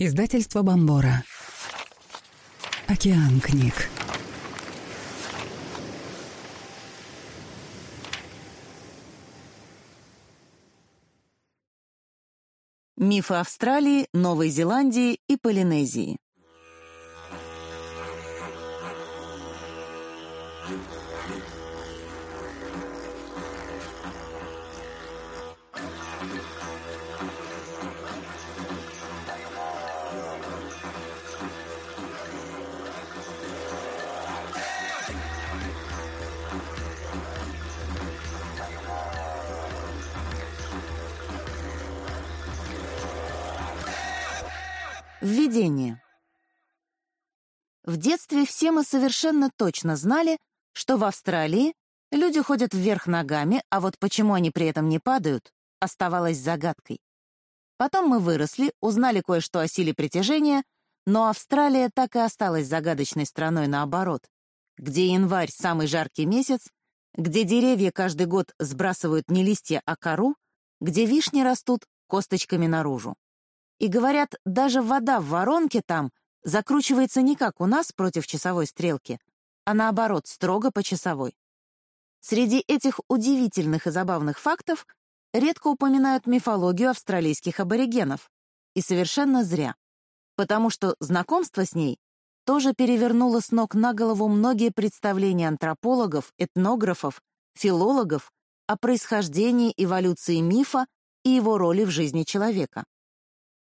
Издательство Бомбора. Океан книг. Мифы Австралии, Новой Зеландии и Полинезии. Введение. В детстве все мы совершенно точно знали, что в Австралии люди ходят вверх ногами, а вот почему они при этом не падают, оставалось загадкой. Потом мы выросли, узнали кое-что о силе притяжения, но Австралия так и осталась загадочной страной наоборот, где январь — самый жаркий месяц, где деревья каждый год сбрасывают не листья, а кору, где вишни растут косточками наружу. И говорят, даже вода в воронке там закручивается не как у нас против часовой стрелки, а наоборот, строго по часовой. Среди этих удивительных и забавных фактов редко упоминают мифологию австралийских аборигенов. И совершенно зря. Потому что знакомство с ней тоже перевернуло с ног на голову многие представления антропологов, этнографов, филологов о происхождении эволюции мифа и его роли в жизни человека.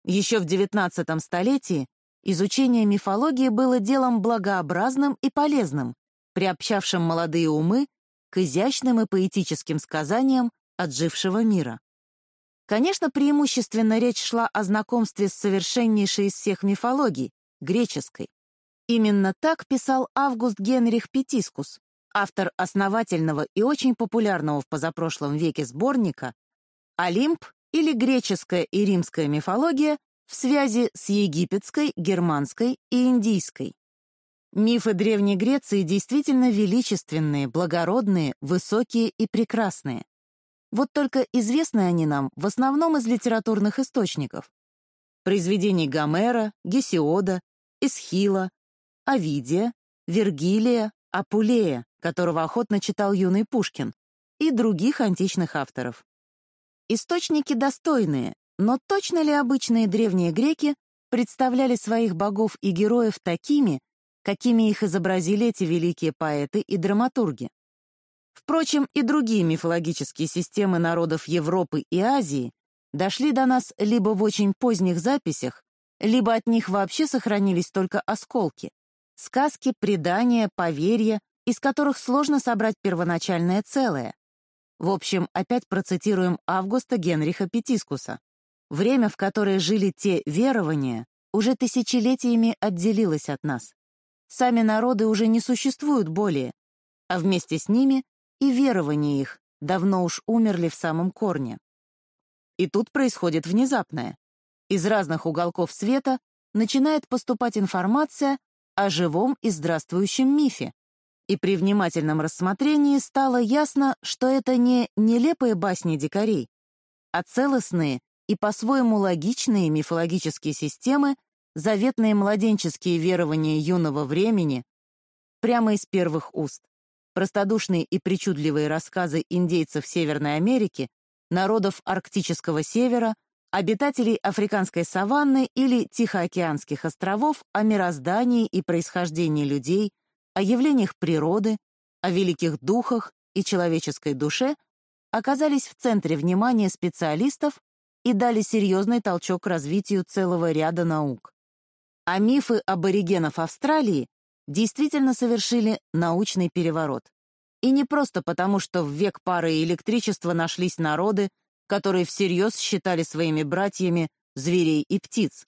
Еще в XIX столетии изучение мифологии было делом благообразным и полезным, приобщавшим молодые умы к изящным и поэтическим сказаниям отжившего мира. Конечно, преимущественно речь шла о знакомстве с совершеннейшей из всех мифологий, греческой. Именно так писал Август Генрих Петискус, автор основательного и очень популярного в позапрошлом веке сборника «Олимп или греческая и римская мифология в связи с египетской, германской и индийской. Мифы Древней Греции действительно величественные, благородные, высокие и прекрасные. Вот только известны они нам в основном из литературных источников. Произведений Гомера, Гесиода, Эсхила, Овидия, Вергилия, Апулея, которого охотно читал юный Пушкин, и других античных авторов. Источники достойные, но точно ли обычные древние греки представляли своих богов и героев такими, какими их изобразили эти великие поэты и драматурги? Впрочем, и другие мифологические системы народов Европы и Азии дошли до нас либо в очень поздних записях, либо от них вообще сохранились только осколки. Сказки, предания, поверья, из которых сложно собрать первоначальное целое. В общем, опять процитируем Августа Генриха Петискуса. Время, в которое жили те верования, уже тысячелетиями отделилось от нас. Сами народы уже не существуют более, а вместе с ними и верования их давно уж умерли в самом корне. И тут происходит внезапное. Из разных уголков света начинает поступать информация о живом и здравствующем мифе, и при внимательном рассмотрении стало ясно, что это не нелепые басни дикарей, а целостные и по-своему логичные мифологические системы, заветные младенческие верования юного времени, прямо из первых уст. Простодушные и причудливые рассказы индейцев Северной Америки, народов Арктического Севера, обитателей африканской саванны или Тихоокеанских островов о мироздании и происхождении людей – о явлениях природы, о великих духах и человеческой душе оказались в центре внимания специалистов и дали серьезный толчок развитию целого ряда наук. А мифы аборигенов Австралии действительно совершили научный переворот. И не просто потому, что в век пары и электричества нашлись народы, которые всерьез считали своими братьями зверей и птиц,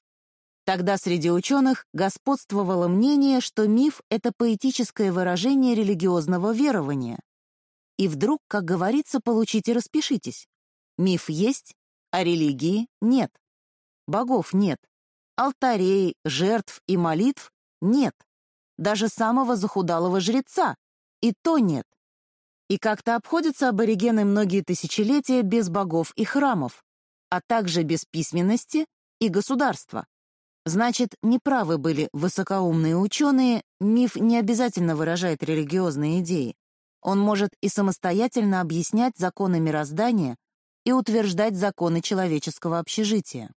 Тогда среди ученых господствовало мнение, что миф — это поэтическое выражение религиозного верования. И вдруг, как говорится, получите распишитесь. Миф есть, а религии нет. Богов нет. Алтарей, жертв и молитв нет. Даже самого захудалого жреца. И то нет. И как-то обходятся аборигены многие тысячелетия без богов и храмов, а также без письменности и государства. Значит, неправы были высокоумные ученые, миф не обязательно выражает религиозные идеи. Он может и самостоятельно объяснять законы мироздания и утверждать законы человеческого общежития.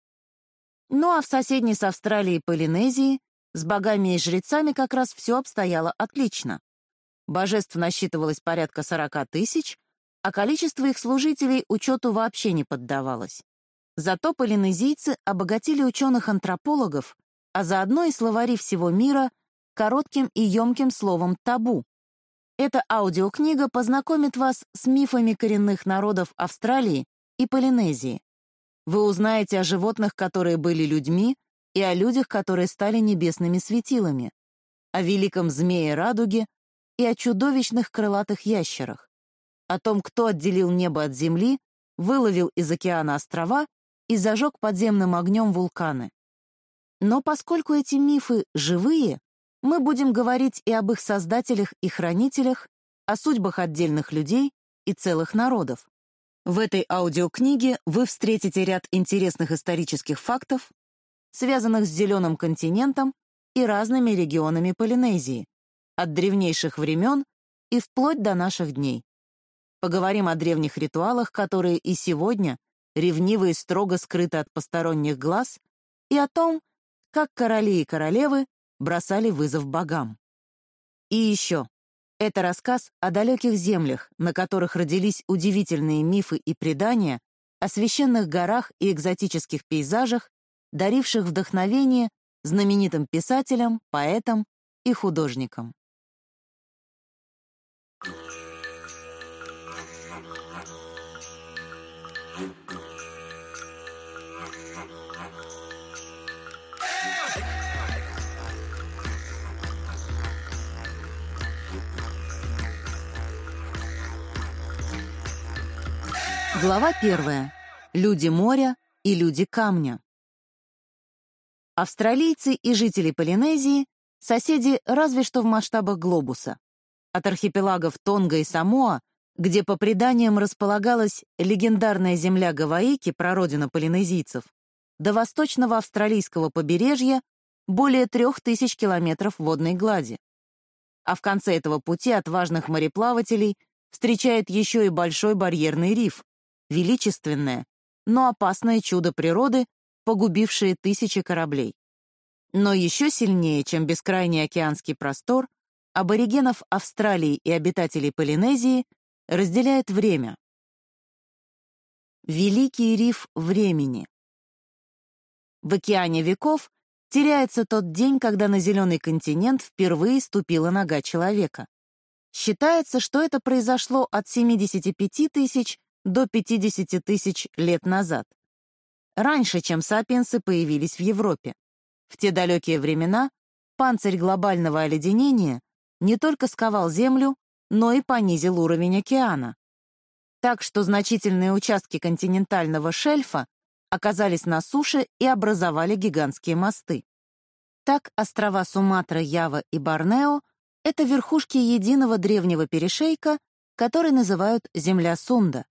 Ну а в соседней с Австралией Полинезии с богами и жрецами как раз все обстояло отлично. Божеств насчитывалось порядка 40 тысяч, а количество их служителей учету вообще не поддавалось. Зато полинезийцы обогатили ученых-антропологов, а заодно и словари всего мира коротким и емким словом «табу». Эта аудиокнига познакомит вас с мифами коренных народов Австралии и Полинезии. Вы узнаете о животных, которые были людьми, и о людях, которые стали небесными светилами, о великом змее радуге и о чудовищных крылатых ящерах, о том, кто отделил небо от земли, выловил из океана острова и зажег подземным огнем вулканы. Но поскольку эти мифы живые, мы будем говорить и об их создателях и хранителях, о судьбах отдельных людей и целых народов. В этой аудиокниге вы встретите ряд интересных исторических фактов, связанных с Зеленым континентом и разными регионами Полинезии, от древнейших времен и вплоть до наших дней. Поговорим о древних ритуалах, которые и сегодня ревниво и строго скрыты от посторонних глаз, и о том, как короли и королевы бросали вызов богам. И еще. Это рассказ о далеких землях, на которых родились удивительные мифы и предания, о священных горах и экзотических пейзажах, даривших вдохновение знаменитым писателям, поэтам и художникам. Глава первая. Люди моря и люди камня. Австралийцы и жители Полинезии — соседи разве что в масштабах глобуса. От архипелагов Тонга и Самоа, где по преданиям располагалась легендарная земля Гаваики, прародина полинезийцев, до восточного австралийского побережья более трех тысяч километров водной глади. А в конце этого пути отважных мореплавателей встречает еще и большой барьерный риф, величественное, но опасное чудо природы, погубившее тысячи кораблей. Но еще сильнее, чем бескрайний океанский простор, аборигенов Австралии и обитателей Полинезии разделяет время. Великий риф времени. В океане веков теряется тот день, когда на зеленый континент впервые ступила нога человека. Считается, что это произошло от 75 тысяч до 50 тысяч лет назад. Раньше, чем сапиенсы появились в Европе. В те далекие времена панцирь глобального оледенения не только сковал Землю, но и понизил уровень океана. Так что значительные участки континентального шельфа оказались на суше и образовали гигантские мосты. Так острова Суматра, Ява и Борнео — это верхушки единого древнего перешейка, который называют Земля Сунда.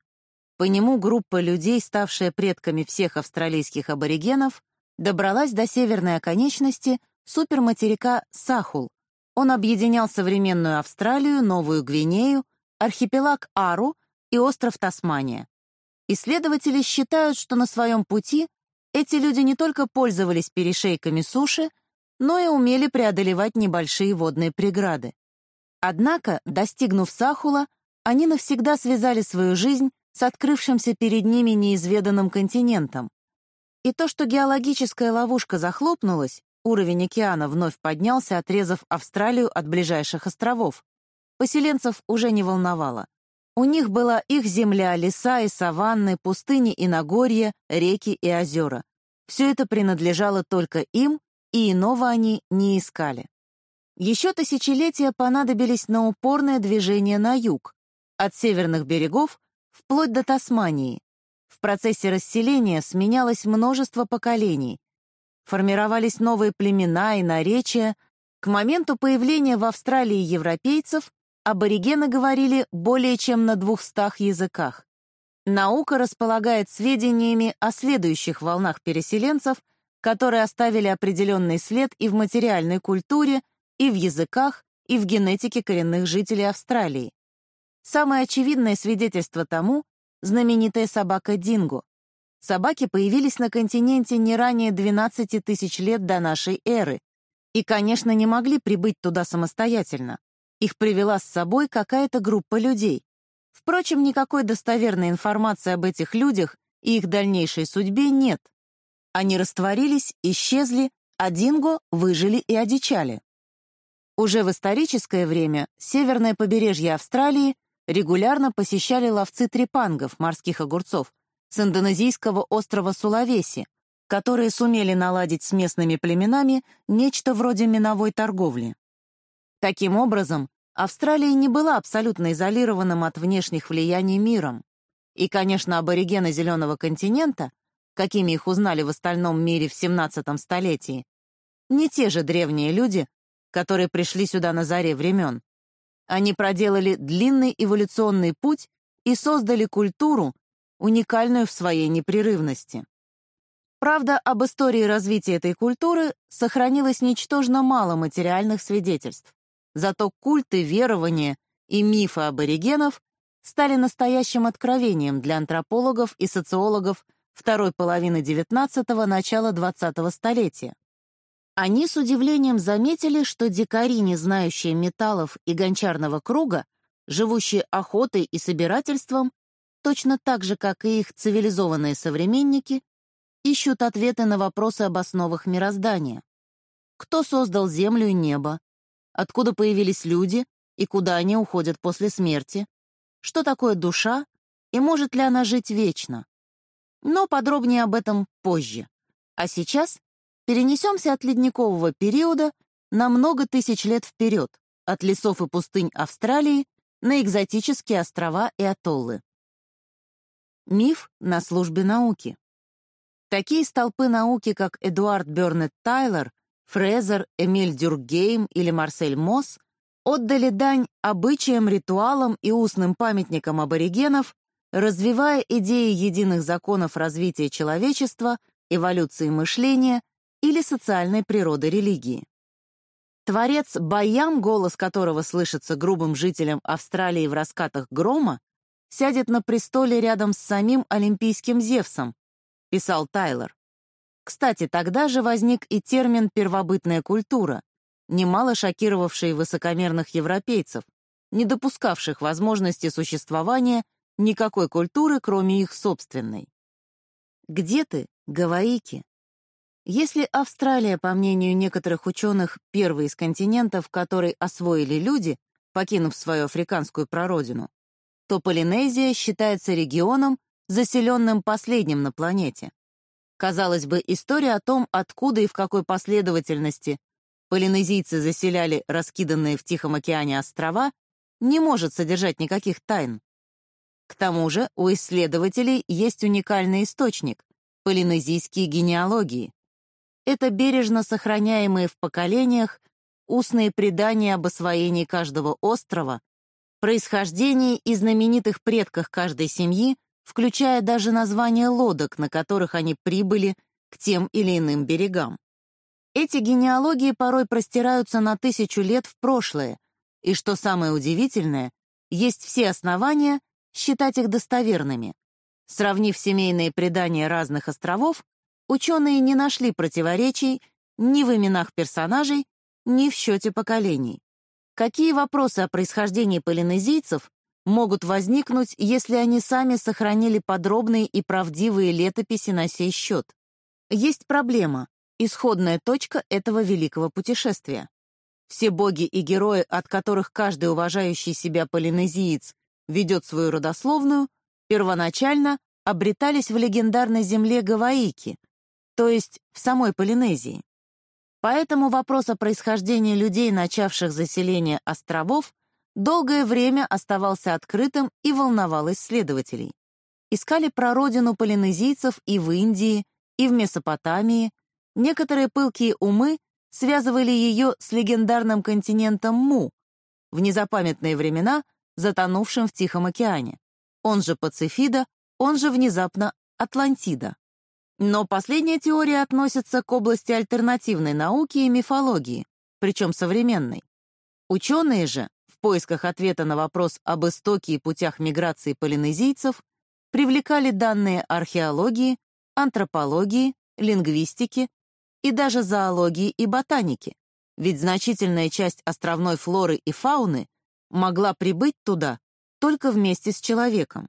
По нему группа людей, ставшая предками всех австралийских аборигенов, добралась до северной оконечности суперматерика Сахул. Он объединял современную Австралию, Новую Гвинею, архипелаг Ару и остров Тасмания. Исследователи считают, что на своем пути эти люди не только пользовались перешейками суши, но и умели преодолевать небольшие водные преграды. Однако, достигнув Сахула, они навсегда связали свою жизнь с открывшимся перед ними неизведанным континентом. И то, что геологическая ловушка захлопнулась, уровень океана вновь поднялся, отрезав Австралию от ближайших островов. Поселенцев уже не волновало. У них была их земля, леса и саванны, пустыни и Нагорье, реки и озера. Все это принадлежало только им, и иного они не искали. Еще тысячелетия понадобились на упорное движение на юг, от северных берегов вплоть до Тасмании. В процессе расселения сменялось множество поколений. Формировались новые племена и наречия. К моменту появления в Австралии европейцев аборигены говорили более чем на двухстах языках. Наука располагает сведениями о следующих волнах переселенцев, которые оставили определенный след и в материальной культуре, и в языках, и в генетике коренных жителей Австралии. Самое очевидное свидетельство тому — знаменитая собака Динго. Собаки появились на континенте не ранее 12 тысяч лет до нашей эры и, конечно, не могли прибыть туда самостоятельно. Их привела с собой какая-то группа людей. Впрочем, никакой достоверной информации об этих людях и их дальнейшей судьбе нет. Они растворились, исчезли, а динго выжили и одичали. Уже в историческое время северное побережье Австралии регулярно посещали ловцы трепангов, морских огурцов, с индонезийского острова Сулавеси, которые сумели наладить с местными племенами нечто вроде миновой торговли. Таким образом, Австралия не была абсолютно изолированным от внешних влияний миром. И, конечно, аборигены Зеленого континента, какими их узнали в остальном мире в 17 столетии, не те же древние люди, которые пришли сюда на заре времен. Они проделали длинный эволюционный путь и создали культуру, уникальную в своей непрерывности. Правда, об истории развития этой культуры сохранилось ничтожно мало материальных свидетельств. Зато культы, верования и мифы аборигенов стали настоящим откровением для антропологов и социологов второй половины XIX – начала XX столетия. Они с удивлением заметили, что дикари, не знающие металлов и гончарного круга, живущие охотой и собирательством, точно так же, как и их цивилизованные современники, ищут ответы на вопросы об основах мироздания. Кто создал Землю и небо? Откуда появились люди и куда они уходят после смерти? Что такое душа и может ли она жить вечно? Но подробнее об этом позже. А сейчас перенесемся от ледникового периода на много тысяч лет вперед, от лесов и пустынь Австралии на экзотические острова и атоллы. Миф на службе науки. Такие столпы науки, как Эдуард Бёрнет Тайлер, Фрезер, Эмиль Дюргейм или Марсель Мосс, отдали дань обычаям, ритуалам и устным памятникам аборигенов, развивая идеи единых законов развития человечества, эволюции мышления или социальной природы религии. Творец Баям, голос которого слышится грубым жителям Австралии в раскатах грома, сядет на престоле рядом с самим олимпийским Зевсом, писал Тайлер. Кстати, тогда же возник и термин «первобытная культура», немало шокировавший высокомерных европейцев, не допускавших возможности существования никакой культуры, кроме их собственной. Где ты, Гаваики? Если Австралия, по мнению некоторых ученых, первый из континентов, который освоили люди, покинув свою африканскую прародину, то Полинезия считается регионом, заселенным последним на планете. Казалось бы, история о том, откуда и в какой последовательности полинезийцы заселяли раскиданные в Тихом океане острова, не может содержать никаких тайн. К тому же у исследователей есть уникальный источник — полинезийские генеалогии. Это бережно сохраняемые в поколениях устные предания об освоении каждого острова, происхождении и знаменитых предках каждой семьи, включая даже название лодок, на которых они прибыли к тем или иным берегам. Эти генеалогии порой простираются на тысячу лет в прошлое, и, что самое удивительное, есть все основания считать их достоверными. Сравнив семейные предания разных островов, ученые не нашли противоречий ни в именах персонажей, ни в счете поколений. Какие вопросы о происхождении полинезийцев могут возникнуть, если они сами сохранили подробные и правдивые летописи на сей счет? Есть проблема, исходная точка этого великого путешествия. Все боги и герои, от которых каждый уважающий себя полинезиец ведет свою родословную, первоначально обретались в легендарной земле Гаваики, то есть в самой Полинезии. Поэтому вопрос о происхождении людей, начавших заселение островов, долгое время оставался открытым и волновал исследователей. Искали прародину полинезийцев и в Индии, и в Месопотамии. Некоторые пылкие умы связывали ее с легендарным континентом Му, в незапамятные времена затонувшим в Тихом океане, он же Пацифида, он же внезапно Атлантида. Но последняя теория относится к области альтернативной науки и мифологии, причем современной. Ученые же, в поисках ответа на вопрос об истоке и путях миграции полинезийцев, привлекали данные археологии, антропологии, лингвистики и даже зоологии и ботаники, ведь значительная часть островной флоры и фауны могла прибыть туда только вместе с человеком.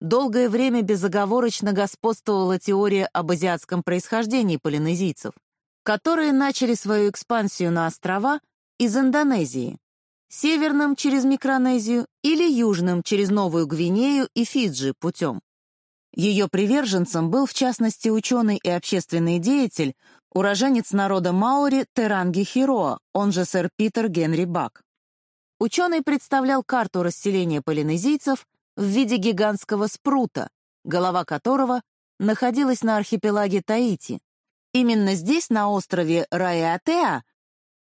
Долгое время безоговорочно господствовала теория об азиатском происхождении полинезийцев, которые начали свою экспансию на острова из Индонезии, северным через Микронезию или южным через Новую Гвинею и Фиджи путем. Ее приверженцем был, в частности, ученый и общественный деятель, уроженец народа Маори Теранги Хироа, он же сэр Питер Генри Бак. Ученый представлял карту расселения полинезийцев в виде гигантского спрута, голова которого находилась на архипелаге Таити. Именно здесь, на острове Раиатеа,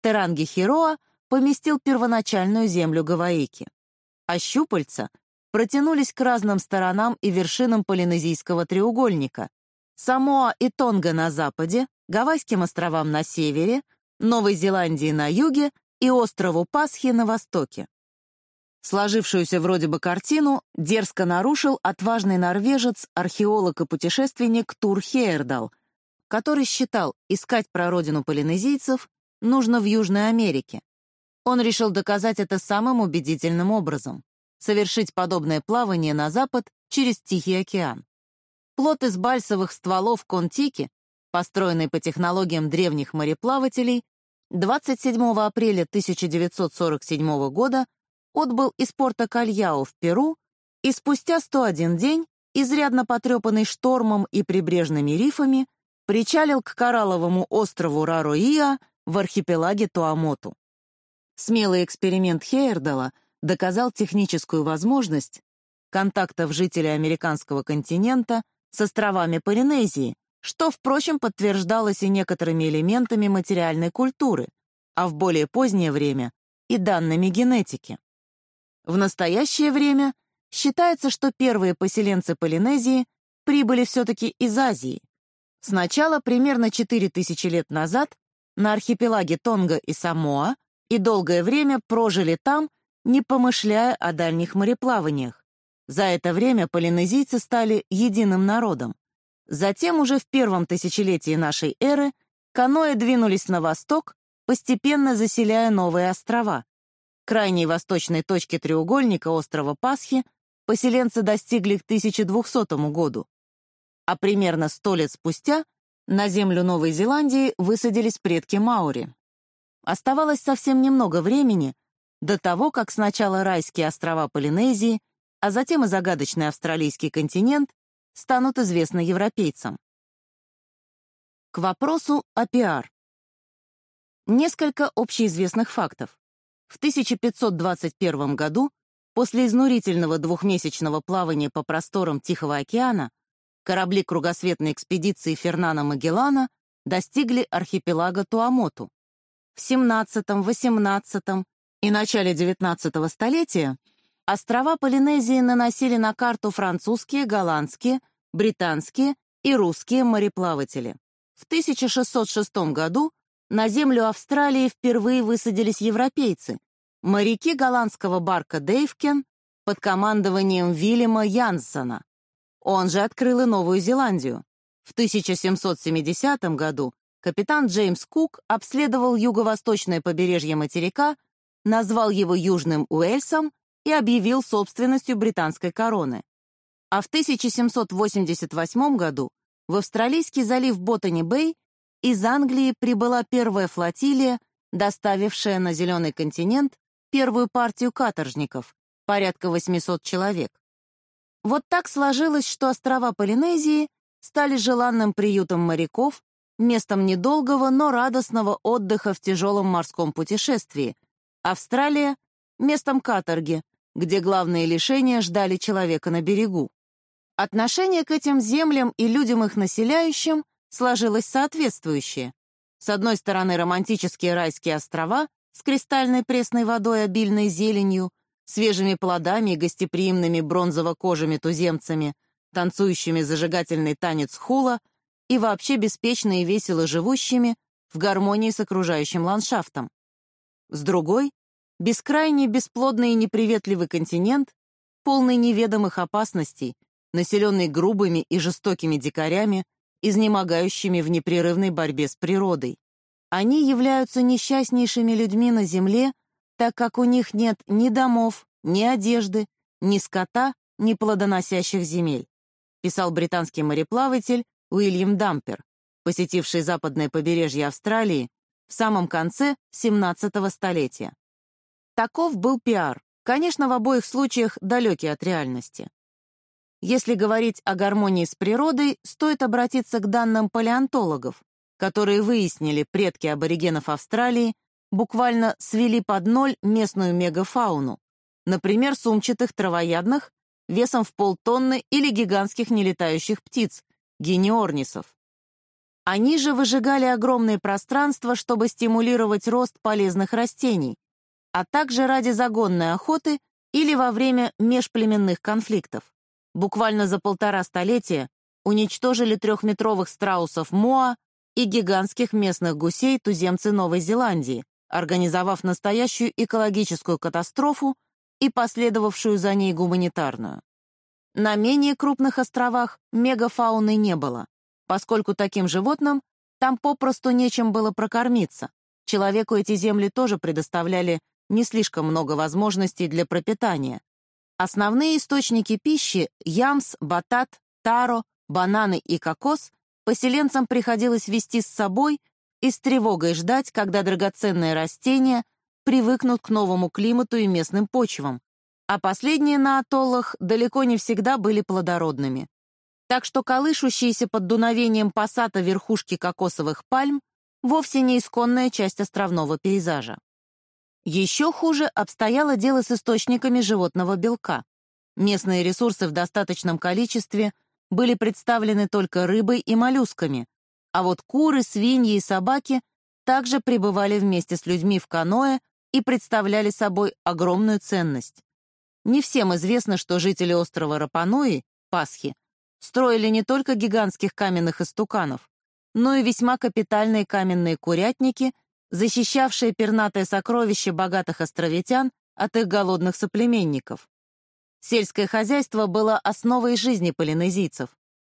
Теранги Хироа поместил первоначальную землю Гаваики. А щупальца протянулись к разным сторонам и вершинам полинезийского треугольника. Самоа и Тонга на западе, Гавайским островам на севере, Новой Зеландии на юге и острову Пасхи на востоке. Сложившуюся вроде бы картину дерзко нарушил отважный норвежец, археолог и путешественник Тур Хейердал, который считал, искать прародину полинезийцев нужно в Южной Америке. Он решил доказать это самым убедительным образом — совершить подобное плавание на запад через Тихий океан. Плот из бальсовых стволов Контики, построенный по технологиям древних мореплавателей, 27 апреля 1947 года отбыл из порта Кальяо в Перу и спустя 101 день, изрядно потрепанный штормом и прибрежными рифами, причалил к коралловому острову Рароиа в архипелаге Туамоту. Смелый эксперимент Хейердала доказал техническую возможность контактов жителей американского континента с островами Полинезии, что, впрочем, подтверждалось и некоторыми элементами материальной культуры, а в более позднее время и данными генетики. В настоящее время считается, что первые поселенцы Полинезии прибыли все-таки из Азии. Сначала, примерно 4000 лет назад, на архипелаге Тонга и Самоа и долгое время прожили там, не помышляя о дальних мореплаваниях. За это время полинезийцы стали единым народом. Затем уже в первом тысячелетии нашей эры каноэ двинулись на восток, постепенно заселяя новые острова. Крайней восточной точки треугольника острова Пасхи поселенцы достигли к 1200 году. А примерно сто лет спустя на землю Новой Зеландии высадились предки Маори. Оставалось совсем немного времени до того, как сначала райские острова Полинезии, а затем и загадочный австралийский континент станут известны европейцам. К вопросу о пиар. Несколько общеизвестных фактов. В 1521 году, после изнурительного двухмесячного плавания по просторам Тихого океана, корабли кругосветной экспедиции Фернана Магеллана достигли архипелага Туамоту. В XVII, XVIII и начале XIX столетия острова Полинезии наносили на карту французские, голландские, британские и русские мореплаватели. В 1606 году на землю Австралии впервые высадились европейцы, моряки голландского барка «Дейвкен» под командованием Вильяма Янсона. Он же открыл и Новую Зеландию. В 1770 году капитан Джеймс Кук обследовал юго-восточное побережье материка, назвал его Южным Уэльсом и объявил собственностью британской короны. А в 1788 году в австралийский залив Ботани-Бэй из Англии прибыла первая флотилия, доставившая на Зеленый континент первую партию каторжников, порядка 800 человек. Вот так сложилось, что острова Полинезии стали желанным приютом моряков, местом недолгого, но радостного отдыха в тяжелом морском путешествии. Австралия — местом каторги, где главные лишения ждали человека на берегу. Отношение к этим землям и людям их населяющим сложилось соответствующее. С одной стороны, романтические райские острова с кристальной пресной водой, обильной зеленью, свежими плодами и гостеприимными бронзово-кожими туземцами, танцующими зажигательный танец хула, и вообще беспечно и весело живущими в гармонии с окружающим ландшафтом. С другой — бескрайний бесплодный и неприветливый континент, полный неведомых опасностей, населенный грубыми и жестокими дикарями, изнемогающими в непрерывной борьбе с природой. Они являются несчастнейшими людьми на Земле, так как у них нет ни домов, ни одежды, ни скота, ни плодоносящих земель, писал британский мореплаватель Уильям Дампер, посетивший западное побережье Австралии в самом конце 17-го столетия. Таков был пиар, конечно, в обоих случаях далекий от реальности. Если говорить о гармонии с природой, стоит обратиться к данным палеонтологов, которые выяснили предки аборигенов Австралии, буквально свели под ноль местную мегафауну, например, сумчатых травоядных весом в полтонны или гигантских нелетающих птиц, гениорнисов. Они же выжигали огромные пространства, чтобы стимулировать рост полезных растений, а также ради загонной охоты или во время межплеменных конфликтов буквально за полтора столетия уничтожили трехметровых страусов Моа и гигантских местных гусей туземцы Новой Зеландии, организовав настоящую экологическую катастрофу и последовавшую за ней гуманитарную. На менее крупных островах мегафауны не было, поскольку таким животным там попросту нечем было прокормиться. Человеку эти земли тоже предоставляли не слишком много возможностей для пропитания, Основные источники пищи — ямс, батат, таро, бананы и кокос — поселенцам приходилось вести с собой и с тревогой ждать, когда драгоценные растения привыкнут к новому климату и местным почвам, а последние на атоллах далеко не всегда были плодородными. Так что колышущиеся под дуновением пассата верхушки кокосовых пальм вовсе не исконная часть островного пейзажа. Еще хуже обстояло дело с источниками животного белка. Местные ресурсы в достаточном количестве были представлены только рыбой и моллюсками, а вот куры, свиньи и собаки также пребывали вместе с людьми в каноэ и представляли собой огромную ценность. Не всем известно, что жители острова Рапануи, Пасхи, строили не только гигантских каменных истуканов, но и весьма капитальные каменные курятники — защищавшее пернатое сокровище богатых островитян от их голодных соплеменников. Сельское хозяйство было основой жизни полинезийцев.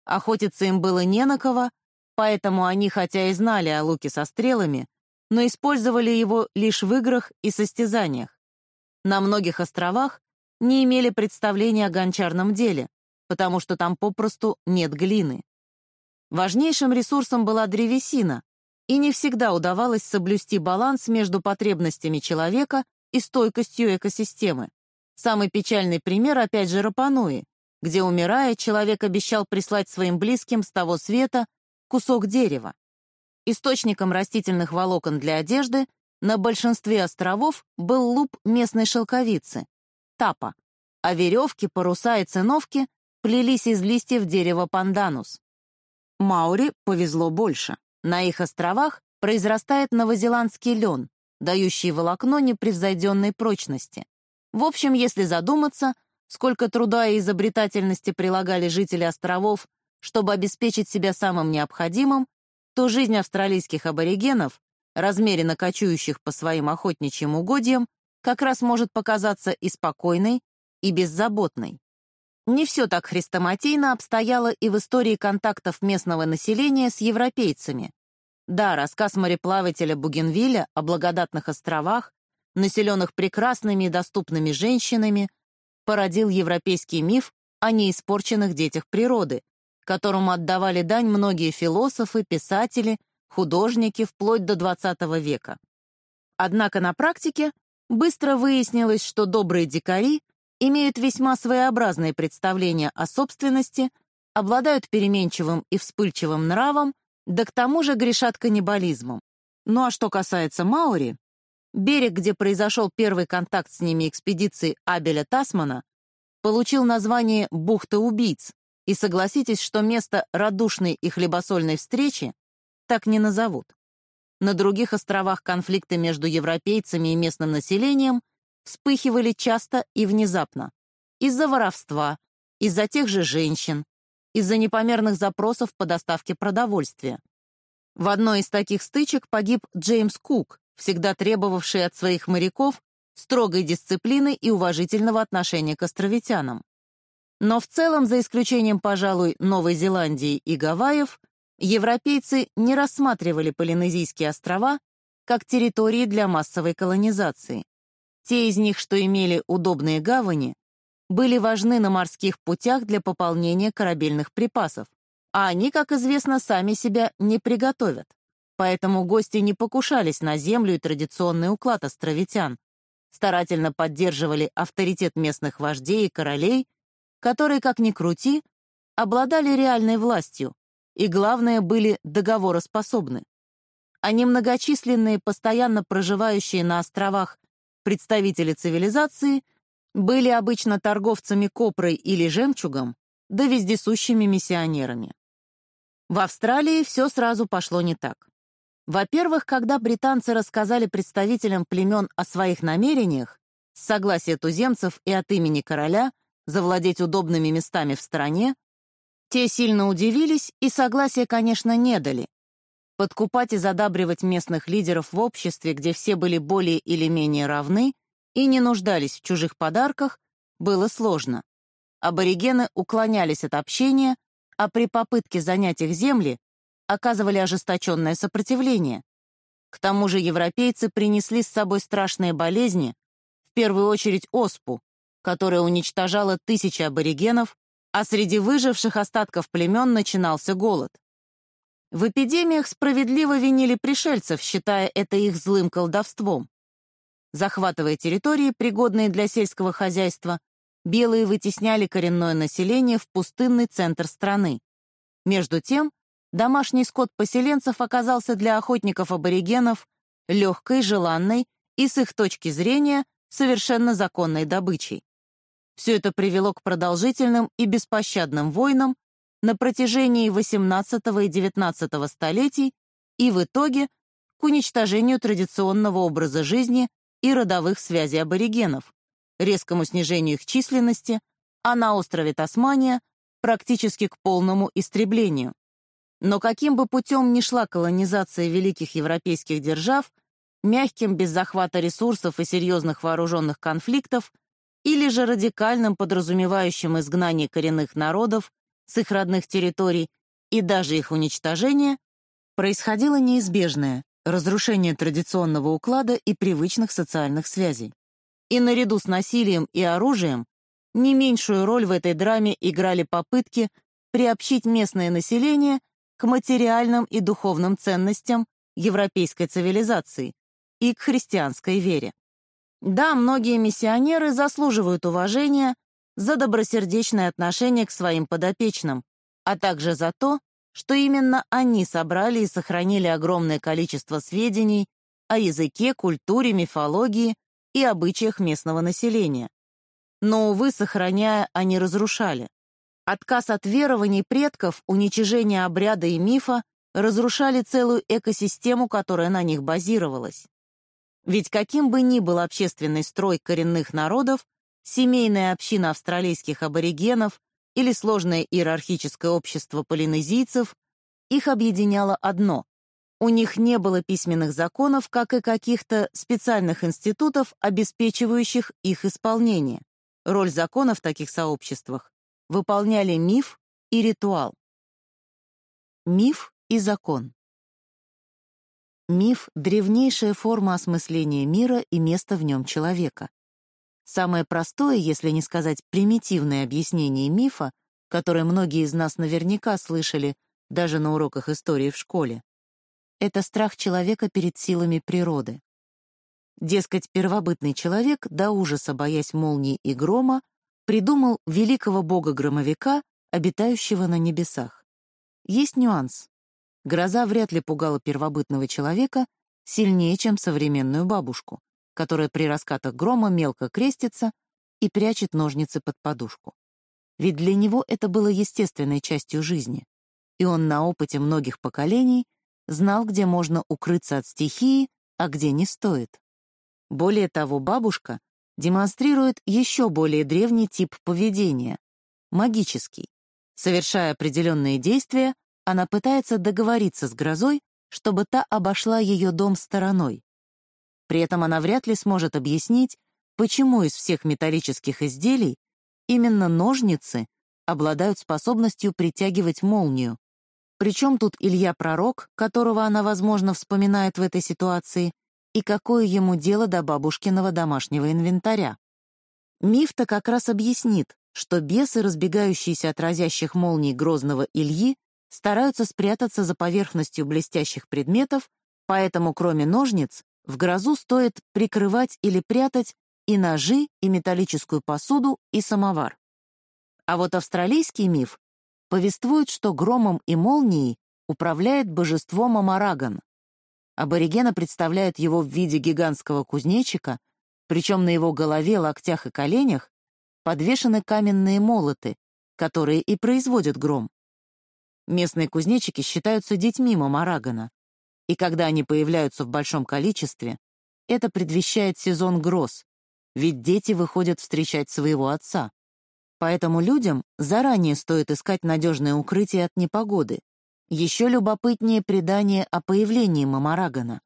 Охотиться им было не на кого, поэтому они, хотя и знали о луке со стрелами, но использовали его лишь в играх и состязаниях. На многих островах не имели представления о гончарном деле, потому что там попросту нет глины. Важнейшим ресурсом была древесина, и не всегда удавалось соблюсти баланс между потребностями человека и стойкостью экосистемы. Самый печальный пример опять же Рапануи, где, умирая, человек обещал прислать своим близким с того света кусок дерева. Источником растительных волокон для одежды на большинстве островов был луп местной шелковицы — тапа, а веревки, паруса и циновки плелись из листьев дерева панданус. Маури повезло больше. На их островах произрастает новозеландский лен, дающий волокно непревзойденной прочности. В общем, если задуматься, сколько труда и изобретательности прилагали жители островов, чтобы обеспечить себя самым необходимым, то жизнь австралийских аборигенов, размеренно кочующих по своим охотничьим угодьям, как раз может показаться и спокойной, и беззаботной. Не все так хрестоматийно обстояло и в истории контактов местного населения с европейцами. Да, рассказ мореплавателя Бугенвилля о благодатных островах, населенных прекрасными и доступными женщинами, породил европейский миф о неиспорченных детях природы, которому отдавали дань многие философы, писатели, художники вплоть до XX века. Однако на практике быстро выяснилось, что добрые дикари имеют весьма своеобразные представления о собственности, обладают переменчивым и вспыльчивым нравом, да к тому же грешат каннибализмом. Ну а что касается Маури, берег, где произошел первый контакт с ними экспедиции Абеля Тасмана, получил название «Бухта убийц», и согласитесь, что место радушной и хлебосольной встречи так не назовут. На других островах конфликты между европейцами и местным населением вспыхивали часто и внезапно. Из-за воровства, из-за тех же женщин, из-за непомерных запросов по доставке продовольствия. В одной из таких стычек погиб Джеймс Кук, всегда требовавший от своих моряков строгой дисциплины и уважительного отношения к островитянам. Но в целом, за исключением, пожалуй, Новой Зеландии и Гавайев, европейцы не рассматривали Полинезийские острова как территории для массовой колонизации. Те из них, что имели удобные гавани, были важны на морских путях для пополнения корабельных припасов, а они, как известно, сами себя не приготовят. Поэтому гости не покушались на землю и традиционный уклад островитян, старательно поддерживали авторитет местных вождей и королей, которые, как ни крути, обладали реальной властью и, главное, были договороспособны. А немногочисленные, постоянно проживающие на островах представители цивилизации были обычно торговцами копрой или жемчугом, да вездесущими миссионерами. В Австралии все сразу пошло не так. Во-первых, когда британцы рассказали представителям племен о своих намерениях, с согласия туземцев и от имени короля завладеть удобными местами в стране, те сильно удивились и согласия, конечно, не дали. Подкупать и задабривать местных лидеров в обществе, где все были более или менее равны и не нуждались в чужих подарках, было сложно. Аборигены уклонялись от общения, а при попытке занять их земли оказывали ожесточенное сопротивление. К тому же европейцы принесли с собой страшные болезни, в первую очередь оспу, которая уничтожала тысячи аборигенов, а среди выживших остатков племен начинался голод. В эпидемиях справедливо винили пришельцев, считая это их злым колдовством. Захватывая территории, пригодные для сельского хозяйства, белые вытесняли коренное население в пустынный центр страны. Между тем, домашний скот поселенцев оказался для охотников-аборигенов легкой, желанной и, с их точки зрения, совершенно законной добычей. Все это привело к продолжительным и беспощадным войнам на протяжении XVIII и XIX столетий и в итоге к уничтожению традиционного образа жизни и родовых связей аборигенов, резкому снижению их численности, а на острове Тасмания практически к полному истреблению. Но каким бы путем ни шла колонизация великих европейских держав, мягким без захвата ресурсов и серьезных вооруженных конфликтов, или же радикальным, подразумевающим изгнание коренных народов с их родных территорий и даже их уничтожение, происходило неизбежное — разрушение традиционного уклада и привычных социальных связей. И наряду с насилием и оружием не меньшую роль в этой драме играли попытки приобщить местное население к материальным и духовным ценностям европейской цивилизации и к христианской вере. Да, многие миссионеры заслуживают уважения за добросердечное отношение к своим подопечным, а также за то, что именно они собрали и сохранили огромное количество сведений о языке, культуре, мифологии и обычаях местного населения. Но, увы, сохраняя, они разрушали. Отказ от верований предков, уничижение обряда и мифа разрушали целую экосистему, которая на них базировалась. Ведь каким бы ни был общественный строй коренных народов, семейная община австралийских аборигенов или сложное иерархическое общество полинезийцев, их объединяло одно — у них не было письменных законов, как и каких-то специальных институтов, обеспечивающих их исполнение. Роль закона в таких сообществах выполняли миф и ритуал. Миф и закон. Миф — древнейшая форма осмысления мира и места в нем человека. Самое простое, если не сказать примитивное объяснение мифа, которое многие из нас наверняка слышали даже на уроках истории в школе, это страх человека перед силами природы. Дескать, первобытный человек, до ужаса боясь молний и грома, придумал великого бога-громовика, обитающего на небесах. Есть нюанс. Гроза вряд ли пугала первобытного человека сильнее, чем современную бабушку, которая при раскатах грома мелко крестится и прячет ножницы под подушку. Ведь для него это было естественной частью жизни, и он на опыте многих поколений знал, где можно укрыться от стихии, а где не стоит. Более того, бабушка демонстрирует еще более древний тип поведения — магический. Совершая определенные действия, она пытается договориться с грозой, чтобы та обошла ее дом стороной. При этом она вряд ли сможет объяснить, почему из всех металлических изделий именно ножницы обладают способностью притягивать молнию. Причем тут Илья Пророк, которого она, возможно, вспоминает в этой ситуации, и какое ему дело до бабушкиного домашнего инвентаря. Миф-то как раз объяснит, что бесы, разбегающиеся от разящих молний грозного Ильи, стараются спрятаться за поверхностью блестящих предметов, поэтому кроме ножниц в грозу стоит прикрывать или прятать и ножи, и металлическую посуду, и самовар. А вот австралийский миф повествует, что громом и молнией управляет божество Мамараган. Аборигена представляют его в виде гигантского кузнечика, причем на его голове, локтях и коленях подвешены каменные молоты, которые и производят гром. Местные кузнечики считаются детьми Мамарагана, и когда они появляются в большом количестве, это предвещает сезон гроз, ведь дети выходят встречать своего отца. Поэтому людям заранее стоит искать надежное укрытие от непогоды. Еще любопытнее предание о появлении Мамарагана.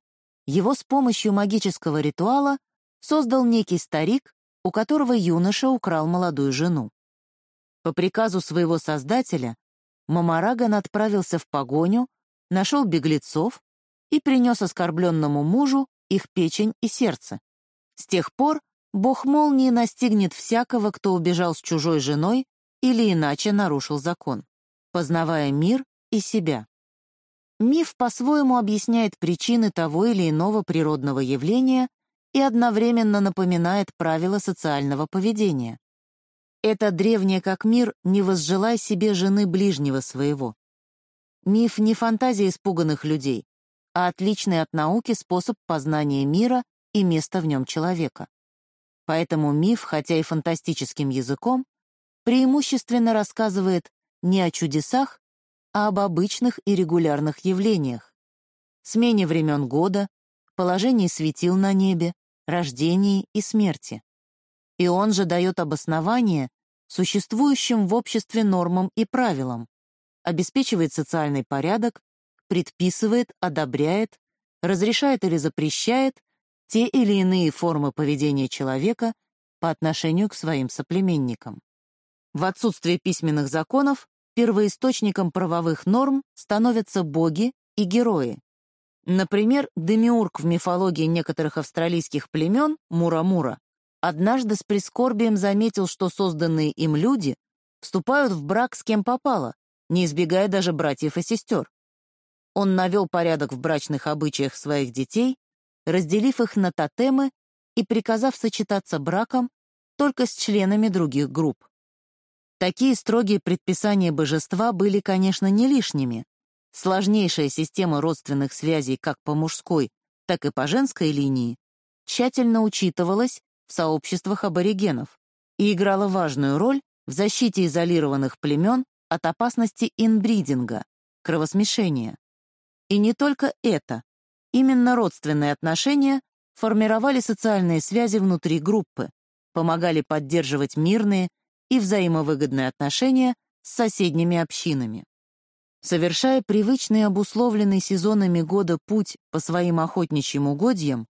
Его с помощью магического ритуала создал некий старик, у которого юноша украл молодую жену. По приказу своего создателя Мамараган отправился в погоню, нашел беглецов и принес оскорбленному мужу их печень и сердце. С тех пор бог молнии настигнет всякого, кто убежал с чужой женой или иначе нарушил закон, познавая мир и себя. Миф по-своему объясняет причины того или иного природного явления и одновременно напоминает правила социального поведения. Это древнее как мир «не возжелай себе жены ближнего своего». Миф не фантазия испуганных людей, а отличный от науки способ познания мира и места в нем человека. Поэтому миф, хотя и фантастическим языком, преимущественно рассказывает не о чудесах, а об обычных и регулярных явлениях. Смене времен года, положении светил на небе, рождении и смерти и он же дает обоснование существующим в обществе нормам и правилам, обеспечивает социальный порядок, предписывает, одобряет, разрешает или запрещает те или иные формы поведения человека по отношению к своим соплеменникам. В отсутствие письменных законов первоисточником правовых норм становятся боги и герои. Например, демиург в мифологии некоторых австралийских племен Мура-Мура однажды с прискорбием заметил, что созданные им люди вступают в брак с кем попало, не избегая даже братьев и сестер. Он навел порядок в брачных обычаях своих детей, разделив их на тотемы и приказав сочетаться браком только с членами других групп. Такие строгие предписания божества были, конечно, не лишними. Сложнейшая система родственных связей как по мужской, так и по женской линии тщательно учитывалась в сообществах аборигенов и играла важную роль в защите изолированных племен от опасности инбридинга, кровосмешения. И не только это. Именно родственные отношения формировали социальные связи внутри группы, помогали поддерживать мирные и взаимовыгодные отношения с соседними общинами. Совершая привычный обусловленный сезонами года путь по своим охотничьим угодьям,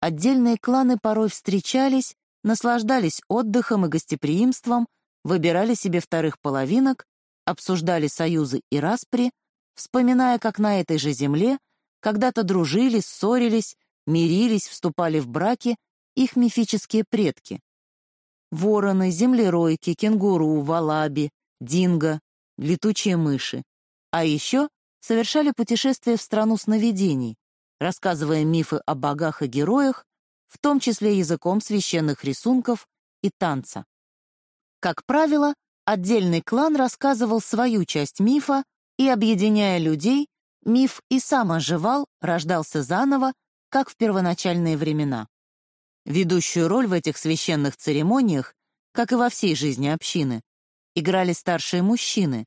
Отдельные кланы порой встречались, наслаждались отдыхом и гостеприимством, выбирали себе вторых половинок, обсуждали союзы и распри, вспоминая, как на этой же земле когда-то дружили, ссорились, мирились, вступали в браки их мифические предки. Вороны, землеройки, кенгуру, валаби, динго, летучие мыши. А еще совершали путешествия в страну сновидений, рассказывая мифы о богах и героях, в том числе языком священных рисунков и танца. Как правило, отдельный клан рассказывал свою часть мифа, и, объединяя людей, миф и сам оживал, рождался заново, как в первоначальные времена. Ведущую роль в этих священных церемониях, как и во всей жизни общины, играли старшие мужчины,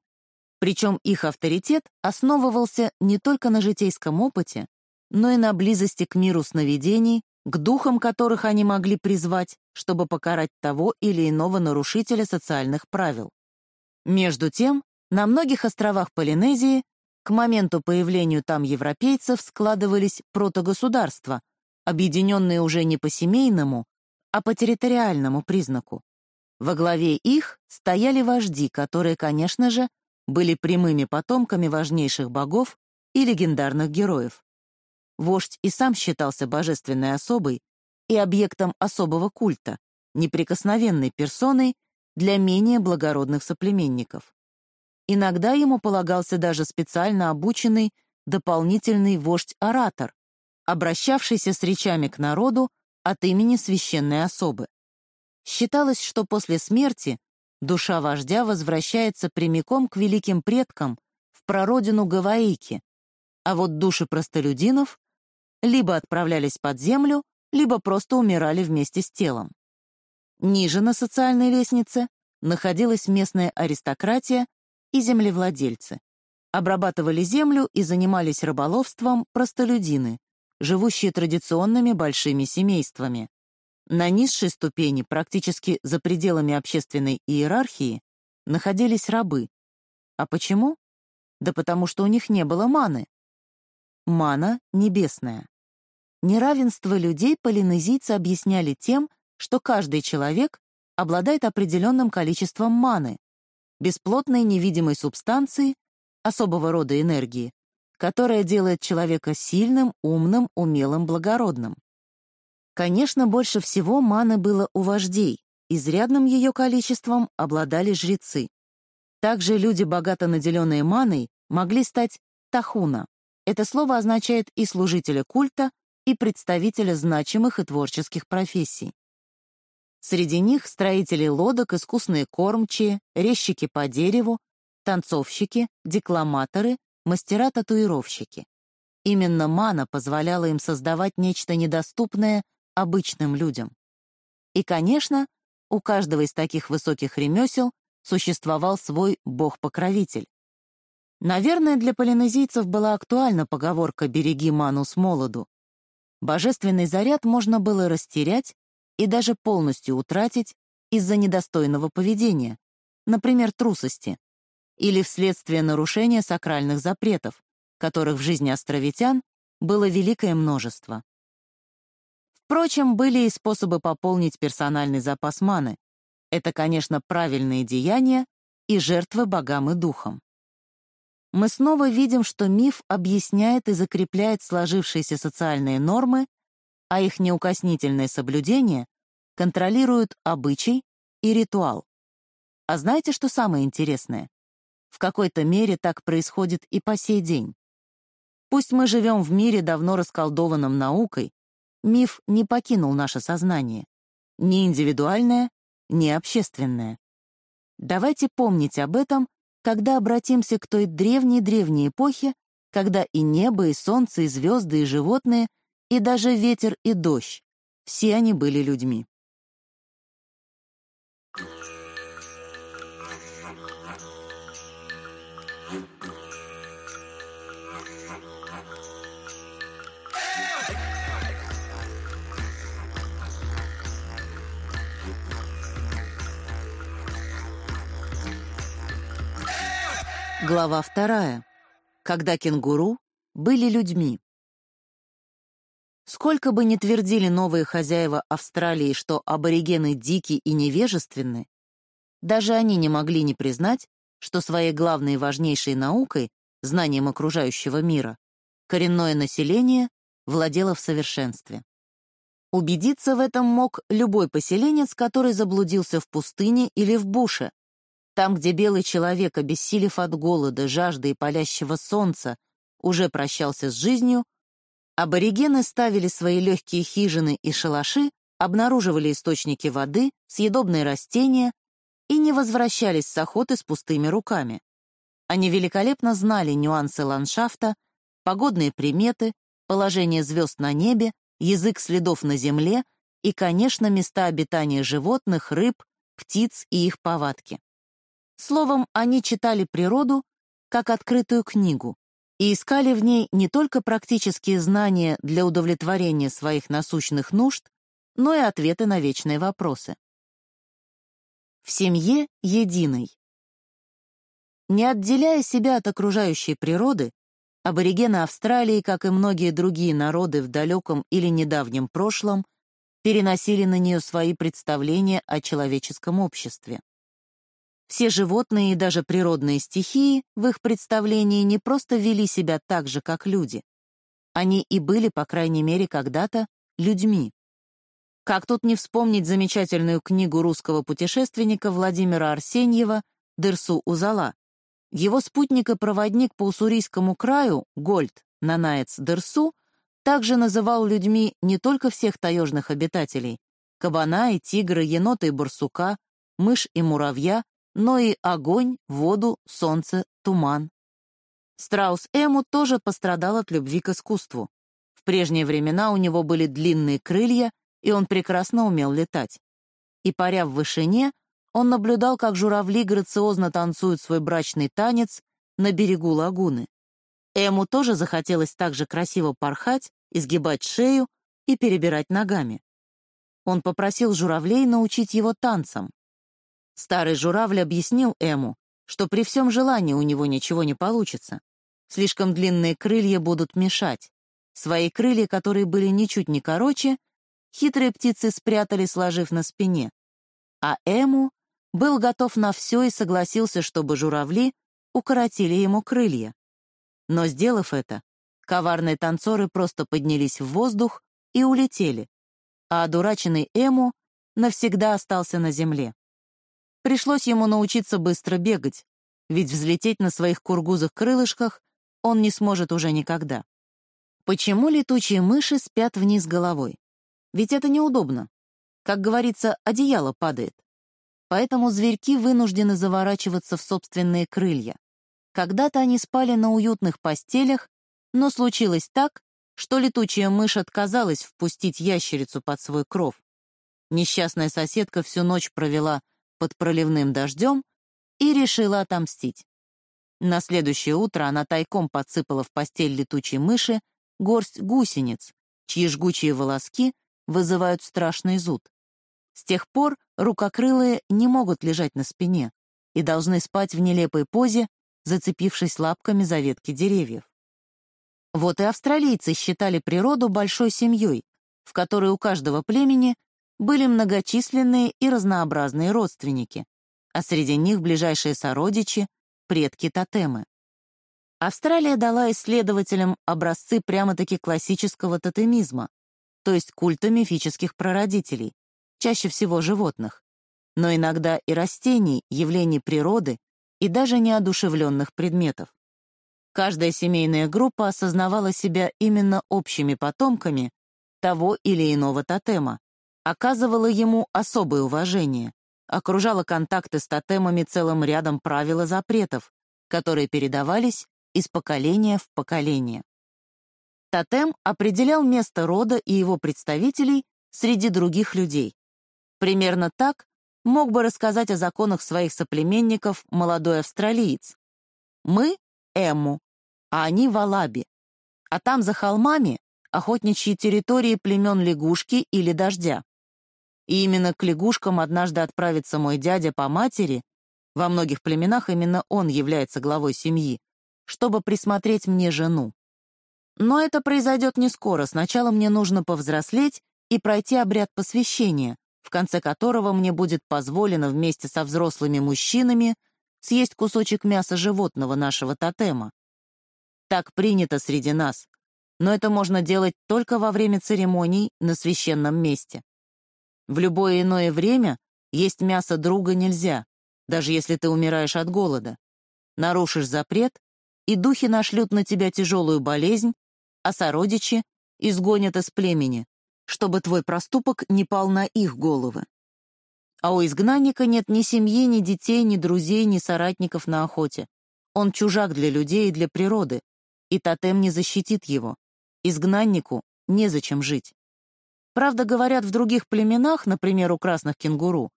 причем их авторитет основывался не только на житейском опыте, но и на близости к миру сновидений, к духам которых они могли призвать, чтобы покарать того или иного нарушителя социальных правил. Между тем, На многих островах Полинезии к моменту появления там европейцев складывались протогосударства, объединенные уже не по семейному, а по территориальному признаку. Во главе их стояли вожди, которые, конечно же, были прямыми потомками важнейших богов и легендарных героев. Вождь и сам считался божественной особой и объектом особого культа, неприкосновенной персоной для менее благородных соплеменников. Иногда ему полагался даже специально обученный дополнительный вождь-оратор, обращавшийся с речами к народу от имени священной особы. Считалось, что после смерти душа вождя возвращается прямиком к великим предкам в прародину Гаваики, а вот души простолюдинов либо отправлялись под землю, либо просто умирали вместе с телом. Ниже на социальной лестнице находилась местная аристократия и землевладельцы. Обрабатывали землю и занимались рыболовством простолюдины, живущие традиционными большими семействами. На низшей ступени, практически за пределами общественной иерархии, находились рабы. А почему? Да потому что у них не было маны. Мана небесная. Неравенство людей полинезийцы объясняли тем, что каждый человек обладает определенным количеством маны, бесплотной невидимой субстанции, особого рода энергии, которая делает человека сильным, умным, умелым, благородным. Конечно, больше всего маны было у вождей, изрядным ее количеством обладали жрецы. Также люди, богато наделенные маной, могли стать тахуна. Это слово означает и служителя культа, и представителя значимых и творческих профессий. Среди них строители лодок, искусные кормчие, резчики по дереву, танцовщики, декламаторы, мастера-татуировщики. Именно мана позволяла им создавать нечто недоступное обычным людям. И, конечно, у каждого из таких высоких ремесел существовал свой бог-покровитель. Наверное, для полинезийцев была актуальна поговорка «береги ману с молоду». Божественный заряд можно было растерять и даже полностью утратить из-за недостойного поведения, например, трусости, или вследствие нарушения сакральных запретов, которых в жизни островитян было великое множество. Впрочем, были и способы пополнить персональный запас маны. Это, конечно, правильные деяния и жертвы богам и духам. Мы снова видим, что миф объясняет и закрепляет сложившиеся социальные нормы а их неукоснительное соблюдение контролируют обычай и ритуал. А знаете, что самое интересное? В какой-то мере так происходит и по сей день. Пусть мы живем в мире, давно расколдованном наукой, миф не покинул наше сознание. Ни индивидуальное, ни общественное. Давайте помнить об этом, когда обратимся к той древней-древней эпохе, когда и небо, и солнце, и звезды, и животные и даже ветер и дождь. Все они были людьми. Глава вторая. Когда кенгуру были людьми. Сколько бы ни твердили новые хозяева Австралии, что аборигены дики и невежественны, даже они не могли не признать, что своей главной и важнейшей наукой, знанием окружающего мира, коренное население владело в совершенстве. Убедиться в этом мог любой поселенец, который заблудился в пустыне или в буше. Там, где белый человек, обессилев от голода, жажды и палящего солнца, уже прощался с жизнью, Аборигены ставили свои легкие хижины и шалаши, обнаруживали источники воды, съедобные растения и не возвращались с охоты с пустыми руками. Они великолепно знали нюансы ландшафта, погодные приметы, положение звезд на небе, язык следов на земле и, конечно, места обитания животных, рыб, птиц и их повадки. Словом, они читали природу как открытую книгу, и искали в ней не только практические знания для удовлетворения своих насущных нужд, но и ответы на вечные вопросы. В семье единой. Не отделяя себя от окружающей природы, аборигены Австралии, как и многие другие народы в далеком или недавнем прошлом, переносили на нее свои представления о человеческом обществе. Все животные и даже природные стихии в их представлении не просто вели себя так же, как люди. Они и были, по крайней мере, когда-то людьми. Как тут не вспомнить замечательную книгу русского путешественника Владимира Арсеньева «Дырсу Узала». Его спутник и проводник по Уссурийскому краю, Гольд, Нанаец Дырсу, также называл людьми не только всех таежных обитателей — кабана и тигра, енота и барсука, мышь и муравья, но и огонь, воду, солнце, туман. Страус Эму тоже пострадал от любви к искусству. В прежние времена у него были длинные крылья, и он прекрасно умел летать. И, паря в вышине, он наблюдал, как журавли грациозно танцуют свой брачный танец на берегу лагуны. Эму тоже захотелось так же красиво порхать, изгибать шею и перебирать ногами. Он попросил журавлей научить его танцам. Старый журавль объяснил Эму, что при всем желании у него ничего не получится. Слишком длинные крылья будут мешать. Свои крылья, которые были ничуть не короче, хитрые птицы спрятали, сложив на спине. А Эму был готов на все и согласился, чтобы журавли укоротили ему крылья. Но, сделав это, коварные танцоры просто поднялись в воздух и улетели, а одураченный Эму навсегда остался на земле. Пришлось ему научиться быстро бегать, ведь взлететь на своих кургузых крылышках он не сможет уже никогда. Почему летучие мыши спят вниз головой? Ведь это неудобно. Как говорится, одеяло падает. Поэтому зверьки вынуждены заворачиваться в собственные крылья. Когда-то они спали на уютных постелях, но случилось так, что летучая мышь отказалась впустить ящерицу под свой кров. Несчастная соседка всю ночь провела под проливным дождем и решила отомстить. На следующее утро она тайком подсыпала в постель летучей мыши горсть гусениц, чьи жгучие волоски вызывают страшный зуд. С тех пор рукокрылые не могут лежать на спине и должны спать в нелепой позе, зацепившись лапками за ветки деревьев. Вот и австралийцы считали природу большой семьей, в которой у каждого племени были многочисленные и разнообразные родственники, а среди них ближайшие сородичи, предки-тотемы. Австралия дала исследователям образцы прямо-таки классического тотемизма, то есть культа мифических прародителей, чаще всего животных, но иногда и растений, явлений природы и даже неодушевленных предметов. Каждая семейная группа осознавала себя именно общими потомками того или иного тотема, оказывала ему особое уважение, окружала контакты с тотемами целым рядом правил запретов, которые передавались из поколения в поколение. Тотем определял место рода и его представителей среди других людей. Примерно так мог бы рассказать о законах своих соплеменников молодой австралиец. Мы — Эмму, а они — Валаби. А там за холмами — охотничьи территории племен лягушки или дождя. И именно к лягушкам однажды отправится мой дядя по матери, во многих племенах именно он является главой семьи, чтобы присмотреть мне жену. Но это произойдет не скоро. Сначала мне нужно повзрослеть и пройти обряд посвящения, в конце которого мне будет позволено вместе со взрослыми мужчинами съесть кусочек мяса животного нашего тотема. Так принято среди нас, но это можно делать только во время церемоний на священном месте. В любое иное время есть мясо друга нельзя, даже если ты умираешь от голода. Нарушишь запрет, и духи нашлют на тебя тяжелую болезнь а сородичи изгонят из племени, чтобы твой проступок не пал на их головы. А у изгнанника нет ни семьи, ни детей, ни друзей, ни соратников на охоте. Он чужак для людей и для природы, и тотем не защитит его. Изгнаннику незачем жить. Правда, говорят, в других племенах, например, у красных кенгуру,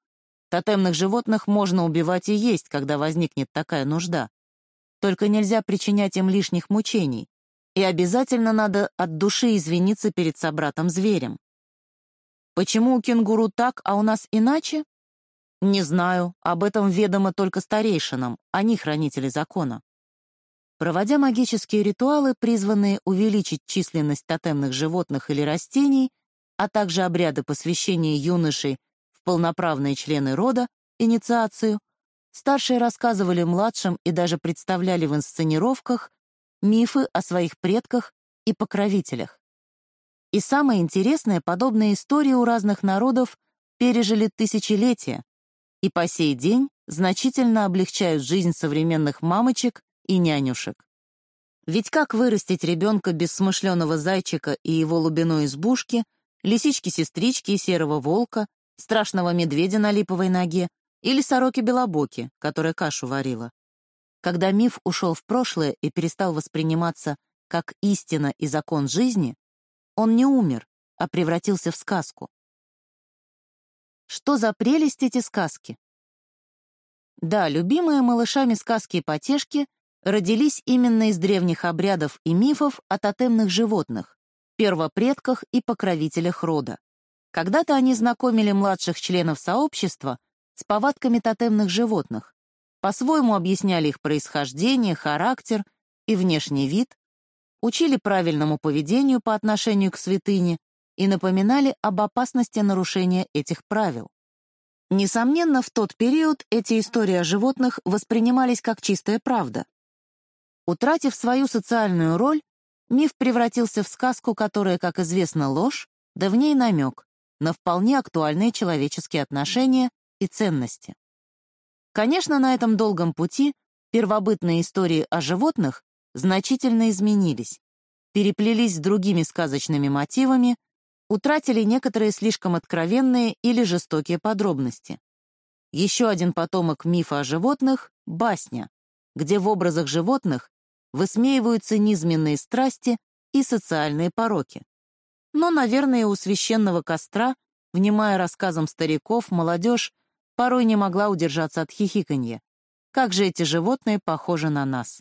тотемных животных можно убивать и есть, когда возникнет такая нужда. Только нельзя причинять им лишних мучений, и обязательно надо от души извиниться перед собратом-зверем. Почему у кенгуру так, а у нас иначе? Не знаю, об этом ведомо только старейшинам, они хранители закона. Проводя магические ритуалы, призванные увеличить численность тотемных животных или растений, а также обряды посвящения юношей в полноправные члены рода, инициацию, старшие рассказывали младшим и даже представляли в инсценировках мифы о своих предках и покровителях. И самое интересное, подобные истории у разных народов пережили тысячелетия и по сей день значительно облегчают жизнь современных мамочек и нянюшек. Ведь как вырастить ребенка без смышленого зайчика и его лубиной избушки, лисички-сестрички и серого волка, страшного медведя на липовой ноге или сороки-белобоки, которая кашу варила? Когда миф ушел в прошлое и перестал восприниматься как истина и закон жизни, он не умер, а превратился в сказку. Что за прелесть эти сказки? Да, любимые малышами сказки и потешки родились именно из древних обрядов и мифов о тотемных животных, первопредках и покровителях рода. Когда-то они знакомили младших членов сообщества с повадками тотемных животных, по-своему объясняли их происхождение, характер и внешний вид, учили правильному поведению по отношению к святыне и напоминали об опасности нарушения этих правил. Несомненно, в тот период эти истории о животных воспринимались как чистая правда. Утратив свою социальную роль, миф превратился в сказку, которая, как известно, ложь, да в ней намек на вполне актуальные человеческие отношения и ценности. Конечно, на этом долгом пути первобытные истории о животных значительно изменились, переплелись с другими сказочными мотивами, утратили некоторые слишком откровенные или жестокие подробности. Еще один потомок мифа о животных — басня, где в образах животных высмеиваются низменные страсти и социальные пороки. Но, наверное, у священного костра, внимая рассказам стариков, молодежь порой не могла удержаться от хихиканья. Как же эти животные похожи на нас.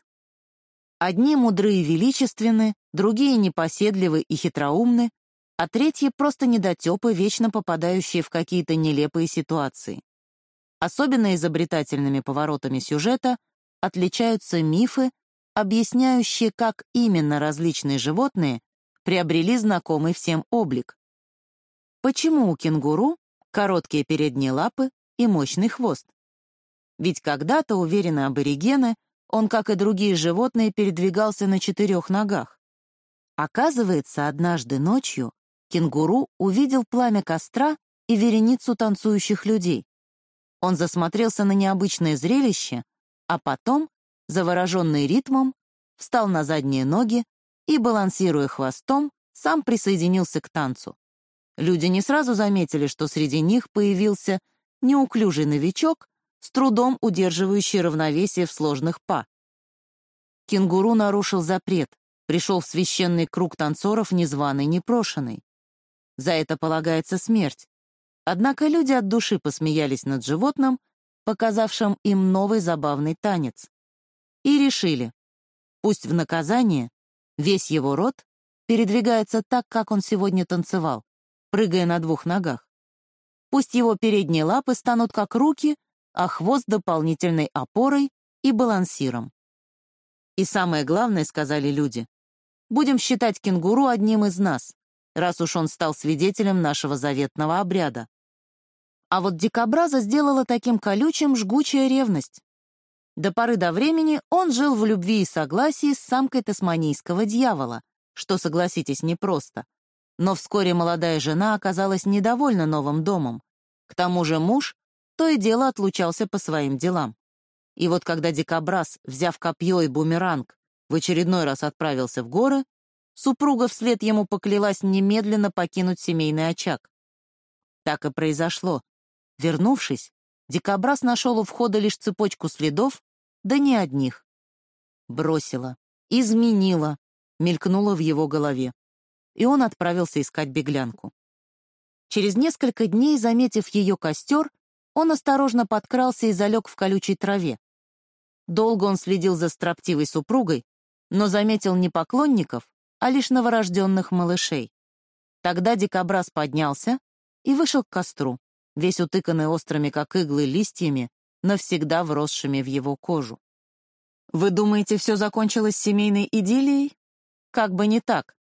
Одни мудрые и величественны, другие непоседливы и хитроумны, а третьи — просто недотепы, вечно попадающие в какие-то нелепые ситуации. Особенно изобретательными поворотами сюжета отличаются мифы, объясняющие, как именно различные животные приобрели знакомый всем облик. Почему у кенгуру короткие передние лапы и мощный хвост? Ведь когда-то, уверены аборигены, он, как и другие животные, передвигался на четырех ногах. Оказывается, однажды ночью Кенгуру увидел пламя костра и вереницу танцующих людей. Он засмотрелся на необычное зрелище, а потом, завороженный ритмом, встал на задние ноги и, балансируя хвостом, сам присоединился к танцу. Люди не сразу заметили, что среди них появился неуклюжий новичок, с трудом удерживающий равновесие в сложных па. Кенгуру нарушил запрет, пришел в священный круг танцоров незваный, непрошенный. За это полагается смерть. Однако люди от души посмеялись над животным, показавшим им новый забавный танец. И решили, пусть в наказание весь его род передвигается так, как он сегодня танцевал, прыгая на двух ногах. Пусть его передние лапы станут как руки, а хвост дополнительной опорой и балансиром. И самое главное, сказали люди, будем считать кенгуру одним из нас, раз уж он стал свидетелем нашего заветного обряда. А вот дикобраза сделала таким колючим жгучая ревность. До поры до времени он жил в любви и согласии с самкой тасманийского дьявола, что, согласитесь, непросто. Но вскоре молодая жена оказалась недовольна новым домом. К тому же муж то и дело отлучался по своим делам. И вот когда дикобраз, взяв копье и бумеранг, в очередной раз отправился в горы, Супруга вслед ему поклялась немедленно покинуть семейный очаг. Так и произошло. Вернувшись, дикобраз нашел у входа лишь цепочку следов, да не одних. Бросила, изменила, мелькнула в его голове. И он отправился искать беглянку. Через несколько дней, заметив ее костер, он осторожно подкрался и залег в колючей траве. Долго он следил за строптивой супругой, но заметил не поклонников, а лишь новорожденных малышей. Тогда дикобраз поднялся и вышел к костру. весь утыканный острыми, как иглы, листьями, навсегда вросшими в его кожу. Вы думаете, все закончилось семейной идиллией? Как бы не так.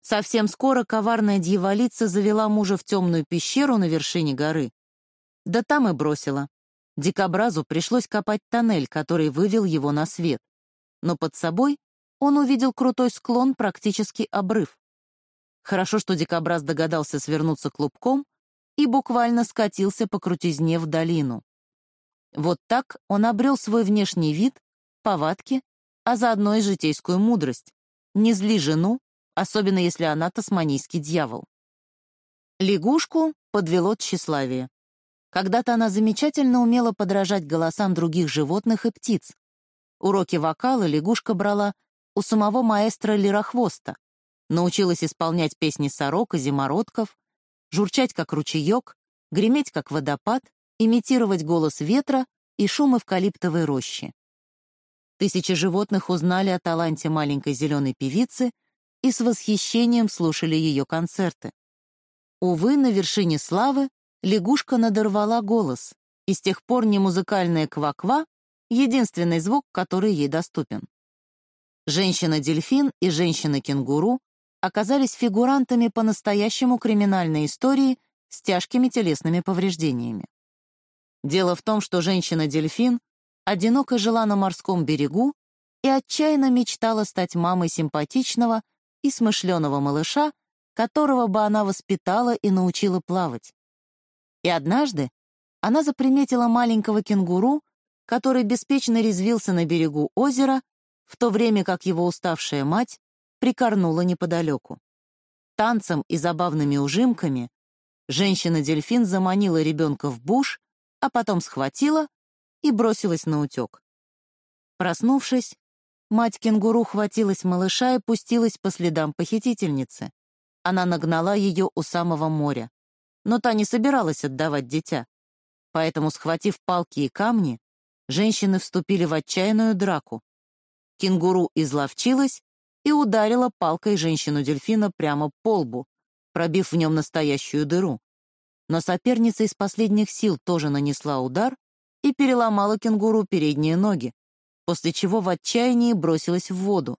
Совсем скоро коварная дьяволица завела мужа в темную пещеру на вершине горы. Да там и бросила. Дикобразу пришлось копать тоннель, который вывел его на свет. Но под собой он увидел крутой склон, практически обрыв. Хорошо, что дикобраз догадался свернуться клубком и буквально скатился по крутизне в долину. Вот так он обрел свой внешний вид, повадки, а заодно и житейскую мудрость. Не зли жену, особенно если она тасманийский дьявол. Лягушку подвело тщеславие. Когда-то она замечательно умела подражать голосам других животных и птиц. Уроки вокала лягушка брала у самого маэстро Лирохвоста. Научилась исполнять песни сорок и зимородков, журчать как ручеек, греметь как водопад, имитировать голос ветра и шум эвкалиптовой рощи. Тысячи животных узнали о таланте маленькой зеленой певицы и с восхищением слушали ее концерты. Увы, на вершине славы лягушка надорвала голос, и с тех пор не музыкальная ква-ква — единственный звук, который ей доступен. Женщина-дельфин и женщина-кенгуру оказались фигурантами по-настоящему криминальной истории с тяжкими телесными повреждениями. Дело в том, что женщина-дельфин одиноко жила на морском берегу и отчаянно мечтала стать мамой симпатичного и смышленого малыша, которого бы она воспитала и научила плавать. И однажды она заприметила маленького кенгуру, который беспечно резвился на берегу озера, в то время как его уставшая мать прикорнула неподалеку. Танцем и забавными ужимками женщина-дельфин заманила ребенка в буш, а потом схватила и бросилась на утек. Проснувшись, мать кенгуру хватилась малыша и пустилась по следам похитительницы. Она нагнала ее у самого моря. Но та не собиралась отдавать дитя. Поэтому, схватив палки и камни, женщины вступили в отчаянную драку. Кенгуру изловчилась и ударила палкой женщину-дельфина прямо по лбу, пробив в нем настоящую дыру. Но соперница из последних сил тоже нанесла удар и переломала кенгуру передние ноги, после чего в отчаянии бросилась в воду.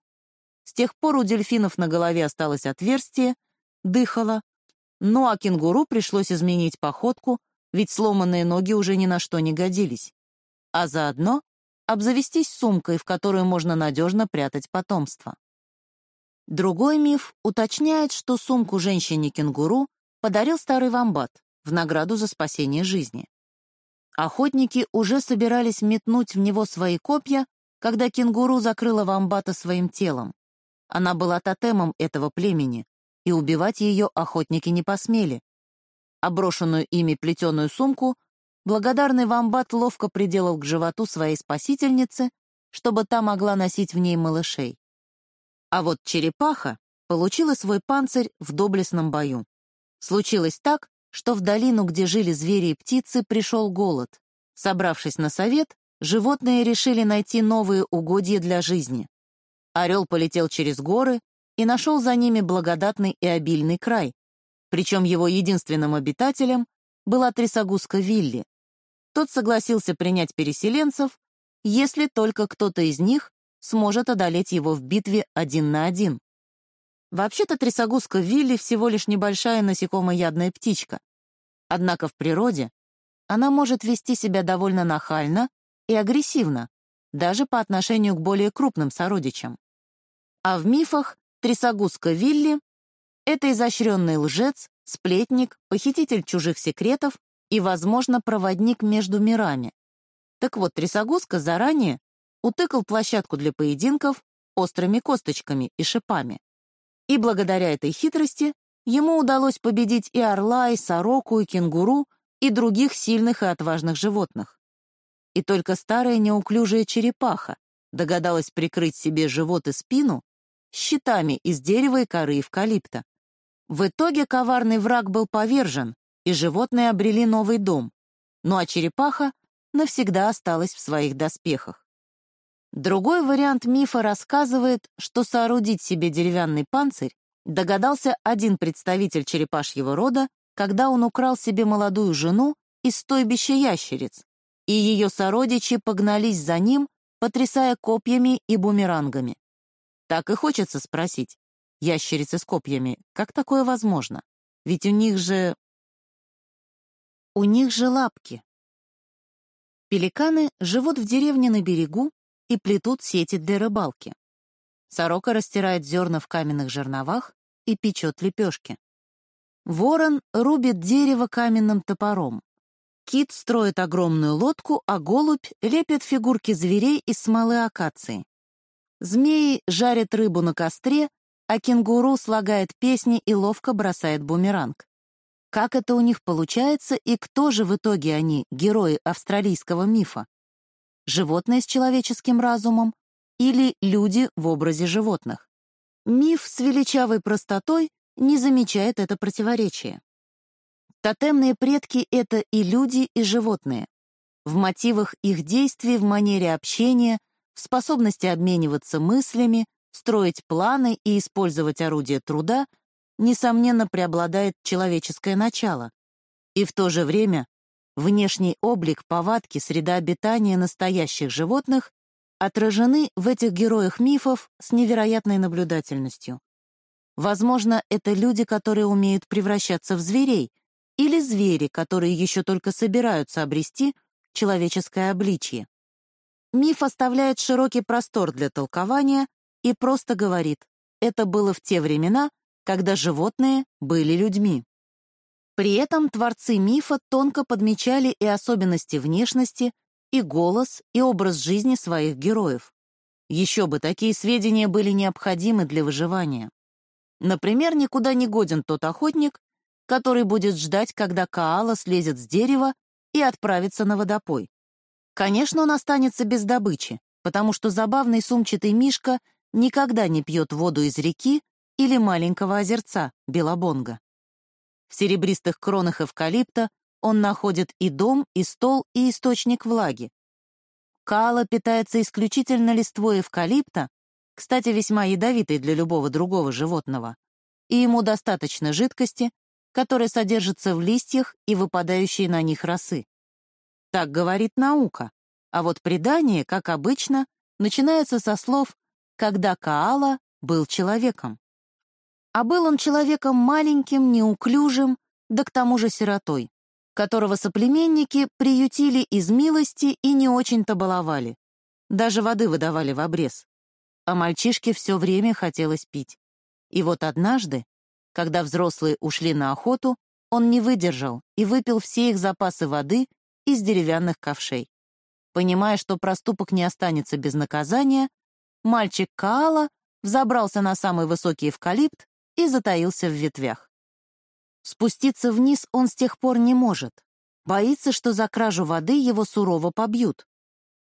С тех пор у дельфинов на голове осталось отверстие, дыхало, ну а кенгуру пришлось изменить походку, ведь сломанные ноги уже ни на что не годились. А заодно обзавестись сумкой, в которую можно надежно прятать потомство. Другой миф уточняет, что сумку женщине-кенгуру подарил старый вамбат в награду за спасение жизни. Охотники уже собирались метнуть в него свои копья, когда кенгуру закрыла вамбата своим телом. Она была тотемом этого племени, и убивать ее охотники не посмели. Оброшенную ими плетеную сумку благодарный вамбат ловко приделал к животу своей спасительницы, чтобы та могла носить в ней малышей. А вот черепаха получила свой панцирь в доблестном бою. Случилось так, что в долину, где жили звери и птицы, пришел голод. Собравшись на совет, животные решили найти новые угодья для жизни. Орел полетел через горы и нашел за ними благодатный и обильный край, причем его единственным обитателем была трясогузка Вилли. Тот согласился принять переселенцев, если только кто-то из них сможет одолеть его в битве один на один. Вообще-то трясогузка Вилли всего лишь небольшая насекомоядная птичка. Однако в природе она может вести себя довольно нахально и агрессивно, даже по отношению к более крупным сородичам. А в мифах трясогузка Вилли — это изощренный лжец, сплетник, похититель чужих секретов и, возможно, проводник между мирами. Так вот, трясогузка заранее утыкал площадку для поединков острыми косточками и шипами. И благодаря этой хитрости ему удалось победить и орла, и сороку, и кенгуру, и других сильных и отважных животных. И только старая неуклюжая черепаха догадалась прикрыть себе живот и спину щитами из дерева и коры эвкалипта. В итоге коварный враг был повержен, и животные обрели новый дом, ну а черепаха навсегда осталась в своих доспехах. Другой вариант мифа рассказывает, что соорудить себе деревянный панцирь догадался один представитель черепашьего рода, когда он украл себе молодую жену из стойбища ящериц, и ее сородичи погнались за ним, потрясая копьями и бумерангами. Так и хочется спросить, ящерицы с копьями, как такое возможно? Ведь у них же... У них же лапки. Пеликаны живут в деревне на берегу и плетут сети для рыбалки. Сорока растирает зерна в каменных жерновах и печет лепешки. Ворон рубит дерево каменным топором. Кит строит огромную лодку, а голубь лепит фигурки зверей из смолы акации. Змеи жарят рыбу на костре, а кенгуру слагает песни и ловко бросает бумеранг. Как это у них получается и кто же в итоге они, герои австралийского мифа? Животные с человеческим разумом или люди в образе животных? Миф с величавой простотой не замечает это противоречие. Тотемные предки — это и люди, и животные. В мотивах их действий, в манере общения, в способности обмениваться мыслями, строить планы и использовать орудия труда, несомненно, преобладает человеческое начало. И в то же время внешний облик, повадки, среда обитания настоящих животных отражены в этих героях мифов с невероятной наблюдательностью. Возможно, это люди, которые умеют превращаться в зверей, или звери, которые еще только собираются обрести человеческое обличье. Миф оставляет широкий простор для толкования и просто говорит, это было в те времена, когда животные были людьми. При этом творцы мифа тонко подмечали и особенности внешности, и голос, и образ жизни своих героев. Еще бы, такие сведения были необходимы для выживания. Например, никуда не годен тот охотник, который будет ждать, когда Каала слезет с дерева и отправится на водопой. Конечно, он останется без добычи, потому что забавный сумчатый мишка никогда не пьет воду из реки или маленького озерца, Белобонга. В серебристых кронах эвкалипта он находит и дом, и стол, и источник влаги. Каала питается исключительно листвой эвкалипта, кстати, весьма ядовитой для любого другого животного, и ему достаточно жидкости, которая содержится в листьях и выпадающей на них росы. Так говорит наука, а вот предание, как обычно, начинается со слов «когда Каала был человеком». А был он человеком маленьким, неуклюжим, да к тому же сиротой, которого соплеменники приютили из милости и не очень-то баловали. Даже воды выдавали в обрез а мальчишке все время хотелось пить. И вот однажды, когда взрослые ушли на охоту, он не выдержал и выпил все их запасы воды из деревянных ковшей. Понимая, что проступок не останется без наказания, мальчик Каала взобрался на самый высокий эвкалипт и затаился в ветвях. Спуститься вниз он с тех пор не может. Боится, что за кражу воды его сурово побьют.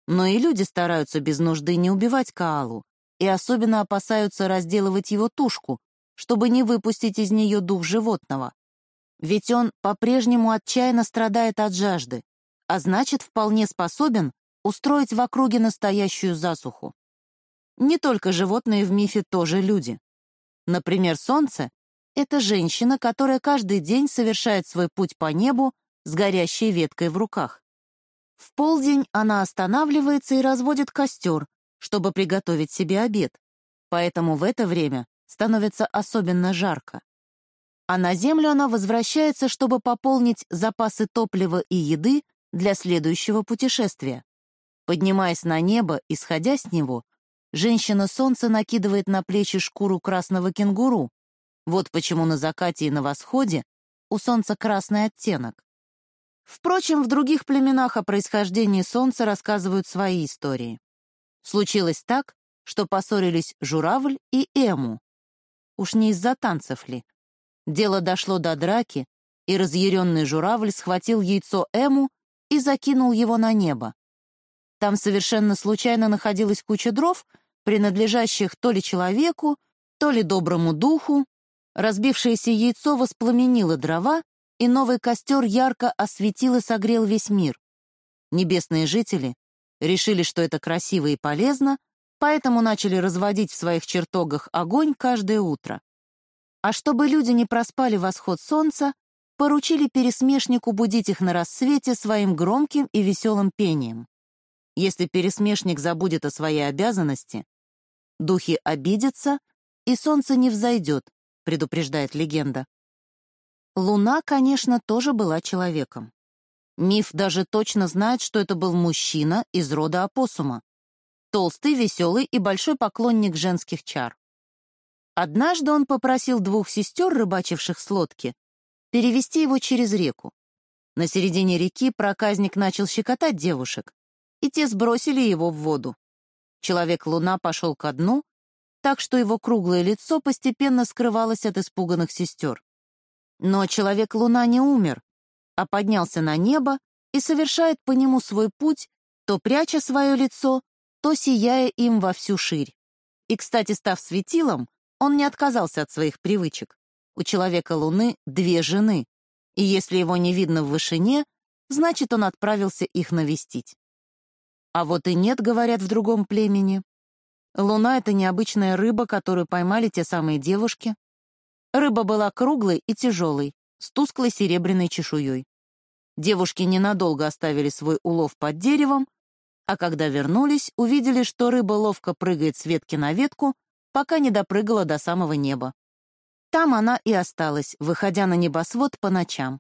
Но и люди стараются без нужды не убивать Каалу, и особенно опасаются разделывать его тушку, чтобы не выпустить из нее дух животного. Ведь он по-прежнему отчаянно страдает от жажды, а значит, вполне способен устроить в округе настоящую засуху. Не только животные в мифе тоже люди. Например, солнце — это женщина, которая каждый день совершает свой путь по небу с горящей веткой в руках. В полдень она останавливается и разводит костер, чтобы приготовить себе обед, поэтому в это время становится особенно жарко. А на Землю она возвращается, чтобы пополнить запасы топлива и еды для следующего путешествия. Поднимаясь на небо и сходя с него, женщина солнца накидывает на плечи шкуру красного кенгуру. Вот почему на закате и на восходе у солнца красный оттенок. Впрочем, в других племенах о происхождении солнца рассказывают свои истории. Случилось так, что поссорились журавль и эму. Уж не из-за танцев ли? Дело дошло до драки, и разъяренный журавль схватил яйцо эму и закинул его на небо. Там совершенно случайно находилась куча дров, принадлежащих то ли человеку, то ли доброму духу. Разбившееся яйцо воспламенило дрова, и новый костер ярко осветил и согрел весь мир. Небесные жители решили, что это красиво и полезно, поэтому начали разводить в своих чертогах огонь каждое утро. А чтобы люди не проспали восход солнца, поручили пересмешнику будить их на рассвете своим громким и веселым пением. Если пересмешник забудет о своей обязанности, духи обидятся, и солнце не взойдет, предупреждает легенда. Луна, конечно, тоже была человеком. Миф даже точно знает, что это был мужчина из рода опоссума. Толстый, веселый и большой поклонник женских чар. Однажды он попросил двух сестер, рыбачивших с лодки, перевести его через реку. На середине реки проказник начал щекотать девушек, и те сбросили его в воду. Человек-луна пошел ко дну, так что его круглое лицо постепенно скрывалось от испуганных сестер. Но человек-луна не умер, а поднялся на небо и совершает по нему свой путь, то пряча свое лицо, то сияя им во всю ширь. И, кстати, став светилом, он не отказался от своих привычек. У человека Луны две жены, и если его не видно в вышине, значит, он отправился их навестить. А вот и нет, говорят в другом племени. Луна — это необычная рыба, которую поймали те самые девушки. Рыба была круглой и тяжелой, с тусклой серебряной чешуей. Девушки ненадолго оставили свой улов под деревом, а когда вернулись, увидели, что рыба ловко прыгает с ветки на ветку, пока не допрыгала до самого неба. Там она и осталась, выходя на небосвод по ночам.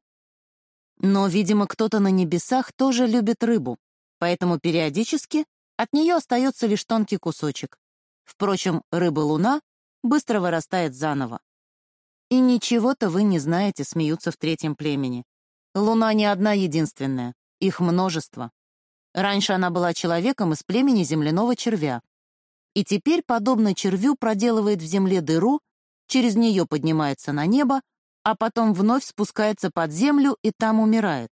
Но, видимо, кто-то на небесах тоже любит рыбу, поэтому периодически от нее остается лишь тонкий кусочек. Впрочем, рыба-луна быстро вырастает заново. И ничего-то вы не знаете, смеются в третьем племени. Луна не одна единственная, их множество. Раньше она была человеком из племени земляного червя. И теперь, подобно червю, проделывает в земле дыру, через нее поднимается на небо, а потом вновь спускается под землю и там умирает.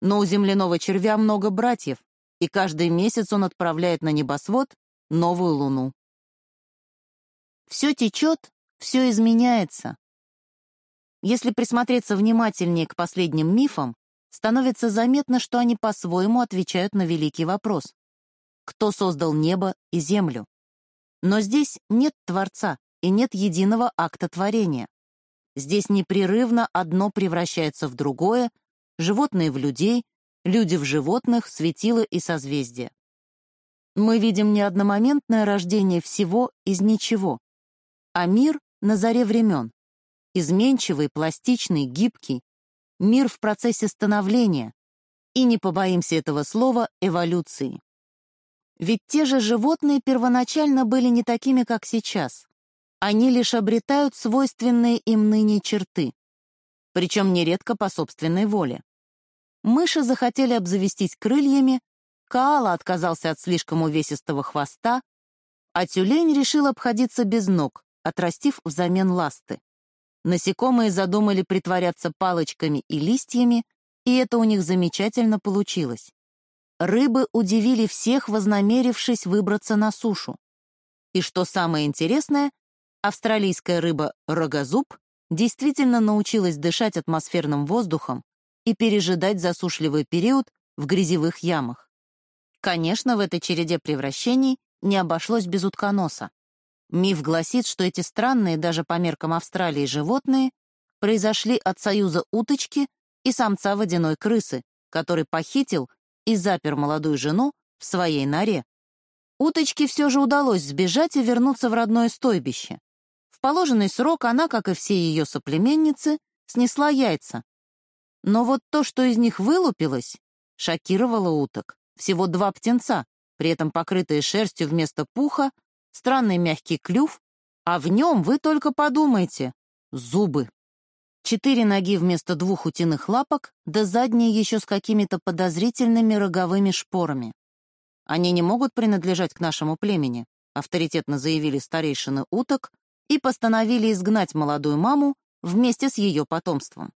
Но у земляного червя много братьев, и каждый месяц он отправляет на небосвод новую луну. Все течет, все изменяется. Если присмотреться внимательнее к последним мифам, становится заметно, что они по-своему отвечают на великий вопрос. Кто создал небо и землю? Но здесь нет Творца и нет единого акта творения. Здесь непрерывно одно превращается в другое, животные в людей, люди в животных, светила и созвездия. Мы видим не одномоментное рождение всего из ничего, а мир на заре времен, изменчивый, пластичный, гибкий, мир в процессе становления, и не побоимся этого слова, эволюции. Ведь те же животные первоначально были не такими, как сейчас. Они лишь обретают свойственные им ныне черты, причем нередко по собственной воле. Мыши захотели обзавестись крыльями, Каала отказался от слишком увесистого хвоста, а тюлень решил обходиться без ног, отрастив взамен ласты. Насекомые задумали притворяться палочками и листьями, и это у них замечательно получилось. Рыбы удивили всех, вознамерившись выбраться на сушу. И что самое интересное, австралийская рыба рогозуб действительно научилась дышать атмосферным воздухом и пережидать засушливый период в грязевых ямах. Конечно, в этой череде превращений не обошлось без утконоса. Миф гласит, что эти странные даже по меркам Австралии животные произошли от союза уточки и самца водяной крысы, который похитил и запер молодую жену в своей норе. Уточке все же удалось сбежать и вернуться в родное стойбище. В положенный срок она, как и все ее соплеменницы, снесла яйца. Но вот то, что из них вылупилось, шокировало уток. Всего два птенца, при этом покрытые шерстью вместо пуха, странный мягкий клюв, а в нем вы только подумайте — зубы. Четыре ноги вместо двух утиных лапок, да задние еще с какими-то подозрительными роговыми шпорами. Они не могут принадлежать к нашему племени, авторитетно заявили старейшины уток и постановили изгнать молодую маму вместе с ее потомством.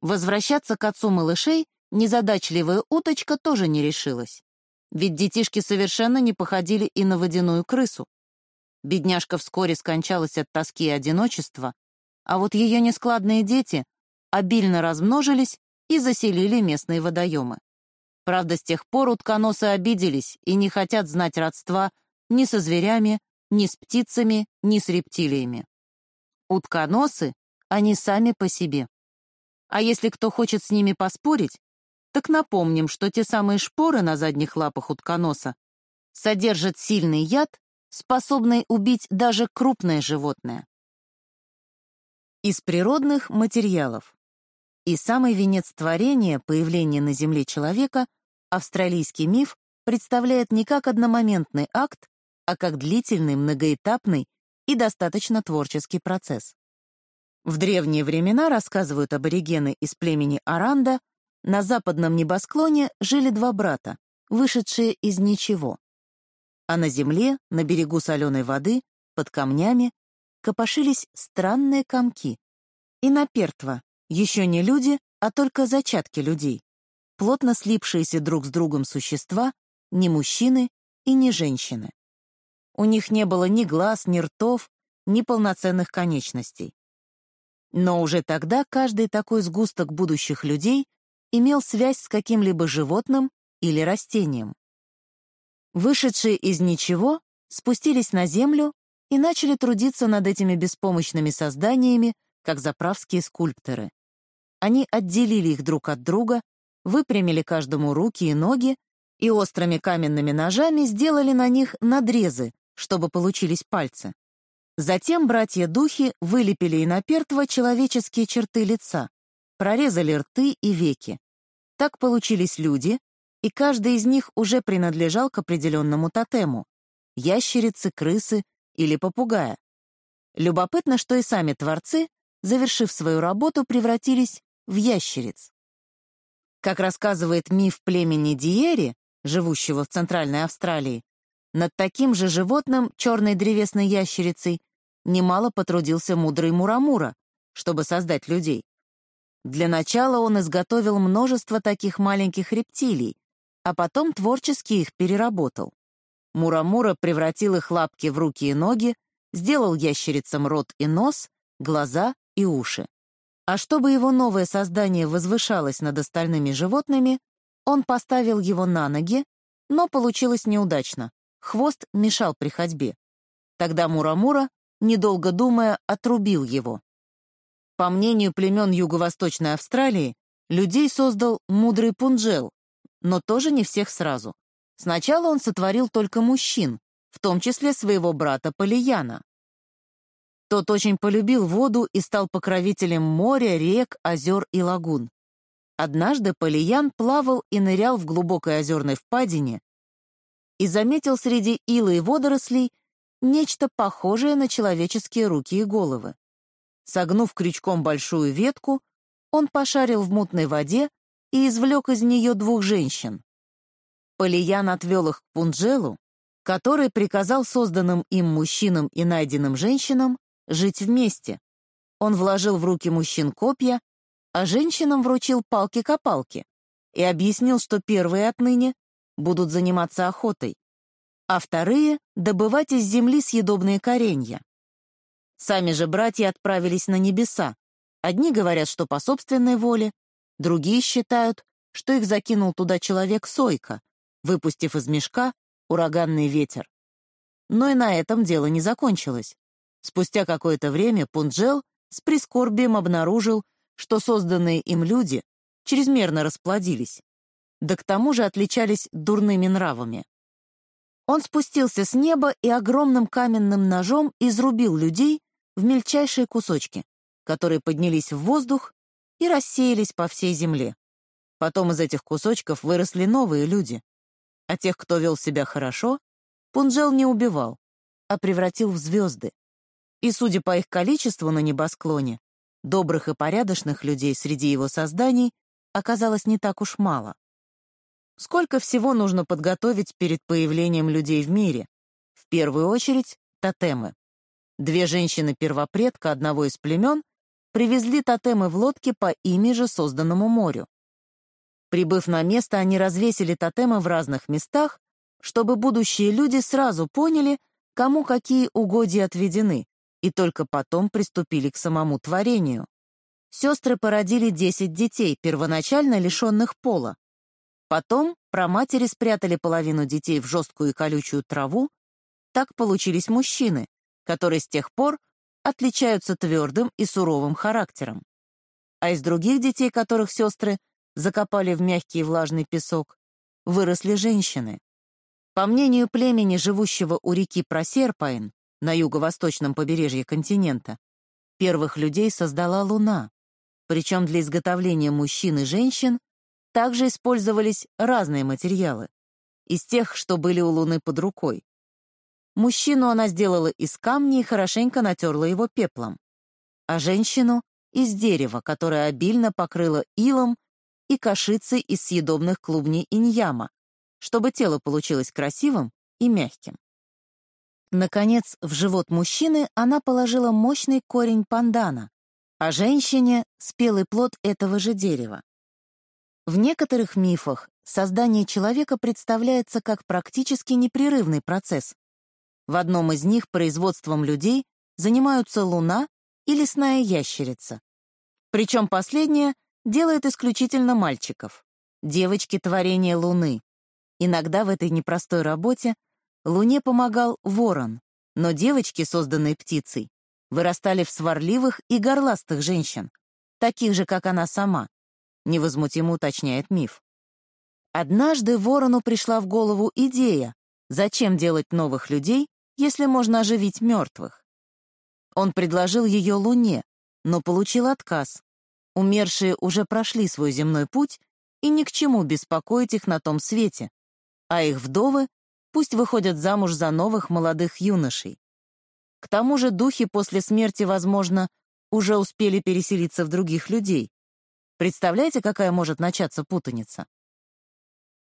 Возвращаться к отцу малышей незадачливая уточка тоже не решилась. Ведь детишки совершенно не походили и на водяную крысу. Бедняжка вскоре скончалась от тоски и одиночества, а вот ее нескладные дети обильно размножились и заселили местные водоемы. Правда, с тех пор утконосы обиделись и не хотят знать родства ни со зверями, ни с птицами, ни с рептилиями. Утконосы, они сами по себе. А если кто хочет с ними поспорить, так напомним, что те самые шпоры на задних лапах утконоса содержат сильный яд, способный убить даже крупное животное. Из природных материалов. И самый венец творения, появление на Земле человека, австралийский миф представляет не как одномоментный акт, а как длительный, многоэтапный и достаточно творческий процесс. В древние времена, рассказывают аборигены из племени Аранда, на западном небосклоне жили два брата, вышедшие из ничего. А на земле, на берегу соленой воды, под камнями, копошились странные комки. И напертво, еще не люди, а только зачатки людей, плотно слипшиеся друг с другом существа, не мужчины и не женщины. У них не было ни глаз, ни ртов, ни полноценных конечностей. Но уже тогда каждый такой сгусток будущих людей имел связь с каким-либо животным или растением. Вышедшие из ничего спустились на землю и начали трудиться над этими беспомощными созданиями, как заправские скульпторы. Они отделили их друг от друга, выпрямили каждому руки и ноги и острыми каменными ножами сделали на них надрезы, чтобы получились пальцы. Затем братья-духи вылепили и напертво человеческие черты лица, прорезали рты и веки. Так получились люди, и каждый из них уже принадлежал к определенному тотему — ящерицы, крысы или попугая. Любопытно, что и сами творцы, завершив свою работу, превратились в ящериц. Как рассказывает миф племени Диери, живущего в Центральной Австралии, над таким же животным, черной древесной ящерицей, немало потрудился мудрый Мурамура, чтобы создать людей. Для начала он изготовил множество таких маленьких рептилий, а потом творчески их переработал. Мурамура превратил их лапки в руки и ноги, сделал ящерицам рот и нос, глаза и уши. А чтобы его новое создание возвышалось над остальными животными, он поставил его на ноги, но получилось неудачно. Хвост мешал при ходьбе. Тогда Мурамура, недолго думая, отрубил его. По мнению племен Юго-Восточной Австралии, людей создал мудрый Пунджел, но тоже не всех сразу. Сначала он сотворил только мужчин, в том числе своего брата Полияна. Тот очень полюбил воду и стал покровителем моря, рек, озер и лагун. Однажды Полиян плавал и нырял в глубокой озерной впадине и заметил среди ила и водорослей нечто похожее на человеческие руки и головы. Согнув крючком большую ветку, он пошарил в мутной воде и извлек из нее двух женщин. Полиян отвел их к Пунджелу, который приказал созданным им мужчинам и найденным женщинам жить вместе. Он вложил в руки мужчин копья, а женщинам вручил палки-копалки и объяснил, что первые отныне будут заниматься охотой, а вторые — добывать из земли съедобные коренья. Сами же братья отправились на небеса. Одни говорят, что по собственной воле, другие считают, что их закинул туда человек-сойка, выпустив из мешка ураганный ветер. Но и на этом дело не закончилось. Спустя какое-то время Пунджел с прискорбием обнаружил, что созданные им люди чрезмерно расплодились, да к тому же отличались дурными нравами. Он спустился с неба и огромным каменным ножом изрубил людей, в мельчайшие кусочки, которые поднялись в воздух и рассеялись по всей земле. Потом из этих кусочков выросли новые люди. А тех, кто вел себя хорошо, Пунджел не убивал, а превратил в звезды. И, судя по их количеству на небосклоне, добрых и порядочных людей среди его созданий оказалось не так уж мало. Сколько всего нужно подготовить перед появлением людей в мире? В первую очередь, тотемы. Две женщины-первопредка одного из племен привезли тотемы в лодке по ими же созданному морю. Прибыв на место, они развесили тотемы в разных местах, чтобы будущие люди сразу поняли, кому какие угодья отведены, и только потом приступили к самому творению. Сестры породили 10 детей, первоначально лишенных пола. Потом проматери спрятали половину детей в жесткую и колючую траву, так получились мужчины, которые с тех пор отличаются твердым и суровым характером. а из других детей, которых сестры закопали в мягкий и влажный песок, выросли женщины. По мнению племени, живущего у реки Просерпаин на юго-восточном побережье континента, первых людей создала Луна, причем для изготовления мужчин и женщин также использовались разные материалы, из тех, что были у Луны под рукой. Мужчину она сделала из камня и хорошенько натерла его пеплом, а женщину — из дерева, которое обильно покрыло илом и кашицей из съедобных клубней иньяма, чтобы тело получилось красивым и мягким. Наконец, в живот мужчины она положила мощный корень пандана, а женщине — спелый плод этого же дерева. В некоторых мифах создание человека представляется как практически непрерывный процесс. В одном из них производством людей занимаются луна и лесная ящерица. Причем последняя делает исключительно мальчиков. Девочки — творение луны. Иногда в этой непростой работе Луне помогал ворон, но девочки, созданные птицей, вырастали в сварливых и горластых женщин, таких же, как она сама, невозмутимо уточняет миф. Однажды ворону пришла в голову идея, зачем делать новых людей, если можно оживить мертвых. Он предложил ее Луне, но получил отказ. Умершие уже прошли свой земной путь, и ни к чему беспокоить их на том свете, а их вдовы пусть выходят замуж за новых молодых юношей. К тому же духи после смерти, возможно, уже успели переселиться в других людей. Представляете, какая может начаться путаница?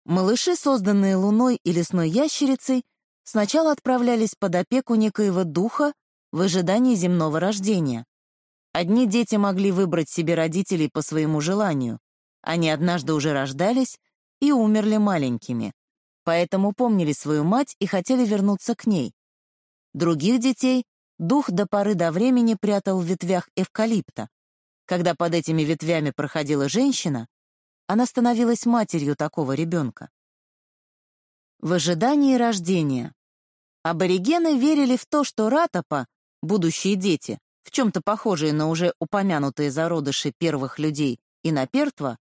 Малыши, созданные луной и лесной ящерицей, сначала отправлялись под опеку некоего духа в ожидании земного рождения. Одни дети могли выбрать себе родителей по своему желанию. Они однажды уже рождались и умерли маленькими поэтому помнили свою мать и хотели вернуться к ней. Других детей дух до поры до времени прятал в ветвях эвкалипта. Когда под этими ветвями проходила женщина, она становилась матерью такого ребенка. В ожидании рождения. Аборигены верили в то, что ратопа, будущие дети, в чем-то похожие на уже упомянутые зародыши первых людей и на пертва,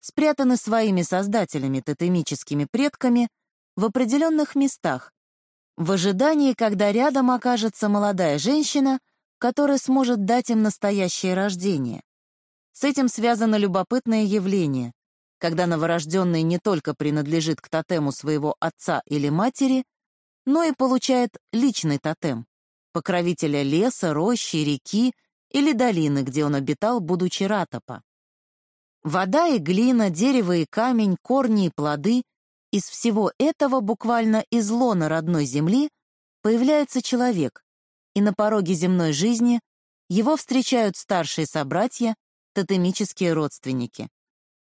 спрятаны своими создателями, тотемическими предками, в определенных местах, в ожидании, когда рядом окажется молодая женщина, которая сможет дать им настоящее рождение. С этим связано любопытное явление, когда новорожденный не только принадлежит к тотему своего отца или матери, но и получает личный тотем, покровителя леса, рощи, реки или долины, где он обитал, будучи ратопа. Вода и глина, дерево и камень, корни и плоды — из всего этого, буквально из лона родной земли, появляется человек, и на пороге земной жизни его встречают старшие собратья, тотемические родственники.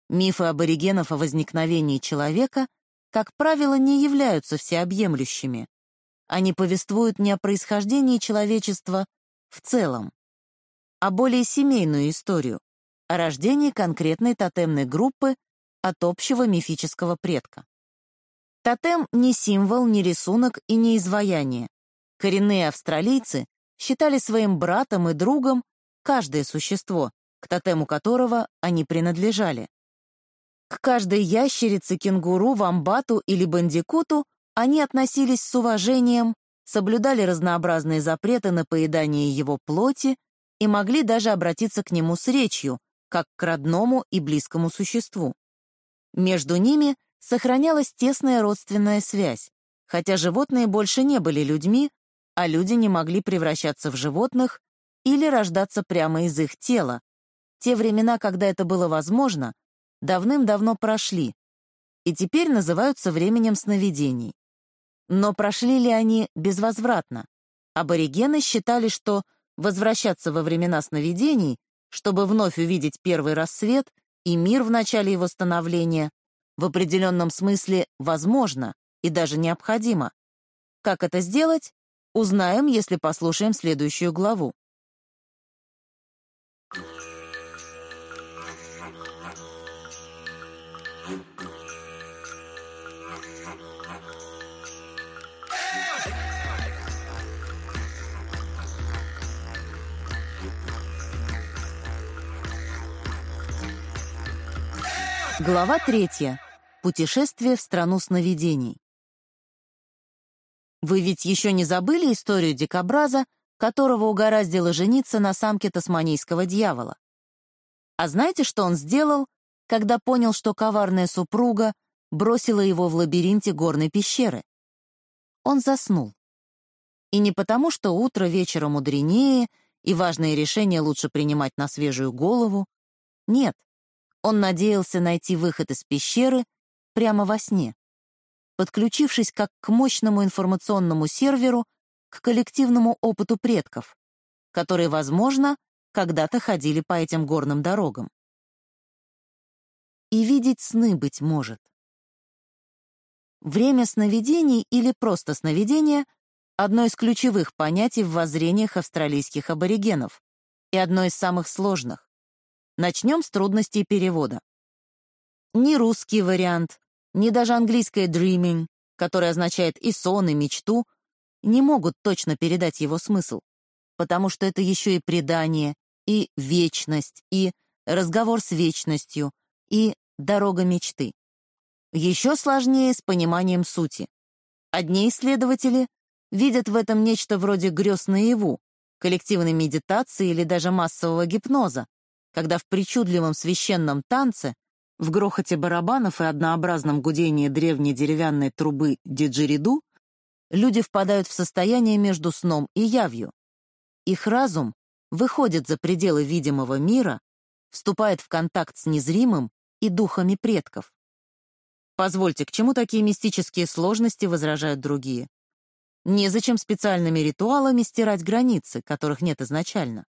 Мифы аборигенов о возникновении человека, как правило, не являются всеобъемлющими. Они повествуют не о происхождении человечества в целом, а более семейную историю, о рождении конкретной тотемной группы от общего мифического предка. Тотем — не символ, не рисунок и не изваяние. Коренные австралийцы считали своим братом и другом каждое существо, к тотему которого они принадлежали. К каждой ящерице, кенгуру, вамбату или бандикуту они относились с уважением, соблюдали разнообразные запреты на поедание его плоти и могли даже обратиться к нему с речью, как к родному и близкому существу. Между ними сохранялась тесная родственная связь, хотя животные больше не были людьми, а люди не могли превращаться в животных или рождаться прямо из их тела. Те времена, когда это было возможно, давным-давно прошли, и теперь называются временем сновидений. Но прошли ли они безвозвратно? Аборигены считали, что возвращаться во времена сновидений чтобы вновь увидеть первый рассвет и мир в начале его становления, в определенном смысле возможно и даже необходимо. Как это сделать, узнаем, если послушаем следующую главу. Глава третья. Путешествие в страну сновидений. Вы ведь еще не забыли историю дикобраза, которого угораздило жениться на самке тасманийского дьявола? А знаете, что он сделал, когда понял, что коварная супруга бросила его в лабиринте горной пещеры? Он заснул. И не потому, что утро вечера мудренее, и важные решения лучше принимать на свежую голову. Нет, он надеялся найти выход из пещеры прямо во сне, подключившись как к мощному информационному серверу, к коллективному опыту предков, которые, возможно, когда-то ходили по этим горным дорогам. И видеть сны, быть может. Время сновидений или просто сновидения — одно из ключевых понятий в воззрениях австралийских аборигенов и одно из самых сложных. Начнем с трудностей перевода. Ни русский вариант, ни даже английское dreaming, которое означает и сон, и мечту, не могут точно передать его смысл, потому что это еще и предание, и вечность, и разговор с вечностью, и дорога мечты. Еще сложнее с пониманием сути. Одни исследователи видят в этом нечто вроде грез наяву, коллективной медитации или даже массового гипноза, когда в причудливом священном танце, в грохоте барабанов и однообразном гудении древней деревянной трубы диджериду люди впадают в состояние между сном и явью. Их разум выходит за пределы видимого мира, вступает в контакт с незримым и духами предков. Позвольте, к чему такие мистические сложности возражают другие? Незачем специальными ритуалами стирать границы, которых нет изначально.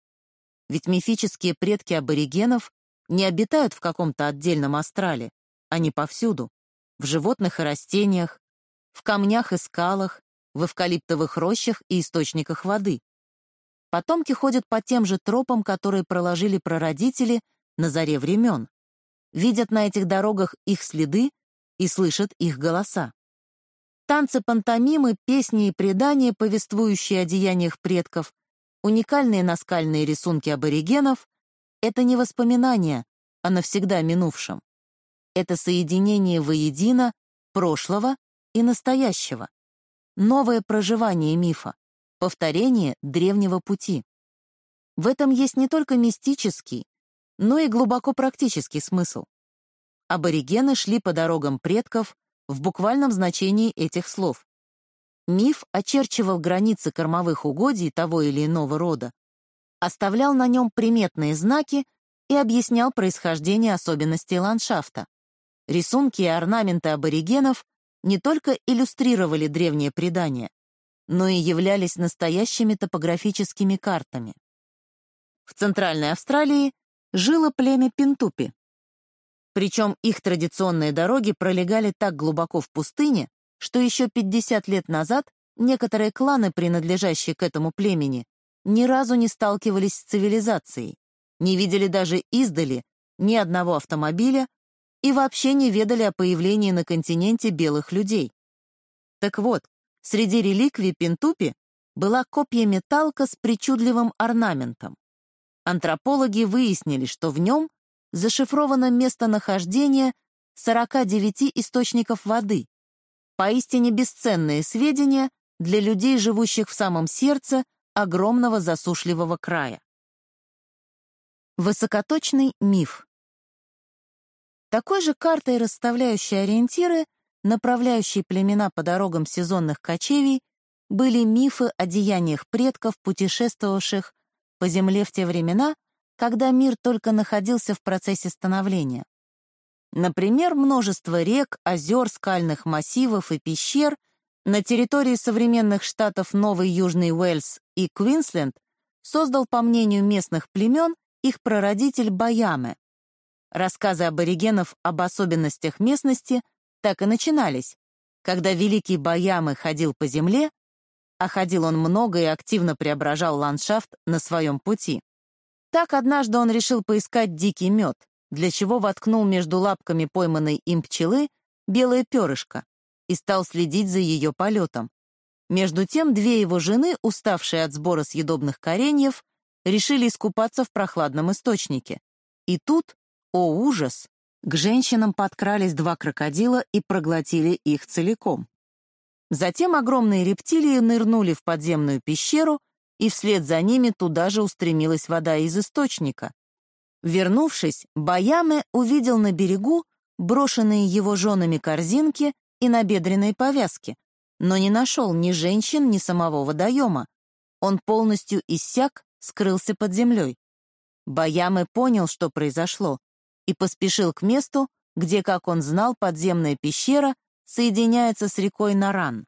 Ведь мифические предки аборигенов не обитают в каком-то отдельном астрале, они повсюду, в животных и растениях, в камнях и скалах, в эвкалиптовых рощах и источниках воды. Потомки ходят по тем же тропам, которые проложили прародители на заре времен, видят на этих дорогах их следы и слышат их голоса. Танцы пантомимы, песни и предания, повествующие о деяниях предков, уникальные наскальные рисунки аборигенов — это не воспоминания о навсегда минувшем. Это соединение воедино прошлого и настоящего. Новое проживание мифа, повторение древнего пути. В этом есть не только мистический, но и глубоко практический смысл аборигены шли по дорогам предков в буквальном значении этих слов. Миф очерчивал границы кормовых угодий того или иного рода, оставлял на нем приметные знаки и объяснял происхождение особенностей ландшафта. Рисунки и орнаменты аборигенов не только иллюстрировали древние предания, но и являлись настоящими топографическими картами. В Центральной Австралии жило племя Пинтупи, причем их традиционные дороги пролегали так глубоко в пустыне, что еще 50 лет назад некоторые кланы, принадлежащие к этому племени, ни разу не сталкивались с цивилизацией, не видели даже издали ни одного автомобиля и вообще не ведали о появлении на континенте белых людей. Так вот, среди реликвий Пентупи была копья-металка с причудливым орнаментом. Антропологи выяснили, что в нем зашифровано местонахождение 49 источников воды. Поистине бесценные сведения для людей, живущих в самом сердце огромного засушливого края. Высокоточный миф. Такой же картой, расставляющей ориентиры, направляющей племена по дорогам сезонных кочевий, были мифы о деяниях предков, путешествовавших по земле в те времена, когда мир только находился в процессе становления. Например, множество рек, озер, скальных массивов и пещер на территории современных штатов Новый Южный Уэльс и Квинсленд создал, по мнению местных племен, их прародитель Баяме. Рассказы аборигенов об особенностях местности так и начинались, когда великий Баяме ходил по земле, а ходил он много и активно преображал ландшафт на своем пути. Так однажды он решил поискать дикий мед, для чего воткнул между лапками пойманной им пчелы белое перышко и стал следить за ее полетом. Между тем две его жены, уставшие от сбора съедобных кореньев, решили искупаться в прохладном источнике. И тут, о ужас, К женщинам подкрались два крокодила и проглотили их целиком. Затем огромные рептилии нырнули в подземную пещеру, и вслед за ними туда же устремилась вода из источника. Вернувшись, Баяме увидел на берегу брошенные его женами корзинки и набедренные повязки, но не нашел ни женщин, ни самого водоема. Он полностью иссяк, скрылся под землей. Баяме понял, что произошло, и поспешил к месту, где, как он знал, подземная пещера соединяется с рекой Наран.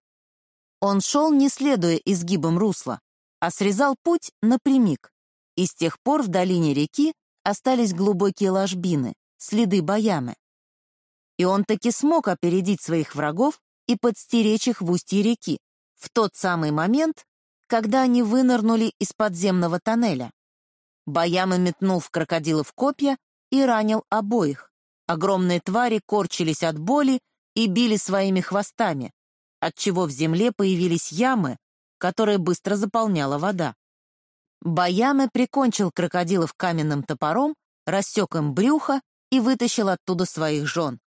Он шел, не следуя изгибам русла, а срезал путь напрямик, и с тех пор в долине реки остались глубокие ложбины, следы Баямы. И он таки смог опередить своих врагов и подстеречь их в устье реки, в тот самый момент, когда они вынырнули из подземного тоннеля. Баяма метнул в крокодилов копья и ранил обоих. Огромные твари корчились от боли и били своими хвостами, отчего в земле появились ямы, которые быстро заполняла вода. Баяме прикончил крокодилов каменным топором, рассек им брюхо и вытащил оттуда своих жен.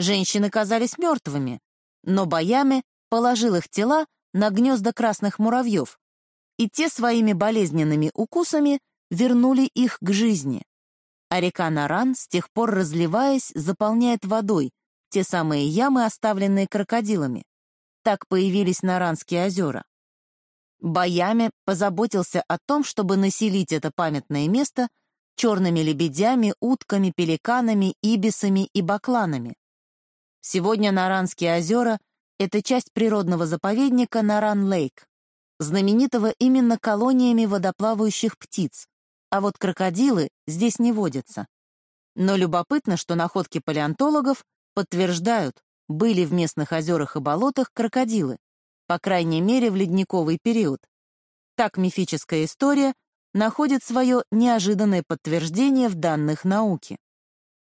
Женщины казались мертвыми, но Баяме положил их тела на гнезда красных муравьев, и те своими болезненными укусами вернули их к жизни. А река Наран, с тех пор разливаясь, заполняет водой те самые ямы, оставленные крокодилами. Так появились Наранские озера. Баяме позаботился о том, чтобы населить это памятное место черными лебедями, утками, пеликанами, ибисами и бакланами. Сегодня Наранские озера — это часть природного заповедника Наран-Лейк, знаменитого именно колониями водоплавающих птиц, а вот крокодилы здесь не водятся. Но любопытно, что находки палеонтологов подтверждают, были в местных озерах и болотах крокодилы, по крайней мере в ледниковый период. Так мифическая история находит свое неожиданное подтверждение в данных науки.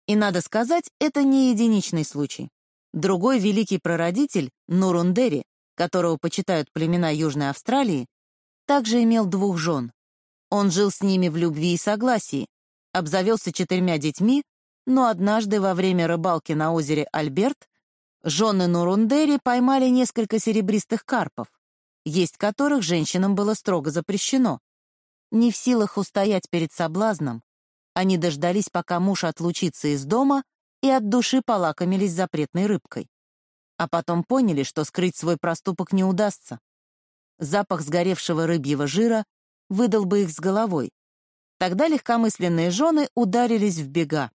И надо сказать, это не единичный случай. Другой великий прародитель, Нурундери, которого почитают племена Южной Австралии, также имел двух жен. Он жил с ними в любви и согласии, обзавелся четырьмя детьми, но однажды во время рыбалки на озере Альберт жены Нурундери поймали несколько серебристых карпов, есть которых женщинам было строго запрещено. Не в силах устоять перед соблазном, они дождались, пока муж отлучится из дома, и от души полакомились запретной рыбкой. А потом поняли, что скрыть свой проступок не удастся. Запах сгоревшего рыбьего жира выдал бы их с головой. Тогда легкомысленные жены ударились в бега.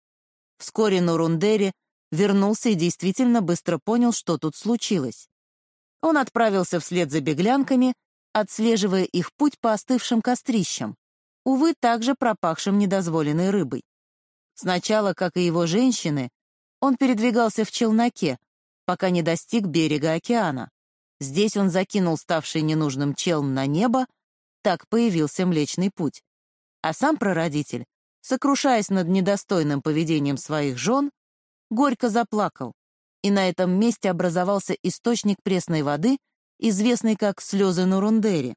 Вскоре Нурундери вернулся и действительно быстро понял, что тут случилось. Он отправился вслед за беглянками, отслеживая их путь по остывшим кострищам, увы, также пропахшим недозволенной рыбой. Сначала, как и его женщины, он передвигался в челноке, пока не достиг берега океана. Здесь он закинул ставший ненужным челн на небо, так появился Млечный Путь. А сам прародитель сокрушаясь над недостойным поведением своих жен, горько заплакал, и на этом месте образовался источник пресной воды, известный как слезы Нурундери.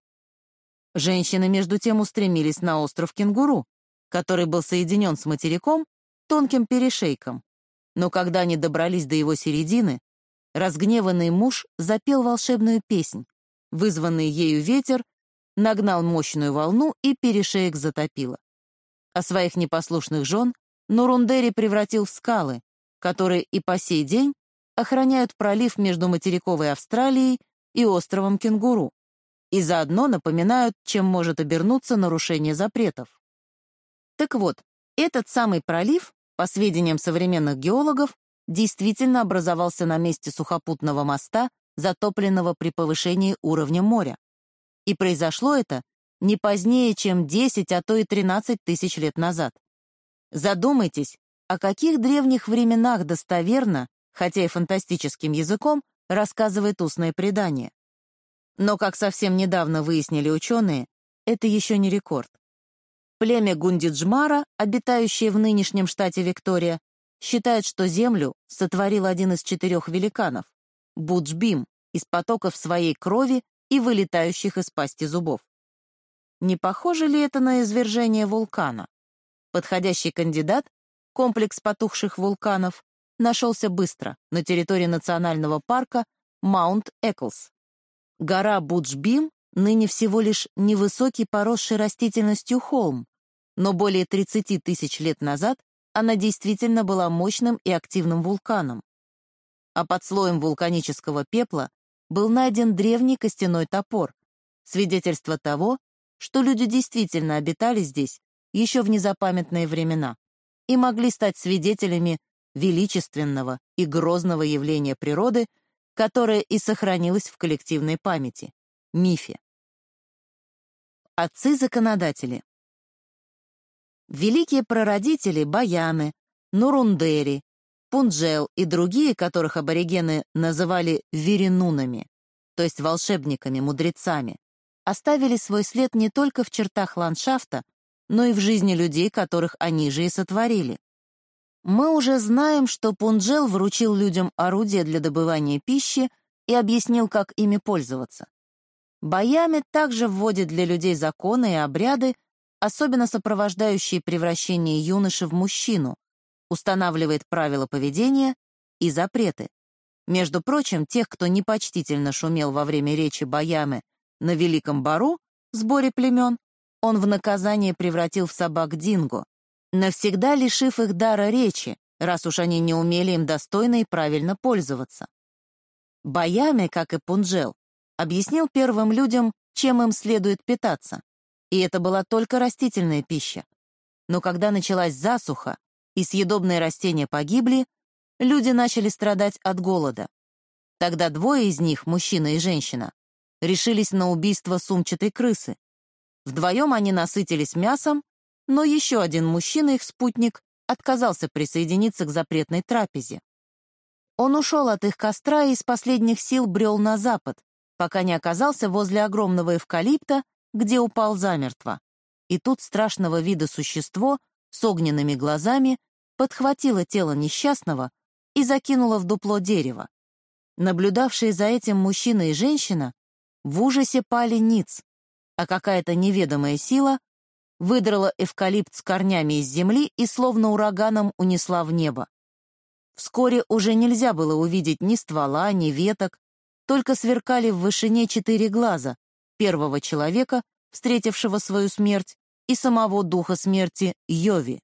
Женщины между тем устремились на остров Кенгуру, который был соединен с материком тонким перешейком. Но когда они добрались до его середины, разгневанный муж запел волшебную песнь. Вызванный ею ветер нагнал мощную волну и перешеек затопило а своих непослушных жен Нурундери превратил в скалы, которые и по сей день охраняют пролив между материковой Австралией и островом Кенгуру и заодно напоминают, чем может обернуться нарушение запретов. Так вот, этот самый пролив, по сведениям современных геологов, действительно образовался на месте сухопутного моста, затопленного при повышении уровня моря. И произошло это не позднее, чем 10, а то и 13 тысяч лет назад. Задумайтесь, о каких древних временах достоверно, хотя и фантастическим языком, рассказывает устное предание. Но, как совсем недавно выяснили ученые, это еще не рекорд. Племя Гундиджмара, обитающее в нынешнем штате Виктория, считает, что Землю сотворил один из четырех великанов — Буджбим, из потоков своей крови и вылетающих из пасти зубов. Не похоже ли это на извержение вулкана? Подходящий кандидат — комплекс потухших вулканов, нашелся быстро на территории национального парка Маунт Эклс. Гора Буджбим ныне всего лишь невысокий поросший растительностью холм, но более 30 тысяч лет назад она действительно была мощным и активным вулканом. А под слоем вулканического пепла был найден древний костяной топор, свидетельство того, что люди действительно обитали здесь еще в незапамятные времена и могли стать свидетелями величественного и грозного явления природы, которое и сохранилось в коллективной памяти — мифе. Отцы-законодатели Великие прародители Баяны, Нурундери, Пунджел и другие, которых аборигены называли веринунами, то есть волшебниками, мудрецами, оставили свой след не только в чертах ландшафта, но и в жизни людей, которых они же и сотворили. Мы уже знаем, что Пунджел вручил людям орудия для добывания пищи и объяснил, как ими пользоваться. Баями также вводит для людей законы и обряды, особенно сопровождающие превращение юноши в мужчину, устанавливает правила поведения и запреты. Между прочим, тех, кто непочтительно шумел во время речи Баямы на Великом Бару, сборе племен, он в наказание превратил в собак динго, навсегда лишив их дара речи, раз уж они не умели им достойно и правильно пользоваться. Баяме, как и Пунджел, объяснил первым людям, чем им следует питаться. И это была только растительная пища. Но когда началась засуха и съедобные растения погибли, люди начали страдать от голода. Тогда двое из них, мужчина и женщина, решились на убийство сумчатой крысы. Вдвоем они насытились мясом, но еще один мужчина, их спутник, отказался присоединиться к запретной трапезе. Он ушел от их костра и из последних сил брел на запад, пока не оказался возле огромного эвкалипта, где упал замертво. И тут страшного вида существо с огненными глазами подхватило тело несчастного и закинуло в дупло дерева. Наблюдавшие за этим мужчина и женщина в ужасе пали ниц, а какая-то неведомая сила выдрала эвкалипт с корнями из земли и словно ураганом унесла в небо. Вскоре уже нельзя было увидеть ни ствола, ни веток, только сверкали в вышине четыре глаза первого человека, встретившего свою смерть, и самого духа смерти Йови.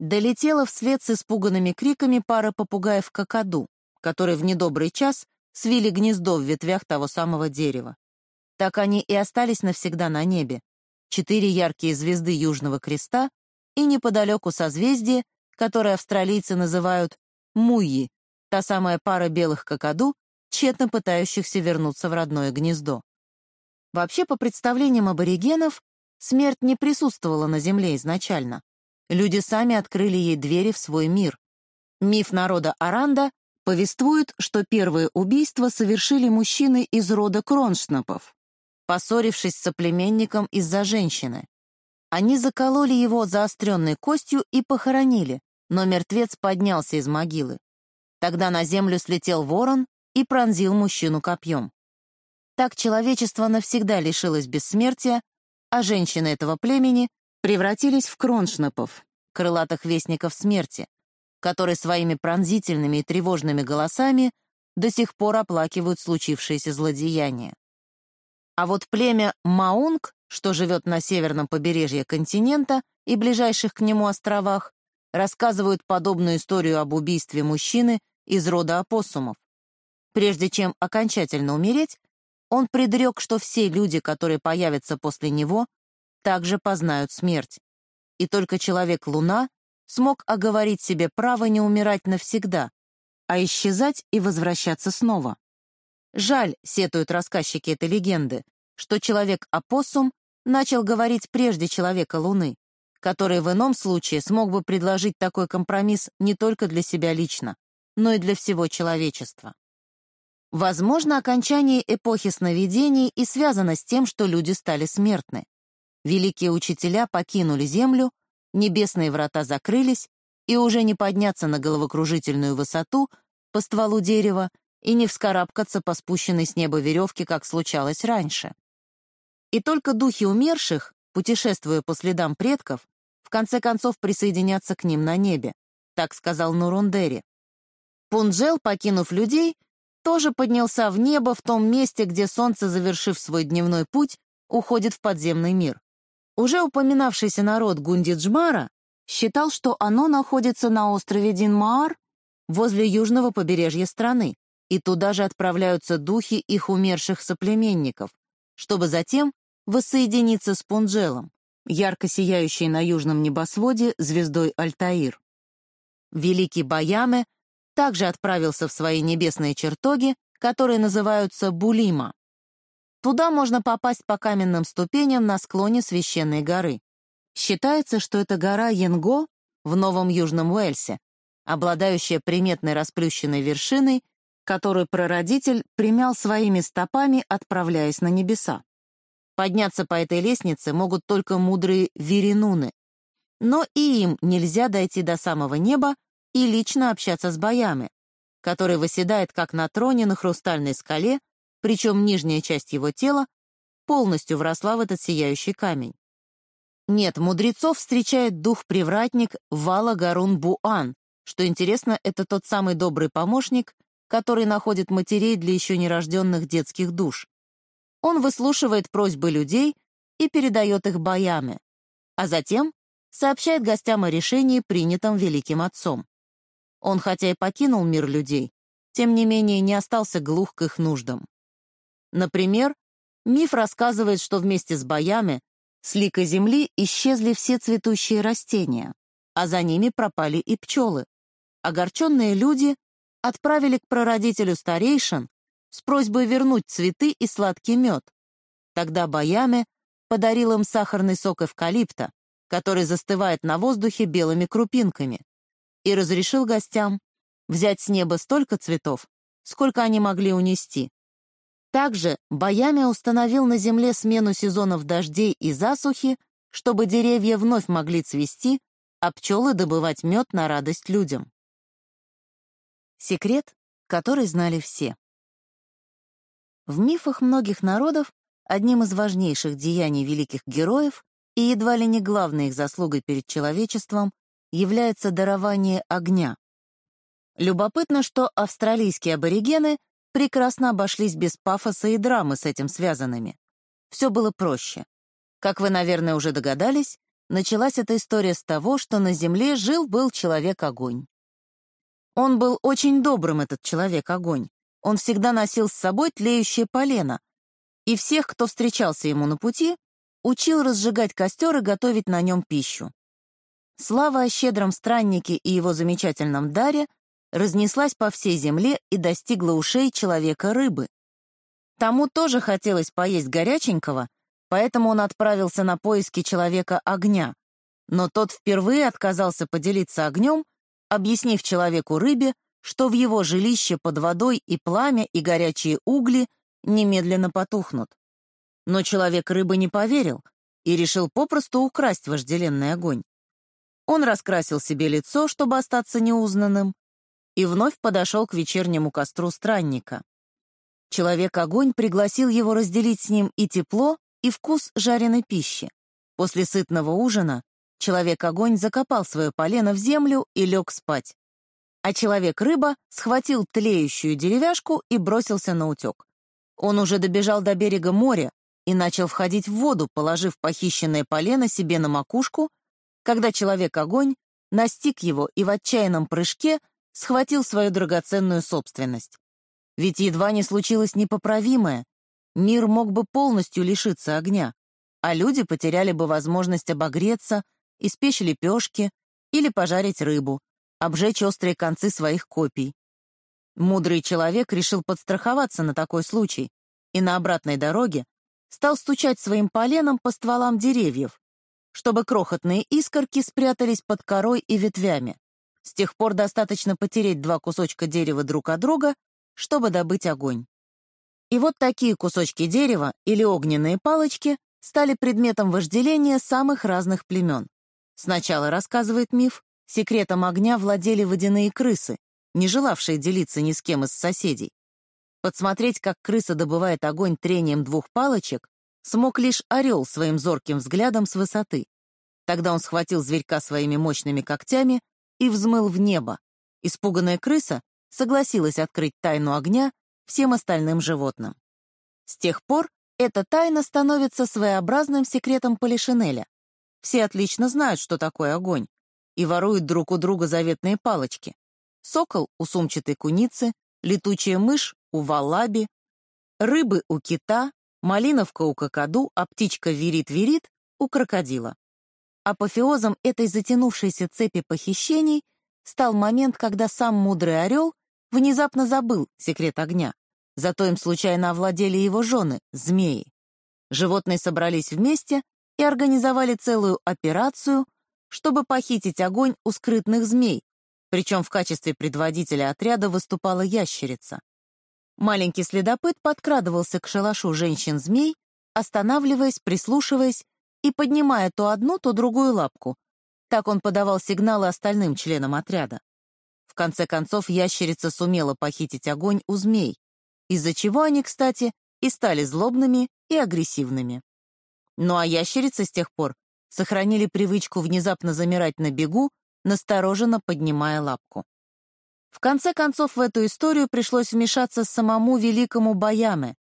Долетела вслед с испуганными криками пара попугаев какаду, которые в недобрый час свили гнездо в ветвях того самого дерева. Так они и остались навсегда на небе. Четыре яркие звезды Южного Креста и неподалеку созвездие, которое австралийцы называют Муи, та самая пара белых какаду, тщетно пытающихся вернуться в родное гнездо. Вообще, по представлениям аборигенов, смерть не присутствовала на Земле изначально. Люди сами открыли ей двери в свой мир. Миф народа Аранда повествует, что первые убийства совершили мужчины из рода Кроншнапов поссорившись с соплеменником из-за женщины. Они закололи его заостренной костью и похоронили, но мертвец поднялся из могилы. Тогда на землю слетел ворон и пронзил мужчину копьем. Так человечество навсегда лишилось бессмертия, а женщины этого племени превратились в кроншнапов, крылатых вестников смерти, которые своими пронзительными и тревожными голосами до сих пор оплакивают случившееся злодеяние. А вот племя Маунг, что живет на северном побережье континента и ближайших к нему островах, рассказывают подобную историю об убийстве мужчины из рода опоссумов. Прежде чем окончательно умереть, он предрек, что все люди, которые появятся после него, также познают смерть. И только человек-луна смог оговорить себе право не умирать навсегда, а исчезать и возвращаться снова. Жаль, сетуют рассказчики этой легенды, что человек-опоссум начал говорить прежде человека-луны, который в ином случае смог бы предложить такой компромисс не только для себя лично, но и для всего человечества. Возможно, окончание эпохи сновидений и связано с тем, что люди стали смертны. Великие учителя покинули Землю, небесные врата закрылись, и уже не подняться на головокружительную высоту по стволу дерева и не вскарабкаться по спущенной с неба веревке, как случалось раньше. И только духи умерших, путешествуя по следам предков, в конце концов присоединятся к ним на небе, так сказал Нурундери. Пунджел, покинув людей, тоже поднялся в небо в том месте, где солнце, завершив свой дневной путь, уходит в подземный мир. Уже упоминавшийся народ Гундиджмара считал, что оно находится на острове Динмаар возле южного побережья страны, и туда же отправляются духи их умерших соплеменников, чтобы затем воссоединиться с Пунджелом, ярко сияющей на южном небосводе звездой Альтаир. Великий Баяме также отправился в свои небесные чертоги, которые называются Булима. Туда можно попасть по каменным ступеням на склоне священной горы. Считается, что это гора Янго в Новом Южном Уэльсе, обладающая приметной расплющенной вершиной, которую прародитель примял своими стопами, отправляясь на небеса. Подняться по этой лестнице могут только мудрые веринуны. Но и им нельзя дойти до самого неба и лично общаться с боями, который выседает как на троне на хрустальной скале, причем нижняя часть его тела полностью вросла в этот сияющий камень. Нет, мудрецов встречает дух-привратник Вала Гарун Буан. Что интересно, это тот самый добрый помощник, который находит матерей для еще нерожденных детских душ. Он выслушивает просьбы людей и передает их боями, а затем сообщает гостям о решении, принятом Великим Отцом. Он хотя и покинул мир людей, тем не менее не остался глух к их нуждам. Например, миф рассказывает, что вместе с боями с лика земли исчезли все цветущие растения, а за ними пропали и пчелы. Огорченные люди отправили к прародителю старейшин с просьбой вернуть цветы и сладкий мед. Тогда Баяме подарил им сахарный сок эвкалипта, который застывает на воздухе белыми крупинками, и разрешил гостям взять с неба столько цветов, сколько они могли унести. Также Баями установил на земле смену сезонов дождей и засухи, чтобы деревья вновь могли цвести, а пчелы добывать мед на радость людям. Секрет, который знали все. В мифах многих народов одним из важнейших деяний великих героев и едва ли не главной их заслугой перед человечеством является дарование огня. Любопытно, что австралийские аборигены прекрасно обошлись без пафоса и драмы с этим связанными. Все было проще. Как вы, наверное, уже догадались, началась эта история с того, что на Земле жил-был человек-огонь. Он был очень добрым, этот человек-огонь. Он всегда носил с собой тлеющее полено, и всех, кто встречался ему на пути, учил разжигать костер и готовить на нем пищу. Слава о щедром страннике и его замечательном даре разнеслась по всей земле и достигла ушей человека-рыбы. Тому тоже хотелось поесть горяченького, поэтому он отправился на поиски человека-огня. Но тот впервые отказался поделиться огнем, объяснив человеку-рыбе, что в его жилище под водой и пламя, и горячие угли немедленно потухнут. Но человек-рыба не поверил и решил попросту украсть вожделенный огонь. Он раскрасил себе лицо, чтобы остаться неузнанным, и вновь подошел к вечернему костру странника. Человек-огонь пригласил его разделить с ним и тепло, и вкус жареной пищи. После сытного ужина человек-огонь закопал свое полено в землю и лег спать. А человек-рыба схватил тлеющую деревяшку и бросился на утек. Он уже добежал до берега моря и начал входить в воду, положив похищенное полено себе на макушку, когда человек-огонь настиг его и в отчаянном прыжке схватил свою драгоценную собственность. Ведь едва не случилось непоправимое. Мир мог бы полностью лишиться огня, а люди потеряли бы возможность обогреться, испечь лепешки или пожарить рыбу, обжечь острые концы своих копий. Мудрый человек решил подстраховаться на такой случай и на обратной дороге стал стучать своим поленом по стволам деревьев, чтобы крохотные искорки спрятались под корой и ветвями. С тех пор достаточно потереть два кусочка дерева друг от друга, чтобы добыть огонь. И вот такие кусочки дерева или огненные палочки стали предметом вожделения самых разных племен. Сначала, рассказывает миф, секретом огня владели водяные крысы, не желавшие делиться ни с кем из соседей. Подсмотреть, как крыса добывает огонь трением двух палочек, смог лишь орел своим зорким взглядом с высоты. Тогда он схватил зверька своими мощными когтями и взмыл в небо. Испуганная крыса согласилась открыть тайну огня всем остальным животным. С тех пор эта тайна становится своеобразным секретом Полишинеля. Все отлично знают, что такое огонь, и воруют друг у друга заветные палочки. Сокол у сумчатой куницы, летучая мышь у валаби, рыбы у кита, малиновка у кокоду, а птичка верит-верит у крокодила. Апофеозом этой затянувшейся цепи похищений стал момент, когда сам мудрый орел внезапно забыл секрет огня. Зато им случайно овладели его жены, змеи. Животные собрались вместе и организовали целую операцию, чтобы похитить огонь у скрытных змей, причем в качестве предводителя отряда выступала ящерица. Маленький следопыт подкрадывался к шалашу женщин-змей, останавливаясь, прислушиваясь и поднимая то одну, то другую лапку. Так он подавал сигналы остальным членам отряда. В конце концов, ящерица сумела похитить огонь у змей, из-за чего они, кстати, и стали злобными и агрессивными. Ну а ящерицы с тех пор сохранили привычку внезапно замирать на бегу, настороженно поднимая лапку. В конце концов, в эту историю пришлось вмешаться самому великому Баяме.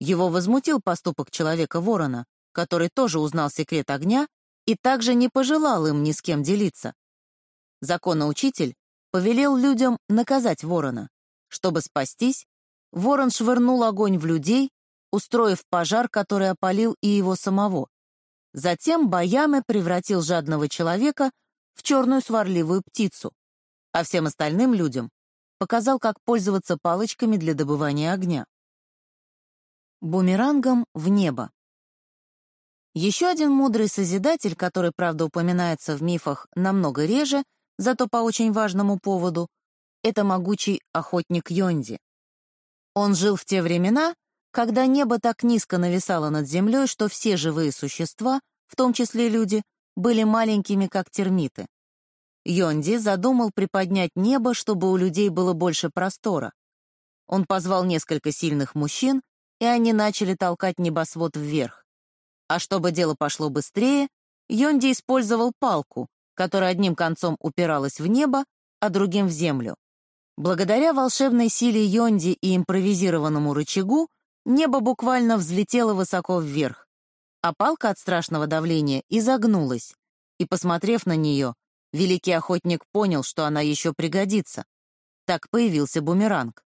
Его возмутил поступок человека-ворона, который тоже узнал секрет огня и также не пожелал им ни с кем делиться. Законоучитель повелел людям наказать ворона. Чтобы спастись, ворон швырнул огонь в людей, устроив пожар, который опалил и его самого. Затем Баяме превратил жадного человека в черную сварливую птицу, а всем остальным людям показал, как пользоваться палочками для добывания огня. Бумерангом в небо. Еще один мудрый созидатель, который, правда, упоминается в мифах намного реже, зато по очень важному поводу, это могучий охотник Йонди. Он жил в те времена, когда небо так низко нависало над землей, что все живые существа, в том числе люди, были маленькими, как термиты. Йонди задумал приподнять небо, чтобы у людей было больше простора. Он позвал несколько сильных мужчин, и они начали толкать небосвод вверх. А чтобы дело пошло быстрее, Йонди использовал палку, которая одним концом упиралась в небо, а другим в землю. Благодаря волшебной силе Йонди и импровизированному рычагу небо буквально взлетело высоко вверх, а палка от страшного давления изогнулась, и, посмотрев на нее, великий охотник понял, что она еще пригодится. Так появился бумеранг.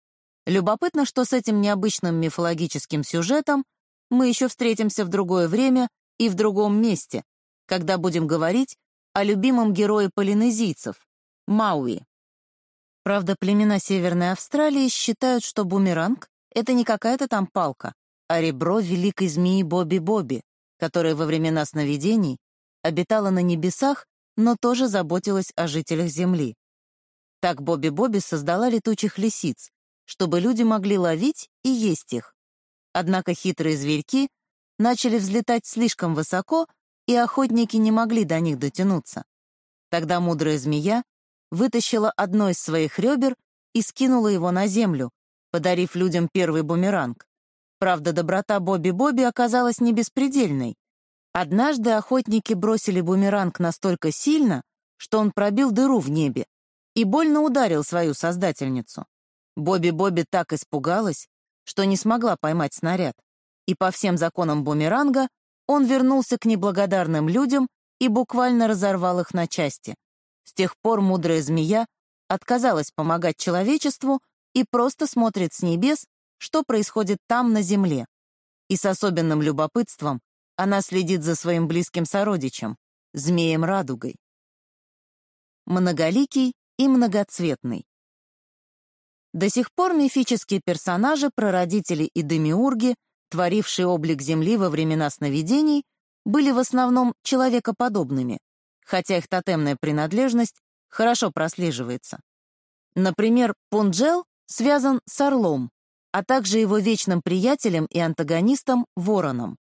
Любопытно, что с этим необычным мифологическим сюжетом мы еще встретимся в другое время и в другом месте, когда будем говорить о любимом герое полинезийцев — Мауи. Правда, племена Северной Австралии считают, что бумеранг — это не какая-то там палка, а ребро великой змеи Бобби-Бобби, которая во времена сновидений обитала на небесах, но тоже заботилась о жителях Земли. Так Бобби-Бобби создала летучих лисиц, чтобы люди могли ловить и есть их. Однако хитрые зверьки начали взлетать слишком высоко, и охотники не могли до них дотянуться. Тогда мудрая змея вытащила одно из своих ребер и скинула его на землю, подарив людям первый бумеранг. Правда, доброта Бобби-Бобби оказалась не беспредельной. Однажды охотники бросили бумеранг настолько сильно, что он пробил дыру в небе и больно ударил свою создательницу. Бобби-Бобби так испугалась, что не смогла поймать снаряд, и по всем законам бумеранга он вернулся к неблагодарным людям и буквально разорвал их на части. С тех пор мудрая змея отказалась помогать человечеству и просто смотрит с небес, что происходит там, на земле. И с особенным любопытством она следит за своим близким сородичем, змеем-радугой. Многоликий и многоцветный. До сих пор мифические персонажи, прародители и демиурги творившие облик Земли во времена сновидений, были в основном человекоподобными, хотя их тотемная принадлежность хорошо прослеживается. Например, Пунджел связан с орлом, а также его вечным приятелем и антагонистом — вороном.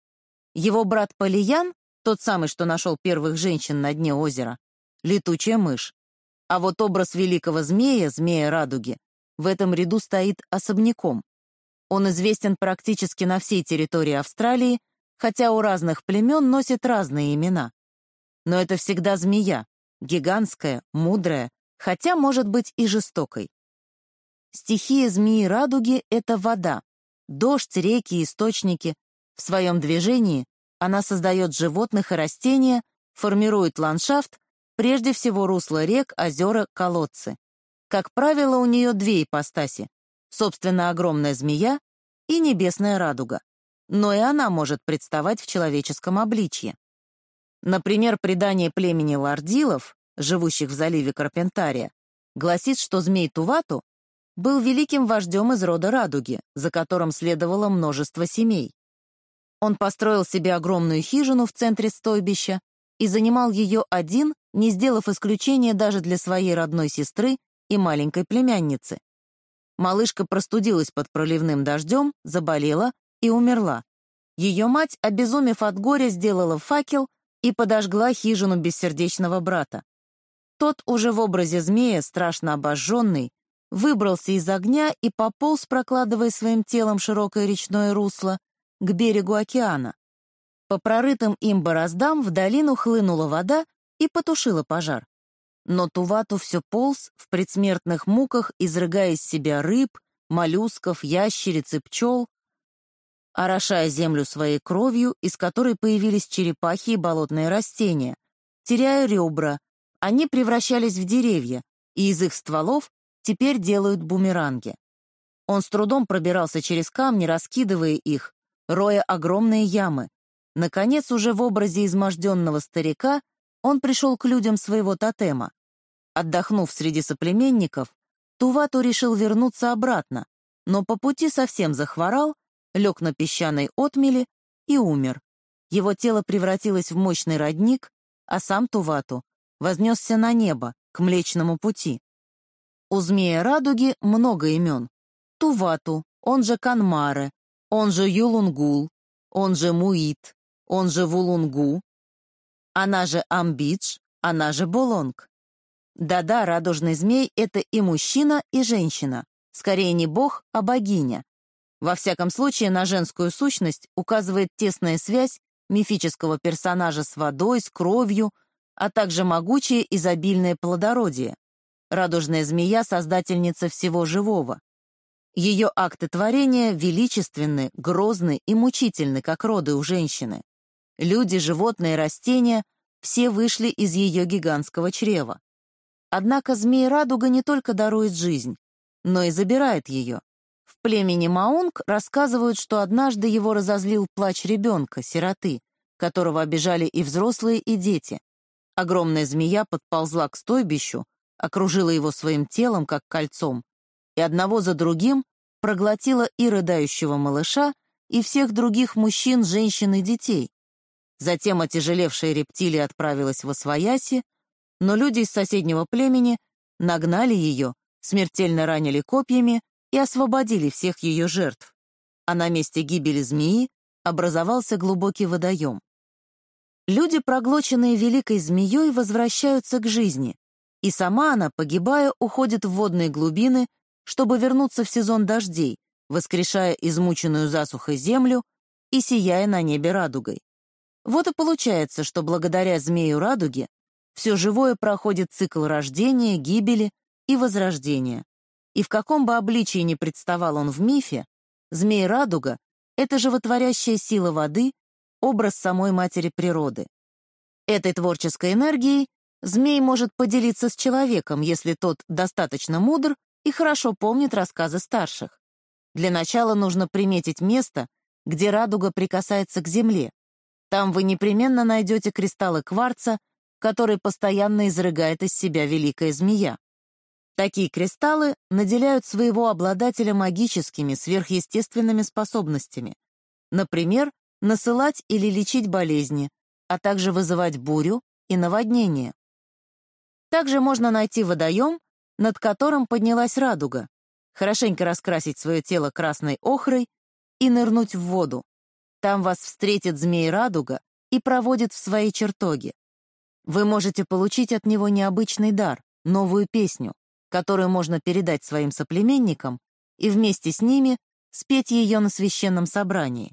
Его брат Полиян, тот самый, что нашел первых женщин на дне озера, — летучая мышь. А вот образ великого змея, змея радуги, в этом ряду стоит особняком. Он известен практически на всей территории Австралии, хотя у разных племен носит разные имена. Но это всегда змея, гигантская, мудрая, хотя может быть и жестокой. Стихия змеи-радуги — это вода, дождь, реки, источники. В своем движении она создает животных и растения, формирует ландшафт, прежде всего русло рек, озера, колодцы. Как правило, у нее две ипостаси — собственно, огромная змея и небесная радуга. Но и она может представать в человеческом обличье. Например, предание племени лордилов, живущих в заливе Карпентария, гласит, что змей Тувату был великим вождем из рода Радуги, за которым следовало множество семей. Он построил себе огромную хижину в центре стойбища и занимал ее один, не сделав исключения даже для своей родной сестры и маленькой племянницы. Малышка простудилась под проливным дождем, заболела и умерла. Ее мать, обезумев от горя, сделала факел и подожгла хижину бессердечного брата. Тот уже в образе змея, страшно обожженный, выбрался из огня и пополз, прокладывая своим телом широкое речное русло, к берегу океана. По прорытым им бороздам в долину хлынула вода и потушила пожар. Но Тувату все полз в предсмертных муках, изрыгая из себя рыб, моллюсков, ящериц и пчел, орошая землю своей кровью, из которой появились черепахи и болотные растения. Теряя ребра, они превращались в деревья, и из их стволов теперь делают бумеранги. Он с трудом пробирался через камни, раскидывая их, роя огромные ямы. Наконец, уже в образе изможденного старика, он пришел к людям своего тотема. Отдохнув среди соплеменников, Тувату решил вернуться обратно, но по пути совсем захворал лег на песчаной отмели и умер. Его тело превратилось в мощный родник, а сам Тувату вознесся на небо, к Млечному пути. У змея радуги много имен. Тувату, он же Канмаре, он же Юлунгул, он же Муит, он же Вулунгу, она же Амбидж, она же Болонг. Да-да, радужный змей — это и мужчина, и женщина. Скорее не бог, а богиня. Во всяком случае, на женскую сущность указывает тесная связь мифического персонажа с водой, с кровью, а также могучее изобильное плодородие. Радужная змея — создательница всего живого. Ее акты творения величественны, грозны и мучительны, как роды у женщины. Люди, животные, растения — все вышли из ее гигантского чрева. Однако змея-радуга не только дарует жизнь, но и забирает ее. В племени Маунг рассказывают, что однажды его разозлил плач ребенка, сироты, которого обижали и взрослые, и дети. Огромная змея подползла к стойбищу, окружила его своим телом, как кольцом, и одного за другим проглотила и рыдающего малыша, и всех других мужчин, женщин и детей. Затем отяжелевшая рептилия отправилась в Освояси, но люди из соседнего племени нагнали ее, смертельно ранили копьями и освободили всех ее жертв, а на месте гибели змеи образовался глубокий водоем. Люди, проглоченные великой змеей, возвращаются к жизни, и сама она, погибая, уходит в водные глубины, чтобы вернуться в сезон дождей, воскрешая измученную засухой землю и сияя на небе радугой. Вот и получается, что благодаря змею радуги все живое проходит цикл рождения, гибели и возрождения. И в каком бы обличии ни представал он в мифе, змей-радуга — это животворящая сила воды, образ самой матери природы. Этой творческой энергией змей может поделиться с человеком, если тот достаточно мудр и хорошо помнит рассказы старших. Для начала нужно приметить место, где радуга прикасается к земле. Там вы непременно найдете кристаллы кварца, который постоянно изрыгает из себя великая змея. Такие кристаллы наделяют своего обладателя магическими, сверхъестественными способностями. Например, насылать или лечить болезни, а также вызывать бурю и наводнение. Также можно найти водоем, над которым поднялась радуга, хорошенько раскрасить свое тело красной охрой и нырнуть в воду. Там вас встретит змей-радуга и проводит в свои чертоги. Вы можете получить от него необычный дар, новую песню, которую можно передать своим соплеменникам и вместе с ними спеть ее на священном собрании.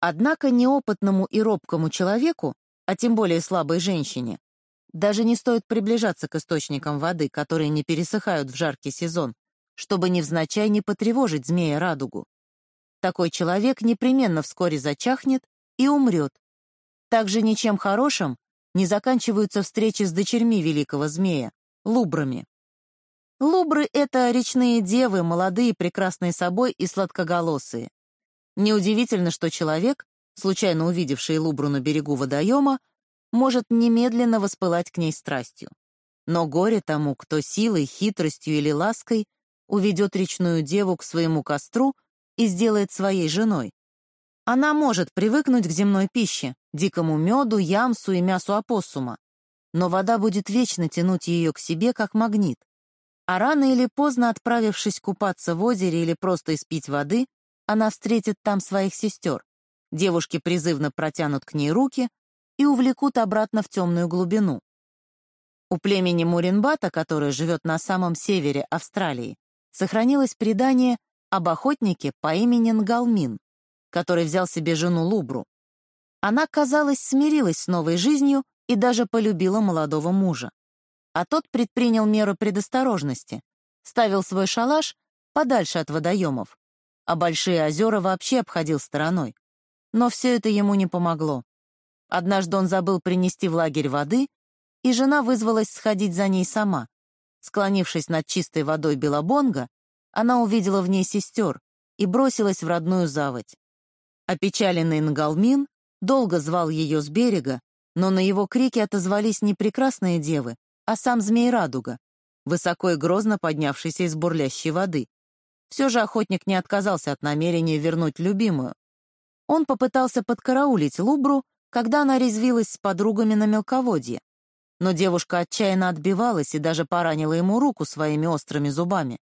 Однако неопытному и робкому человеку, а тем более слабой женщине, Даже не стоит приближаться к источникам воды, которые не пересыхают в жаркий сезон, чтобы невзначай не потревожить змея-радугу. Такой человек непременно вскоре зачахнет и умрет. Также ничем хорошим не заканчиваются встречи с дочерьми великого змея, лубрами. Лубры — это речные девы, молодые, прекрасные собой и сладкоголосые. Неудивительно, что человек, случайно увидевший лубру на берегу водоема, может немедленно воспылать к ней страстью. Но горе тому, кто силой, хитростью или лаской уведет речную деву к своему костру и сделает своей женой. Она может привыкнуть к земной пище, дикому меду, ямсу и мясу опоссума, но вода будет вечно тянуть ее к себе, как магнит. А рано или поздно, отправившись купаться в озере или просто испить воды, она встретит там своих сестер. Девушки призывно протянут к ней руки и увлекут обратно в темную глубину. У племени Муринбата, которое живет на самом севере Австралии, сохранилось предание об охотнике по имени Нгалмин, который взял себе жену Лубру. Она, казалось, смирилась с новой жизнью и даже полюбила молодого мужа. А тот предпринял меры предосторожности, ставил свой шалаш подальше от водоемов, а большие озера вообще обходил стороной. Но все это ему не помогло. Однажды он забыл принести в лагерь воды, и жена вызвалась сходить за ней сама. Склонившись над чистой водой Белобонга, она увидела в ней сестер и бросилась в родную заводь. Опечаленный Нгалмин долго звал ее с берега, но на его крики отозвались не прекрасные девы, а сам Змей-Радуга, высоко и грозно поднявшийся из бурлящей воды. Все же охотник не отказался от намерения вернуть любимую. Он попытался подкараулить Лубру, когда она резвилась с подругами на мелководье. Но девушка отчаянно отбивалась и даже поранила ему руку своими острыми зубами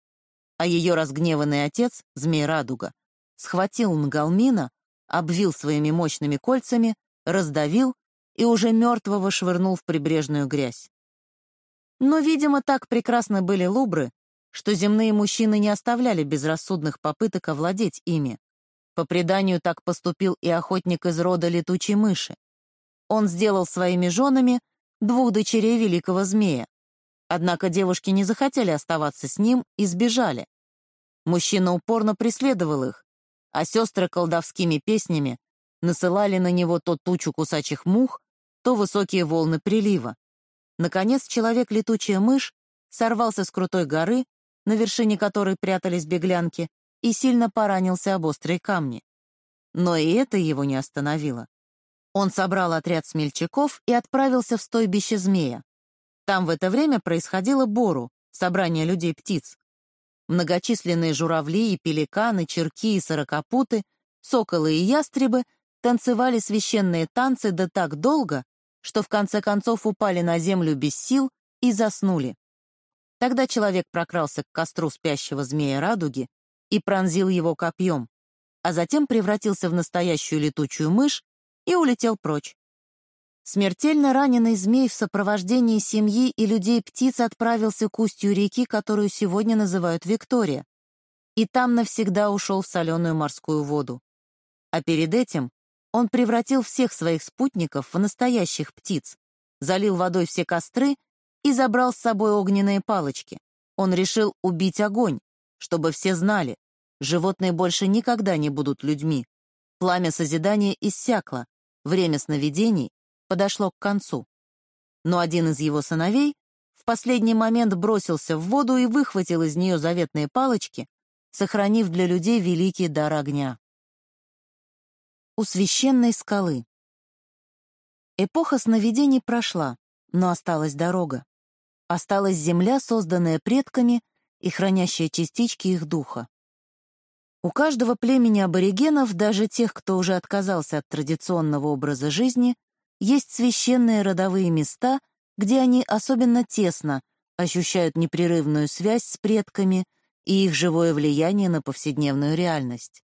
а ее разгневанный отец, Змей-Радуга, схватил Нгалмина, обвил своими мощными кольцами, раздавил и уже мертвого швырнул в прибрежную грязь. Но, видимо, так прекрасны были лубры, что земные мужчины не оставляли безрассудных попыток овладеть ими. По преданию, так поступил и охотник из рода летучей мыши. Он сделал своими женами двух дочерей великого змея, Однако девушки не захотели оставаться с ним и сбежали. Мужчина упорно преследовал их, а сестры колдовскими песнями насылали на него то тучу кусачих мух, то высокие волны прилива. Наконец, человек-летучая мышь сорвался с крутой горы, на вершине которой прятались беглянки, и сильно поранился об острые камни. Но и это его не остановило. Он собрал отряд смельчаков и отправился в стойбище змея. Там в это время происходило бору, собрание людей-птиц. Многочисленные журавли и пеликаны, черки и сорокопуты, соколы и ястребы танцевали священные танцы да так долго, что в конце концов упали на землю без сил и заснули. Тогда человек прокрался к костру спящего змея радуги и пронзил его копьем, а затем превратился в настоящую летучую мышь и улетел прочь. Смертельно раненый змей в сопровождении семьи и людей-птиц отправился к устью реки, которую сегодня называют Виктория, и там навсегда ушел в соленую морскую воду. А перед этим он превратил всех своих спутников в настоящих птиц, залил водой все костры и забрал с собой огненные палочки. Он решил убить огонь, чтобы все знали, животные больше никогда не будут людьми. Пламя созидания иссякло, время сновидений подошло к концу. Но один из его сыновей в последний момент бросился в воду и выхватил из нее заветные палочки, сохранив для людей великий дар огня. У священной скалы. Эпоха сновидений прошла, но осталась дорога. Осталась земля, созданная предками и хранящая частички их духа. У каждого племени аборигенов, даже тех, кто уже отказался от традиционного образа жизни, есть священные родовые места, где они особенно тесно ощущают непрерывную связь с предками и их живое влияние на повседневную реальность.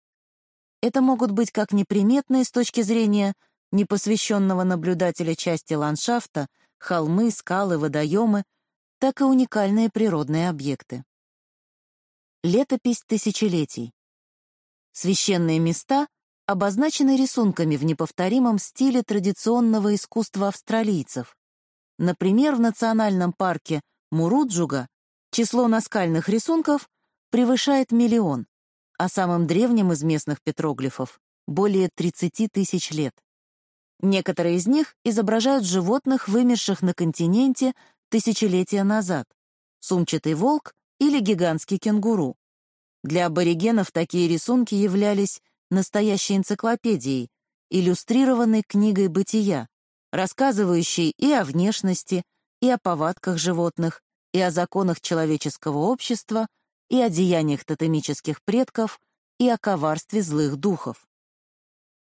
Это могут быть как неприметные с точки зрения непосвященного наблюдателя части ландшафта, холмы, скалы, водоемы, так и уникальные природные объекты. Летопись тысячелетий. Священные места обозначены рисунками в неповторимом стиле традиционного искусства австралийцев. Например, в национальном парке Муруджуга число наскальных рисунков превышает миллион, а самым древним из местных петроглифов — более 30 тысяч лет. Некоторые из них изображают животных, вымерших на континенте тысячелетия назад, сумчатый волк или гигантский кенгуру. Для аборигенов такие рисунки являлись настоящей энциклопедией, иллюстрированной книгой бытия, рассказывающей и о внешности, и о повадках животных, и о законах человеческого общества, и о деяниях тотемических предков, и о коварстве злых духов.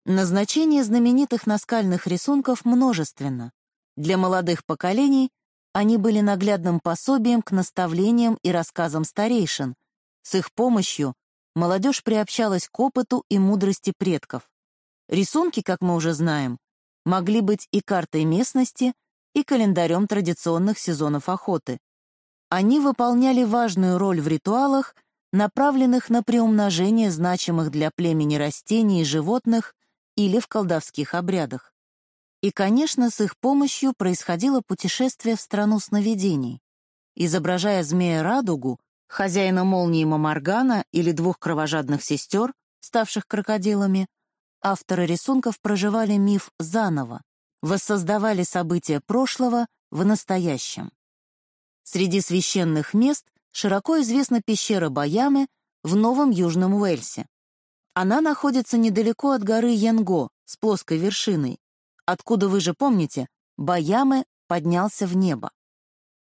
Назначение знаменитых наскальных рисунков множественно. Для молодых поколений они были наглядным пособием к наставлениям и рассказам старейшин. С их помощью молодежь приобщалась к опыту и мудрости предков. Рисунки, как мы уже знаем, могли быть и картой местности, и календарем традиционных сезонов охоты. Они выполняли важную роль в ритуалах, направленных на приумножение значимых для племени растений и животных или в колдовских обрядах. И, конечно, с их помощью происходило путешествие в страну сновидений. Изображая змея-радугу, хозяина молнии Мамаргана или двух кровожадных сестер, ставших крокодилами, авторы рисунков проживали миф заново, воссоздавали события прошлого в настоящем. Среди священных мест широко известна пещера Баямы в Новом Южном Уэльсе. Она находится недалеко от горы Янго с плоской вершиной, откуда, вы же помните, Баямы поднялся в небо.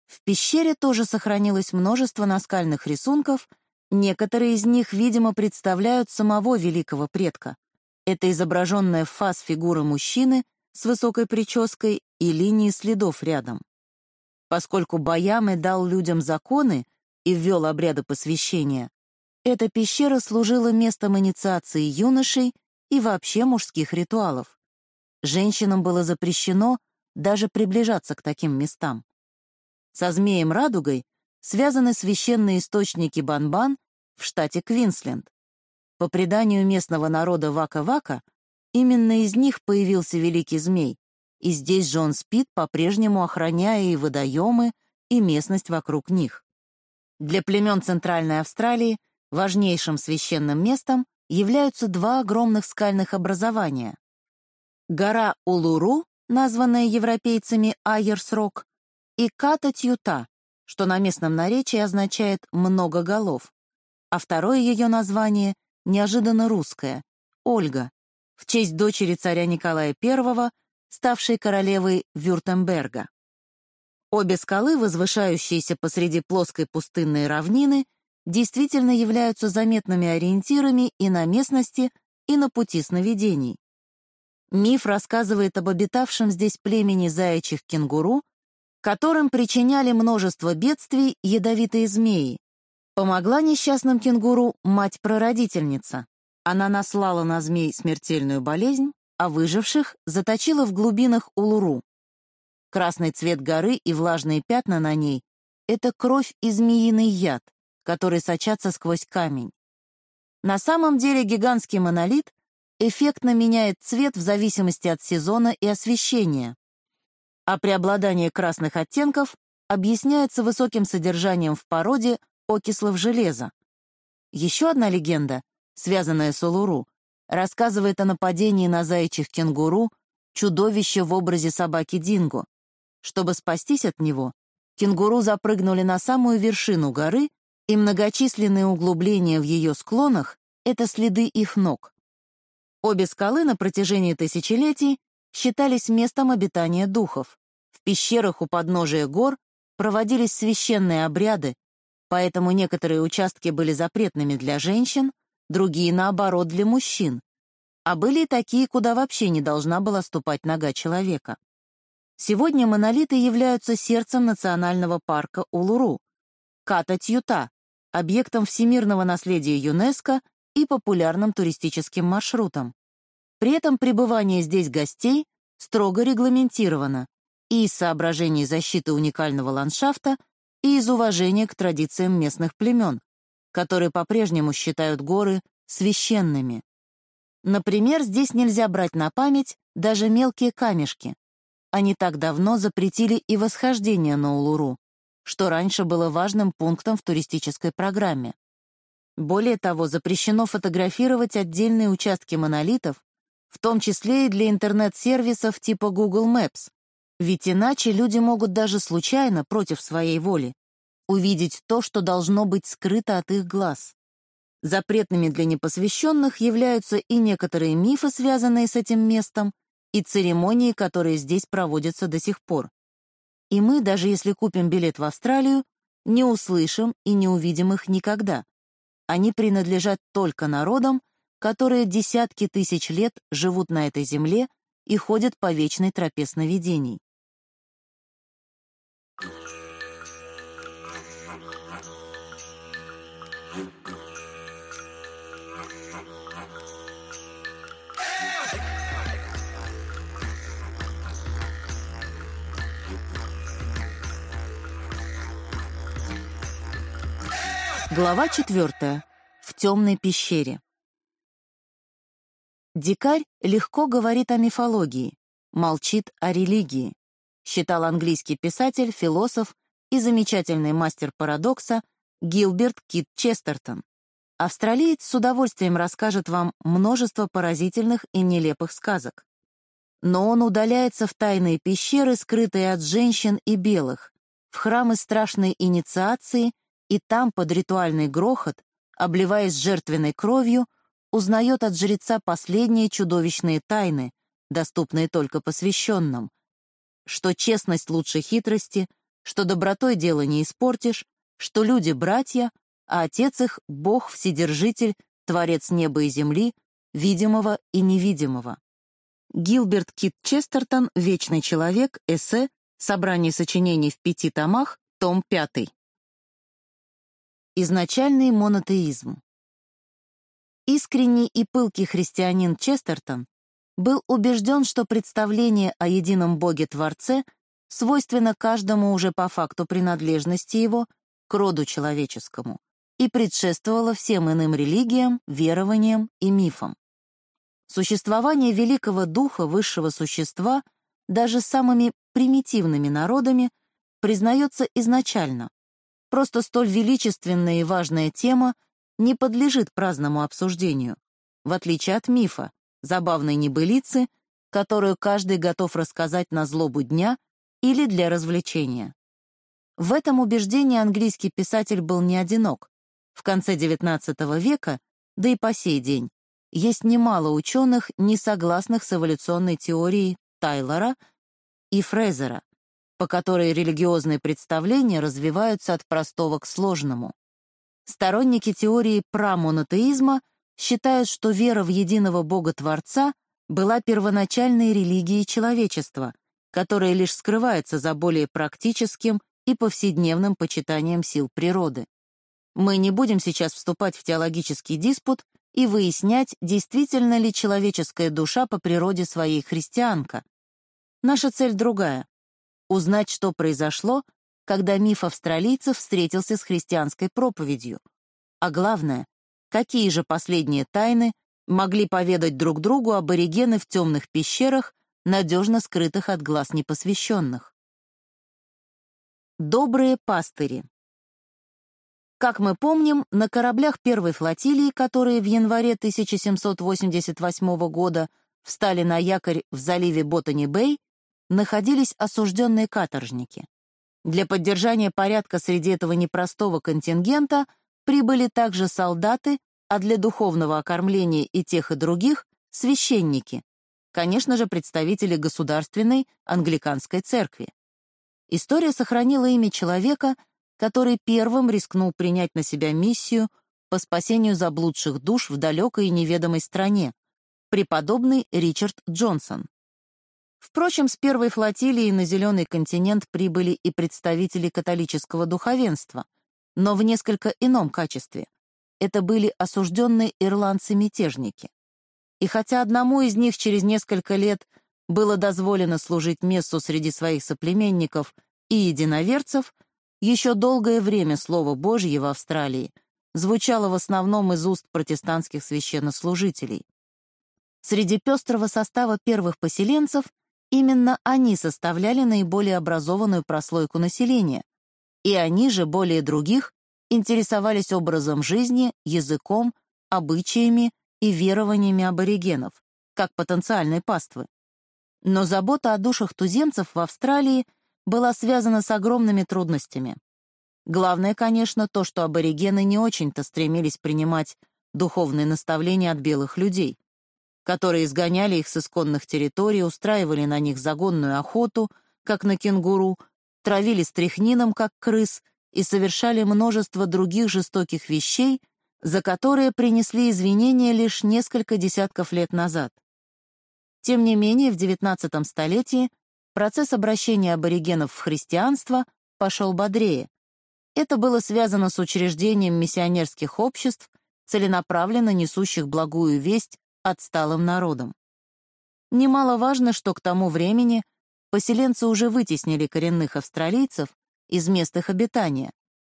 В пещере тоже сохранилось множество наскальных рисунков, некоторые из них, видимо, представляют самого великого предка. Это изображенная в фас фигура мужчины с высокой прической и линии следов рядом. Поскольку Баямы дал людям законы и ввел обряды посвящения, эта пещера служила местом инициации юношей и вообще мужских ритуалов. Женщинам было запрещено даже приближаться к таким местам. Со змеем-радугой связаны священные источники Банбан в штате Квинсленд. По преданию местного народа Вака-Вака, именно из них появился великий змей, и здесь же он спит, по-прежнему охраняя и водоемы, и местность вокруг них. Для племен Центральной Австралии важнейшим священным местом являются два огромных скальных образования. Гора Улуру, названная европейцами Айерс-Рок, и Ката-Тьюта, что на местном наречии означает «много голов», а второе ее название неожиданно русское — Ольга, в честь дочери царя Николая I, ставшей королевой Вюртемберга. Обе скалы, возвышающиеся посреди плоской пустынной равнины, действительно являются заметными ориентирами и на местности, и на пути сновидений. Миф рассказывает об обитавшем здесь племени заячьих кенгуру, которым причиняли множество бедствий ядовитые змеи, Помогла несчастным кенгуру мать-прародительница. Она наслала на змей смертельную болезнь, а выживших заточила в глубинах Улуру. Красный цвет горы и влажные пятна на ней — это кровь и змеиный яд, который сочатся сквозь камень. На самом деле гигантский монолит эффектно меняет цвет в зависимости от сезона и освещения, а преобладание красных оттенков объясняется высоким содержанием в породе окислов железа. Еще одна легенда, связанная с Улуру, рассказывает о нападении на заячьих кенгуру чудовище в образе собаки Динго. Чтобы спастись от него, кенгуру запрыгнули на самую вершину горы, и многочисленные углубления в ее склонах — это следы их ног. Обе скалы на протяжении тысячелетий считались местом обитания духов. В пещерах у подножия гор проводились священные обряды, Поэтому некоторые участки были запретными для женщин, другие, наоборот, для мужчин. А были и такие, куда вообще не должна была ступать нога человека. Сегодня монолиты являются сердцем национального парка Улуру, Ката-Тьюта, объектом всемирного наследия ЮНЕСКО и популярным туристическим маршрутом. При этом пребывание здесь гостей строго регламентировано и из соображений защиты уникального ландшафта, и из уважения к традициям местных племен, которые по-прежнему считают горы священными. Например, здесь нельзя брать на память даже мелкие камешки. не так давно запретили и восхождение на Улуру, что раньше было важным пунктом в туристической программе. Более того, запрещено фотографировать отдельные участки монолитов, в том числе и для интернет-сервисов типа Google Maps, ведь иначе люди могут даже случайно, против своей воли, увидеть то, что должно быть скрыто от их глаз. Запретными для непосвященных являются и некоторые мифы, связанные с этим местом, и церемонии, которые здесь проводятся до сих пор. И мы, даже если купим билет в Австралию, не услышим и не увидим их никогда. Они принадлежат только народам, которые десятки тысяч лет живут на этой земле и ходят по вечной тропе сновидений. Глава четвертая. В темной пещере. Дикарь легко говорит о мифологии, молчит о религии, считал английский писатель, философ и замечательный мастер парадокса Гилберт Кит Честертон. Австралиец с удовольствием расскажет вам множество поразительных и нелепых сказок. Но он удаляется в тайные пещеры, скрытые от женщин и белых, в храмы страшной инициации — и там, под ритуальный грохот, обливаясь жертвенной кровью, узнает от жреца последние чудовищные тайны, доступные только посвященным, что честность лучше хитрости, что добротой дело не испортишь, что люди — братья, а отец их — Бог, Вседержитель, Творец неба и земли, видимого и невидимого. Гилберт Кит Честертон «Вечный человек», эссе, собрание сочинений в пяти томах, том пятый. Изначальный монотеизм. Искренний и пылкий христианин Честертон был убежден, что представление о едином Боге-творце свойственно каждому уже по факту принадлежности его к роду человеческому и предшествовало всем иным религиям, верованиям и мифам. Существование великого духа высшего существа даже самыми примитивными народами признается изначально, Просто столь величественная и важная тема не подлежит праздному обсуждению, в отличие от мифа, забавной небылицы, которую каждый готов рассказать на злобу дня или для развлечения. В этом убеждении английский писатель был не одинок. В конце XIX века, да и по сей день, есть немало ученых, не согласных с эволюционной теорией Тайлора и Фрезера, по которой религиозные представления развиваются от простого к сложному. Сторонники теории прамонотеизма считают, что вера в единого Бога-творца была первоначальной религией человечества, которая лишь скрывается за более практическим и повседневным почитанием сил природы. Мы не будем сейчас вступать в теологический диспут и выяснять, действительно ли человеческая душа по природе своей христианка. Наша цель другая узнать, что произошло, когда миф австралийцев встретился с христианской проповедью. А главное, какие же последние тайны могли поведать друг другу аборигены в темных пещерах, надежно скрытых от глаз непосвященных. Добрые пастыри Как мы помним, на кораблях первой флотилии, которые в январе 1788 года встали на якорь в заливе Ботани-Бэй, находились осужденные каторжники. Для поддержания порядка среди этого непростого контингента прибыли также солдаты, а для духовного окормления и тех, и других — священники, конечно же, представители государственной англиканской церкви. История сохранила имя человека, который первым рискнул принять на себя миссию по спасению заблудших душ в далекой и неведомой стране, преподобный Ричард Джонсон. Впрочем, с первой флотилией на Зеленый континент прибыли и представители католического духовенства, но в несколько ином качестве. Это были осужденные ирландцы-мятежники. И хотя одному из них через несколько лет было дозволено служить мессу среди своих соплеменников и единоверцев, еще долгое время Слово Божье в Австралии звучало в основном из уст протестантских священнослужителей. Среди пестрого состава первых поселенцев Именно они составляли наиболее образованную прослойку населения, и они же, более других, интересовались образом жизни, языком, обычаями и верованиями аборигенов, как потенциальной паствы. Но забота о душах туземцев в Австралии была связана с огромными трудностями. Главное, конечно, то, что аборигены не очень-то стремились принимать духовные наставления от белых людей, которые изгоняли их с исконных территорий, устраивали на них загонную охоту, как на кенгуру, травили стряхнином, как крыс, и совершали множество других жестоких вещей, за которые принесли извинения лишь несколько десятков лет назад. Тем не менее, в XIX столетии процесс обращения аборигенов в христианство пошел бодрее. Это было связано с учреждением миссионерских обществ, целенаправленно несущих благую весть отсталым народам. Немаловажно, что к тому времени поселенцы уже вытеснили коренных австралийцев из мест их обитания,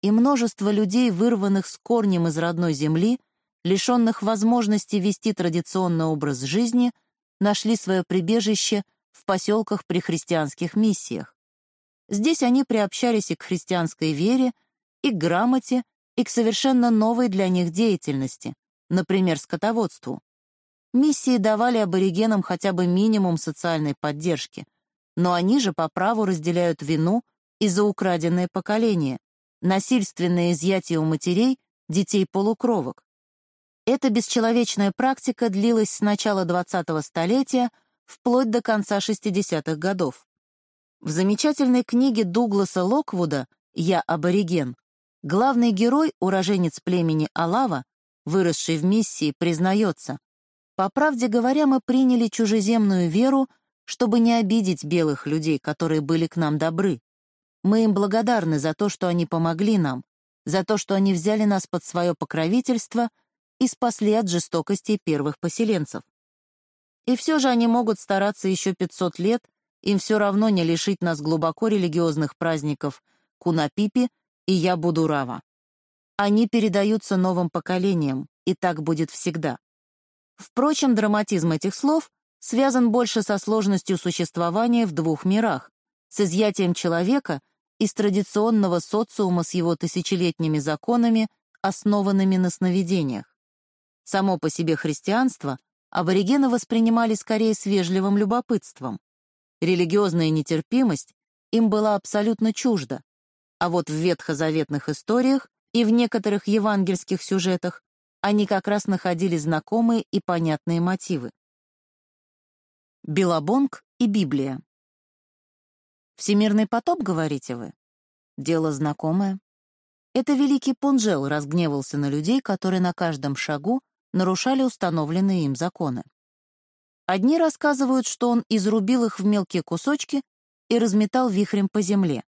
и множество людей, вырванных с корнем из родной земли, лишенных возможности вести традиционный образ жизни, нашли свое прибежище в поселках при христианских миссиях. Здесь они приобщались и к христианской вере, и к грамоте, и к совершенно новой для них деятельности, например, скотоводству. Миссии давали аборигенам хотя бы минимум социальной поддержки, но они же по праву разделяют вину и за украденное поколение, насильственное изъятие у матерей детей полукровок. Эта бесчеловечная практика длилась с начала 20-го столетия вплоть до конца 60-х годов. В замечательной книге Дугласа Локвуда «Я абориген» главный герой, уроженец племени Алава, выросший в миссии, признается, «По правде говоря, мы приняли чужеземную веру, чтобы не обидеть белых людей, которые были к нам добры. Мы им благодарны за то, что они помогли нам, за то, что они взяли нас под свое покровительство и спасли от жестокости первых поселенцев. И все же они могут стараться еще 500 лет, им все равно не лишить нас глубоко религиозных праздников Кунапипи и Я буду Рава. Они передаются новым поколениям, и так будет всегда. Впрочем, драматизм этих слов связан больше со сложностью существования в двух мирах, с изъятием человека из традиционного социума с его тысячелетними законами, основанными на сновидениях. Само по себе христианство аборигены воспринимали скорее с вежливым любопытством. Религиозная нетерпимость им была абсолютно чужда, а вот в ветхозаветных историях и в некоторых евангельских сюжетах они как раз находили знакомые и понятные мотивы. Белобонг и Библия Всемирный потоп, говорите вы? Дело знакомое. Это великий Пунжел разгневался на людей, которые на каждом шагу нарушали установленные им законы. Одни рассказывают, что он изрубил их в мелкие кусочки и разметал вихрем по земле.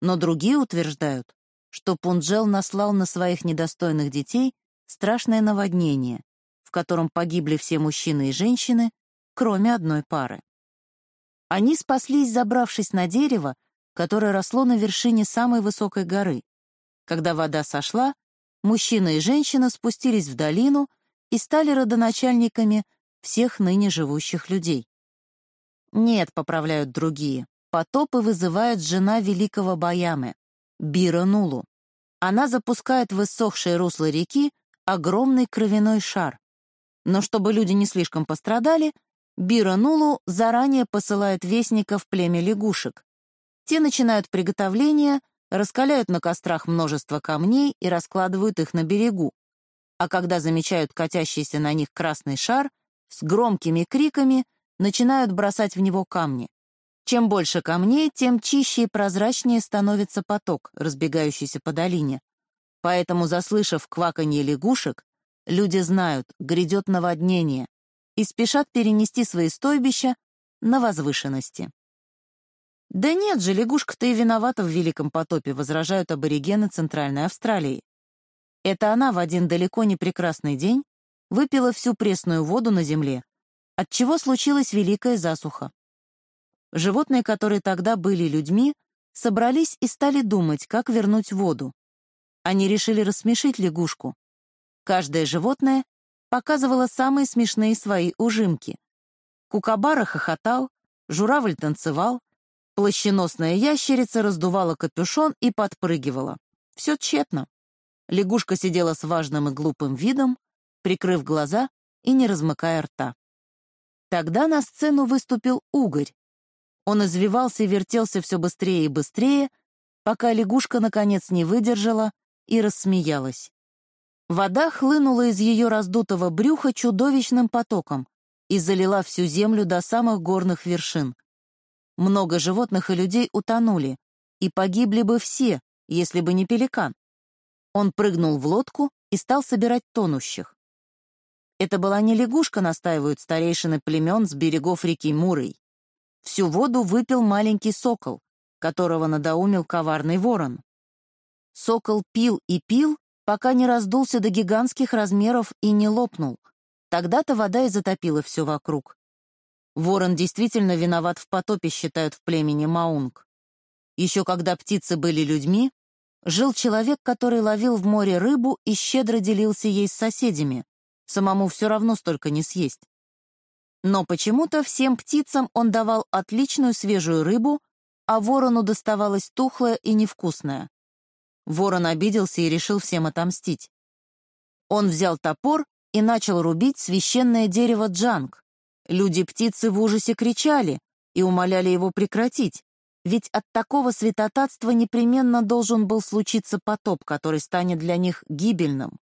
Но другие утверждают, что Пунджел наслал на своих недостойных детей страшное наводнение, в котором погибли все мужчины и женщины, кроме одной пары. Они спаслись, забравшись на дерево, которое росло на вершине самой высокой горы. Когда вода сошла, мужчина и женщина спустились в долину и стали родоначальниками всех ныне живущих людей. Нет, поправляют другие, потопы вызывает жена великого Баямы, Бира Нулу. Она запускает в иссохшее русло реки огромный кровяной шар. Но чтобы люди не слишком пострадали, Бира Нулу заранее посылает вестников в племя лягушек. Те начинают приготовление, раскаляют на кострах множество камней и раскладывают их на берегу. А когда замечают катящийся на них красный шар, с громкими криками начинают бросать в него камни. Чем больше камней, тем чище и прозрачнее становится поток, разбегающийся по долине. Поэтому, заслышав кваканье лягушек, люди знают, грядет наводнение, и спешат перенести свои стойбища на возвышенности. «Да нет же, лягушка-то и виновата в Великом потопе», возражают аборигены Центральной Австралии. Это она в один далеко не прекрасный день выпила всю пресную воду на земле, отчего случилась великая засуха. Животные, которые тогда были людьми, собрались и стали думать, как вернуть воду. Они решили рассмешить лягушку. Каждое животное показывала самые смешные свои ужимки. Кукабара хохотал, журавль танцевал, плащеносная ящерица раздувала капюшон и подпрыгивала. Все тщетно. Лягушка сидела с важным и глупым видом, прикрыв глаза и не размыкая рта. Тогда на сцену выступил угорь. Он извивался и вертелся все быстрее и быстрее, пока лягушка, наконец, не выдержала и рассмеялась. Вода хлынула из ее раздутого брюха чудовищным потоком и залила всю землю до самых горных вершин. Много животных и людей утонули, и погибли бы все, если бы не пеликан. Он прыгнул в лодку и стал собирать тонущих. Это была не лягушка, настаивают старейшины племен с берегов реки Мурой. Всю воду выпил маленький сокол, которого надоумил коварный ворон. Сокол пил и пил, пока не раздулся до гигантских размеров и не лопнул. Тогда-то вода и затопила все вокруг. Ворон действительно виноват в потопе, считают в племени Маунг. Еще когда птицы были людьми, жил человек, который ловил в море рыбу и щедро делился ей с соседями. Самому все равно столько не съесть. Но почему-то всем птицам он давал отличную свежую рыбу, а ворону доставалось тухлое и невкусное. Ворон обиделся и решил всем отомстить. Он взял топор и начал рубить священное дерево джанг. Люди-птицы в ужасе кричали и умоляли его прекратить, ведь от такого святотатства непременно должен был случиться потоп, который станет для них гибельным.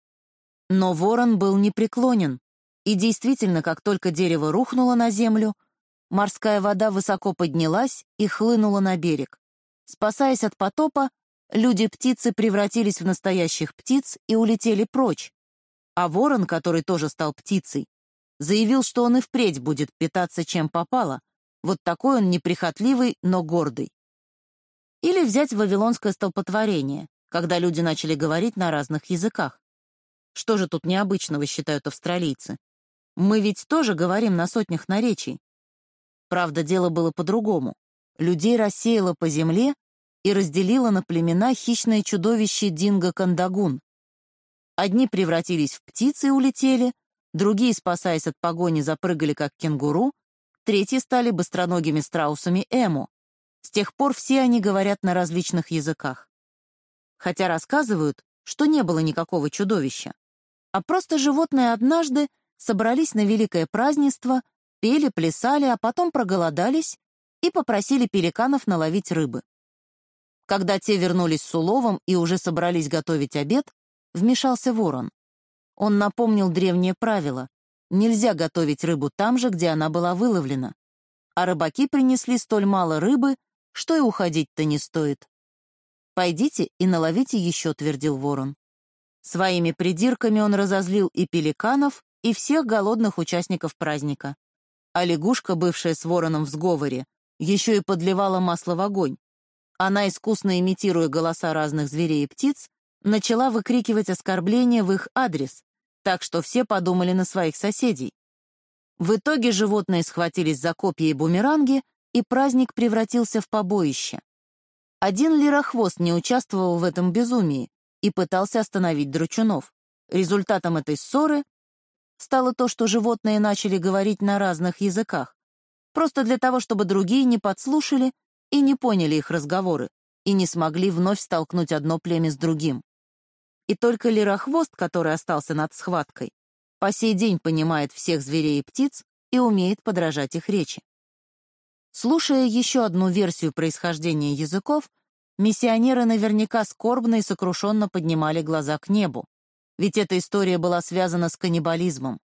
Но ворон был непреклонен, и действительно, как только дерево рухнуло на землю, морская вода высоко поднялась и хлынула на берег. Спасаясь от потопа, Люди-птицы превратились в настоящих птиц и улетели прочь. А ворон, который тоже стал птицей, заявил, что он и впредь будет питаться чем попало. Вот такой он неприхотливый, но гордый. Или взять вавилонское столпотворение, когда люди начали говорить на разных языках. Что же тут необычного, считают австралийцы? Мы ведь тоже говорим на сотнях наречий. Правда, дело было по-другому. Людей рассеяло по земле, и разделила на племена хищное чудовище Динго-Кандагун. Одни превратились в птицы и улетели, другие, спасаясь от погони, запрыгали как кенгуру, третьи стали быстроногими страусами Эму. С тех пор все они говорят на различных языках. Хотя рассказывают, что не было никакого чудовища, а просто животные однажды собрались на великое празднество, пели, плясали, а потом проголодались и попросили пеликанов наловить рыбы. Когда те вернулись с уловом и уже собрались готовить обед, вмешался ворон. Он напомнил древнее правило — нельзя готовить рыбу там же, где она была выловлена. А рыбаки принесли столь мало рыбы, что и уходить-то не стоит. «Пойдите и наловите еще», — твердил ворон. Своими придирками он разозлил и пеликанов, и всех голодных участников праздника. А лягушка, бывшая с вороном в сговоре, еще и подливала масло в огонь, она, искусно имитируя голоса разных зверей и птиц, начала выкрикивать оскорбления в их адрес, так что все подумали на своих соседей. В итоге животные схватились за копья и бумеранги, и праздник превратился в побоище. Один лирохвост не участвовал в этом безумии и пытался остановить дручунов. Результатом этой ссоры стало то, что животные начали говорить на разных языках, просто для того, чтобы другие не подслушали и не поняли их разговоры, и не смогли вновь столкнуть одно племя с другим. И только Лирохвост, который остался над схваткой, по сей день понимает всех зверей и птиц и умеет подражать их речи. Слушая еще одну версию происхождения языков, миссионеры наверняка скорбно и сокрушенно поднимали глаза к небу, ведь эта история была связана с каннибализмом.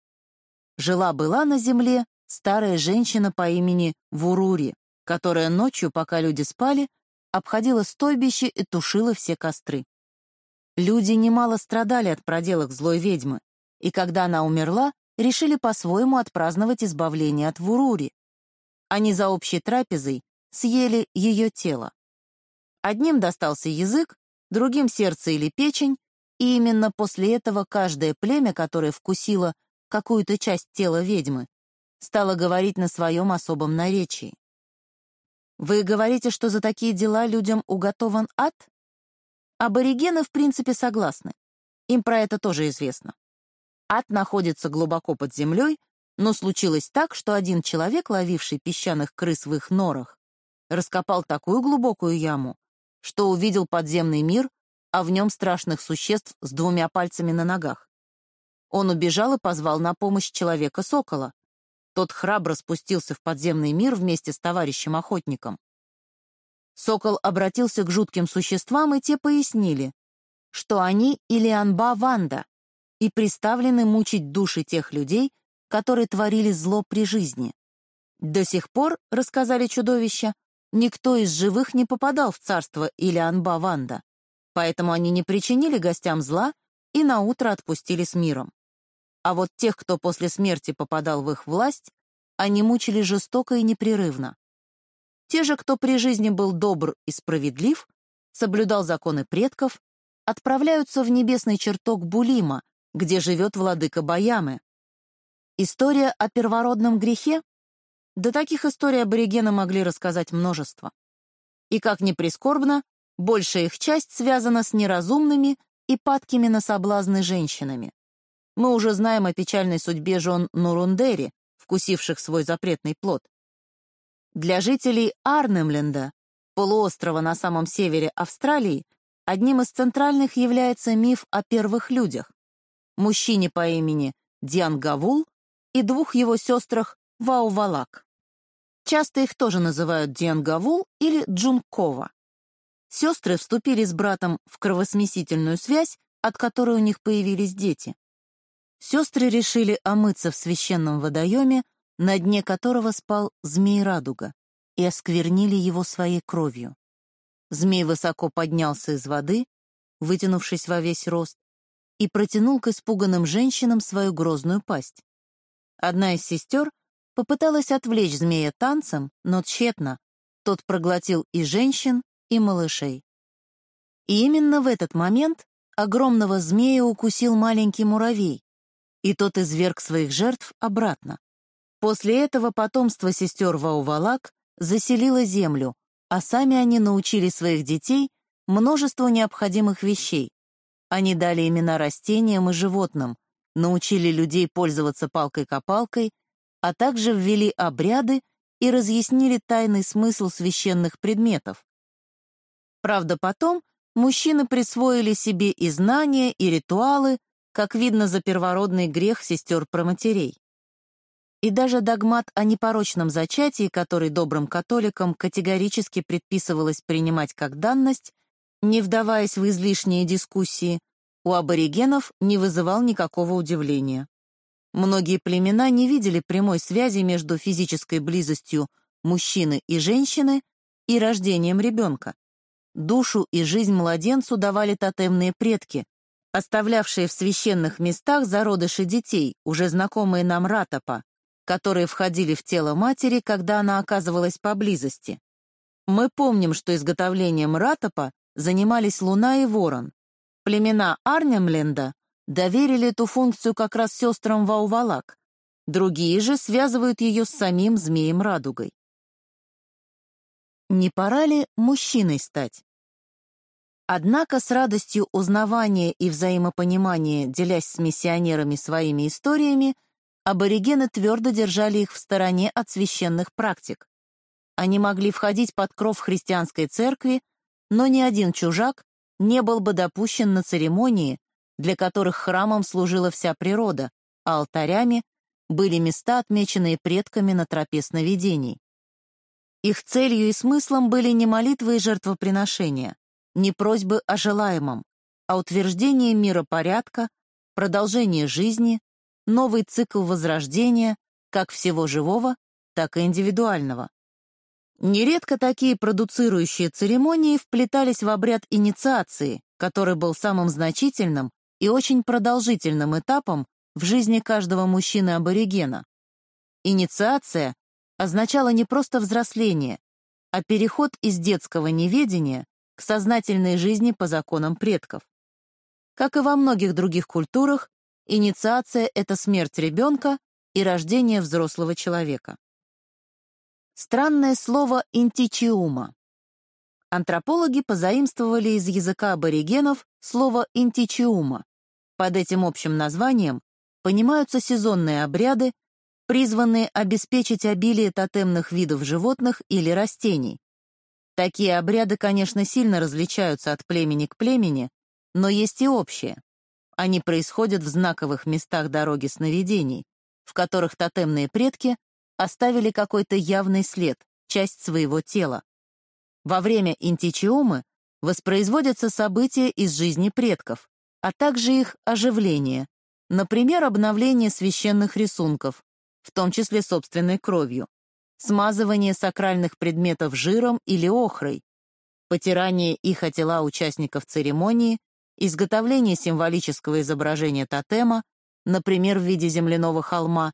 Жила-была на земле старая женщина по имени Вурури, которая ночью, пока люди спали, обходила стойбище и тушила все костры. Люди немало страдали от проделок злой ведьмы, и когда она умерла, решили по-своему отпраздновать избавление от Вурури. Они за общей трапезой съели ее тело. Одним достался язык, другим — сердце или печень, и именно после этого каждое племя, которое вкусило какую-то часть тела ведьмы, стало говорить на своем особом наречии. Вы говорите, что за такие дела людям уготован ад? Аборигены, в принципе, согласны. Им про это тоже известно. Ад находится глубоко под землей, Но случилось так, что один человек, ловивший песчаных крыс в их норах, раскопал такую глубокую яму, что увидел подземный мир, а в нем страшных существ с двумя пальцами на ногах. Он убежал и позвал на помощь человека-сокола. Тот храбро спустился в подземный мир вместе с товарищем-охотником. Сокол обратился к жутким существам, и те пояснили, что они Илианба Ванда и приставлены мучить души тех людей, которые творили зло при жизни. До сих пор, рассказали чудовища, никто из живых не попадал в царство Илианба Ванда, поэтому они не причинили гостям зла и наутро отпустили с миром. А вот тех, кто после смерти попадал в их власть, они мучили жестоко и непрерывно. Те же, кто при жизни был добр и справедлив, соблюдал законы предков, отправляются в небесный чертог Булима, где живет владыка Баямы. История о первородном грехе? Да таких историй аборигены могли рассказать множество. И, как ни прискорбно, большая их часть связана с неразумными и падкими на соблазны женщинами. Мы уже знаем о печальной судьбе жен Нурундери, вкусивших свой запретный плод. Для жителей Арнемленда, полуострова на самом севере Австралии, одним из центральных является миф о первых людях, мужчине по имени Диангавул и двух его сестрах Ваувалак. Часто их тоже называют Диангавул или Джункова. Сестры вступили с братом в кровосмесительную связь, от которой у них появились дети. Сестры решили омыться в священном водоеме, на дне которого спал змей-радуга, и осквернили его своей кровью. Змей высоко поднялся из воды, вытянувшись во весь рост, и протянул к испуганным женщинам свою грозную пасть. Одна из сестер попыталась отвлечь змея танцем, но тщетно. Тот проглотил и женщин, и малышей. И именно в этот момент огромного змея укусил маленький муравей, и тот изверг своих жертв обратно. После этого потомство сестер Ваувалак заселило землю, а сами они научили своих детей множеству необходимых вещей. Они дали имена растениям и животным, научили людей пользоваться палкой-копалкой, а также ввели обряды и разъяснили тайный смысл священных предметов. Правда, потом мужчины присвоили себе и знания, и ритуалы, как видно за первородный грех сестер-проматерей. И даже догмат о непорочном зачатии, который добрым католикам категорически предписывалось принимать как данность, не вдаваясь в излишние дискуссии, у аборигенов не вызывал никакого удивления. Многие племена не видели прямой связи между физической близостью мужчины и женщины и рождением ребенка. Душу и жизнь младенцу давали тотемные предки, оставлявшие в священных местах зародыши детей, уже знакомые нам ратопа, которые входили в тело матери, когда она оказывалась поблизости. Мы помним, что изготовлением ратопа занимались Луна и Ворон. Племена Арнемленда доверили эту функцию как раз сестрам Ваувалак, другие же связывают ее с самим змеем-радугой. Не пора ли мужчиной стать? Однако с радостью узнавания и взаимопонимания, делясь с миссионерами своими историями, аборигены твердо держали их в стороне от священных практик. Они могли входить под кров христианской церкви, но ни один чужак не был бы допущен на церемонии, для которых храмом служила вся природа, а алтарями были места, отмеченные предками на тропе сновидений. Их целью и смыслом были не молитвы и жертвоприношения, не просьбы о желаемом, а утверждение миропорядка, продолжение жизни, новый цикл возрождения как всего живого, так и индивидуального. Нередко такие продуцирующие церемонии вплетались в обряд инициации, который был самым значительным и очень продолжительным этапом в жизни каждого мужчины-аборигена. Инициация означала не просто взросление, а переход из детского неведения к сознательной жизни по законам предков. Как и во многих других культурах, инициация — это смерть ребенка и рождение взрослого человека. Странное слово «интичиума». Антропологи позаимствовали из языка аборигенов слово «интичиума». Под этим общим названием понимаются сезонные обряды, призванные обеспечить обилие тотемных видов животных или растений. Такие обряды, конечно, сильно различаются от племени к племени, но есть и общее. Они происходят в знаковых местах дороги сновидений, в которых тотемные предки оставили какой-то явный след, часть своего тела. Во время интичиумы воспроизводятся события из жизни предков, а также их оживление, например, обновление священных рисунков, в том числе собственной кровью, смазывание сакральных предметов жиром или охрой, потирание их о тела участников церемонии, изготовление символического изображения тотема, например, в виде земляного холма,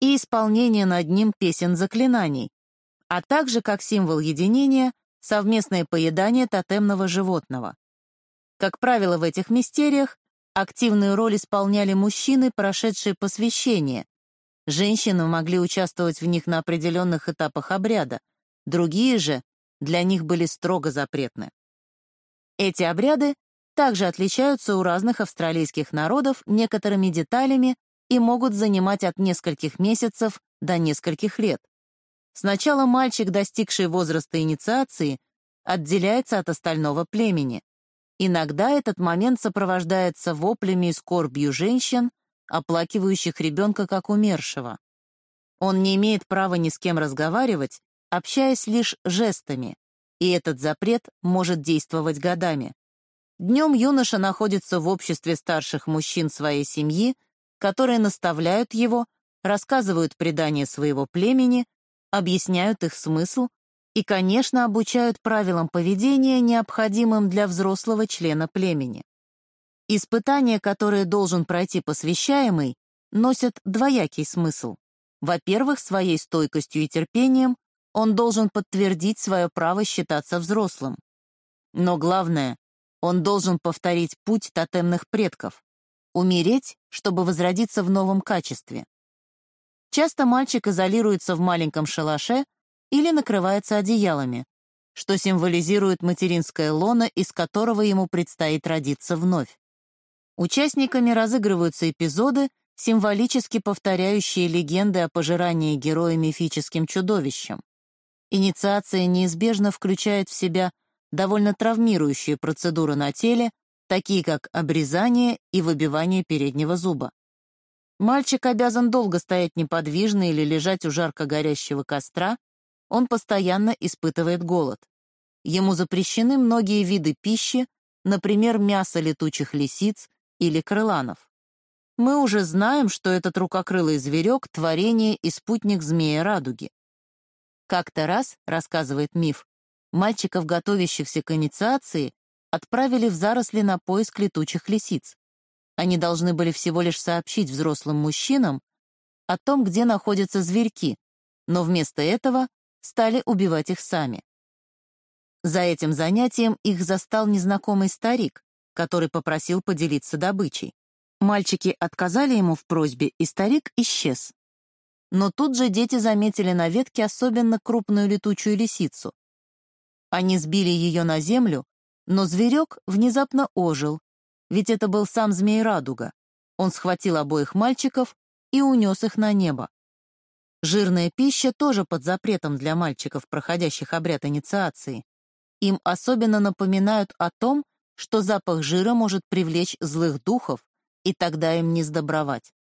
и исполнение над ним песен-заклинаний, а также как символ единения совместное поедание тотемного животного. Как правило, в этих мистериях активную роль исполняли мужчины, прошедшие посвящение. Женщины могли участвовать в них на определенных этапах обряда, другие же для них были строго запретны. Эти обряды также отличаются у разных австралийских народов некоторыми деталями и могут занимать от нескольких месяцев до нескольких лет. Сначала мальчик, достигший возраста инициации, отделяется от остального племени. Иногда этот момент сопровождается воплями и скорбью женщин, оплакивающих ребенка как умершего. Он не имеет права ни с кем разговаривать, общаясь лишь жестами, и этот запрет может действовать годами. Днем юноша находится в обществе старших мужчин своей семьи, которые наставляют его, рассказывают предания своего племени объясняют их смысл и, конечно, обучают правилам поведения, необходимым для взрослого члена племени. Испытания, которые должен пройти посвящаемый, носят двоякий смысл. Во-первых, своей стойкостью и терпением он должен подтвердить свое право считаться взрослым. Но главное, он должен повторить путь тотемных предков, умереть, чтобы возродиться в новом качестве. Часто мальчик изолируется в маленьком шалаше или накрывается одеялами, что символизирует материнское лоно, из которого ему предстоит родиться вновь. Участниками разыгрываются эпизоды, символически повторяющие легенды о пожирании героя мифическим чудовищем. Инициация неизбежно включает в себя довольно травмирующие процедуры на теле, такие как обрезание и выбивание переднего зуба. Мальчик обязан долго стоять неподвижно или лежать у жарко горящего костра, он постоянно испытывает голод. Ему запрещены многие виды пищи, например, мясо летучих лисиц или крыланов. Мы уже знаем, что этот рукокрылый зверек — творение и спутник змея-радуги. Как-то раз, рассказывает миф, мальчиков, готовящихся к инициации, отправили в заросли на поиск летучих лисиц. Они должны были всего лишь сообщить взрослым мужчинам о том, где находятся зверьки, но вместо этого стали убивать их сами. За этим занятием их застал незнакомый старик, который попросил поделиться добычей. Мальчики отказали ему в просьбе, и старик исчез. Но тут же дети заметили на ветке особенно крупную летучую лисицу. Они сбили ее на землю, но зверек внезапно ожил ведь это был сам Змей-Радуга. Он схватил обоих мальчиков и унес их на небо. Жирная пища тоже под запретом для мальчиков, проходящих обряд инициации. Им особенно напоминают о том, что запах жира может привлечь злых духов, и тогда им не сдобровать.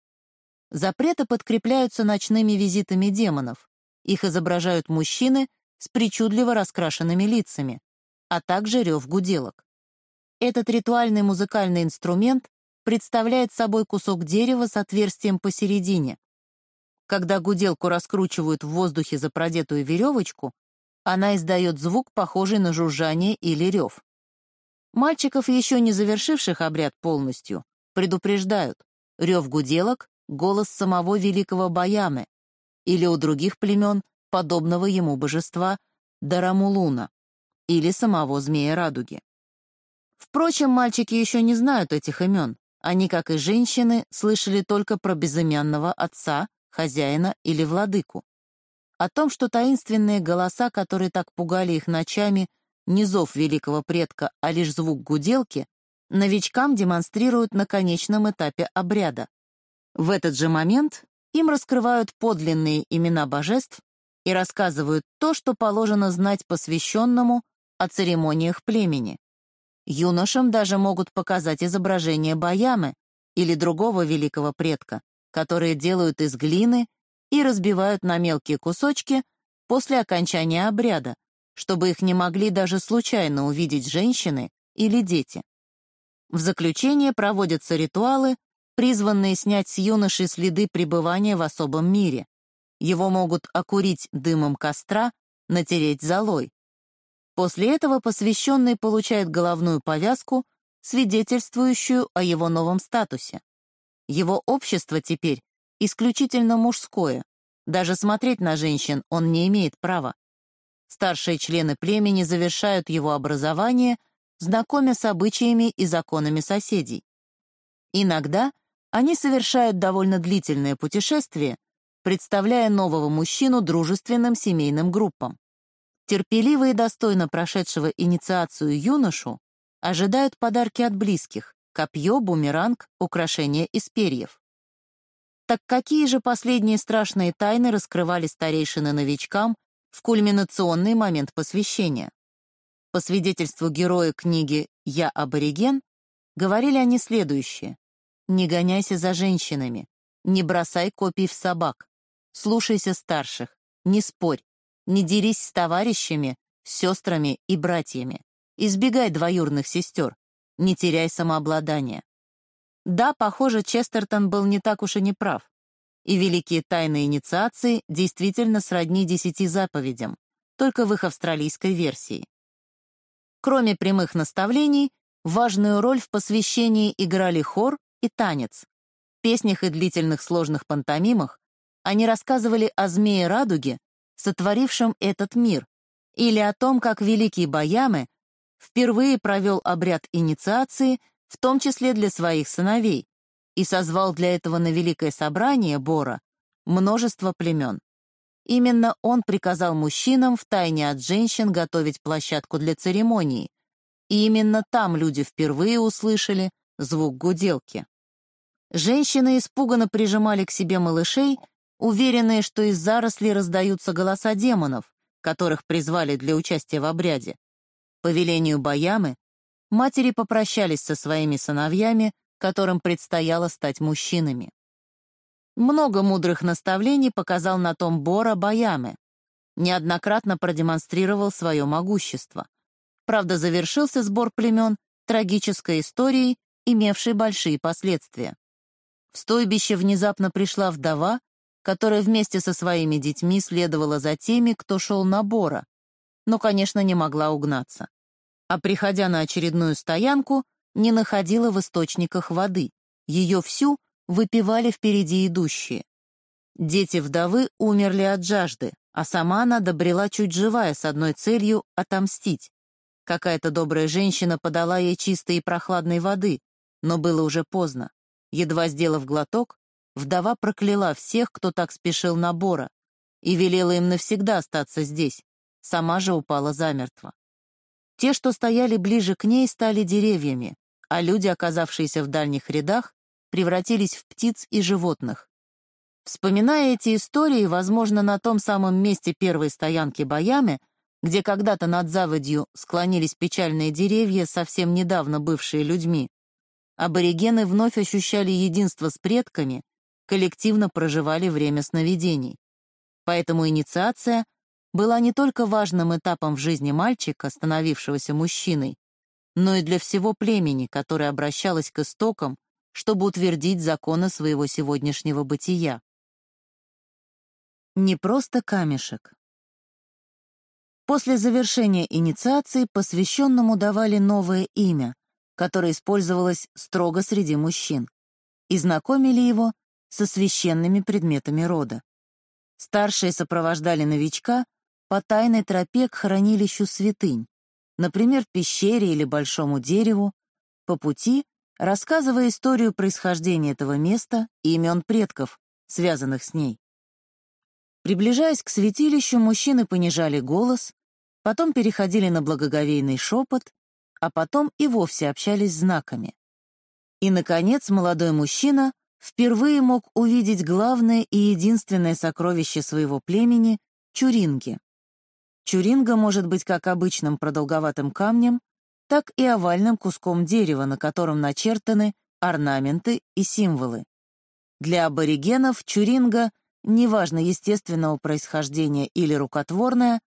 Запреты подкрепляются ночными визитами демонов. Их изображают мужчины с причудливо раскрашенными лицами, а также рев гуделок. Этот ритуальный музыкальный инструмент представляет собой кусок дерева с отверстием посередине. Когда гуделку раскручивают в воздухе за продетую веревочку, она издает звук, похожий на жужжание или рев. Мальчиков, еще не завершивших обряд полностью, предупреждают рев гуделок — голос самого великого Баямы или у других племен подобного ему божества Дарамулуна или самого Змея Радуги. Впрочем, мальчики еще не знают этих имен. Они, как и женщины, слышали только про безымянного отца, хозяина или владыку. О том, что таинственные голоса, которые так пугали их ночами, не зов великого предка, а лишь звук гуделки, новичкам демонстрируют на конечном этапе обряда. В этот же момент им раскрывают подлинные имена божеств и рассказывают то, что положено знать посвященному о церемониях племени. Юношам даже могут показать изображение Баямы или другого великого предка, которые делают из глины и разбивают на мелкие кусочки после окончания обряда, чтобы их не могли даже случайно увидеть женщины или дети. В заключение проводятся ритуалы, призванные снять с юноши следы пребывания в особом мире. Его могут окурить дымом костра, натереть золой. После этого посвященный получает головную повязку, свидетельствующую о его новом статусе. Его общество теперь исключительно мужское. Даже смотреть на женщин он не имеет права. Старшие члены племени завершают его образование, знакомя с обычаями и законами соседей. Иногда они совершают довольно длительное путешествие, представляя нового мужчину дружественным семейным группам. Терпеливо и достойно прошедшего инициацию юношу ожидают подарки от близких — копье, бумеранг, украшения из перьев. Так какие же последние страшные тайны раскрывали старейшины новичкам в кульминационный момент посвящения? По свидетельству героя книги «Я абориген» говорили они следующее. «Не гоняйся за женщинами, не бросай копий в собак, слушайся старших, не спорь, не дерись с товарищами, сестрами и братьями. Избегай двоюрных сестер. Не теряй самообладание. Да, похоже, Честертон был не так уж и не прав. И великие тайны инициации действительно сродни десяти заповедям, только в их австралийской версии. Кроме прямых наставлений, важную роль в посвящении играли хор и танец. В песнях и длительных сложных пантомимах они рассказывали о змее радуге, сотворившем этот мир, или о том, как великий Баямы впервые провел обряд инициации, в том числе для своих сыновей, и созвал для этого на великое собрание Бора множество племен. Именно он приказал мужчинам втайне от женщин готовить площадку для церемонии, и именно там люди впервые услышали звук гуделки. Женщины испуганно прижимали к себе малышей уверенные, что из зарослей раздаются голоса демонов, которых призвали для участия в обряде. По велению Баямы матери попрощались со своими сыновьями, которым предстояло стать мужчинами. Много мудрых наставлений показал на том Бора Баямы, неоднократно продемонстрировал свое могущество. Правда, завершился сбор племен трагической историей, имевшей большие последствия. В стойбище внезапно пришла вдова которая вместе со своими детьми следовала за теми, кто шел на Бора, но, конечно, не могла угнаться. А приходя на очередную стоянку, не находила в источниках воды. Ее всю выпивали впереди идущие. Дети вдовы умерли от жажды, а сама она добрела чуть живая с одной целью — отомстить. Какая-то добрая женщина подала ей чистой и прохладной воды, но было уже поздно. Едва сделав глоток, Вдова прокляла всех, кто так спешил на Бора, и велела им навсегда остаться здесь. Сама же упала замертво. Те, что стояли ближе к ней, стали деревьями, а люди, оказавшиеся в дальних рядах, превратились в птиц и животных. Вспоминая эти истории, возможно, на том самом месте первой стоянки Баяме, где когда-то над заводью склонились печальные деревья, совсем недавно бывшие людьми, аборигены вновь ощущали единство с предками коллективно проживали время сновидений. Поэтому инициация была не только важным этапом в жизни мальчика, становившегося мужчиной, но и для всего племени, которое обращалось к истокам, чтобы утвердить законы своего сегодняшнего бытия. Не просто камешек. После завершения инициации посвященному давали новое имя, которое использовалось строго среди мужчин, и знакомили его со священными предметами рода. Старшие сопровождали новичка по тайной тропе к хранилищу святынь, например, пещере или большому дереву, по пути рассказывая историю происхождения этого места и имен предков, связанных с ней. Приближаясь к святилищу, мужчины понижали голос, потом переходили на благоговейный шепот, а потом и вовсе общались знаками. И, наконец, молодой мужчина впервые мог увидеть главное и единственное сокровище своего племени — чуринги. Чуринга может быть как обычным продолговатым камнем, так и овальным куском дерева, на котором начертаны орнаменты и символы. Для аборигенов чуринга, неважно естественного происхождения или рукотворное,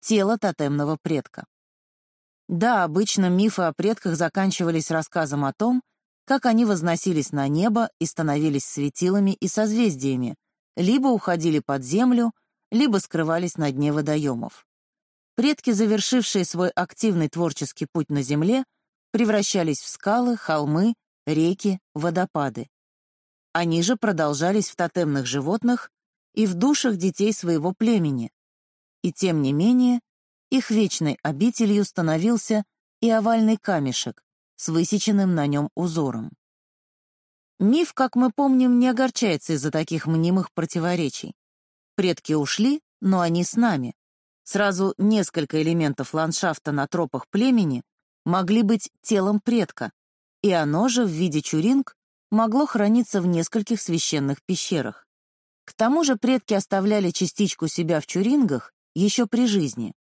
тело тотемного предка. Да, обычно мифы о предках заканчивались рассказом о том, как они возносились на небо и становились светилами и созвездиями, либо уходили под землю, либо скрывались на дне водоемов. Предки, завершившие свой активный творческий путь на Земле, превращались в скалы, холмы, реки, водопады. Они же продолжались в тотемных животных и в душах детей своего племени. И тем не менее, их вечной обителью становился и овальный камешек с высеченным на нем узором. Миф, как мы помним, не огорчается из-за таких мнимых противоречий. Предки ушли, но они с нами. Сразу несколько элементов ландшафта на тропах племени могли быть телом предка, и оно же в виде чуринг могло храниться в нескольких священных пещерах. К тому же предки оставляли частичку себя в чурингах еще при жизни.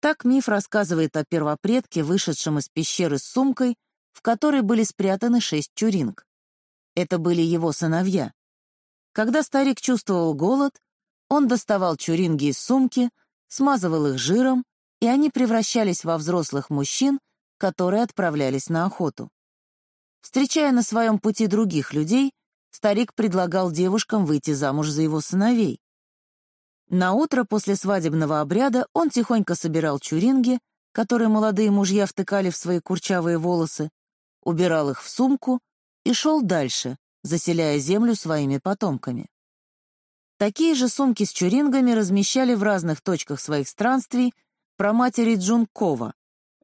Так миф рассказывает о первопредке, вышедшем из пещеры с сумкой, в которой были спрятаны шесть чуринг. Это были его сыновья. Когда старик чувствовал голод, он доставал чуринги из сумки, смазывал их жиром, и они превращались во взрослых мужчин, которые отправлялись на охоту. Встречая на своем пути других людей, старик предлагал девушкам выйти замуж за его сыновей. На утро после свадебного обряда он тихонько собирал чуринги, которые молодые мужья втыкали в свои курчавые волосы, убирал их в сумку и шел дальше, заселяя землю своими потомками. Такие же сумки с чурингами размещали в разных точках своих странствий про матери Джункова,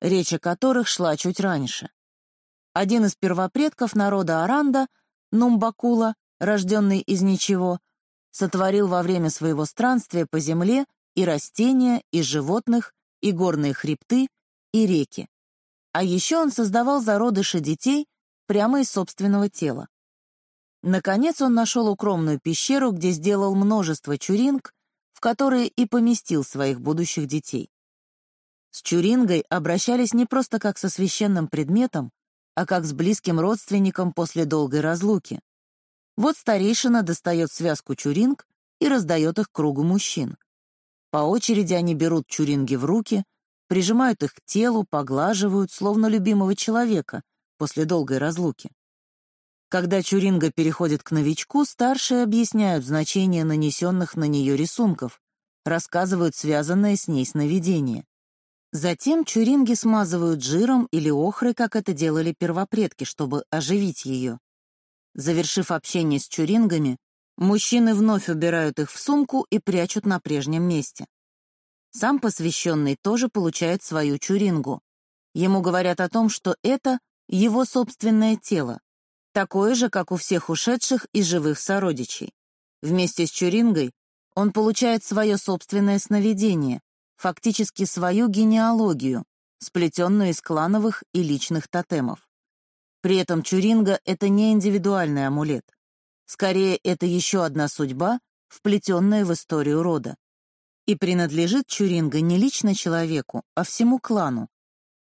речь о которых шла чуть раньше. Один из первопредков народа Аранда, Нумбакула, рожденный из ничего, сотворил во время своего странствия по земле и растения, и животных, и горные хребты, и реки. А еще он создавал зародыши детей прямо из собственного тела. Наконец он нашел укромную пещеру, где сделал множество чуринг, в которые и поместил своих будущих детей. С чурингой обращались не просто как со священным предметом, а как с близким родственником после долгой разлуки. Вот старейшина достает связку чуринг и раздает их кругу мужчин. По очереди они берут чуринги в руки, прижимают их к телу, поглаживают, словно любимого человека, после долгой разлуки. Когда чуринга переходит к новичку, старшие объясняют значение нанесенных на нее рисунков, рассказывают связанное с ней сновидение. Затем чуринги смазывают жиром или охрой, как это делали первопредки, чтобы оживить ее. Завершив общение с чурингами, мужчины вновь убирают их в сумку и прячут на прежнем месте. Сам посвященный тоже получает свою чурингу. Ему говорят о том, что это его собственное тело, такое же, как у всех ушедших и живых сородичей. Вместе с чурингой он получает свое собственное сновидение, фактически свою генеалогию, сплетенную из клановых и личных тотемов. При этом Чуринга — это не индивидуальный амулет. Скорее, это еще одна судьба, вплетенная в историю рода. И принадлежит Чуринга не лично человеку, а всему клану.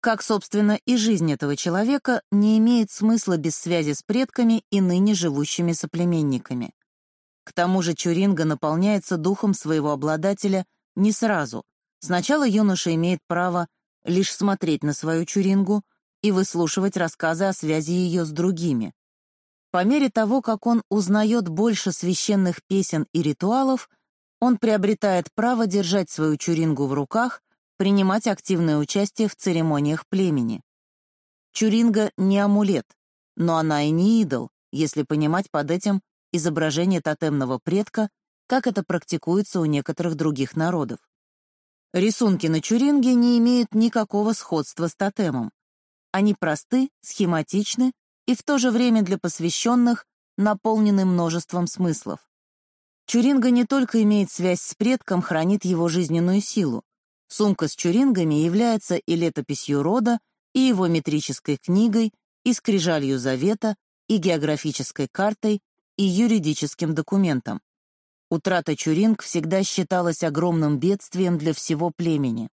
Как, собственно, и жизнь этого человека не имеет смысла без связи с предками и ныне живущими соплеменниками. К тому же Чуринга наполняется духом своего обладателя не сразу. Сначала юноша имеет право лишь смотреть на свою Чурингу, и выслушивать рассказы о связи ее с другими. По мере того, как он узнает больше священных песен и ритуалов, он приобретает право держать свою чурингу в руках, принимать активное участие в церемониях племени. Чуринга не амулет, но она и не идол, если понимать под этим изображение тотемного предка, как это практикуется у некоторых других народов. Рисунки на чуринге не имеют никакого сходства с тотемом. Они просты, схематичны и в то же время для посвященных наполнены множеством смыслов. Чуринга не только имеет связь с предком, хранит его жизненную силу. Сумка с чурингами является и летописью рода, и его метрической книгой, и скрижалью завета, и географической картой, и юридическим документам. Утрата Чуринг всегда считалась огромным бедствием для всего племени.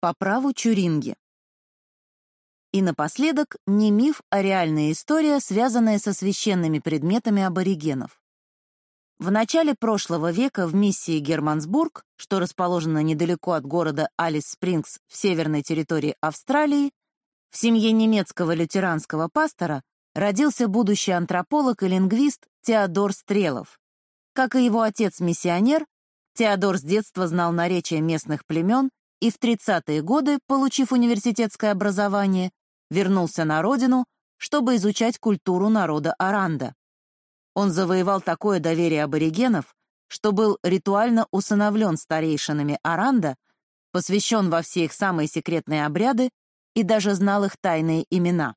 По праву Чуринги. И напоследок не миф, а реальная история, связанная со священными предметами аборигенов. В начале прошлого века в миссии Германсбург, что расположена недалеко от города Алис-Спрингс в северной территории Австралии, в семье немецкого лютеранского пастора родился будущий антрополог и лингвист Теодор Стрелов. Как и его отец-миссионер, Теодор с детства знал наречия местных племен и в 30-е годы, получив университетское образование, вернулся на родину, чтобы изучать культуру народа Аранда. Он завоевал такое доверие аборигенов, что был ритуально усыновлен старейшинами Аранда, посвящен во все их самые секретные обряды и даже знал их тайные имена.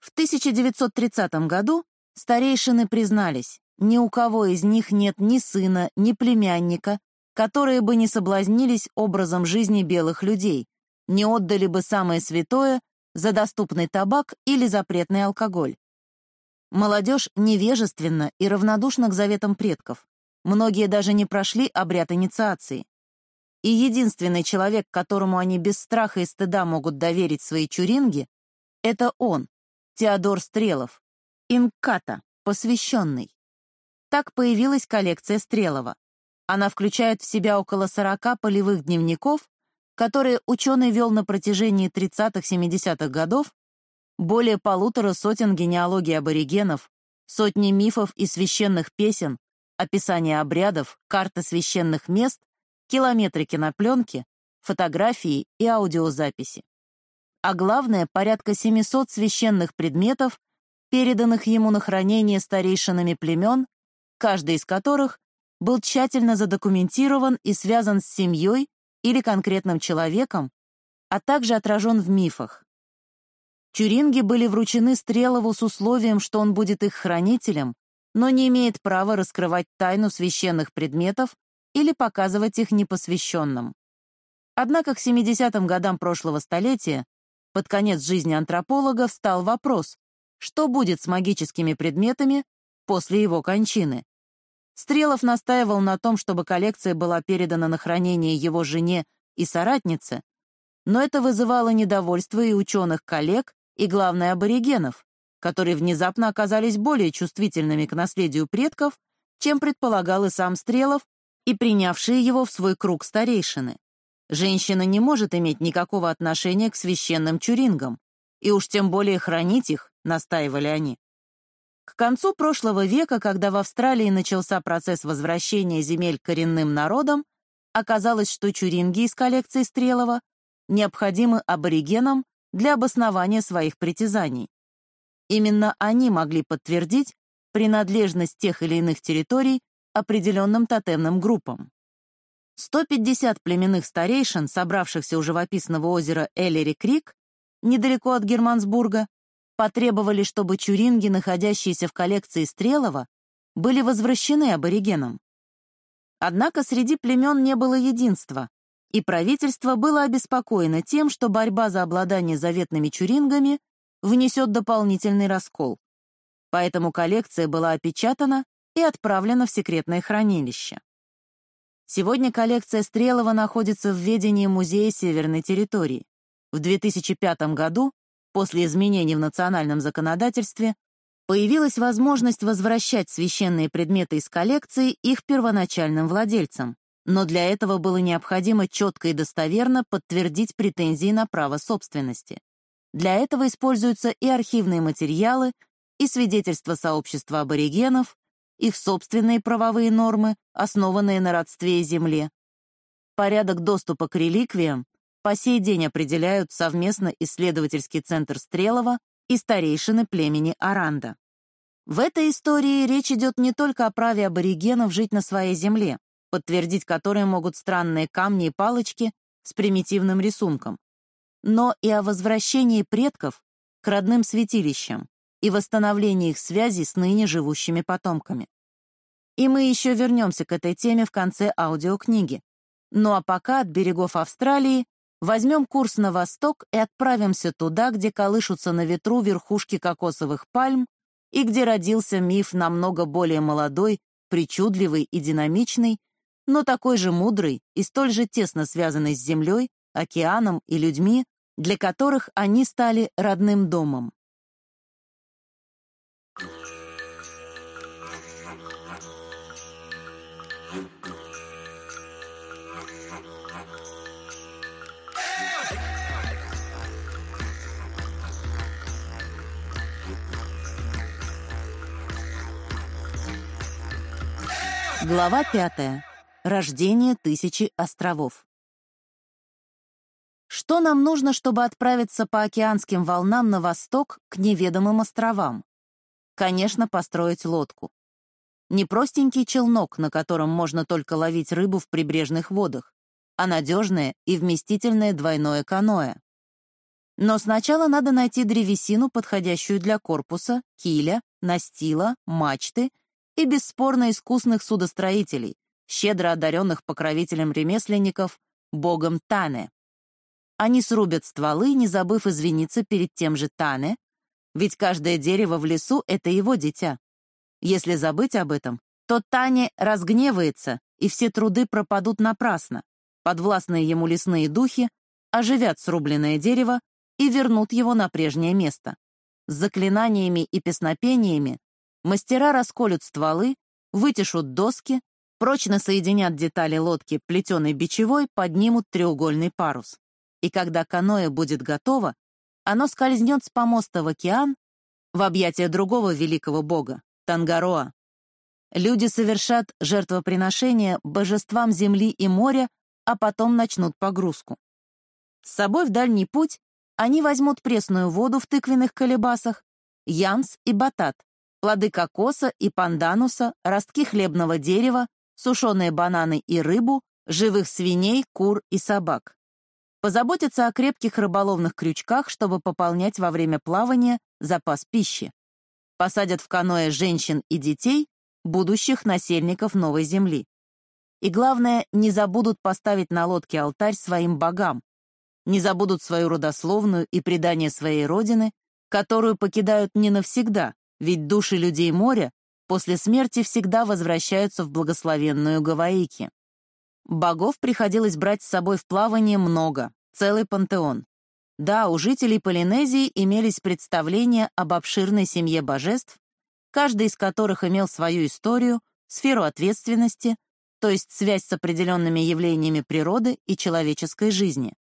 В 1930 году старейшины признались, ни у кого из них нет ни сына, ни племянника, которые бы не соблазнились образом жизни белых людей, не отдали бы самое святое за доступный табак или запретный алкоголь. Молодежь невежественна и равнодушна к заветам предков. Многие даже не прошли обряд инициации. И единственный человек, которому они без страха и стыда могут доверить свои чуринги, это он, Теодор Стрелов, инката, посвященный. Так появилась коллекция Стрелова. Она включает в себя около 40 полевых дневников, которые ученый вел на протяжении 30-70-х годов, более полутора сотен генеалогий аборигенов, сотни мифов и священных песен, описание обрядов, карты священных мест, километры кинопленки, фотографии и аудиозаписи. А главное, порядка 700 священных предметов, переданных ему на хранение старейшинами племен, каждый из которых был тщательно задокументирован и связан с семьей или конкретным человеком, а также отражен в мифах. Чуринги были вручены Стрелову с условием, что он будет их хранителем, но не имеет права раскрывать тайну священных предметов или показывать их непосвященным. Однако к 70-м годам прошлого столетия, под конец жизни антрополога, встал вопрос, что будет с магическими предметами после его кончины. Стрелов настаивал на том, чтобы коллекция была передана на хранение его жене и соратнице, но это вызывало недовольство и ученых-коллег, и, главное, аборигенов, которые внезапно оказались более чувствительными к наследию предков, чем предполагал и сам Стрелов, и принявшие его в свой круг старейшины. Женщина не может иметь никакого отношения к священным чурингам, и уж тем более хранить их, настаивали они. К концу прошлого века, когда в Австралии начался процесс возвращения земель коренным народам, оказалось, что чуринги из коллекции Стрелова необходимы аборигенам для обоснования своих притязаний. Именно они могли подтвердить принадлежность тех или иных территорий определенным тотемным группам. 150 племенных старейшин, собравшихся у живописного озера Эллери-Крик, недалеко от Германсбурга, потребовали, чтобы чуринги, находящиеся в коллекции Стрелова, были возвращены аборигенам. Однако среди племен не было единства, и правительство было обеспокоено тем, что борьба за обладание заветными чурингами внесет дополнительный раскол. Поэтому коллекция была опечатана и отправлена в секретное хранилище. Сегодня коллекция Стрелова находится в ведении Музея Северной территории. В 2005 году После изменений в национальном законодательстве появилась возможность возвращать священные предметы из коллекции их первоначальным владельцам, но для этого было необходимо четко и достоверно подтвердить претензии на право собственности. Для этого используются и архивные материалы, и свидетельства сообщества аборигенов, их собственные правовые нормы, основанные на родстве и земле. Порядок доступа к реликвиям по сей день определяют совместно исследовательский центр Стрелова и старейшины племени Аранда. В этой истории речь идет не только о праве аборигенов жить на своей земле, подтвердить которые могут странные камни и палочки с примитивным рисунком, но и о возвращении предков к родным святилищам и восстановлении их связи с ныне живущими потомками. И мы еще вернемся к этой теме в конце аудиокниги. Ну а пока от берегов Австралии Возьмем курс на восток и отправимся туда, где колышутся на ветру верхушки кокосовых пальм и где родился миф намного более молодой, причудливый и динамичный, но такой же мудрый и столь же тесно связанный с землей, океаном и людьми, для которых они стали родным домом. Глава пятая. Рождение тысячи островов. Что нам нужно, чтобы отправиться по океанским волнам на восток к неведомым островам? Конечно, построить лодку. Не простенький челнок, на котором можно только ловить рыбу в прибрежных водах, а надежное и вместительное двойное каноэ. Но сначала надо найти древесину, подходящую для корпуса, киля, настила, мачты — и бесспорно искусных судостроителей, щедро одаренных покровителем ремесленников, богом Тане. Они срубят стволы, не забыв извиниться перед тем же Тане, ведь каждое дерево в лесу — это его дитя. Если забыть об этом, то Тане разгневается, и все труды пропадут напрасно. Подвластные ему лесные духи оживят срубленное дерево и вернут его на прежнее место. С заклинаниями и песнопениями Мастера расколют стволы, вытешут доски, прочно соединят детали лодки плетеной бичевой, поднимут треугольный парус. И когда каноэ будет готово, оно скользнет с помоста в океан в объятия другого великого бога — Тангароа. Люди совершат жертвоприношение божествам земли и моря, а потом начнут погрузку. С собой в дальний путь они возьмут пресную воду в тыквенных колебасах, янс и батат, плоды кокоса и пандануса, ростки хлебного дерева, сушеные бананы и рыбу, живых свиней, кур и собак. Позаботиться о крепких рыболовных крючках, чтобы пополнять во время плавания запас пищи. Посадят в каноэ женщин и детей, будущих насельников новой земли. И главное, не забудут поставить на лодке алтарь своим богам, не забудут свою родословную и предание своей родины, которую покидают не навсегда, ведь души людей моря после смерти всегда возвращаются в благословенную Гаваики. Богов приходилось брать с собой в плавание много, целый пантеон. Да, у жителей Полинезии имелись представления об обширной семье божеств, каждый из которых имел свою историю, сферу ответственности, то есть связь с определенными явлениями природы и человеческой жизни.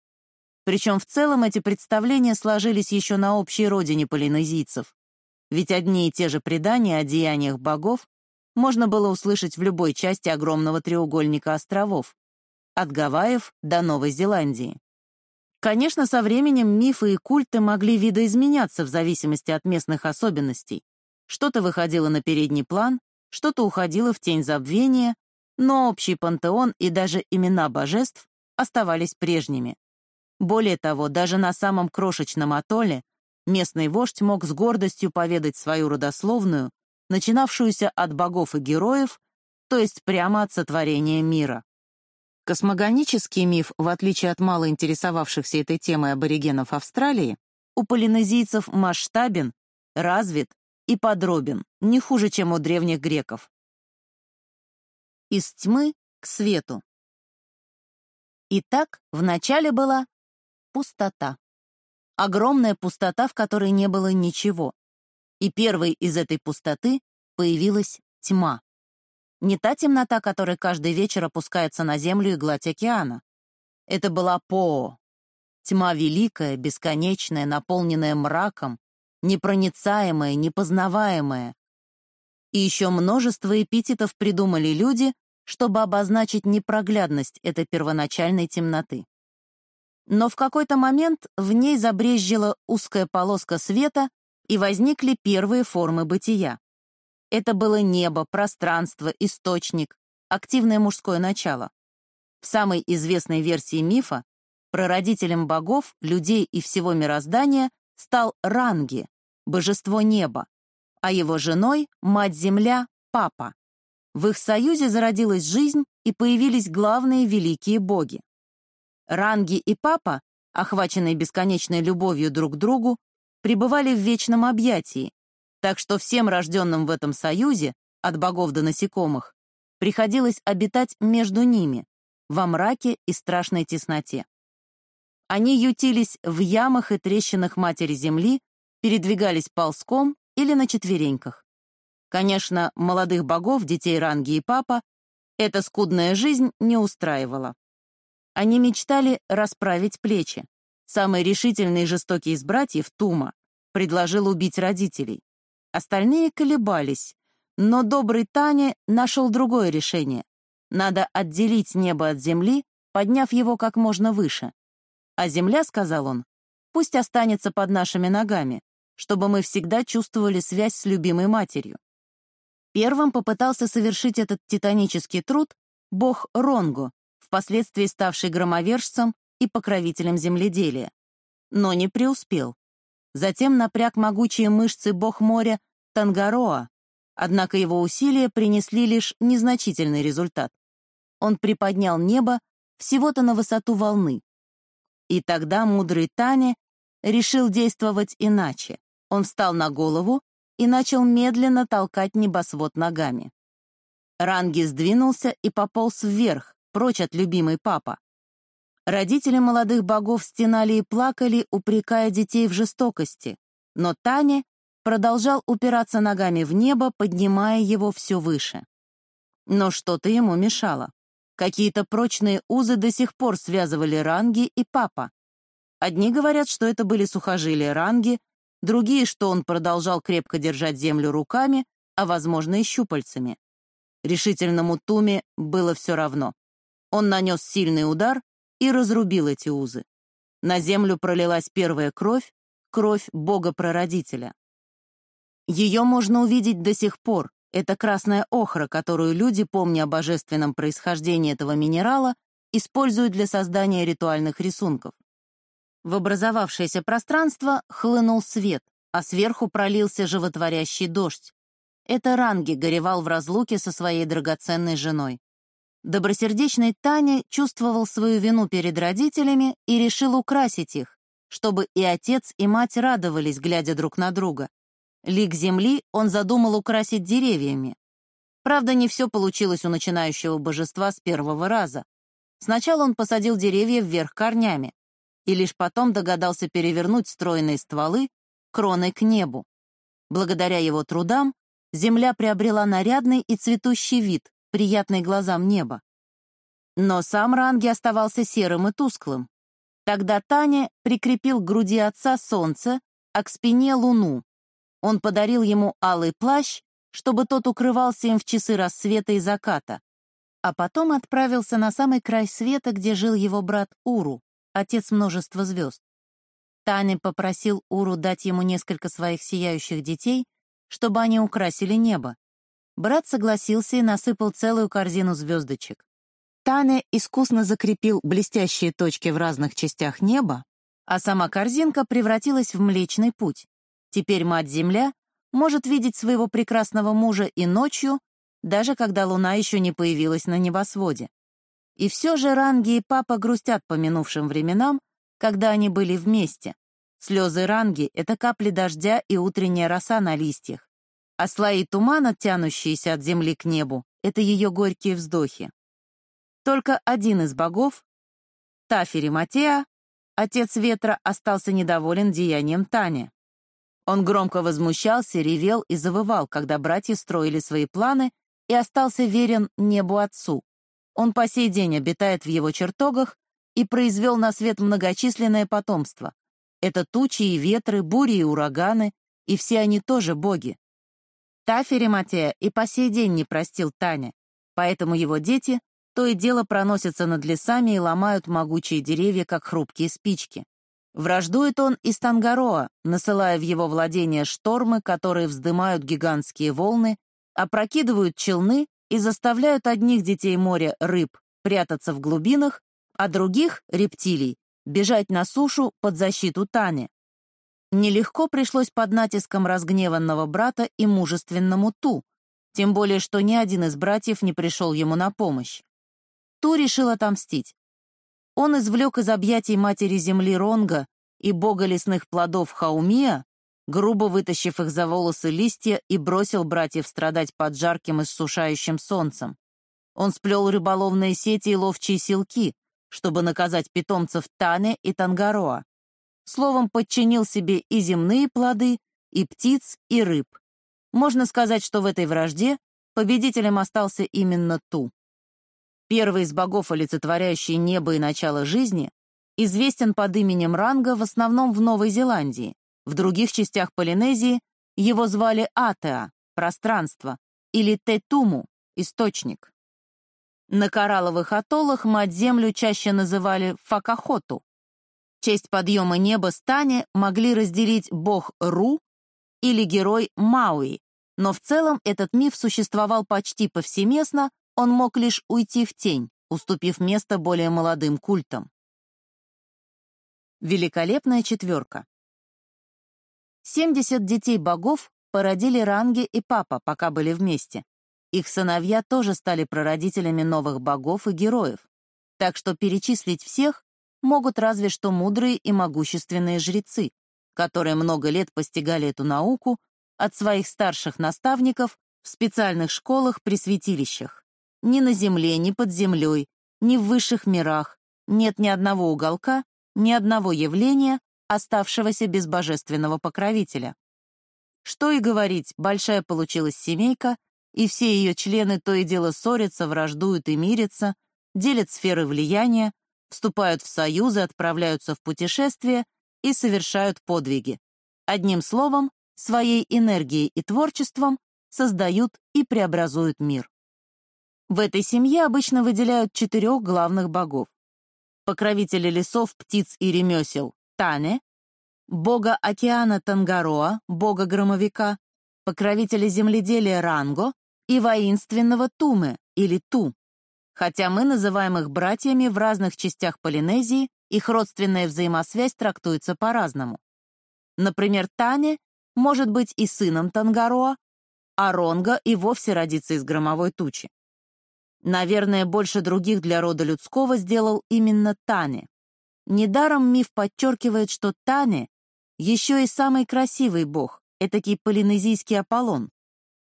Причем в целом эти представления сложились еще на общей родине полинезийцев, ведь одни и те же предания о деяниях богов можно было услышать в любой части огромного треугольника островов, от Гавайев до Новой Зеландии. Конечно, со временем мифы и культы могли видоизменяться в зависимости от местных особенностей. Что-то выходило на передний план, что-то уходило в тень забвения, но общий пантеон и даже имена божеств оставались прежними. Более того, даже на самом крошечном атолле местный вождь мог с гордостью поведать свою родословную, начинавшуюся от богов и героев, то есть прямо от сотворения мира. Космогонический миф, в отличие от мало интересовавшихся этой темой аборигенов Австралии, у полинезийцев масштабен, развит и подробен, не хуже, чем у древних греков. Из тьмы к свету. Итак, вначале была пустота. Огромная пустота, в которой не было ничего. И первой из этой пустоты появилась тьма. Не та темнота, которая каждый вечер опускается на землю и гладь океана. Это была Поо. Тьма великая, бесконечная, наполненная мраком, непроницаемая, непознаваемая. И еще множество эпитетов придумали люди, чтобы обозначить непроглядность этой первоначальной темноты. Но в какой-то момент в ней забрезжила узкая полоска света, и возникли первые формы бытия. Это было небо, пространство, источник, активное мужское начало. В самой известной версии мифа прародителем богов, людей и всего мироздания стал Ранги, божество неба, а его женой — мать-земля, папа. В их союзе зародилась жизнь и появились главные великие боги. Ранги и папа, охваченные бесконечной любовью друг к другу, пребывали в вечном объятии, Так что всем рожденным в этом союзе, от богов до насекомых, приходилось обитать между ними, во мраке и страшной тесноте. Они ютились в ямах и трещинах Матери Земли, передвигались ползком или на четвереньках. Конечно, молодых богов, детей Ранги и Папа, эта скудная жизнь не устраивала. Они мечтали расправить плечи. Самый решительный и жестокий из братьев, Тума, предложил убить родителей. Остальные колебались, но добрый Таня нашел другое решение. Надо отделить небо от земли, подняв его как можно выше. А земля, сказал он, пусть останется под нашими ногами, чтобы мы всегда чувствовали связь с любимой матерью. Первым попытался совершить этот титанический труд бог Ронго, впоследствии ставший громовержцем и покровителем земледелия. Но не преуспел. Затем напряг могучие мышцы бог моря Тангароа, однако его усилия принесли лишь незначительный результат. Он приподнял небо всего-то на высоту волны. И тогда мудрый Тане решил действовать иначе. Он встал на голову и начал медленно толкать небосвод ногами. Ранги сдвинулся и пополз вверх, прочь от любимой папа. Родители молодых богов стенали и плакали, упрекая детей в жестокости, но Таня продолжал упираться ногами в небо, поднимая его все выше. Но что-то ему мешало. Какие-то прочные узы до сих пор связывали Ранги и папа. Одни говорят, что это были сухожилия Ранги, другие, что он продолжал крепко держать землю руками, а, возможно, и щупальцами. Решительному Туме было все равно. Он нанес сильный удар и разрубил эти узы. На землю пролилась первая кровь, кровь бога-прародителя. Ее можно увидеть до сих пор. Это красная охра, которую люди, помня о божественном происхождении этого минерала, используют для создания ритуальных рисунков. В образовавшееся пространство хлынул свет, а сверху пролился животворящий дождь. Это Ранги горевал в разлуке со своей драгоценной женой. Добросердечный Таня чувствовал свою вину перед родителями и решил украсить их, чтобы и отец, и мать радовались, глядя друг на друга. Лик земли он задумал украсить деревьями. Правда, не все получилось у начинающего божества с первого раза. Сначала он посадил деревья вверх корнями, и лишь потом догадался перевернуть стройные стволы кроной к небу. Благодаря его трудам земля приобрела нарядный и цветущий вид, приятный глазам неба. Но сам Ранги оставался серым и тусклым. Тогда Таня прикрепил к груди отца солнце, а к спине луну. Он подарил ему алый плащ, чтобы тот укрывался им в часы рассвета и заката, а потом отправился на самый край света, где жил его брат Уру отец множества звезд. Таня попросил Уру дать ему несколько своих сияющих детей, чтобы они украсили небо. Брат согласился и насыпал целую корзину звездочек. Таня искусно закрепил блестящие точки в разных частях неба, а сама корзинка превратилась в Млечный Путь. Теперь Мать-Земля может видеть своего прекрасного мужа и ночью, даже когда луна еще не появилась на небосводе. И все же Ранги и папа грустят по минувшим временам, когда они были вместе. Слезы Ранги — это капли дождя и утренняя роса на листьях. А слои тумана, тянущиеся от земли к небу, — это ее горькие вздохи. Только один из богов, Тафери Матеа, отец ветра, остался недоволен деянием Тани. Он громко возмущался, ревел и завывал, когда братья строили свои планы, и остался верен небу отцу, он по сей день обитает в его чертогах и произвел на свет многочисленное потомство. Это тучи и ветры, бури и ураганы, и все они тоже боги. Тафери Матея и по сей день не простил Таня, поэтому его дети то и дело проносятся над лесами и ломают могучие деревья, как хрупкие спички. Враждует он и с Тангароа, насылая в его владение штормы, которые вздымают гигантские волны, опрокидывают челны и заставляют одних детей моря, рыб, прятаться в глубинах, а других, рептилий, бежать на сушу под защиту Тани. Нелегко пришлось под натиском разгневанного брата и мужественному Ту, тем более что ни один из братьев не пришел ему на помощь. Ту решил отомстить. Он извлек из объятий матери земли Ронга и бога лесных плодов Хаумия грубо вытащив их за волосы листья и бросил братьев страдать под жарким и сушающим солнцем. Он сплел рыболовные сети и ловчие силки, чтобы наказать питомцев Тане и Тангароа. Словом, подчинил себе и земные плоды, и птиц, и рыб. Можно сказать, что в этой вражде победителем остался именно Ту. Первый из богов, олицетворяющий небо и начало жизни, известен под именем Ранга в основном в Новой Зеландии. В других частях Полинезии его звали Атеа — пространство, или Тетуму — источник. На коралловых атоллах мать-землю чаще называли Факахоту. Честь подъема неба Стане могли разделить бог Ру или герой Мауи, но в целом этот миф существовал почти повсеместно он мог лишь уйти в тень, уступив место более молодым культам. Великолепная четверка. 70 детей богов породили Ранги и Папа, пока были вместе. Их сыновья тоже стали прародителями новых богов и героев, так что перечислить всех могут разве что мудрые и могущественные жрецы, которые много лет постигали эту науку от своих старших наставников в специальных школах при святилищах. Ни на земле, ни под землей, ни в высших мирах нет ни одного уголка, ни одного явления, оставшегося без божественного покровителя. Что и говорить, большая получилась семейка, и все ее члены то и дело ссорятся, враждуют и мирятся, делят сферы влияния, вступают в союзы, отправляются в путешествия и совершают подвиги. Одним словом, своей энергией и творчеством создают и преобразуют мир. В этой семье обычно выделяют четырех главных богов. Покровителя лесов, птиц и ремесел — Тане, бога океана Тангароа, бога громовика, покровителя земледелия Ранго и воинственного Туме или Ту. Хотя мы называем их братьями в разных частях Полинезии, их родственная взаимосвязь трактуется по-разному. Например, Тане может быть и сыном Тангароа, а Ронга и вовсе родится из громовой тучи. Наверное, больше других для рода людского сделал именно Тане. Недаром миф подчеркивает, что Тане еще и самый красивый бог, этакий полинезийский Аполлон,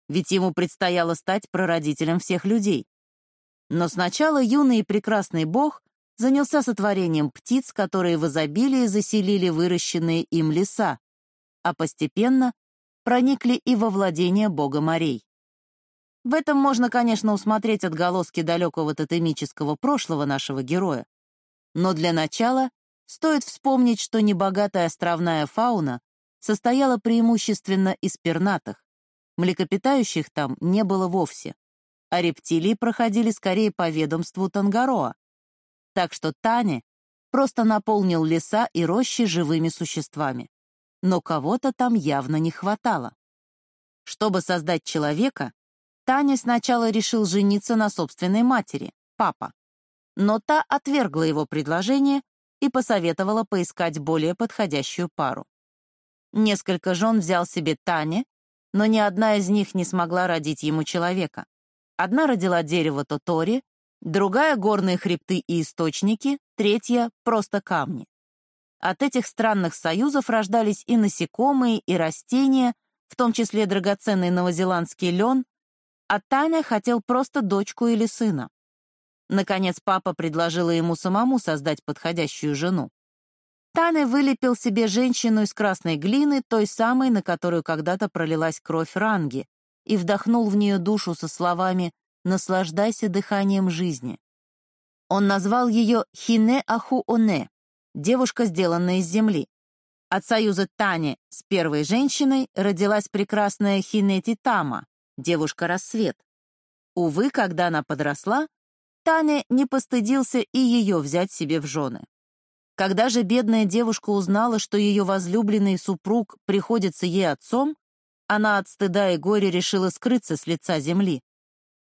ведь ему предстояло стать прародителем всех людей. Но сначала юный и прекрасный бог занялся сотворением птиц, которые в изобилии заселили выращенные им леса, а постепенно проникли и во владение бога морей. В этом можно, конечно, усмотреть отголоски далекого тотемического прошлого нашего героя. Но для начала стоит вспомнить, что небогатая островная фауна состояла преимущественно из пернатых. Млекопитающих там не было вовсе, а рептилии проходили скорее по ведомству Тангароа. Так что Тане просто наполнил леса и рощи живыми существами. Но кого-то там явно не хватало. Чтобы создать человека, Таня сначала решил жениться на собственной матери, папа. Но та отвергла его предложение и посоветовала поискать более подходящую пару. Несколько жен взял себе Таня, но ни одна из них не смогла родить ему человека. Одна родила дерево Тотори, другая — горные хребты и источники, третья — просто камни. От этих странных союзов рождались и насекомые, и растения, в том числе драгоценный новозеландский лен, а Таня хотел просто дочку или сына. Наконец папа предложила ему самому создать подходящую жену. Таня вылепил себе женщину из красной глины, той самой, на которую когда-то пролилась кровь Ранги, и вдохнул в нее душу со словами «Наслаждайся дыханием жизни». Он назвал ее Хине Аху Оне, девушка, сделанная из земли. От союза Тани с первой женщиной родилась прекрасная Хинети Тама, девушка-рассвет. Увы, когда она подросла, Таня не постыдился и ее взять себе в жены. Когда же бедная девушка узнала, что ее возлюбленный супруг приходится ей отцом, она от стыда и горя решила скрыться с лица земли.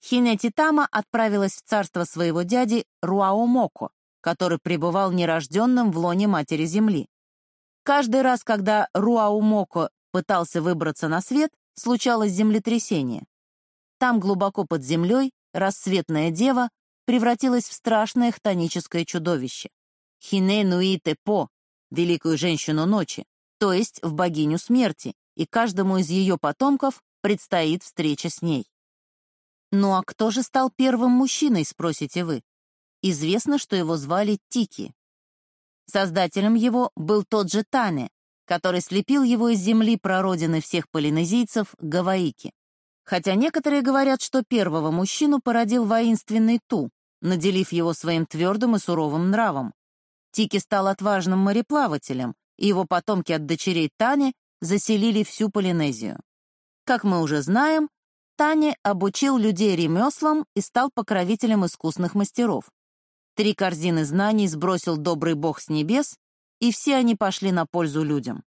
Хинетитама отправилась в царство своего дяди Руаомоко, который пребывал нерожденным в лоне матери земли. Каждый раз, когда Руаумоко пытался выбраться на свет, случалось землетрясение. Там, глубоко под землей, рассветная дева превратилась в страшное хтоническое чудовище. Хине Нуи Тепо, великую женщину ночи, то есть в богиню смерти, и каждому из ее потомков предстоит встреча с ней. Ну а кто же стал первым мужчиной, спросите вы? Известно, что его звали Тики. Создателем его был тот же Тане, который слепил его из земли прародины всех полинезийцев Гаваики. Хотя некоторые говорят, что первого мужчину породил воинственный Ту, наделив его своим твердым и суровым нравом. Тики стал отважным мореплавателем, и его потомки от дочерей Тани заселили всю Полинезию. Как мы уже знаем, Тани обучил людей ремеслам и стал покровителем искусных мастеров. Три корзины знаний сбросил добрый бог с небес, и все они пошли на пользу людям.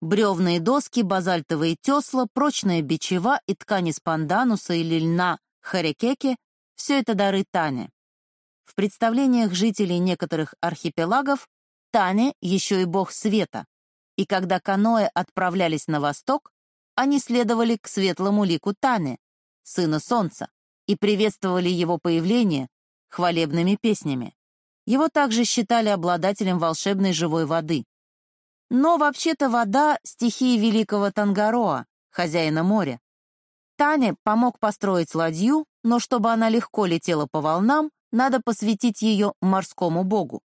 Бревные доски, базальтовые тесла, прочная бичева и ткани из пандануса или льна харекеке — все это дары Тане. В представлениях жителей некоторых архипелагов Тане еще и бог света, и когда каноэ отправлялись на восток, они следовали к светлому лику Тане, сына солнца, и приветствовали его появление, хвалебными песнями. Его также считали обладателем волшебной живой воды. Но вообще-то вода — стихия великого Тангароа, хозяина моря. Тане помог построить ладью, но чтобы она легко летела по волнам, надо посвятить ее морскому богу.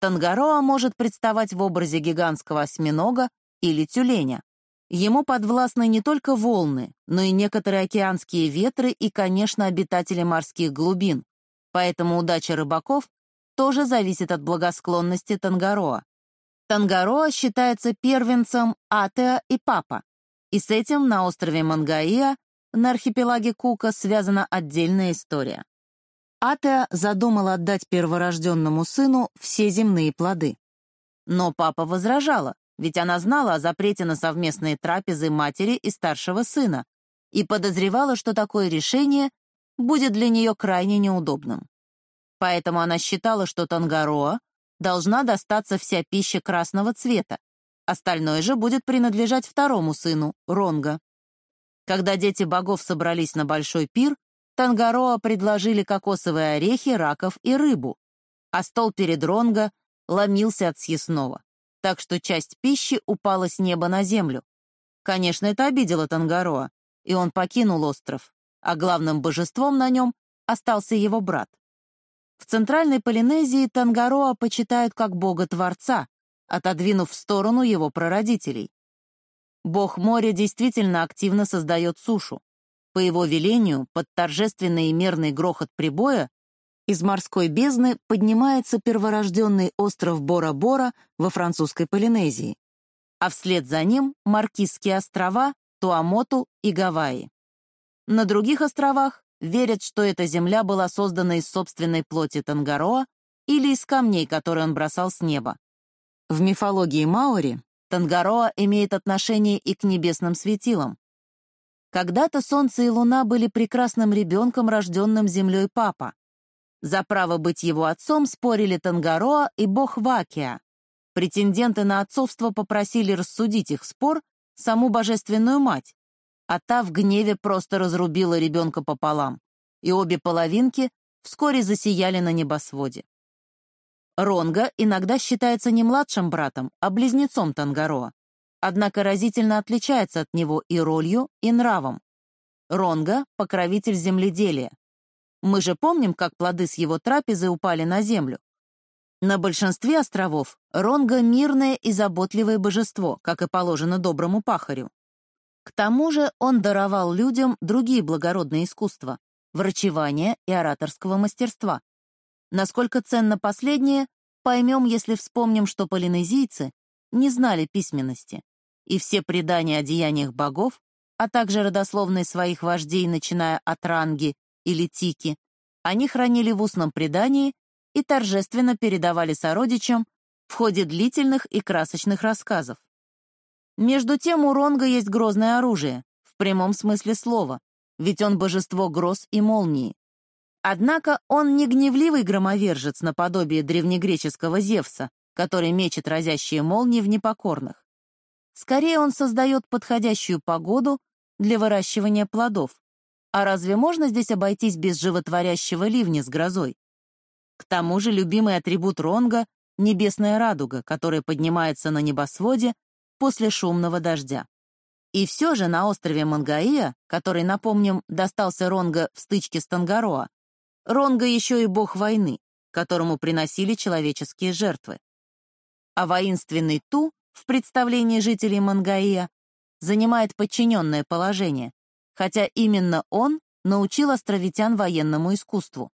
Тангароа может представать в образе гигантского осьминога или тюленя. Ему подвластны не только волны, но и некоторые океанские ветры и, конечно, обитатели морских глубин, поэтому удача рыбаков тоже зависит от благосклонности Тангароа. Тангароа считается первенцем Атеа и Папа, и с этим на острове Мангаия на архипелаге Кука связана отдельная история. Атеа задумал отдать перворожденному сыну все земные плоды. Но папа возражала, ведь она знала о запрете на совместные трапезы матери и старшего сына и подозревала, что такое решение будет для нее крайне неудобным. Поэтому она считала, что Тангароа должна достаться вся пища красного цвета, остальное же будет принадлежать второму сыну, Ронга. Когда дети богов собрались на большой пир, Тангароа предложили кокосовые орехи, раков и рыбу, а стол перед Ронга ломился от съестного, так что часть пищи упала с неба на землю. Конечно, это обидело Тангароа, и он покинул остров, а главным божеством на нем остался его брат. В Центральной Полинезии Тангароа почитают как бога-творца, отодвинув в сторону его прародителей. Бог моря действительно активно создает сушу. По его велению, под торжественный и мерный грохот прибоя, из морской бездны поднимается перворожденный остров Бора-Бора во французской Полинезии, а вслед за ним — Маркизские острова, Туамоту и Гавайи. На других островах верят, что эта земля была создана из собственной плоти Тангароа или из камней, которые он бросал с неба. В мифологии Маори Тангароа имеет отношение и к небесным светилам. Когда-то Солнце и Луна были прекрасным ребенком, рожденным землей Папа. За право быть его отцом спорили Тангароа и бог Вакия. Претенденты на отцовство попросили рассудить их спор саму божественную мать, а та в гневе просто разрубила ребенка пополам, и обе половинки вскоре засияли на небосводе. Ронга иногда считается не младшим братом, а близнецом Тангароа, однако разительно отличается от него и ролью, и нравом. Ронга — покровитель земледелия. Мы же помним, как плоды с его трапезы упали на землю. На большинстве островов Ронга — мирное и заботливое божество, как и положено доброму пахарю. К тому же он даровал людям другие благородные искусства — врачевания и ораторского мастерства. Насколько ценно последнее, поймем, если вспомним, что полинезийцы не знали письменности, и все предания о деяниях богов, а также родословные своих вождей, начиная от Ранги или Тики, они хранили в устном предании и торжественно передавали сородичам в ходе длительных и красочных рассказов. Между тем у Ронга есть грозное оружие, в прямом смысле слова, ведь он божество гроз и молнии. Однако он не гневливый громовержец наподобие древнегреческого Зевса, который мечет разящие молнии в непокорных. Скорее он создает подходящую погоду для выращивания плодов. А разве можно здесь обойтись без животворящего ливня с грозой? К тому же любимый атрибут Ронга — небесная радуга, которая поднимается на небосводе после шумного дождя. И все же на острове Мангаия, который, напомним, достался Ронга в стычке с Тангароа, Ронга еще и бог войны, которому приносили человеческие жертвы. А воинственный Ту в представлении жителей Мангаия занимает подчиненное положение, хотя именно он научил островитян военному искусству.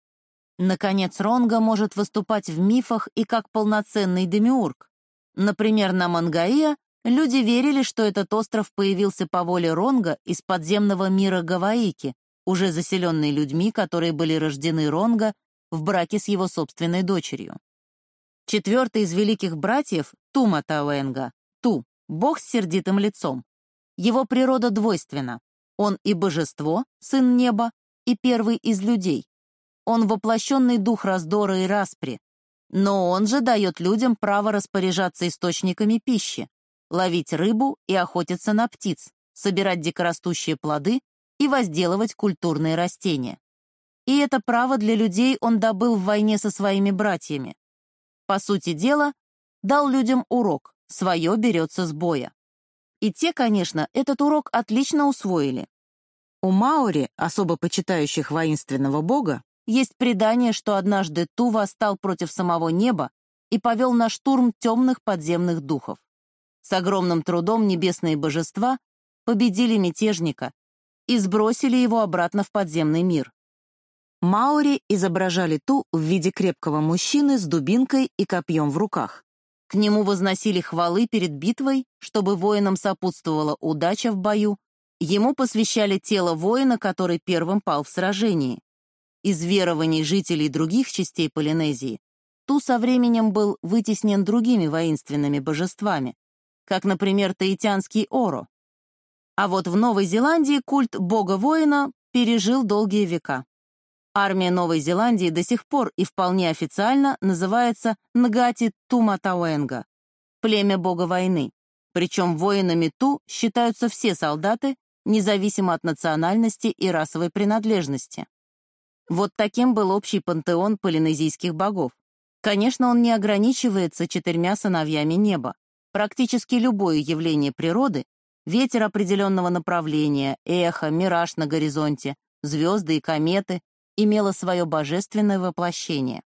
Наконец, Ронга может выступать в мифах и как полноценный демиург. Например, на Мангаия люди верили, что этот остров появился по воле Ронга из подземного мира Гаваики, уже заселенный людьми, которые были рождены Ронга в браке с его собственной дочерью. Четвертый из великих братьев, Тума Тауэнга, Ту, бог с сердитым лицом. Его природа двойственна. Он и божество, сын неба, и первый из людей. Он воплощенный дух раздора и распри. Но он же дает людям право распоряжаться источниками пищи, ловить рыбу и охотиться на птиц, собирать дикорастущие плоды и возделывать культурные растения. И это право для людей он добыл в войне со своими братьями. По сути дела, дал людям урок, свое берется с боя. И те, конечно, этот урок отлично усвоили. У маори, особо почитающих воинственного бога, есть предание, что однажды Ту восстал против самого неба и повел на штурм темных подземных духов. С огромным трудом небесные божества победили мятежника и сбросили его обратно в подземный мир. Маори изображали Ту в виде крепкого мужчины с дубинкой и копьем в руках. К нему возносили хвалы перед битвой, чтобы воинам сопутствовала удача в бою. Ему посвящали тело воина, который первым пал в сражении. Из верований жителей других частей Полинезии Ту со временем был вытеснен другими воинственными божествами, как, например, таитянский Оро. А вот в Новой Зеландии культ бога-воина пережил долгие века. Армия Новой Зеландии до сих пор и вполне официально называется Нгати Туматауэнга, племя бога войны. Причем воинами Ту считаются все солдаты, независимо от национальности и расовой принадлежности. Вот таким был общий пантеон полинезийских богов. Конечно, он не ограничивается четырьмя сыновьями неба. Практически любое явление природы — ветер определенного направления, эхо, мираж на горизонте, звезды и кометы имела свое божественное воплощение.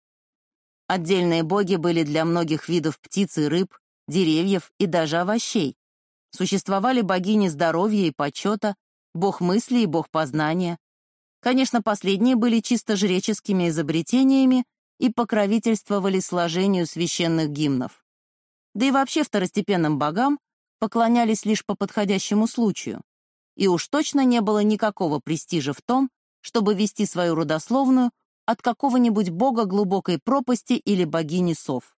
Отдельные боги были для многих видов птиц и рыб, деревьев и даже овощей. Существовали богини здоровья и почета, бог мысли и бог познания. Конечно, последние были чисто жреческими изобретениями и покровительствовали сложению священных гимнов. Да и вообще второстепенным богам поклонялись лишь по подходящему случаю. И уж точно не было никакого престижа в том, чтобы вести свою родословную от какого-нибудь бога глубокой пропасти или богини сов.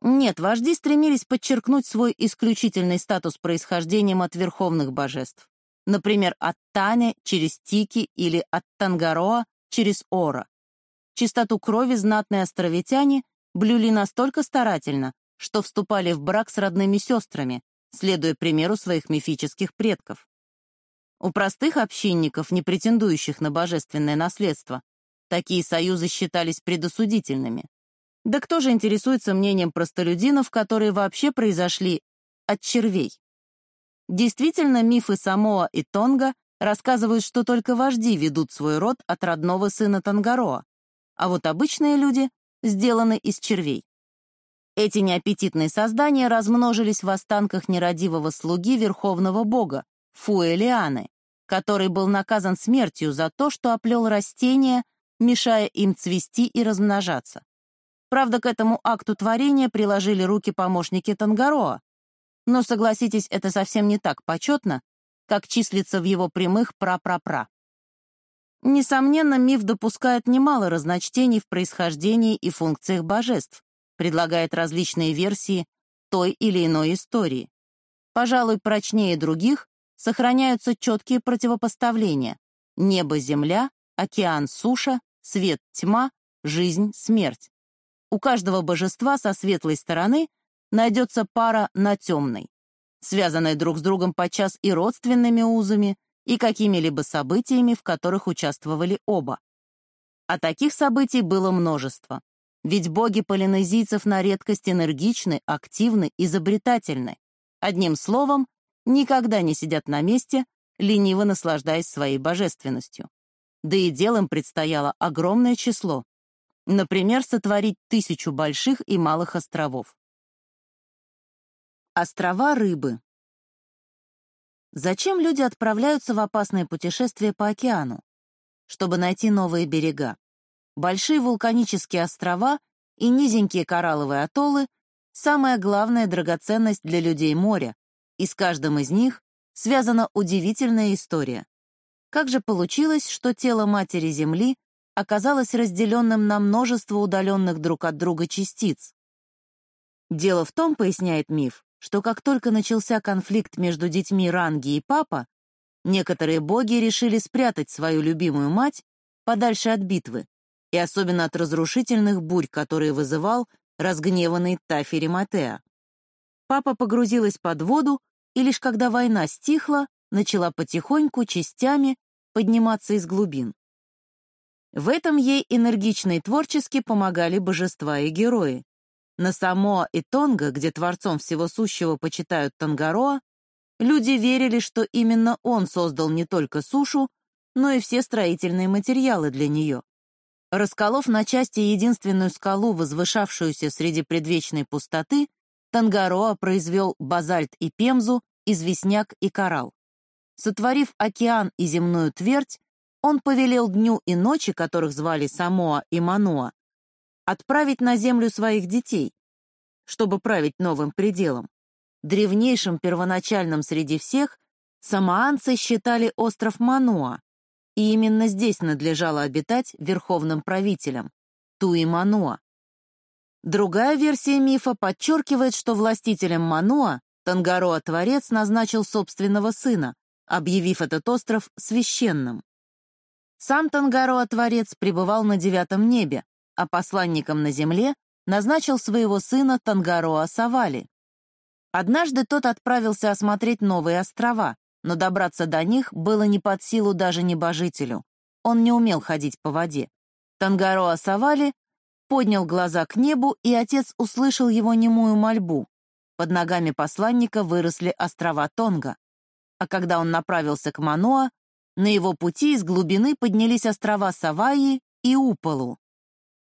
Нет, вожди стремились подчеркнуть свой исключительный статус происхождением от верховных божеств. Например, от Тане через Тики или от Тангароа через Ора. Чистоту крови знатные островитяне блюли настолько старательно, что вступали в брак с родными сестрами, следуя примеру своих мифических предков. У простых общинников, не претендующих на божественное наследство, такие союзы считались предосудительными. Да кто же интересуется мнением простолюдинов, которые вообще произошли от червей? Действительно, мифы Самоа и Тонга рассказывают, что только вожди ведут свой род от родного сына Тангароа, а вот обычные люди сделаны из червей. Эти неаппетитные создания размножились в останках нерадивого слуги верховного бога, Фуэлианы, который был наказан смертью за то, что оплел растения, мешая им цвести и размножаться. Правда, к этому акту творения приложили руки помощники Тангароа, но, согласитесь, это совсем не так почетно, как числится в его прямых пра-пра-пра. Несомненно, миф допускает немало разночтений в происхождении и функциях божеств, предлагает различные версии той или иной истории. Пожалуй, прочнее других сохраняются четкие противопоставления — небо-земля, океан-суша, свет-тьма, жизнь-смерть. У каждого божества со светлой стороны найдется пара на темной, связанная друг с другом подчас и родственными узами, и какими-либо событиями, в которых участвовали оба. А таких событий было множество. Ведь боги полинезийцев на редкость энергичны, активны, изобретательны. Одним словом, никогда не сидят на месте, лениво наслаждаясь своей божественностью. Да и дел им предстояло огромное число. Например, сотворить тысячу больших и малых островов. Острова рыбы. Зачем люди отправляются в опасное путешествие по океану? Чтобы найти новые берега. Большие вулканические острова и низенькие коралловые атоллы — самая главная драгоценность для людей моря, и с каждым из них связана удивительная история. Как же получилось, что тело Матери Земли оказалось разделенным на множество удаленных друг от друга частиц? Дело в том, поясняет миф, что как только начался конфликт между детьми Ранги и Папа, некоторые боги решили спрятать свою любимую мать подальше от битвы, и особенно от разрушительных бурь, которые вызывал разгневанный Тафири Матеа. Папа погрузилась под воду, и лишь когда война стихла, начала потихоньку, частями, подниматься из глубин. В этом ей энергично и творчески помогали божества и герои. На Самоа и Тонга, где творцом всего сущего почитают Тангароа, люди верили, что именно он создал не только сушу, но и все строительные материалы для нее. Расколов на части единственную скалу, возвышавшуюся среди предвечной пустоты, Тангароа произвел базальт и пемзу, известняк и коралл. Сотворив океан и земную твердь, он повелел дню и ночи, которых звали Самоа и Мануа, отправить на землю своих детей, чтобы править новым пределом. Древнейшим первоначальным среди всех самоанцы считали остров Мануа, и именно здесь надлежало обитать верховным правителям — Туи Мануа. Другая версия мифа подчеркивает, что властителем Мануа Тангароа-творец назначил собственного сына, объявив этот остров священным. Сам Тангароа-творец пребывал на девятом небе, а посланником на земле назначил своего сына Тангароа Савали. Однажды тот отправился осмотреть новые острова, но добраться до них было не под силу даже небожителю. Он не умел ходить по воде. Тангароа Савали поднял глаза к небу, и отец услышал его немую мольбу. Под ногами посланника выросли острова Тонга. А когда он направился к Маноа, на его пути из глубины поднялись острова Саваи и Упалу.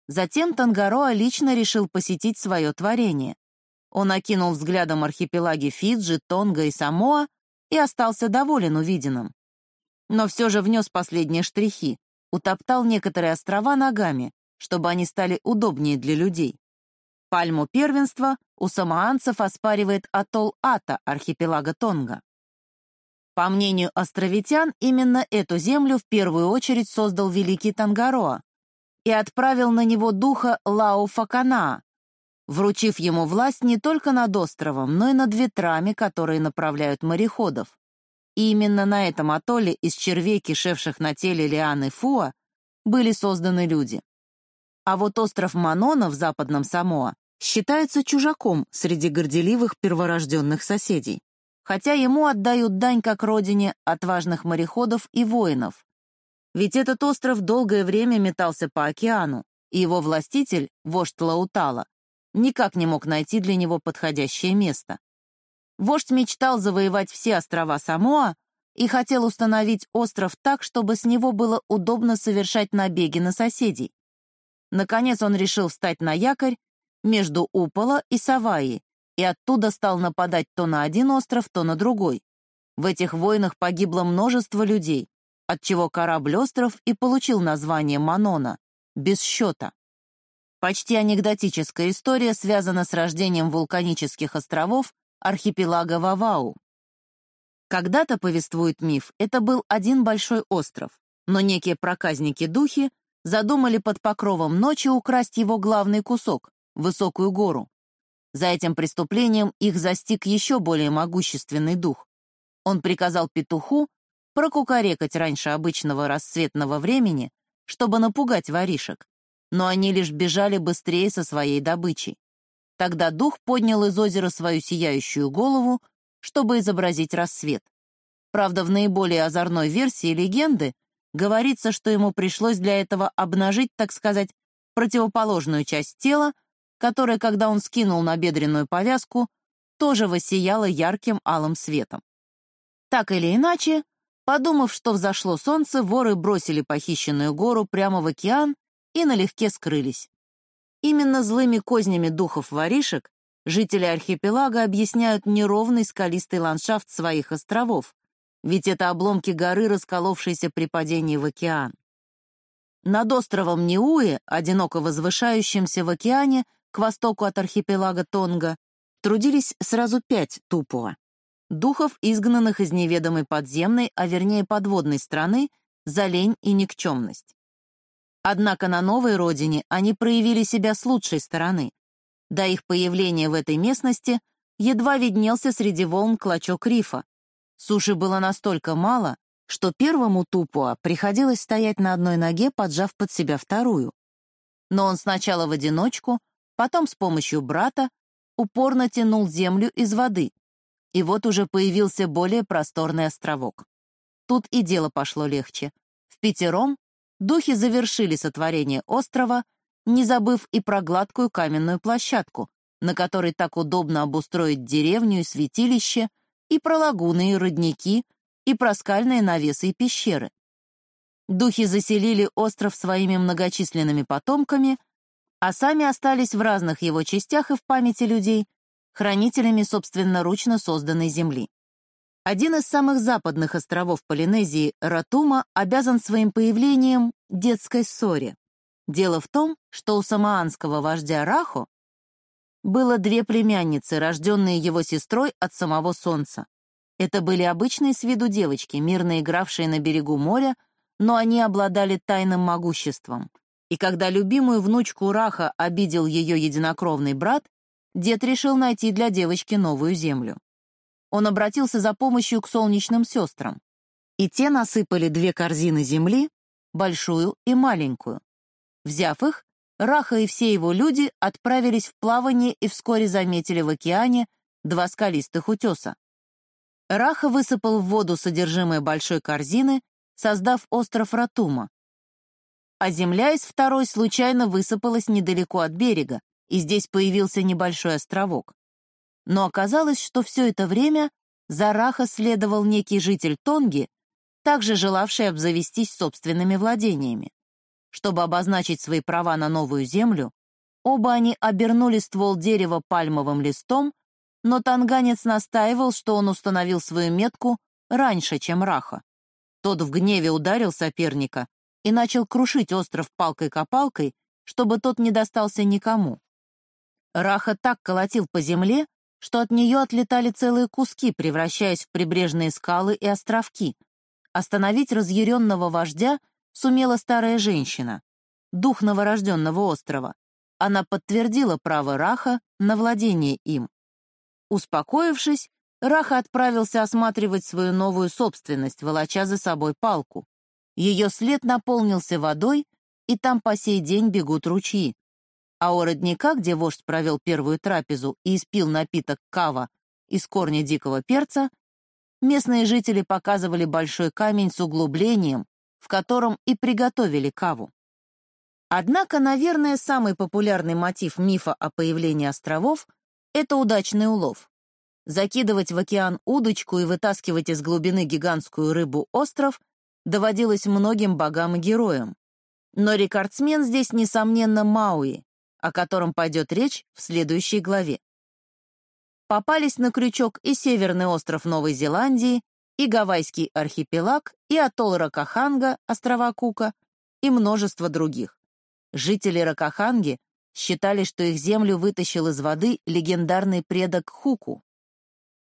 Затем Тангароа лично решил посетить свое творение. Он окинул взглядом архипелаги Фиджи, Тонга и Самоа и остался доволен увиденным. Но все же внес последние штрихи, утоптал некоторые острова ногами, чтобы они стали удобнее для людей. Пальму первенства у самоанцев оспаривает атолл Ата, архипелага Тонга. По мнению островитян, именно эту землю в первую очередь создал великий Тангароа, и отправил на него духа Лао Факана, вручив ему власть не только над островом, но и над ветрами, которые направляют мореходов. И именно на этом атолле из червей, кишевших на теле Лианы Фуа, были созданы люди. А вот остров Манона в западном Самоа считается чужаком среди горделивых перворожденных соседей, хотя ему отдают дань как родине отважных мореходов и воинов, ведь этот остров долгое время метался по океану, и его властитель, вождь Лаутала, никак не мог найти для него подходящее место. Вождь мечтал завоевать все острова Самоа и хотел установить остров так, чтобы с него было удобно совершать набеги на соседей. Наконец он решил встать на якорь между Упола и Саваи, и оттуда стал нападать то на один остров, то на другой. В этих войнах погибло множество людей, отчего корабль-остров и получил название Манона, без счета. Почти анекдотическая история связана с рождением вулканических островов архипелага Вавау. Когда-то, повествует миф, это был один большой остров, но некие проказники-духи задумали под покровом ночи украсть его главный кусок — высокую гору. За этим преступлением их застиг еще более могущественный дух. Он приказал петуху прокукарекать раньше обычного рассветного времени, чтобы напугать воришек, но они лишь бежали быстрее со своей добычей. Тогда дух поднял из озера свою сияющую голову, чтобы изобразить рассвет. Правда, в наиболее озорной версии легенды говорится, что ему пришлось для этого обнажить, так сказать, противоположную часть тела, которая, когда он скинул на бедренную повязку, тоже воссияла ярким алым светом. Так или иначе, подумав, что взошло солнце, воры бросили похищенную гору прямо в океан и налегке скрылись. Именно злыми кознями духов-воришек жители архипелага объясняют неровный скалистый ландшафт своих островов, ведь это обломки горы, расколовшиеся при падении в океан. Над островом Ниуэ, одиноко возвышающимся в океане к востоку от архипелага Тонга, трудились сразу пять тупуа. Духов, изгнанных из неведомой подземной, а вернее подводной страны, за лень и никчемность. Однако на новой родине они проявили себя с лучшей стороны. До их появления в этой местности едва виднелся среди волн клочок рифа. Суши было настолько мало, что первому Тупуа приходилось стоять на одной ноге, поджав под себя вторую. Но он сначала в одиночку, потом с помощью брата упорно тянул землю из воды, и вот уже появился более просторный островок. Тут и дело пошло легче. В пятером духи завершили сотворение острова, не забыв и про гладкую каменную площадку, на которой так удобно обустроить деревню и святилище, и про лагуны и родники, и про скальные навесы и пещеры. Духи заселили остров своими многочисленными потомками, а сами остались в разных его частях и в памяти людей, хранителями собственноручно созданной земли. Один из самых западных островов Полинезии, Ратума, обязан своим появлением детской ссоре. Дело в том, что у самоанского вождя Рахо было две племянницы, рожденные его сестрой от самого солнца. Это были обычные с виду девочки, мирно игравшие на берегу моря, но они обладали тайным могуществом. И когда любимую внучку Раха обидел ее единокровный брат, дед решил найти для девочки новую землю он обратился за помощью к солнечным сестрам, и те насыпали две корзины земли, большую и маленькую. Взяв их, Раха и все его люди отправились в плавание и вскоре заметили в океане два скалистых утеса. Раха высыпал в воду содержимое большой корзины, создав остров Ратума. А земля из второй случайно высыпалась недалеко от берега, и здесь появился небольшой островок. Но оказалось, что все это время за Раха следовал некий житель Тонги, также желавший обзавестись собственными владениями. Чтобы обозначить свои права на новую землю, оба они обернули ствол дерева пальмовым листом, но танганец настаивал, что он установил свою метку раньше, чем Раха. Тот в гневе ударил соперника и начал крушить остров палкой-копалкой, чтобы тот не достался никому. Раха так колотил по земле, что от нее отлетали целые куски, превращаясь в прибрежные скалы и островки. Остановить разъяренного вождя сумела старая женщина, дух новорожденного острова. Она подтвердила право Раха на владение им. Успокоившись, Раха отправился осматривать свою новую собственность, волоча за собой палку. Ее след наполнился водой, и там по сей день бегут ручьи а у родника, где вождь провел первую трапезу и испил напиток кава из корня дикого перца, местные жители показывали большой камень с углублением, в котором и приготовили каву. Однако, наверное, самый популярный мотив мифа о появлении островов — это удачный улов. Закидывать в океан удочку и вытаскивать из глубины гигантскую рыбу-остров доводилось многим богам и героям. Но рекордсмен здесь, несомненно, Мауи, о котором пойдет речь в следующей главе. Попались на крючок и северный остров Новой Зеландии, и Гавайский архипелаг, и атолл Ракаханга, острова Кука, и множество других. Жители Ракаханги считали, что их землю вытащил из воды легендарный предок Хуку.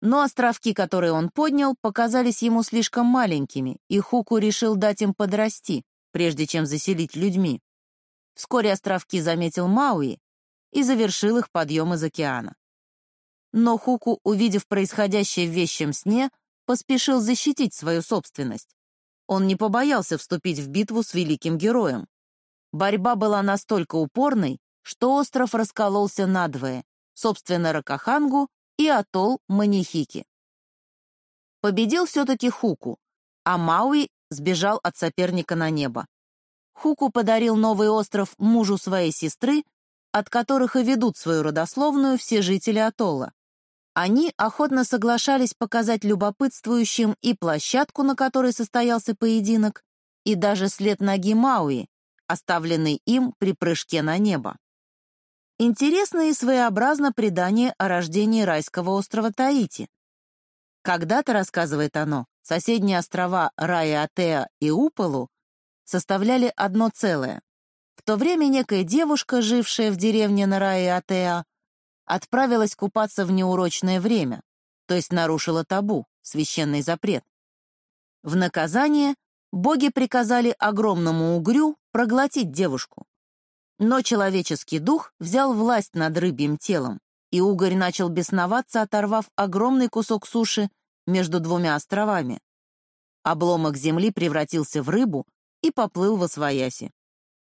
Но островки, которые он поднял, показались ему слишком маленькими, и Хуку решил дать им подрасти, прежде чем заселить людьми. Вскоре островки заметил Мауи и завершил их подъем из океана. Но Хуку, увидев происходящее в вещем сне, поспешил защитить свою собственность. Он не побоялся вступить в битву с великим героем. Борьба была настолько упорной, что остров раскололся надвое, собственно, Ракахангу и атолл Манихики. Победил все-таки Хуку, а Мауи сбежал от соперника на небо. Хуку подарил новый остров мужу своей сестры, от которых и ведут свою родословную все жители атолла. Они охотно соглашались показать любопытствующим и площадку, на которой состоялся поединок, и даже след ноги Мауи, оставленный им при прыжке на небо. Интересно и своеобразно предание о рождении райского острова Таити. Когда-то, рассказывает оно, соседние острова Рая-Атеа и Уполу составляли одно целое. В то время некая девушка, жившая в деревне на Рае-Атеа, отправилась купаться в неурочное время, то есть нарушила табу, священный запрет. В наказание боги приказали огромному угрю проглотить девушку. Но человеческий дух взял власть над рыбьим телом, и угорь начал бесноваться, оторвав огромный кусок суши между двумя островами. Обломок земли превратился в рыбу и поплыл во свояси.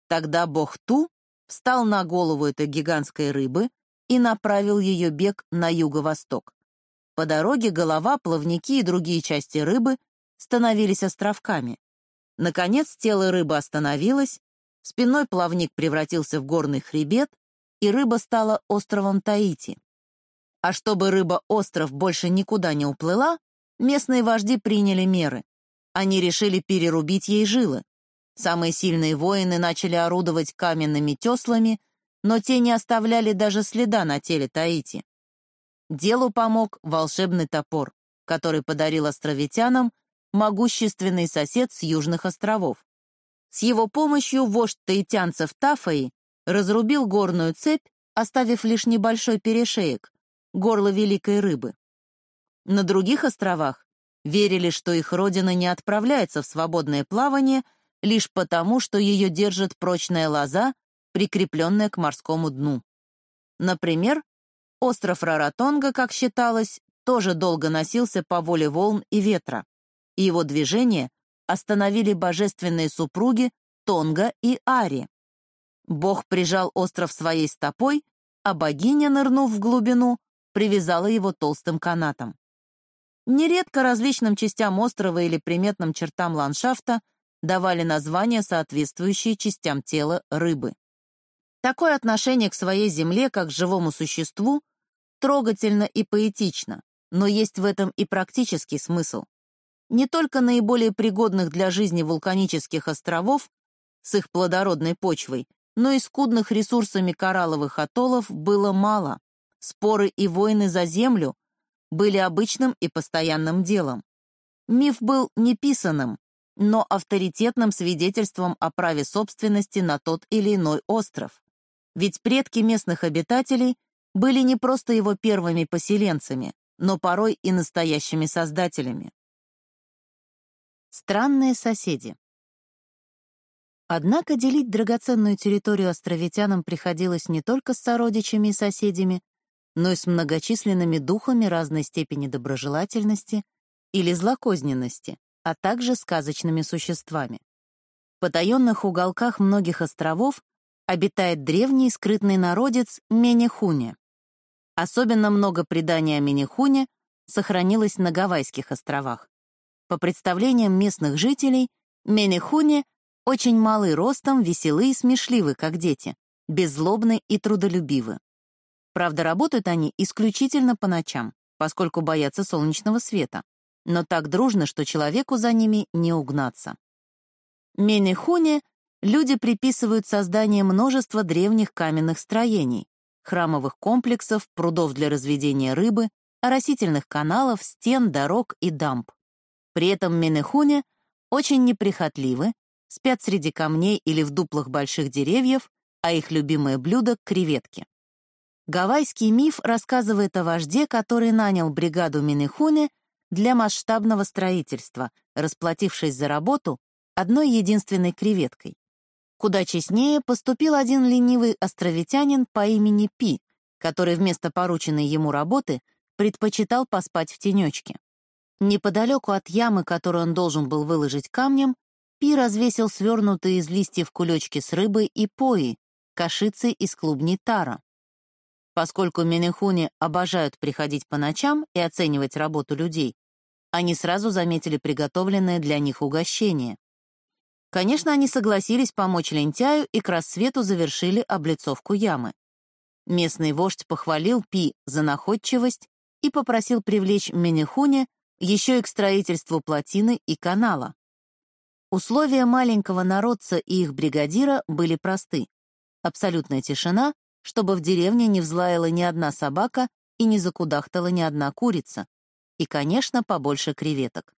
Тогда бог Ту встал на голову этой гигантской рыбы и направил ее бег на юго-восток. По дороге голова, плавники и другие части рыбы становились островками. Наконец тело рыбы остановилось, спинной плавник превратился в горный хребет, и рыба стала островом Таити. А чтобы рыба-остров больше никуда не уплыла, местные вожди приняли меры. Они решили перерубить ей жилы. Самые сильные воины начали орудовать каменными теслами, но те не оставляли даже следа на теле Таити. Делу помог волшебный топор, который подарил островитянам могущественный сосед с южных островов. С его помощью вождь таитянцев Тафаи разрубил горную цепь, оставив лишь небольшой перешеек, горло великой рыбы. На других островах верили, что их родина не отправляется в свободное плавание лишь потому, что ее держит прочная лоза, прикрепленная к морскому дну. Например, остров Раратонга, как считалось, тоже долго носился по воле волн и ветра его движение остановили божественные супруги Тонга и Ари. Бог прижал остров своей стопой, а богиня, нырнув в глубину, привязала его толстым канатом. Нередко различным частям острова или приметным чертам ландшафта давали названия, соответствующие частям тела рыбы. Такое отношение к своей земле, как к живому существу, трогательно и поэтично, но есть в этом и практический смысл не только наиболее пригодных для жизни вулканических островов с их плодородной почвой, но и скудных ресурсами коралловых атоллов было мало. Споры и войны за землю были обычным и постоянным делом. Миф был неписанным, но авторитетным свидетельством о праве собственности на тот или иной остров. Ведь предки местных обитателей были не просто его первыми поселенцами, но порой и настоящими создателями. Странные соседи. Однако делить драгоценную территорию островитянам приходилось не только с сородичами и соседями, но и с многочисленными духами разной степени доброжелательности или злокозненности, а также сказочными существами. В потаенных уголках многих островов обитает древний скрытный народец Менехуне. Особенно много преданий о Менехуне сохранилось на Гавайских островах. По представлениям местных жителей, Менехуни очень малый ростом, веселы и смешливы, как дети, беззлобны и трудолюбивы. Правда, работают они исключительно по ночам, поскольку боятся солнечного света, но так дружно, что человеку за ними не угнаться. Менехуне люди приписывают создание множества древних каменных строений, храмовых комплексов, прудов для разведения рыбы, оросительных каналов, стен, дорог и дамб. При этом менехуне очень неприхотливы, спят среди камней или в дуплах больших деревьев, а их любимое блюдо — креветки. Гавайский миф рассказывает о вожде, который нанял бригаду Минехуне для масштабного строительства, расплатившись за работу одной единственной креветкой. Куда честнее поступил один ленивый островитянин по имени Пи, который вместо порученной ему работы предпочитал поспать в тенечке. Неподалеку от ямы, которую он должен был выложить камнем, Пи развесил свернутые из листьев кулечки с рыбой и пои, кашицы из клубней тара. Поскольку Менехуни обожают приходить по ночам и оценивать работу людей, они сразу заметили приготовленное для них угощение. Конечно, они согласились помочь лентяю и к рассвету завершили облицовку ямы. Местный вождь похвалил Пи за находчивость и попросил привлечь Менехуне еще и к строительству плотины и канала. Условия маленького народца и их бригадира были просты. Абсолютная тишина, чтобы в деревне не взлаяла ни одна собака и не закудахтала ни одна курица. И, конечно, побольше креветок.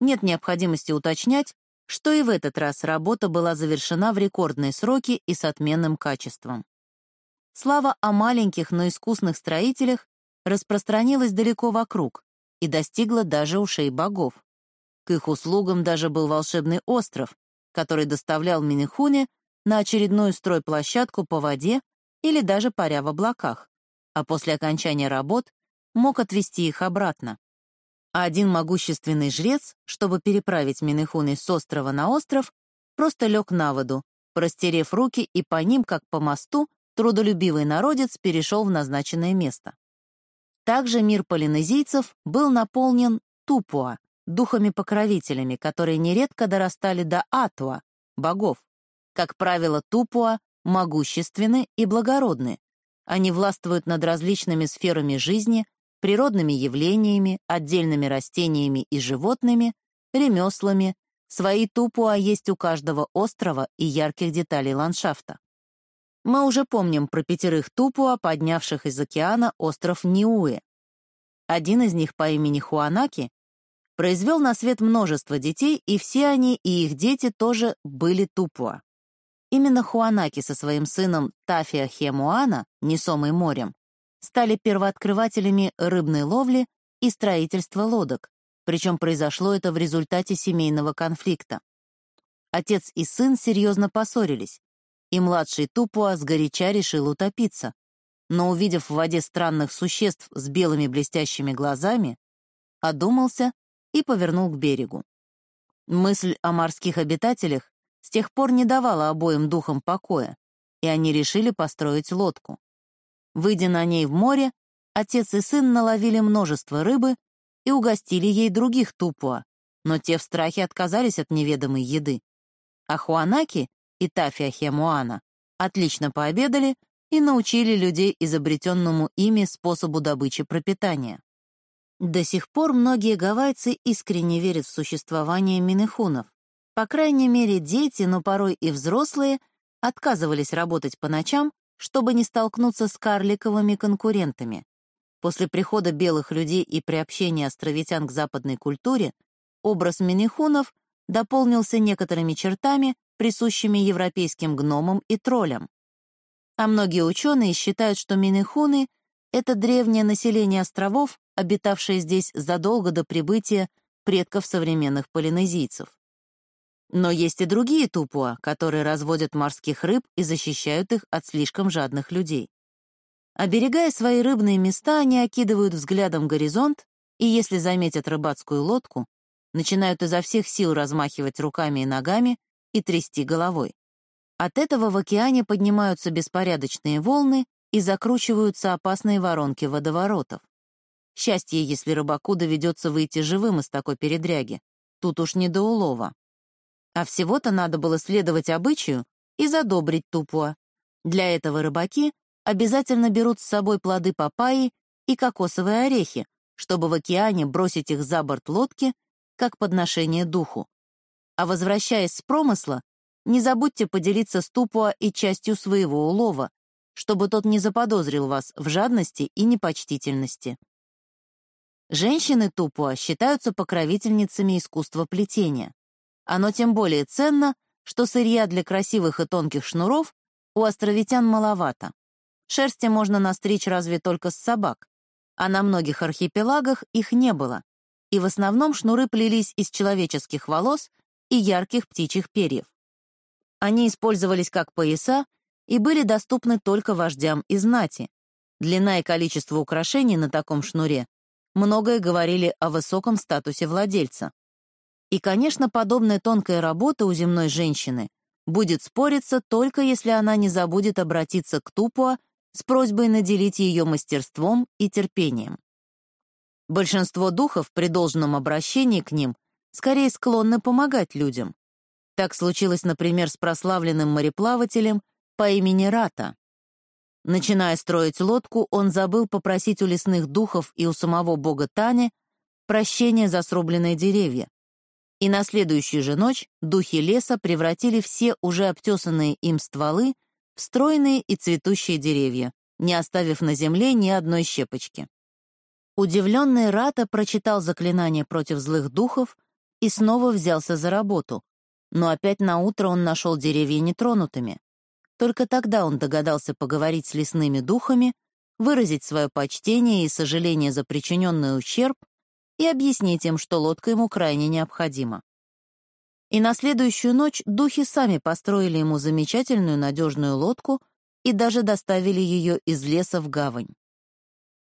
Нет необходимости уточнять, что и в этот раз работа была завершена в рекордные сроки и с отменным качеством. Слава о маленьких, но искусных строителях распространилась далеко вокруг и достигла даже ушей богов. К их услугам даже был волшебный остров, который доставлял Минихуне на очередную стройплощадку по воде или даже паря в облаках, а после окончания работ мог отвезти их обратно. А один могущественный жрец, чтобы переправить Минихуны с острова на остров, просто лег на воду, простерев руки, и по ним, как по мосту, трудолюбивый народец перешел в назначенное место. Также мир полинезийцев был наполнен тупуа, духами-покровителями, которые нередко дорастали до атуа, богов. Как правило, тупуа могущественны и благородны. Они властвуют над различными сферами жизни, природными явлениями, отдельными растениями и животными, ремеслами. Свои тупуа есть у каждого острова и ярких деталей ландшафта. Мы уже помним про пятерых тупуа, поднявших из океана остров Ниуэ. Один из них по имени Хуанаки произвел на свет множество детей, и все они и их дети тоже были тупуа. Именно Хуанаки со своим сыном Тафия Хемуана, несомый морем, стали первооткрывателями рыбной ловли и строительства лодок, причем произошло это в результате семейного конфликта. Отец и сын серьезно поссорились, и младший Тупуа сгоряча решил утопиться, но, увидев в воде странных существ с белыми блестящими глазами, одумался и повернул к берегу. Мысль о морских обитателях с тех пор не давала обоим духам покоя, и они решили построить лодку. Выйдя на ней в море, отец и сын наловили множество рыбы и угостили ей других тупуа, но те в страхе отказались от неведомой еды. А Хуанаки и Тафия Хемуана отлично пообедали и научили людей изобретенному ими способу добычи пропитания. До сих пор многие гавайцы искренне верят в существование минехунов, по крайней мере, дети, но порой и взрослые, отказывались работать по ночам, чтобы не столкнуться с карликовыми конкурентами. После прихода белых людей и приобщения островитян к западной культуре образ минихунов дополнился некоторыми чертами, присущими европейским гномам и троллям. А многие ученые считают, что минихуны — это древнее население островов, обитавшее здесь задолго до прибытия предков современных полинезийцев. Но есть и другие тупуа, которые разводят морских рыб и защищают их от слишком жадных людей. Оберегая свои рыбные места, они окидывают взглядом горизонт и, если заметят рыбацкую лодку, начинают изо всех сил размахивать руками и ногами и трясти головой. От этого в океане поднимаются беспорядочные волны и закручиваются опасные воронки водоворотов. Счастье, если рыбаку доведется выйти живым из такой передряги. Тут уж не до улова. А всего-то надо было следовать обычаю и задобрить тупуа. Для этого рыбаки обязательно берут с собой плоды папайи и кокосовые орехи, чтобы в океане бросить их за борт лодки, как подношение духу. А возвращаясь с промысла, не забудьте поделиться с Тупуа и частью своего улова, чтобы тот не заподозрил вас в жадности и непочтительности. Женщины Тупуа считаются покровительницами искусства плетения. Оно тем более ценно, что сырья для красивых и тонких шнуров у островитян маловато. Шерсти можно настричь разве только с собак, а на многих архипелагах их не было, и в основном шнуры плелись из человеческих волос и ярких птичьих перьев. Они использовались как пояса и были доступны только вождям и знати. Длина и количество украшений на таком шнуре многое говорили о высоком статусе владельца. И, конечно, подобная тонкая работа у земной женщины будет спориться только если она не забудет обратиться к Тупуа с просьбой наделить ее мастерством и терпением. Большинство духов при должном обращении к ним скорее склонны помогать людям. Так случилось, например, с прославленным мореплавателем по имени Рата. Начиная строить лодку, он забыл попросить у лесных духов и у самого бога Тани прощения за срубленные деревья. И на следующую же ночь духи леса превратили все уже обтесанные им стволы в стройные и цветущие деревья, не оставив на земле ни одной щепочки. Удивленный Рата прочитал заклинание против злых духов и снова взялся за работу, но опять на утро он нашел деревья нетронутыми. Только тогда он догадался поговорить с лесными духами, выразить свое почтение и сожаление за причиненный ущерб и объяснить им, что лодка ему крайне необходима. И на следующую ночь духи сами построили ему замечательную надежную лодку и даже доставили ее из леса в гавань.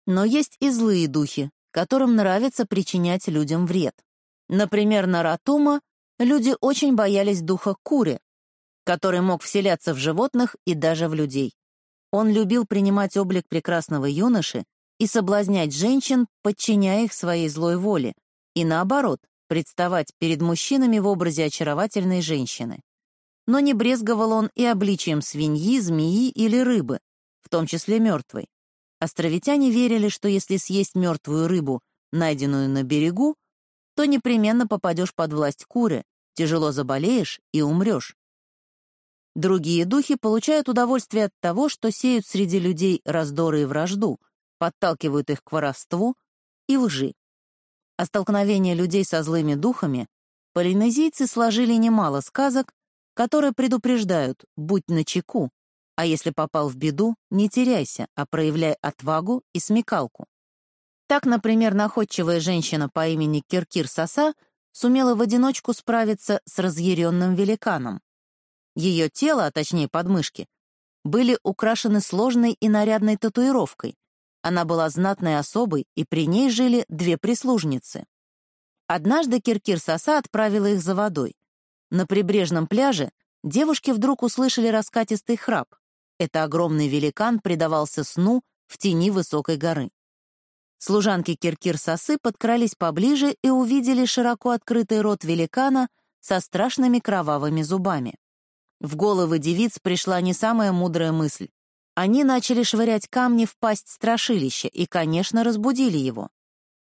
Но есть и злые духи, которым нравится причинять людям вред. Например, на Ратума люди очень боялись духа Кури, который мог вселяться в животных и даже в людей. Он любил принимать облик прекрасного юноши и соблазнять женщин, подчиняя их своей злой воле, и наоборот, представать перед мужчинами в образе очаровательной женщины. Но не брезговал он и обличием свиньи, змеи или рыбы, в том числе мертвой. Островитяне верили, что если съесть мертвую рыбу, найденную на берегу, то непременно попадешь под власть куры, тяжело заболеешь и умрешь. Другие духи получают удовольствие от того, что сеют среди людей раздоры и вражду, подталкивают их к воровству и лжи. О столкновении людей со злыми духами полинезийцы сложили немало сказок, которые предупреждают «будь начеку», а если попал в беду, не теряйся, а проявляй отвагу и смекалку. Так, например, находчивая женщина по имени Киркир Саса сумела в одиночку справиться с разъяренным великаном. Ее тело, а точнее подмышки, были украшены сложной и нарядной татуировкой. Она была знатной особой, и при ней жили две прислужницы. Однажды Киркир Саса отправила их за водой. На прибрежном пляже девушки вдруг услышали раскатистый храп. Это огромный великан предавался сну в тени высокой горы. Служанки Киркир Сасы подкрались поближе и увидели широко открытый рот великана со страшными кровавыми зубами. В головы девиц пришла не самая мудрая мысль. Они начали швырять камни в пасть страшилища и, конечно, разбудили его.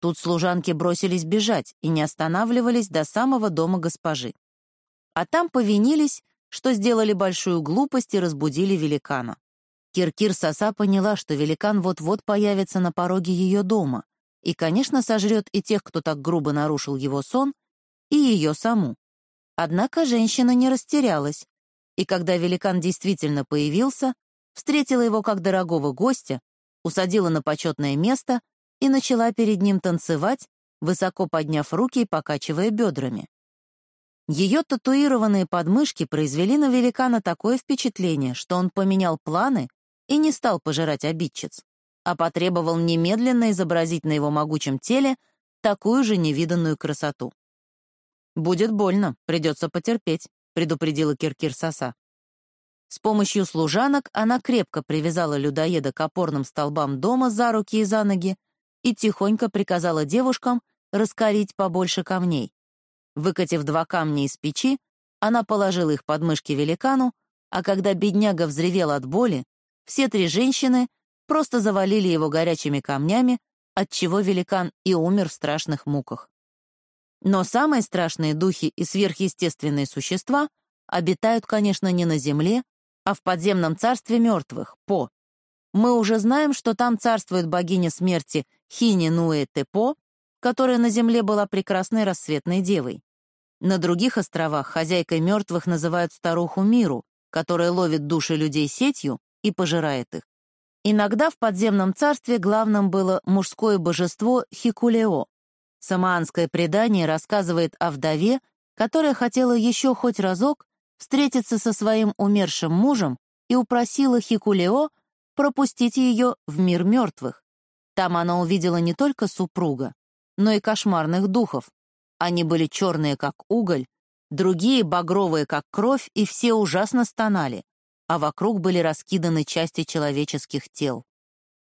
Тут служанки бросились бежать и не останавливались до самого дома госпожи. А там повинились, что сделали большую глупость и разбудили великана. Киркир Саса поняла, что великан вот-вот появится на пороге ее дома и, конечно, сожрет и тех, кто так грубо нарушил его сон, и ее саму. Однако женщина не растерялась, и когда великан действительно появился, встретила его как дорогого гостя, усадила на почетное место и начала перед ним танцевать, высоко подняв руки и покачивая бедрами. Ее татуированные подмышки произвели на великана такое впечатление, что он поменял планы и не стал пожирать обидчиц, а потребовал немедленно изобразить на его могучем теле такую же невиданную красоту. «Будет больно, придется потерпеть», предупредила Киркир Саса. С помощью служанок она крепко привязала людоеда к опорным столбам дома за руки и за ноги и тихонько приказала девушкам раскалить побольше камней. Выкатив два камня из печи, она положила их под мышки великану, а когда бедняга взревел от боли, все три женщины просто завалили его горячими камнями, отчего великан и умер в страшных муках. Но самые страшные духи и сверхъестественные существа обитают, конечно, не на земле, а в подземном царстве мертвых, По. Мы уже знаем, что там царствует богиня смерти Хини Нуэ Тепо, которая на земле была прекрасной рассветной девой. На других островах хозяйкой мертвых называют старуху Миру, которая ловит души людей сетью и пожирает их. Иногда в подземном царстве главным было мужское божество Хикулео, Самоанское предание рассказывает о вдове, которая хотела еще хоть разок встретиться со своим умершим мужем и упросила Хикулео пропустить ее в мир мертвых. Там она увидела не только супруга, но и кошмарных духов. Они были черные, как уголь, другие — багровые, как кровь, и все ужасно стонали, а вокруг были раскиданы части человеческих тел.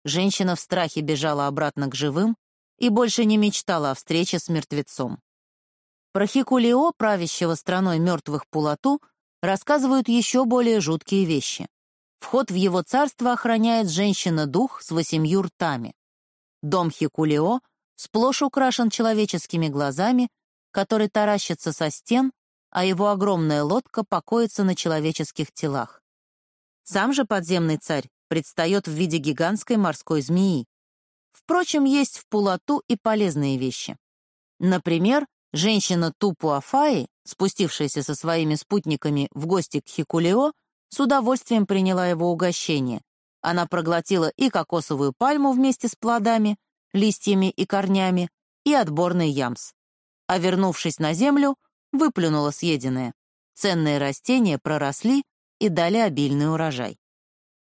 Женщина в страхе бежала обратно к живым, и больше не мечтала о встрече с мертвецом. Про Хикулио, правящего страной мертвых Пулату, рассказывают еще более жуткие вещи. Вход в его царство охраняет женщина-дух с восемью ртами. Дом Хикулио сплошь украшен человеческими глазами, которые таращатся со стен, а его огромная лодка покоится на человеческих телах. Сам же подземный царь предстает в виде гигантской морской змеи. Впрочем, есть в Пулату и полезные вещи. Например, женщина Тупу Афаи, спустившаяся со своими спутниками в гости к Хикулео, с удовольствием приняла его угощение. Она проглотила и кокосовую пальму вместе с плодами, листьями и корнями, и отборный ямс. А вернувшись на землю, выплюнула съеденное. Ценные растения проросли и дали обильный урожай.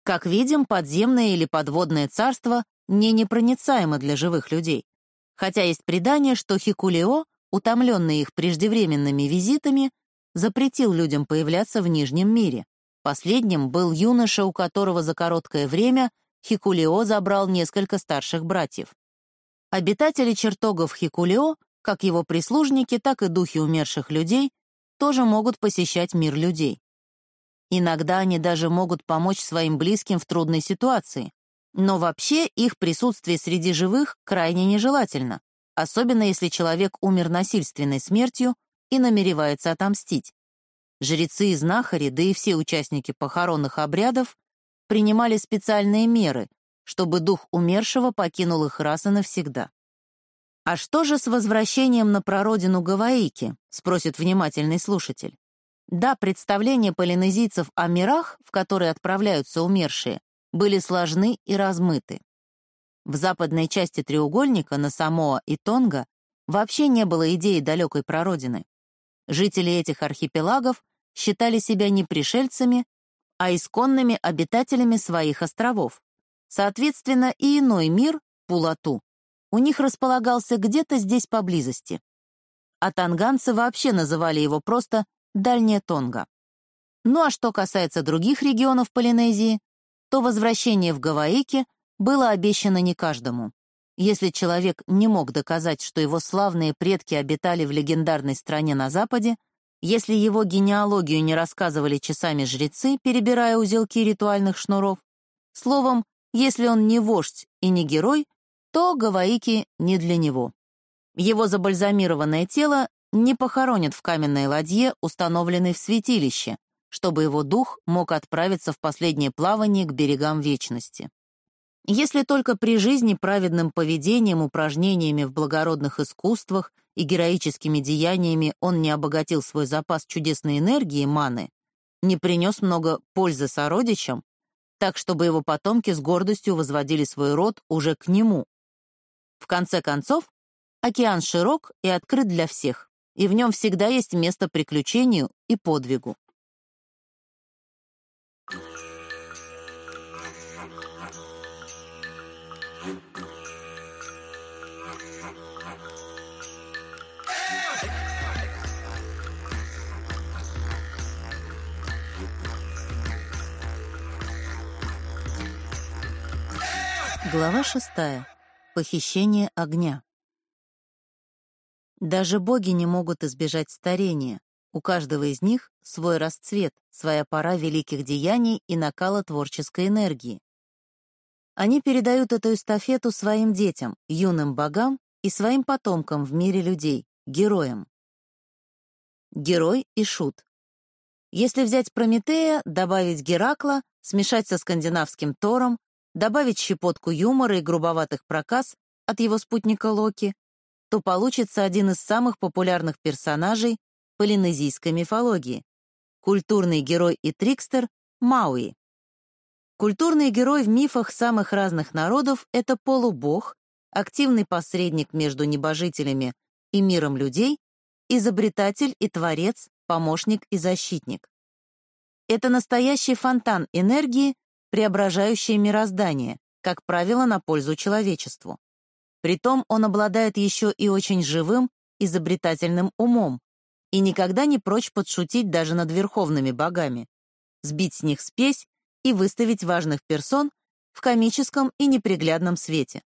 Как видим, подземное или подводное царство не непроницаемо для живых людей. Хотя есть предание, что Хикулео, утомленный их преждевременными визитами, запретил людям появляться в Нижнем мире. Последним был юноша, у которого за короткое время Хикулео забрал несколько старших братьев. Обитатели чертогов Хикулео, как его прислужники, так и духи умерших людей, тоже могут посещать мир людей. Иногда они даже могут помочь своим близким в трудной ситуации. Но вообще их присутствие среди живых крайне нежелательно, особенно если человек умер насильственной смертью и намеревается отомстить. Жрецы и знахари, да и все участники похоронных обрядов принимали специальные меры, чтобы дух умершего покинул их раз и навсегда. «А что же с возвращением на прародину Гаваики?» — спросит внимательный слушатель. Да, представления полинезийцев о мирах, в которые отправляются умершие, были сложны и размыты. В западной части треугольника на Самоа и Тонга вообще не было идеи далекой прародины. Жители этих архипелагов считали себя не пришельцами, а исконными обитателями своих островов. Соответственно, и иной мир, Пулату, у них располагался где-то здесь поблизости. А танганцы вообще называли его просто Дальняя Тонга. Ну а что касается других регионов Полинезии, то возвращение в Гаваики было обещано не каждому. Если человек не мог доказать, что его славные предки обитали в легендарной стране на Западе, если его генеалогию не рассказывали часами жрецы, перебирая узелки ритуальных шнуров, словом, если он не вождь и не герой, то Гаваики не для него. Его забальзамированное тело не похоронят в каменной ладье, установленной в святилище, чтобы его дух мог отправиться в последнее плавание к берегам вечности. Если только при жизни праведным поведением, упражнениями в благородных искусствах и героическими деяниями он не обогатил свой запас чудесной энергии, маны, не принес много пользы сородичам, так чтобы его потомки с гордостью возводили свой род уже к нему. В конце концов, океан широк и открыт для всех и в нем всегда есть место приключению и подвигу. Глава шестая. Похищение огня. Даже боги не могут избежать старения. У каждого из них свой расцвет, своя пора великих деяний и накала творческой энергии. Они передают эту эстафету своим детям, юным богам и своим потомкам в мире людей, героям. Герой и шут. Если взять Прометея, добавить Геракла, смешать со скандинавским Тором, добавить щепотку юмора и грубоватых проказ от его спутника Локи, то получится один из самых популярных персонажей полинезийской мифологии — культурный герой и трикстер Мауи. Культурный герой в мифах самых разных народов — это полубог, активный посредник между небожителями и миром людей, изобретатель и творец, помощник и защитник. Это настоящий фонтан энергии, преображающий мироздание, как правило, на пользу человечеству. Притом он обладает еще и очень живым, изобретательным умом и никогда не прочь подшутить даже над верховными богами, сбить с них спесь и выставить важных персон в комическом и неприглядном свете.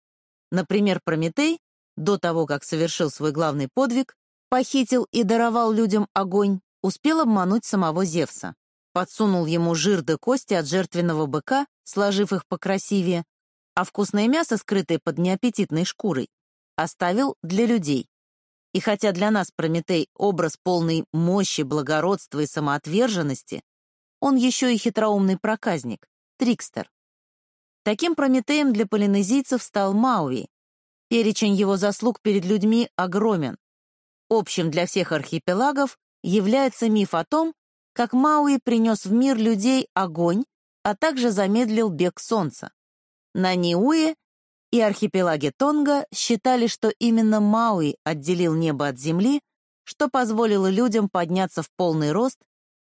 Например, Прометей, до того, как совершил свой главный подвиг, похитил и даровал людям огонь, успел обмануть самого Зевса. Подсунул ему жир да кости от жертвенного быка, сложив их покрасивее, а вкусное мясо, скрытое под неаппетитной шкурой, оставил для людей. И хотя для нас Прометей — образ полный мощи, благородства и самоотверженности, он еще и хитроумный проказник, трикстер. Таким Прометеем для полинезийцев стал Мауи. Перечень его заслуг перед людьми огромен. Общим для всех архипелагов является миф о том, как Мауи принес в мир людей огонь, а также замедлил бег солнца. На Ниуе и архипелаге Тонга считали, что именно Мауи отделил небо от земли, что позволило людям подняться в полный рост,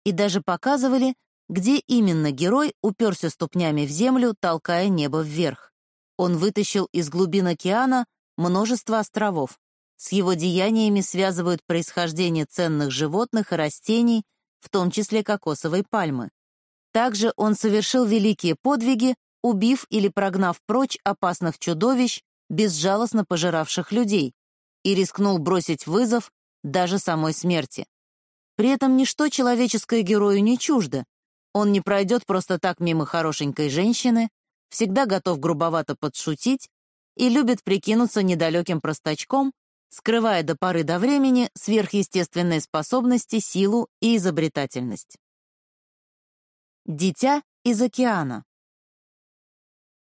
и даже показывали, где именно герой уперся ступнями в землю, толкая небо вверх. Он вытащил из глубин океана множество островов. С его деяниями связывают происхождение ценных животных и растений, в том числе кокосовой пальмы. Также он совершил великие подвиги, убив или прогнав прочь опасных чудовищ, безжалостно пожиравших людей, и рискнул бросить вызов даже самой смерти. При этом ничто человеческое герою не чуждо. Он не пройдет просто так мимо хорошенькой женщины, всегда готов грубовато подшутить и любит прикинуться недалеким простачком, скрывая до поры до времени сверхъестественные способности, силу и изобретательность. Дитя из океана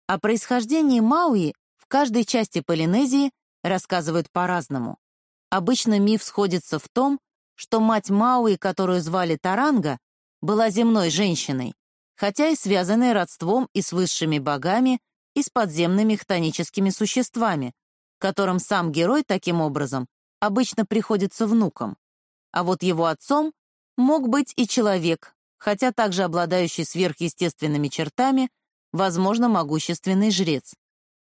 О происхождении Мауи в каждой части Полинезии рассказывают по-разному. Обычно миф сходится в том, что мать Мауи, которую звали Таранга, была земной женщиной, хотя и связанной родством и с высшими богами, и с подземными хтоническими существами, которым сам герой таким образом обычно приходится внуком. А вот его отцом мог быть и человек, хотя также обладающий сверхъестественными чертами, возможно, могущественный жрец,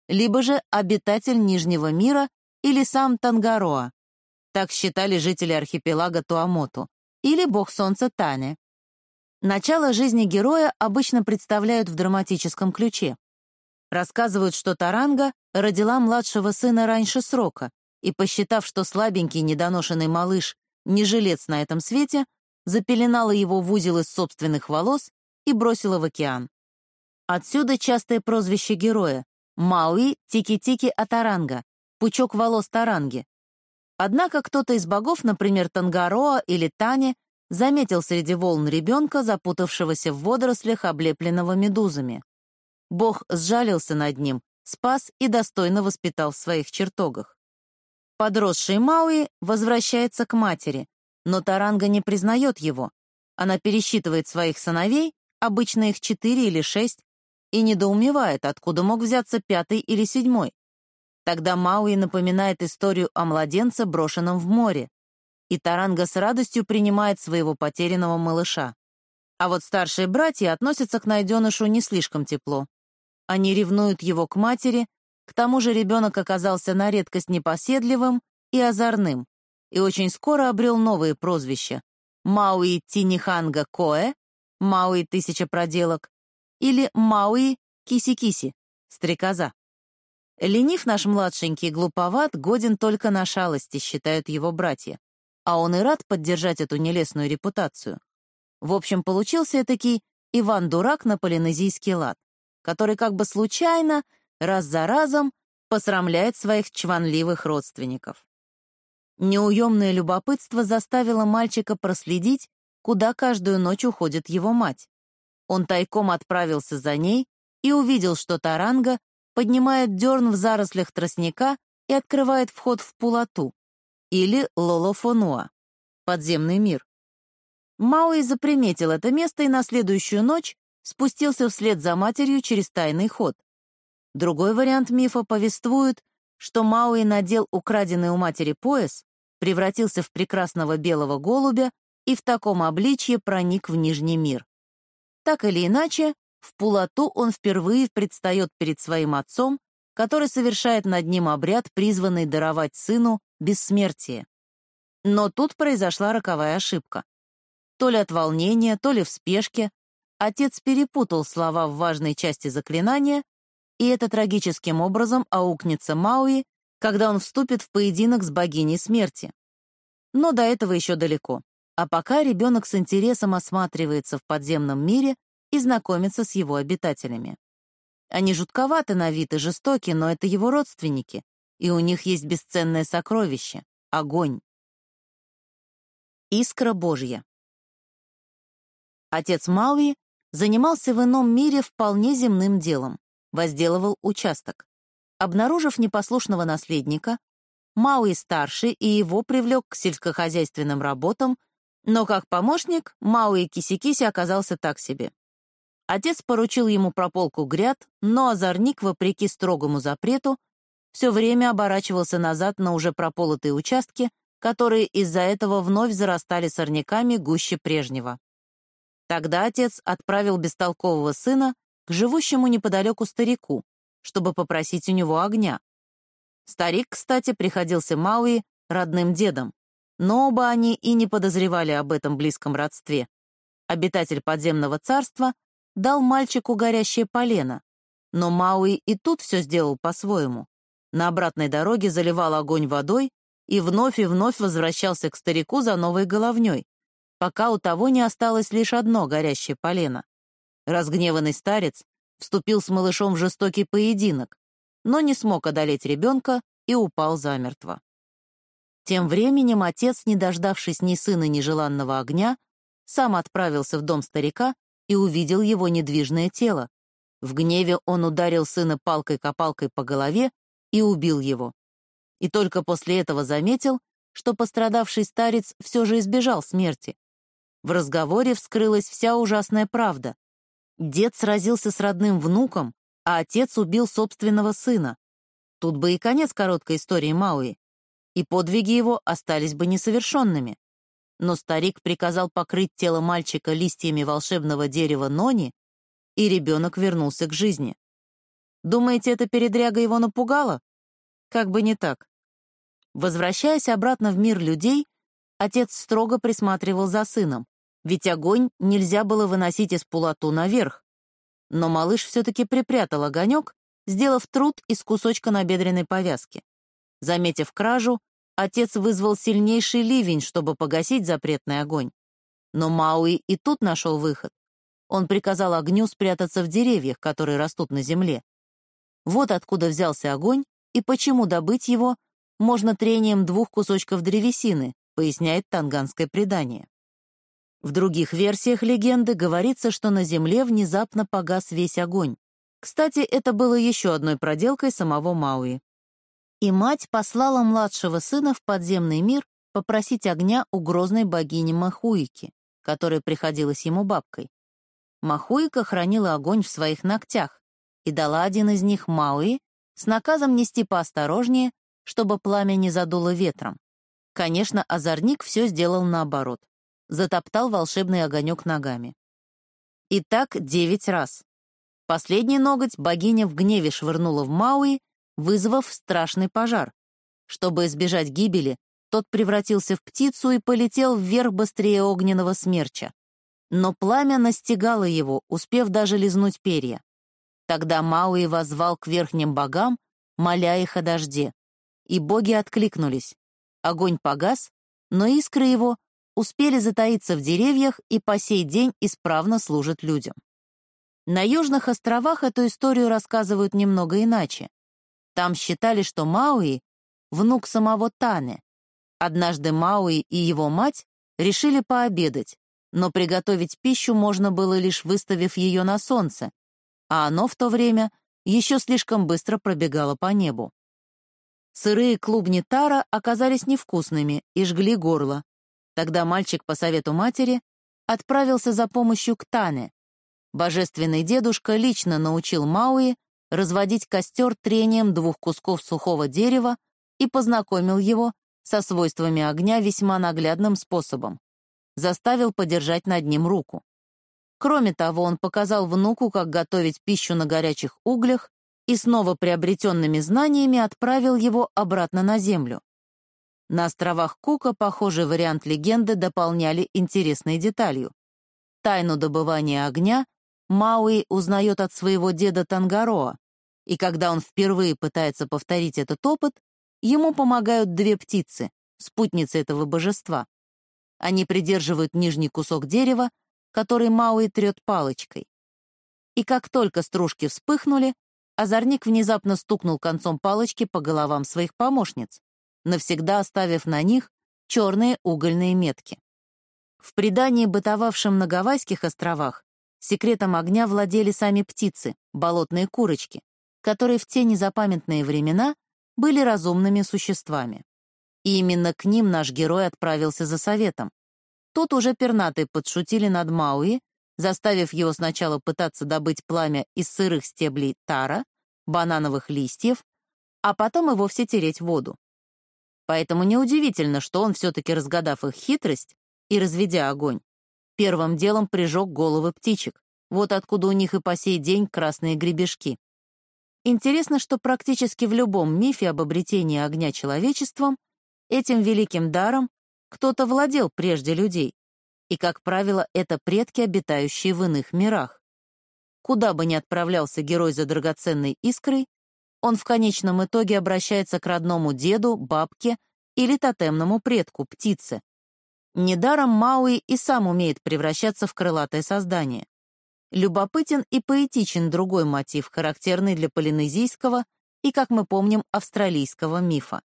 либо же обитатель Нижнего мира или сам Тангароа, так считали жители архипелага Туамоту, или бог солнца Тане. Начало жизни героя обычно представляют в драматическом ключе. Рассказывают, что Таранга родила младшего сына раньше срока и, посчитав, что слабенький недоношенный малыш не жилец на этом свете, запеленала его в узел из собственных волос и бросила в океан. Отсюда частое прозвище героя — Мауи Тики-Тики Атаранга, пучок волос Таранги. Однако кто-то из богов, например, Тангароа или Тани, заметил среди волн ребенка, запутавшегося в водорослях, облепленного медузами. Бог сжалился над ним, спас и достойно воспитал в своих чертогах. Подросший Мауи возвращается к матери, но Таранга не признает его. Она пересчитывает своих сыновей, обычно их четыре или шесть, и недоумевает, откуда мог взяться пятый или седьмой. Тогда Мауи напоминает историю о младенце, брошенном в море, и Таранга с радостью принимает своего потерянного малыша. А вот старшие братья относятся к найденышу не слишком тепло. Они ревнуют его к матери, к тому же ребенок оказался на редкость непоседливым и озорным, и очень скоро обрел новые прозвища — Мауи Тиниханга Коэ, Мауи Тысяча Проделок, или Мауи Киси-Киси, Стрекоза. Ленив наш младшенький глуповат, годен только на шалости, считают его братья, а он и рад поддержать эту нелестную репутацию. В общем, получился этакий Иван-дурак на полинезийский лад который как бы случайно, раз за разом, посрамляет своих чванливых родственников. Неуемное любопытство заставило мальчика проследить, куда каждую ночь уходит его мать. Он тайком отправился за ней и увидел, что Таранга поднимает дерн в зарослях тростника и открывает вход в Пулату, или Лолофонуа, подземный мир. Мауи заприметил это место и на следующую ночь спустился вслед за матерью через тайный ход. Другой вариант мифа повествует, что Мауи надел украденный у матери пояс, превратился в прекрасного белого голубя и в таком обличье проник в Нижний мир. Так или иначе, в Пулату он впервые предстает перед своим отцом, который совершает над ним обряд, призванный даровать сыну бессмертие. Но тут произошла роковая ошибка. То ли от волнения, то ли в спешке Отец перепутал слова в важной части заклинания, и это трагическим образом аукнется Мауи, когда он вступит в поединок с богиней смерти. Но до этого еще далеко. А пока ребенок с интересом осматривается в подземном мире и знакомится с его обитателями. Они жутковаты на вид и жестоки, но это его родственники, и у них есть бесценное сокровище — огонь. Искра Божья. Отец Мауи занимался в ином мире вполне земным делом, возделывал участок. Обнаружив непослушного наследника, Мауи-старший и его привлек к сельскохозяйственным работам, но как помощник Мауи Кисикиси оказался так себе. Отец поручил ему прополку гряд, но озорник, вопреки строгому запрету, все время оборачивался назад на уже прополотые участки, которые из-за этого вновь зарастали сорняками гуще прежнего. Тогда отец отправил бестолкового сына к живущему неподалеку старику, чтобы попросить у него огня. Старик, кстати, приходился Мауи родным дедом, но оба они и не подозревали об этом близком родстве. Обитатель подземного царства дал мальчику горящее полено, но Мауи и тут все сделал по-своему. На обратной дороге заливал огонь водой и вновь и вновь возвращался к старику за новой головней, пока у того не осталось лишь одно горящее полено. Разгневанный старец вступил с малышом в жестокий поединок, но не смог одолеть ребенка и упал замертво. Тем временем отец, не дождавшись ни сына, ни желанного огня, сам отправился в дом старика и увидел его недвижное тело. В гневе он ударил сына палкой-копалкой по голове и убил его. И только после этого заметил, что пострадавший старец все же избежал смерти. В разговоре вскрылась вся ужасная правда. Дед сразился с родным внуком, а отец убил собственного сына. Тут бы и конец короткой истории Мауи. И подвиги его остались бы несовершенными но старик приказал покрыть тело мальчика листьями волшебного дерева Нони, и ребенок вернулся к жизни. Думаете, эта передряга его напугала? Как бы не так. Возвращаясь обратно в мир людей, отец строго присматривал за сыном, ведь огонь нельзя было выносить из пулату наверх. Но малыш все-таки припрятал огонек, сделав труд из кусочка набедренной повязки. Заметив кражу, отец вызвал сильнейший ливень, чтобы погасить запретный огонь. Но Мауи и тут нашел выход. Он приказал огню спрятаться в деревьях, которые растут на земле. Вот откуда взялся огонь и почему добыть его можно трением двух кусочков древесины, поясняет танганское предание. В других версиях легенды говорится, что на земле внезапно погас весь огонь. Кстати, это было еще одной проделкой самого Мауи. И мать послала младшего сына в подземный мир попросить огня у грозной богини Махуики, которая приходилась ему бабкой. Махуика хранила огонь в своих ногтях и дала один из них Мауи с наказом нести поосторожнее, чтобы пламя не задуло ветром. Конечно, озорник все сделал наоборот. Затоптал волшебный огонек ногами. И так девять раз. Последний ноготь богиня в гневе швырнула в Мауи, вызвав страшный пожар. Чтобы избежать гибели, тот превратился в птицу и полетел вверх быстрее огненного смерча. Но пламя настигало его, успев даже лизнуть перья. Тогда Мауи возвал к верхним богам, моля их о дожде. И боги откликнулись. Огонь погас, но искры его успели затаиться в деревьях и по сей день исправно служат людям. На Южных островах эту историю рассказывают немного иначе. Там считали, что Мауи — внук самого Тане. Однажды Мауи и его мать решили пообедать, но приготовить пищу можно было лишь выставив ее на солнце, а оно в то время еще слишком быстро пробегало по небу. Сырые клубни тара оказались невкусными и жгли горло. Тогда мальчик по совету матери отправился за помощью к Тане. Божественный дедушка лично научил Мауи разводить костер трением двух кусков сухого дерева и познакомил его со свойствами огня весьма наглядным способом. Заставил подержать над ним руку. Кроме того, он показал внуку, как готовить пищу на горячих углях и снова приобретенными знаниями отправил его обратно на землю. На островах Кука похожий вариант легенды дополняли интересной деталью. Тайну добывания огня Мауи узнает от своего деда Тангароа, и когда он впервые пытается повторить этот опыт, ему помогают две птицы, спутницы этого божества. Они придерживают нижний кусок дерева, который Мауи трет палочкой. И как только стружки вспыхнули, озорник внезапно стукнул концом палочки по головам своих помощниц, навсегда оставив на них черные угольные метки. В предании, бытовавшем на Гавайских островах, секретом огня владели сами птицы, болотные курочки, которые в те незапамятные времена были разумными существами. И именно к ним наш герой отправился за советом. Тут уже пернатые подшутили над Мауи, заставив его сначала пытаться добыть пламя из сырых стеблей тара, банановых листьев, а потом и вовсе тереть воду. Поэтому неудивительно, что он, все-таки разгадав их хитрость и разведя огонь, первым делом прижег головы птичек. Вот откуда у них и по сей день красные гребешки. Интересно, что практически в любом мифе об обретении огня человечеством этим великим даром кто-то владел прежде людей, и, как правило, это предки, обитающие в иных мирах. Куда бы ни отправлялся герой за драгоценной искрой, он в конечном итоге обращается к родному деду, бабке или тотемному предку, птице. Недаром Мауи и сам умеет превращаться в крылатое создание. Любопытен и поэтичен другой мотив, характерный для полинезийского и, как мы помним, австралийского мифа.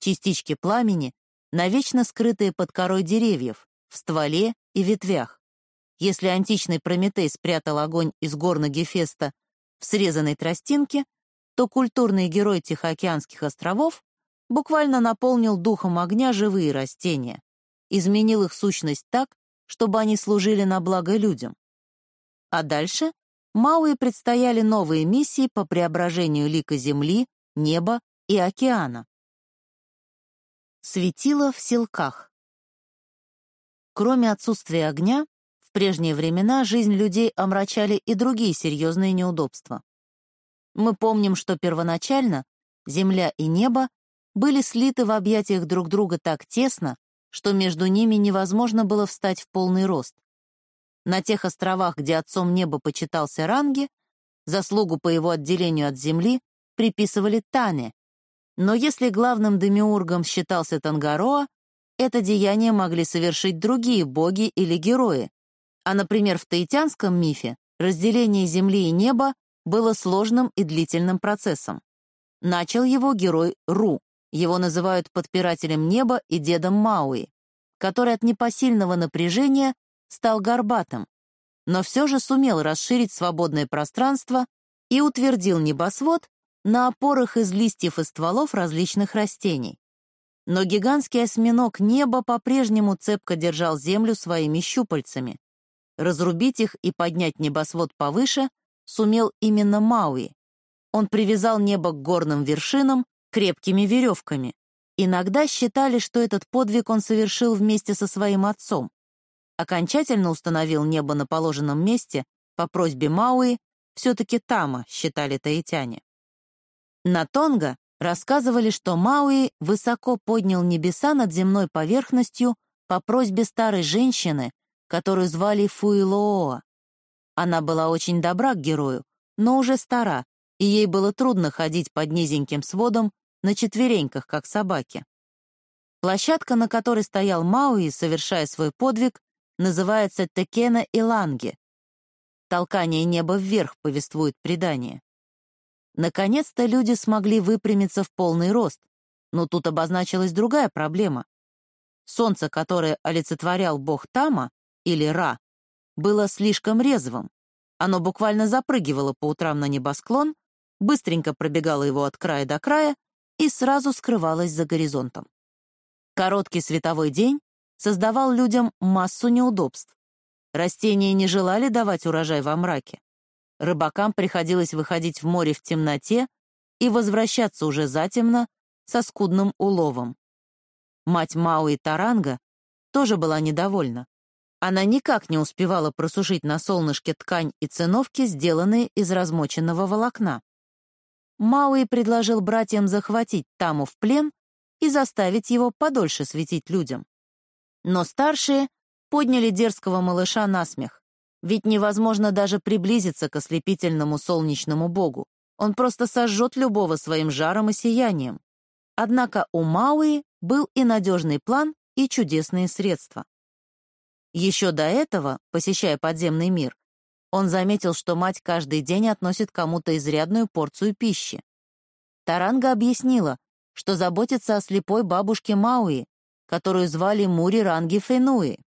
Частички пламени, навечно скрытые под корой деревьев, в стволе и ветвях. Если античный Прометей спрятал огонь из горна Гефеста в срезанной тростинке, то культурный герой Тихоокеанских островов буквально наполнил духом огня живые растения, изменил их сущность так, чтобы они служили на благо людям. А дальше Мауи предстояли новые миссии по преображению лика Земли, неба и океана. Светило в селках. Кроме отсутствия огня, в прежние времена жизнь людей омрачали и другие серьезные неудобства. Мы помним, что первоначально земля и небо были слиты в объятиях друг друга так тесно, что между ними невозможно было встать в полный рост. На тех островах, где отцом неба почитался Ранги, заслугу по его отделению от земли приписывали Тане. Но если главным демиургом считался Тангароа, это деяние могли совершить другие боги или герои. А, например, в таитянском мифе разделение земли и неба было сложным и длительным процессом. Начал его герой Ру. Его называют подпирателем неба и дедом Мауи, который от непосильного напряжения стал горбатым, но все же сумел расширить свободное пространство и утвердил небосвод на опорах из листьев и стволов различных растений. Но гигантский осьминог неба по-прежнему цепко держал землю своими щупальцами. Разрубить их и поднять небосвод повыше сумел именно Мауи. Он привязал небо к горным вершинам крепкими веревками. Иногда считали, что этот подвиг он совершил вместе со своим отцом окончательно установил небо на положенном месте по просьбе Мауи, все-таки Тама, считали таитяне. На Тонго рассказывали, что Мауи высоко поднял небеса над земной поверхностью по просьбе старой женщины, которую звали Фуилоо. Она была очень добра к герою, но уже стара, и ей было трудно ходить под низеньким сводом на четвереньках, как собаки. Площадка, на которой стоял Мауи, совершая свой подвиг, называется Текена и Ланге. Толкание неба вверх повествует предание. Наконец-то люди смогли выпрямиться в полный рост, но тут обозначилась другая проблема. Солнце, которое олицетворял бог Тама, или Ра, было слишком резвым. Оно буквально запрыгивало по утрам на небосклон, быстренько пробегало его от края до края и сразу скрывалось за горизонтом. Короткий световой день создавал людям массу неудобств. Растения не желали давать урожай во мраке. Рыбакам приходилось выходить в море в темноте и возвращаться уже затемно со скудным уловом. Мать Мауи Таранга тоже была недовольна. Она никак не успевала просушить на солнышке ткань и циновки, сделанные из размоченного волокна. Мауи предложил братьям захватить Таму в плен и заставить его подольше светить людям. Но старшие подняли дерзкого малыша на смех. Ведь невозможно даже приблизиться к ослепительному солнечному богу. Он просто сожжет любого своим жаром и сиянием. Однако у Мауи был и надежный план, и чудесные средства. Еще до этого, посещая подземный мир, он заметил, что мать каждый день относит кому-то изрядную порцию пищи. Таранга объяснила, что заботится о слепой бабушке Мауи, которую звали Мури Ранги Фенуи.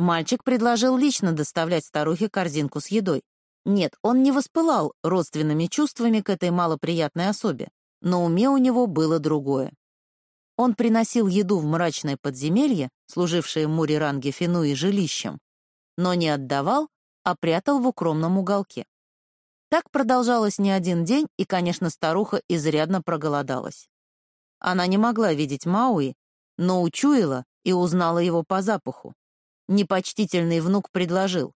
Мальчик предложил лично доставлять старухе корзинку с едой. Нет, он не воспылал родственными чувствами к этой малоприятной особе, но уме у него было другое. Он приносил еду в мрачное подземелье, служившее Мури Ранги Фенуи жилищем, но не отдавал, а прятал в укромном уголке. Так продолжалось не один день, и, конечно, старуха изрядно проголодалась. Она не могла видеть Мауи, но учуяла и узнала его по запаху. Непочтительный внук предложил.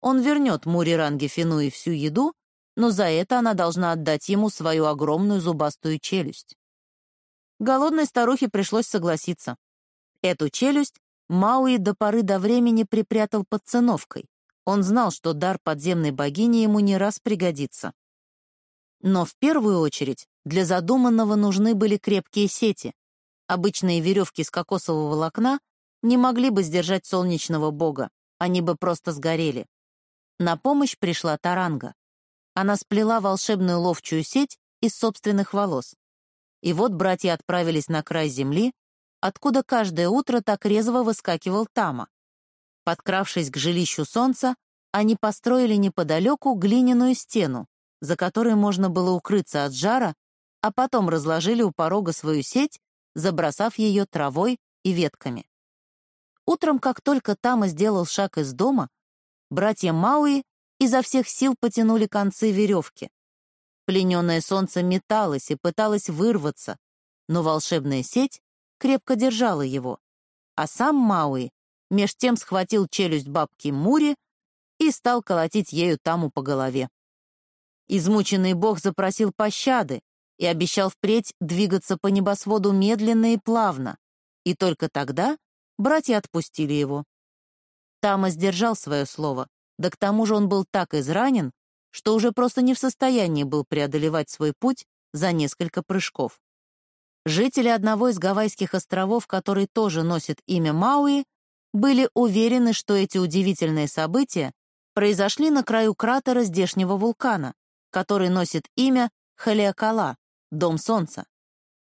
Он вернет Муриранге Финуи всю еду, но за это она должна отдать ему свою огромную зубастую челюсть. Голодной старухе пришлось согласиться. Эту челюсть Мауи до поры до времени припрятал под циновкой. Он знал, что дар подземной богини ему не раз пригодится. Но в первую очередь для задуманного нужны были крепкие сети. Обычные веревки с кокосового волокна не могли бы сдержать солнечного бога, они бы просто сгорели. На помощь пришла Таранга. Она сплела волшебную ловчую сеть из собственных волос. И вот братья отправились на край земли, откуда каждое утро так резво выскакивал Тама. Подкравшись к жилищу солнца, они построили неподалеку глиняную стену, за которой можно было укрыться от жара, а потом разложили у порога свою сеть, забросав ее травой и ветками. Утром, как только Тама сделал шаг из дома, братья Мауи изо всех сил потянули концы веревки. Плененное солнце металось и пыталось вырваться, но волшебная сеть крепко держала его, а сам Мауи меж тем схватил челюсть бабки Мури и стал колотить ею Таму по голове. Измученный бог запросил пощады и обещал впредь двигаться по небосводу медленно и плавно, и только тогда братья отпустили его. Тама сдержал свое слово, да к тому же он был так изранен, что уже просто не в состоянии был преодолевать свой путь за несколько прыжков. Жители одного из Гавайских островов, который тоже носит имя Мауи, были уверены, что эти удивительные события произошли на краю кратера здешнего вулкана, который носит имя Халиакала, Дом Солнца.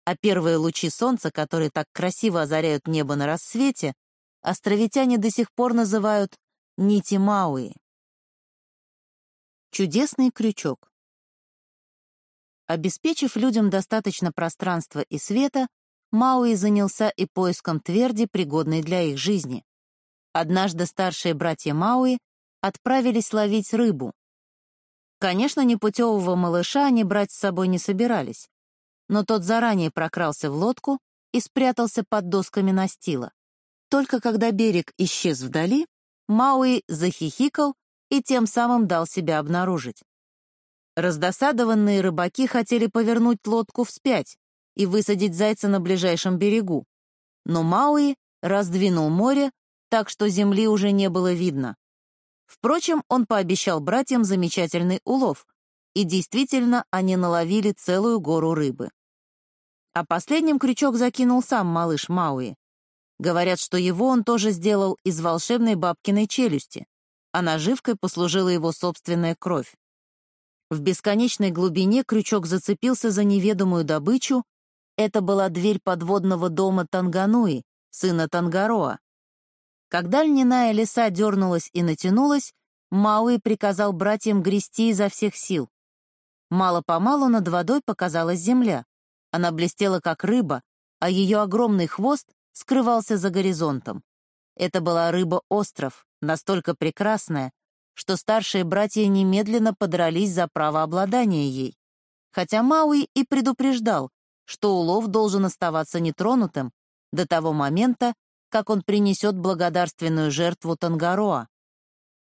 А первые лучи Солнца, которые так красиво озаряют небо на рассвете, островитяне до сих пор называют Нити Мауи. Чудесный крючок. Обеспечив людям достаточно пространства и света, Мауи занялся и поиском тверди, пригодной для их жизни. Однажды старшие братья Мауи отправились ловить рыбу, Конечно, непутевого малыша они брать с собой не собирались, но тот заранее прокрался в лодку и спрятался под досками настила. Только когда берег исчез вдали, Мауи захихикал и тем самым дал себя обнаружить. Раздосадованные рыбаки хотели повернуть лодку вспять и высадить зайца на ближайшем берегу, но Мауи раздвинул море, так что земли уже не было видно. Впрочем, он пообещал братьям замечательный улов, и действительно они наловили целую гору рыбы. А последним крючок закинул сам малыш Мауи. Говорят, что его он тоже сделал из волшебной бабкиной челюсти, а наживкой послужила его собственная кровь. В бесконечной глубине крючок зацепился за неведомую добычу. Это была дверь подводного дома Тангануи, сына Тангароа, когда льняная леса дернулась и натянулась, Мауи приказал братьям грести изо всех сил. Мало-помалу над водой показалась земля. Она блестела, как рыба, а ее огромный хвост скрывался за горизонтом. Это была рыба-остров, настолько прекрасная, что старшие братья немедленно подрались за право обладания ей. Хотя Мауи и предупреждал, что улов должен оставаться нетронутым до того момента, как он принесет благодарственную жертву Тангароа.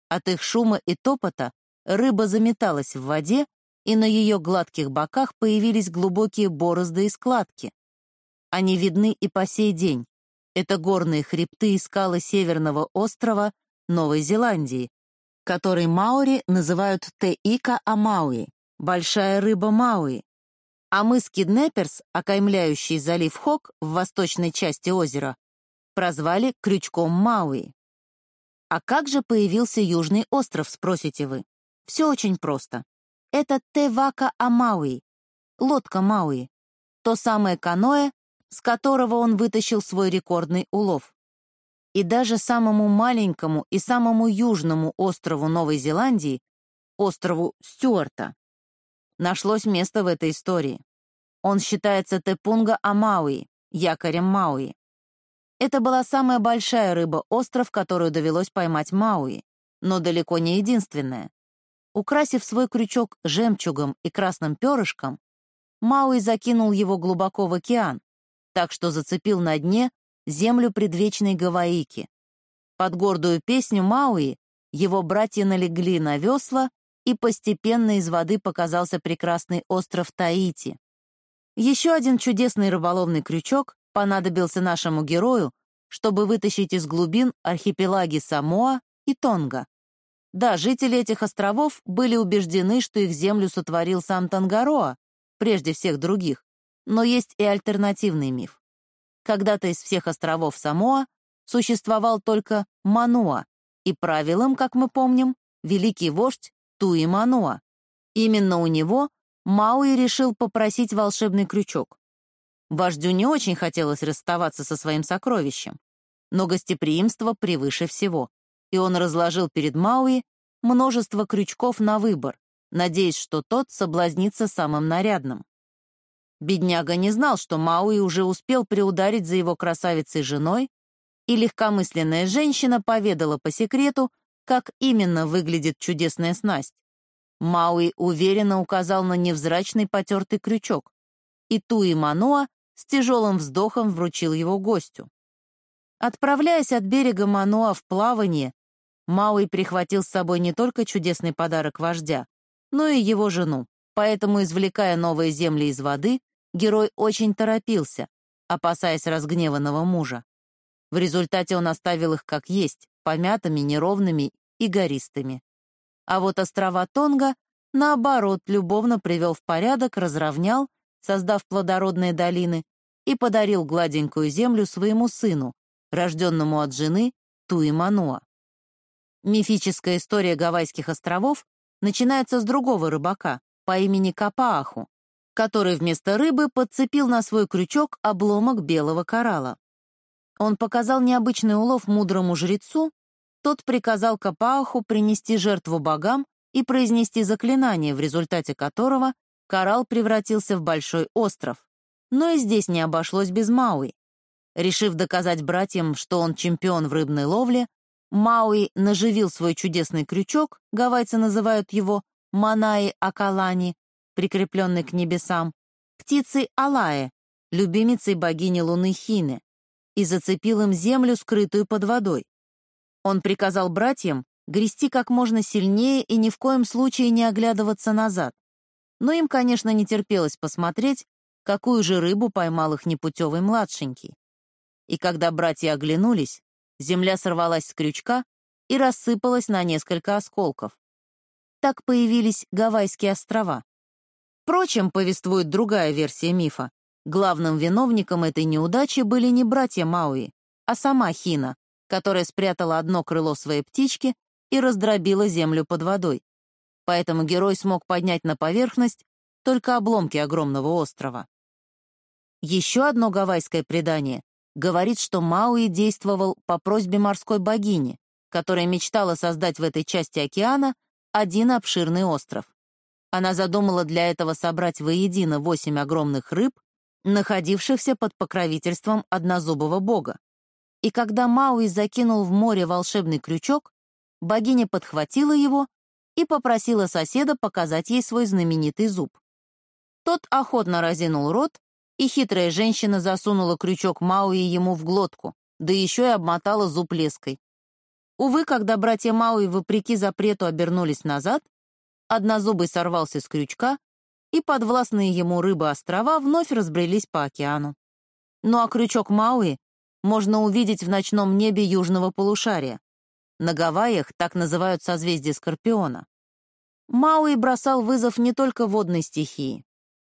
От их шума и топота рыба заметалась в воде, и на ее гладких боках появились глубокие борозды и складки. Они видны и по сей день. Это горные хребты и скалы северного острова Новой Зеландии, который маори называют Теика Амауи, большая рыба Мауи. А мыс Киднеперс, окаймляющий залив Хок в восточной части озера, прозвали крючком Мауи. А как же появился Южный остров, спросите вы? Все очень просто. Это Тевака Амауи, лодка Мауи, то самое каноэ, с которого он вытащил свой рекордный улов. И даже самому маленькому и самому южному острову Новой Зеландии, острову Стюарта, нашлось место в этой истории. Он считается Тепунга Амауи, якорем Мауи. Это была самая большая рыба-остров, которую довелось поймать Мауи, но далеко не единственная. Украсив свой крючок жемчугом и красным перышком, Мауи закинул его глубоко в океан, так что зацепил на дне землю предвечной Гаваики. Под гордую песню Мауи его братья налегли на весла, и постепенно из воды показался прекрасный остров Таити. Еще один чудесный рыболовный крючок понадобился нашему герою, чтобы вытащить из глубин архипелаги Самоа и Тонга. Да, жители этих островов были убеждены, что их землю сотворил сам Тангароа, прежде всех других, но есть и альтернативный миф. Когда-то из всех островов Самоа существовал только Мануа, и правилом, как мы помним, великий вождь Туи Мануа. Именно у него Мауи решил попросить волшебный крючок. Вождю не очень хотелось расставаться со своим сокровищем, но гостеприимство превыше всего, и он разложил перед Мауи множество крючков на выбор, надеясь, что тот соблазнится самым нарядным. Бедняга не знал, что Мауи уже успел приударить за его красавицей женой, и легкомысленная женщина поведала по секрету, как именно выглядит чудесная снасть. Мауи уверенно указал на невзрачный потертый крючок, и Туи Мануа с тяжелым вздохом вручил его гостю. Отправляясь от берега Мануа в плавание, Мауи прихватил с собой не только чудесный подарок вождя, но и его жену, поэтому, извлекая новые земли из воды, герой очень торопился, опасаясь разгневанного мужа. В результате он оставил их как есть, помятыми, неровными и гористыми а вот острова Тонга, наоборот, любовно привел в порядок, разровнял, создав плодородные долины, и подарил гладенькую землю своему сыну, рожденному от жены Туи Мануа. Мифическая история Гавайских островов начинается с другого рыбака по имени Капааху, который вместо рыбы подцепил на свой крючок обломок белого коралла. Он показал необычный улов мудрому жрецу, тот приказал Капааху принести жертву богам и произнести заклинание, в результате которого коралл превратился в большой остров. Но и здесь не обошлось без Мауи. Решив доказать братьям, что он чемпион в рыбной ловле, Мауи наживил свой чудесный крючок, гавайцы называют его Манаи Акалани, прикрепленный к небесам, птицей Алае, любимицей богини Луны Хины, и зацепил им землю, скрытую под водой. Он приказал братьям грести как можно сильнее и ни в коем случае не оглядываться назад. Но им, конечно, не терпелось посмотреть, какую же рыбу поймал их непутевый младшенький. И когда братья оглянулись, земля сорвалась с крючка и рассыпалась на несколько осколков. Так появились Гавайские острова. Впрочем, повествует другая версия мифа, главным виновником этой неудачи были не братья Мауи, а сама Хина, которая спрятала одно крыло своей птички и раздробила землю под водой. Поэтому герой смог поднять на поверхность только обломки огромного острова. Еще одно гавайское предание говорит, что Мауи действовал по просьбе морской богини, которая мечтала создать в этой части океана один обширный остров. Она задумала для этого собрать воедино восемь огромных рыб, находившихся под покровительством однозубого бога. И когда Мауи закинул в море волшебный крючок, богиня подхватила его и попросила соседа показать ей свой знаменитый зуб. Тот охотно разинул рот, и хитрая женщина засунула крючок Мауи ему в глотку, да еще и обмотала зуб леской. Увы, когда братья Мауи, вопреки запрету, обернулись назад, однозубый сорвался с крючка, и подвластные ему рыбы острова вновь разбрелись по океану. Ну а крючок Мауи можно увидеть в ночном небе южного полушария. На Гавайях так называют созвездие Скорпиона. Мауи бросал вызов не только водной стихии.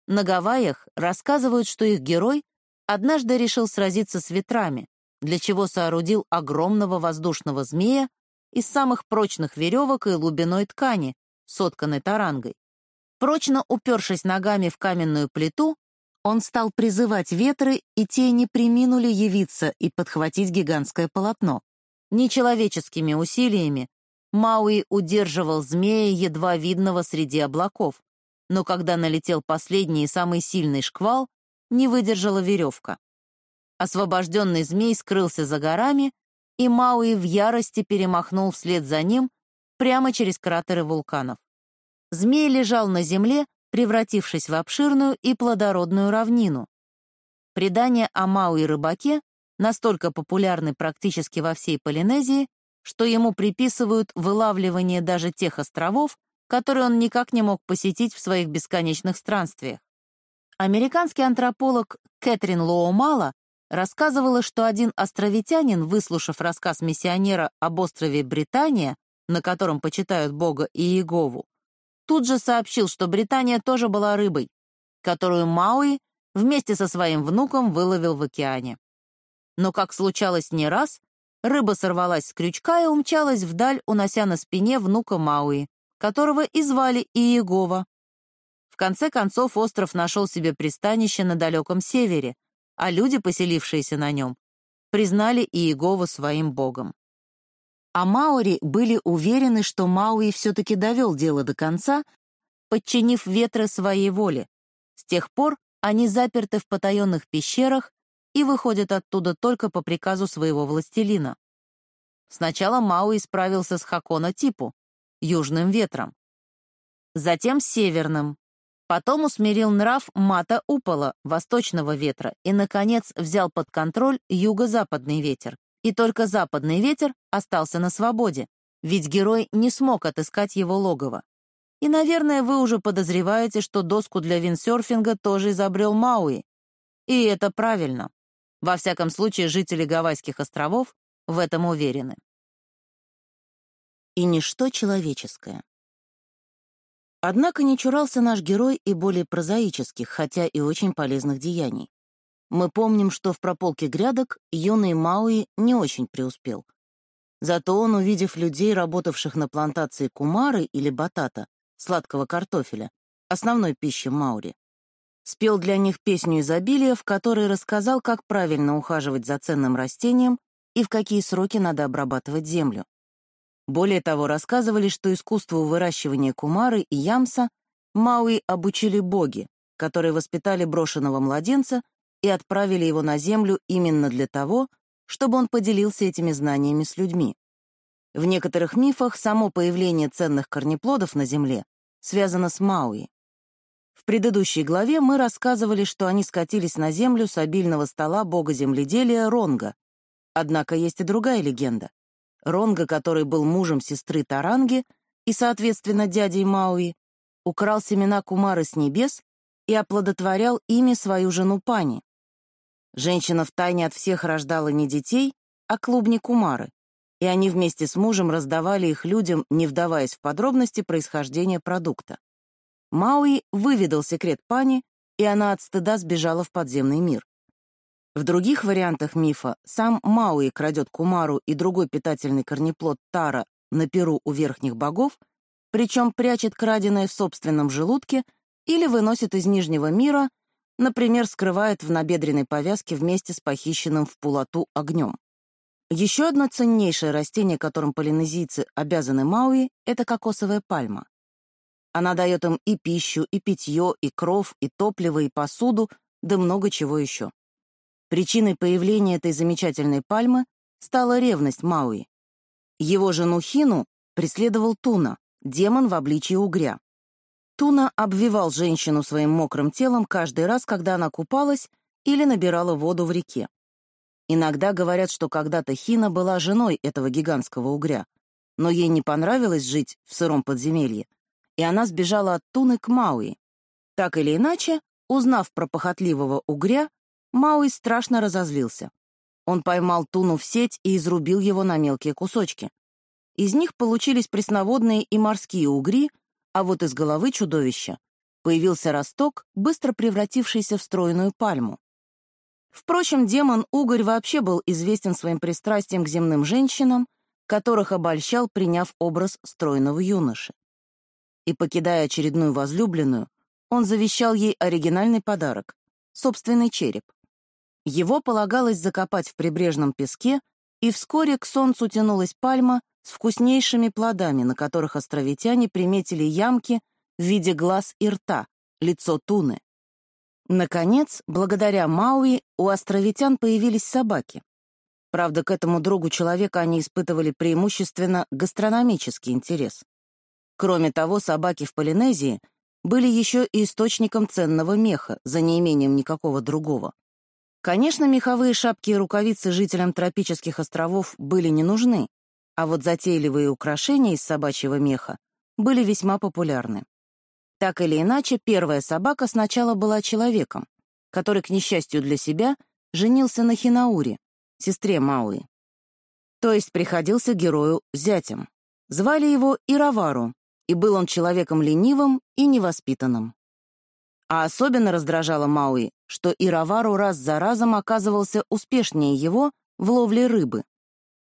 На Гавайях рассказывают, что их герой однажды решил сразиться с ветрами, для чего соорудил огромного воздушного змея, из самых прочных веревок и лубиной ткани, сотканной тарангой. Прочно упершись ногами в каменную плиту, он стал призывать ветры, и те не приминули явиться и подхватить гигантское полотно. Нечеловеческими усилиями Мауи удерживал змея, едва видного среди облаков, но когда налетел последний и самый сильный шквал, не выдержала веревка. Освобожденный змей скрылся за горами, и Мауи в ярости перемахнул вслед за ним прямо через кратеры вулканов. Змей лежал на земле, превратившись в обширную и плодородную равнину. Предания о Мауи-рыбаке настолько популярны практически во всей Полинезии, что ему приписывают вылавливание даже тех островов, которые он никак не мог посетить в своих бесконечных странствиях. Американский антрополог Кэтрин Лоумала рассказывала, что один островитянин, выслушав рассказ миссионера об острове Британия, на котором почитают Бога и Иегову, тут же сообщил, что Британия тоже была рыбой, которую Мауи вместе со своим внуком выловил в океане. Но, как случалось не раз, рыба сорвалась с крючка и умчалась вдаль, унося на спине внука Мауи, которого и звали Иегова. В конце концов остров нашел себе пристанище на далеком севере, а люди, поселившиеся на нем, признали Иегову своим богом. А маори были уверены, что Мауи все-таки довел дело до конца, подчинив ветры своей воле. С тех пор они заперты в потаенных пещерах и выходят оттуда только по приказу своего властелина. Сначала Мауи справился с Хакона Типу, южным ветром. Затем северным. Потом усмирил нрав Мата Упола, восточного ветра, и, наконец, взял под контроль юго-западный ветер, и только западный ветер остался на свободе, ведь герой не смог отыскать его логово. И, наверное, вы уже подозреваете, что доску для виндсерфинга тоже изобрел Мауи. И это правильно. Во всяком случае, жители Гавайских островов в этом уверены. И ничто человеческое. Однако не чурался наш герой и более прозаических, хотя и очень полезных деяний. Мы помним, что в прополке грядок юный Мауи не очень преуспел. Зато он, увидев людей, работавших на плантации кумары или батата, сладкого картофеля, основной пищи Маури, спел для них песню изобилия, в которой рассказал, как правильно ухаживать за ценным растением и в какие сроки надо обрабатывать землю. Более того, рассказывали, что искусству выращивания кумары и ямса Мауи обучили боги, которые воспитали брошенного младенца и отправили его на Землю именно для того, чтобы он поделился этими знаниями с людьми. В некоторых мифах само появление ценных корнеплодов на Земле связано с Мауи. В предыдущей главе мы рассказывали, что они скатились на Землю с обильного стола бога земледелия Ронга. Однако есть и другая легенда. Ронга, который был мужем сестры Таранги и, соответственно, дядей Мауи, украл семена Кумары с небес и оплодотворял ими свою жену Пани. Женщина втайне от всех рождала не детей, а клубни кумары, и они вместе с мужем раздавали их людям, не вдаваясь в подробности происхождения продукта. Мауи выведал секрет пани, и она от стыда сбежала в подземный мир. В других вариантах мифа сам Мауи крадет кумару и другой питательный корнеплод тара на перу у верхних богов, причем прячет краденое в собственном желудке или выносит из Нижнего мира Например, скрывает в набедренной повязке вместе с похищенным в пулату огнем. Еще одно ценнейшее растение, которым полинезийцы обязаны Мауи, это кокосовая пальма. Она дает им и пищу, и питье, и кров, и топливо, и посуду, да много чего еще. Причиной появления этой замечательной пальмы стала ревность Мауи. Его жену Хину преследовал Туна, демон в обличии угря. Туна обвивал женщину своим мокрым телом каждый раз, когда она купалась или набирала воду в реке. Иногда говорят, что когда-то Хина была женой этого гигантского угря, но ей не понравилось жить в сыром подземелье, и она сбежала от Туны к Мауи. Так или иначе, узнав про похотливого угря, Мауи страшно разозлился. Он поймал Туну в сеть и изрубил его на мелкие кусочки. Из них получились пресноводные и морские угри, а вот из головы чудовища появился росток, быстро превратившийся в стройную пальму. Впрочем, демон Угорь вообще был известен своим пристрастием к земным женщинам которых обольщал, приняв образ стройного юноши. И, покидая очередную возлюбленную, он завещал ей оригинальный подарок — собственный череп. Его полагалось закопать в прибрежном песке, и вскоре к солнцу тянулась пальма с вкуснейшими плодами, на которых островитяне приметили ямки в виде глаз и рта, лицо туны. Наконец, благодаря Мауи, у островитян появились собаки. Правда, к этому другу человека они испытывали преимущественно гастрономический интерес. Кроме того, собаки в Полинезии были еще и источником ценного меха, за неимением никакого другого. Конечно, меховые шапки и рукавицы жителям тропических островов были не нужны, а вот затейливые украшения из собачьего меха были весьма популярны. Так или иначе, первая собака сначала была человеком, который, к несчастью для себя, женился на Хинауре, сестре Мауи. То есть приходился герою зятем. Звали его Иравару, и был он человеком ленивым и невоспитанным. А особенно раздражало Мауи, что Иравару раз за разом оказывался успешнее его в ловле рыбы.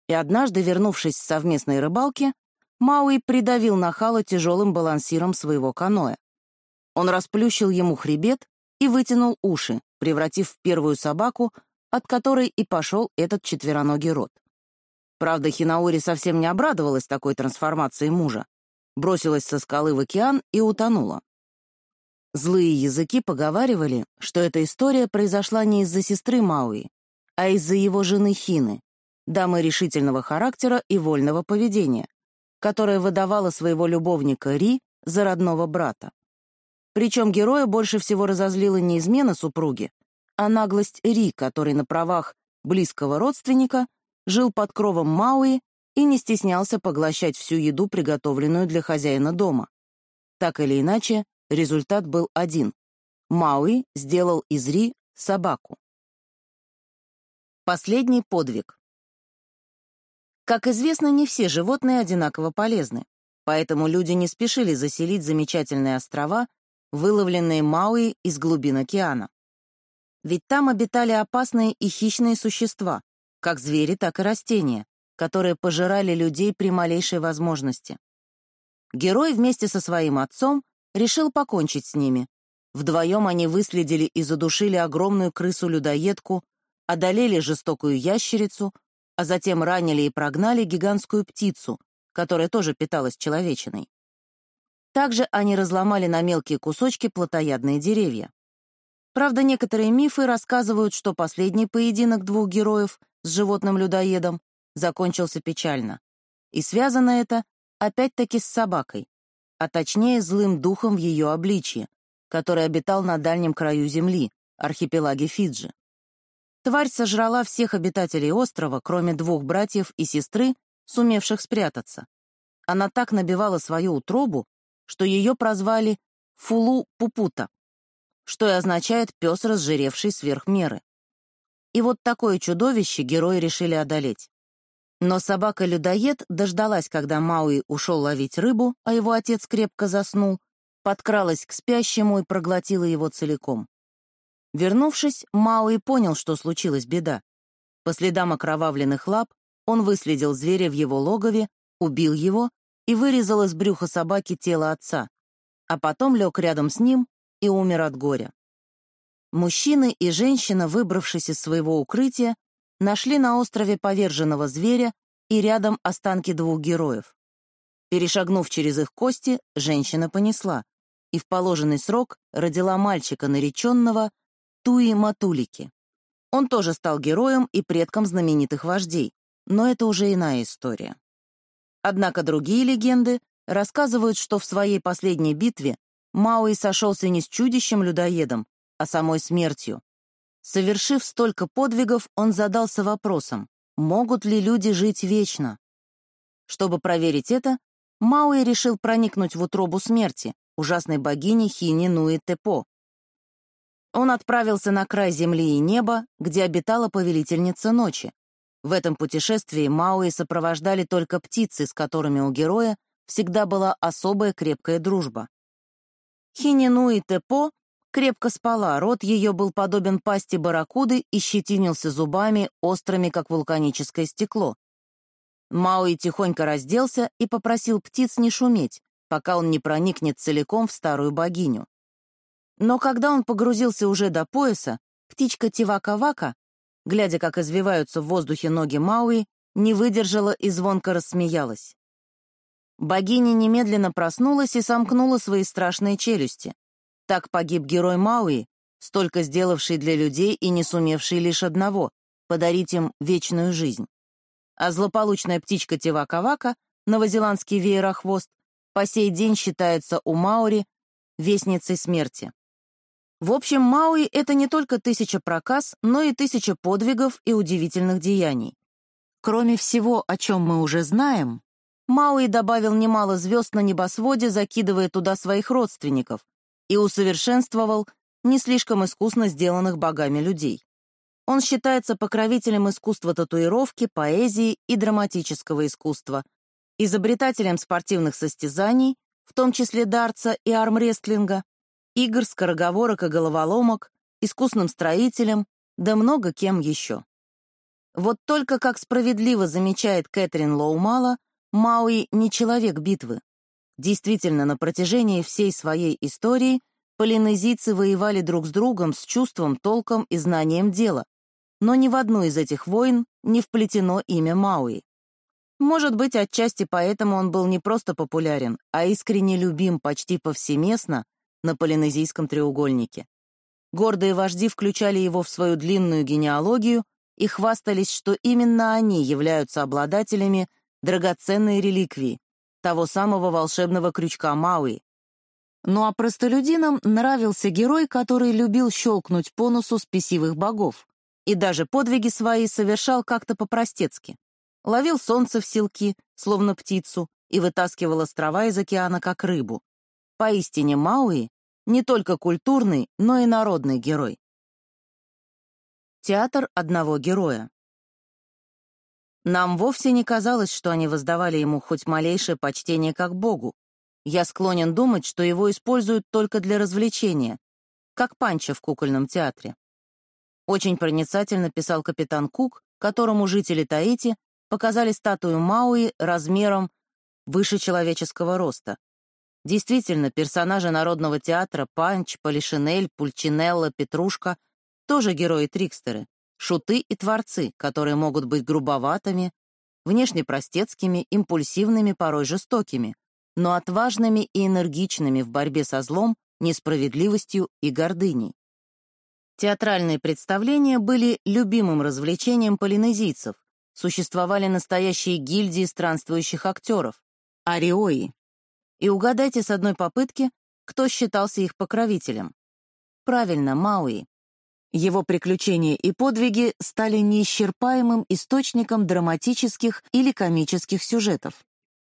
И однажды, вернувшись с совместной рыбалки, Мауи придавил нахала тяжелым балансиром своего каноэ. Он расплющил ему хребет и вытянул уши, превратив в первую собаку, от которой и пошел этот четвероногий род. Правда, Хинаури совсем не обрадовалась такой трансформации мужа, бросилась со скалы в океан и утонула. Злые языки поговаривали, что эта история произошла не из-за сестры Мауи, а из-за его жены Хины, дамы решительного характера и вольного поведения, которая выдавала своего любовника Ри за родного брата. Причем героя больше всего разозлила не измена супруги, а наглость Ри, который на правах близкого родственника жил под кровом Мауи и не стеснялся поглощать всю еду, приготовленную для хозяина дома. Так или иначе, результат был один. Мауи сделал из Ри собаку. Последний подвиг. Как известно, не все животные одинаково полезны, поэтому люди не спешили заселить замечательные острова, выловленные Мауи из глубин океана. Ведь там обитали опасные и хищные существа, как звери, так и растения, которые пожирали людей при малейшей возможности. Герой вместе со своим отцом решил покончить с ними. Вдвоем они выследили и задушили огромную крысу-людоедку, одолели жестокую ящерицу, а затем ранили и прогнали гигантскую птицу, которая тоже питалась человечиной. Также они разломали на мелкие кусочки плотоядные деревья. Правда, некоторые мифы рассказывают, что последний поединок двух героев с животным-людоедом закончился печально. И связано это опять-таки с собакой, а точнее злым духом в ее обличье, который обитал на дальнем краю земли, архипелаге Фиджи. Тварь сожрала всех обитателей острова, кроме двух братьев и сестры, сумевших спрятаться. Она так набивала свою утробу, что ее прозвали Фулу-Пупута, что и означает «пес, разжиревший сверх меры». И вот такое чудовище герои решили одолеть. Но собака-людоед дождалась, когда Мауи ушел ловить рыбу, а его отец крепко заснул, подкралась к спящему и проглотила его целиком. Вернувшись, Мауи понял, что случилась беда. По следам окровавленных лап он выследил зверя в его логове, убил его и вырезал из брюха собаки тело отца, а потом лег рядом с ним и умер от горя. Мужчины и женщина, выбравшись из своего укрытия, нашли на острове поверженного зверя и рядом останки двух героев. Перешагнув через их кости, женщина понесла и в положенный срок родила мальчика, нареченного Туи Матулики. Он тоже стал героем и предком знаменитых вождей, но это уже иная история. Однако другие легенды рассказывают, что в своей последней битве Мауи сошелся не с чудищем-людоедом, а самой смертью, Совершив столько подвигов, он задался вопросом, могут ли люди жить вечно? Чтобы проверить это, Мауи решил проникнуть в утробу смерти, ужасной богини Хини Нуи Тепо. Он отправился на край земли и неба, где обитала повелительница ночи. В этом путешествии Мауи сопровождали только птицы, с которыми у героя всегда была особая крепкая дружба. Хининуи Тепо крепко спала, рот ее был подобен пасти барракуды и щетинился зубами, острыми, как вулканическое стекло. Мауи тихонько разделся и попросил птиц не шуметь, пока он не проникнет целиком в старую богиню. Но когда он погрузился уже до пояса, птичка Тивака-Вака, глядя, как извиваются в воздухе ноги Мауи, не выдержала и звонко рассмеялась. Богиня немедленно проснулась и сомкнула свои страшные челюсти. Так погиб герой Мауи, столько сделавший для людей и не сумевший лишь одного — подарить им вечную жизнь. А злополучная птичка Тивака-Вака, новозеландский веерохвост, по сей день считается у Маури вестницей смерти. В общем, Мауи — это не только тысяча проказ, но и тысяча подвигов и удивительных деяний. Кроме всего, о чем мы уже знаем, Мауи добавил немало звезд на небосводе, закидывая туда своих родственников, и усовершенствовал не слишком искусно сделанных богами людей. Он считается покровителем искусства татуировки, поэзии и драматического искусства, изобретателем спортивных состязаний, в том числе дартса и армрестлинга, игр, скороговорок и головоломок, искусным строителем, да много кем еще. Вот только, как справедливо замечает Кэтрин Лоумала, Мауи не человек битвы. Действительно, на протяжении всей своей истории полинезийцы воевали друг с другом с чувством, толком и знанием дела, но ни в одну из этих войн не вплетено имя Мауи. Может быть, отчасти поэтому он был не просто популярен, а искренне любим почти повсеместно на полинезийском треугольнике. Гордые вожди включали его в свою длинную генеалогию и хвастались, что именно они являются обладателями драгоценной реликвии, того самого волшебного крючка Мауи. Ну а простолюдинам нравился герой, который любил щелкнуть по носу спесивых богов и даже подвиги свои совершал как-то по-простецки. Ловил солнце в селки, словно птицу, и вытаскивал острова из океана, как рыбу. Поистине Мауи — не только культурный, но и народный герой. Театр одного героя. Нам вовсе не казалось, что они воздавали ему хоть малейшее почтение как богу. Я склонен думать, что его используют только для развлечения, как панча в кукольном театре. Очень проницательно писал капитан Кук, которому жители Таити показали статую Мауи размером выше человеческого роста. Действительно, персонажи народного театра Панч, Полишинель, Пульчинелла, Петрушка — тоже герои-трикстеры шуты и творцы, которые могут быть грубоватыми, внешне простецкими, импульсивными, порой жестокими, но отважными и энергичными в борьбе со злом, несправедливостью и гордыней. Театральные представления были любимым развлечением полинезийцев, существовали настоящие гильдии странствующих актеров — ариои. И угадайте с одной попытки, кто считался их покровителем. Правильно, Мауи. Его приключения и подвиги стали неисчерпаемым источником драматических или комических сюжетов,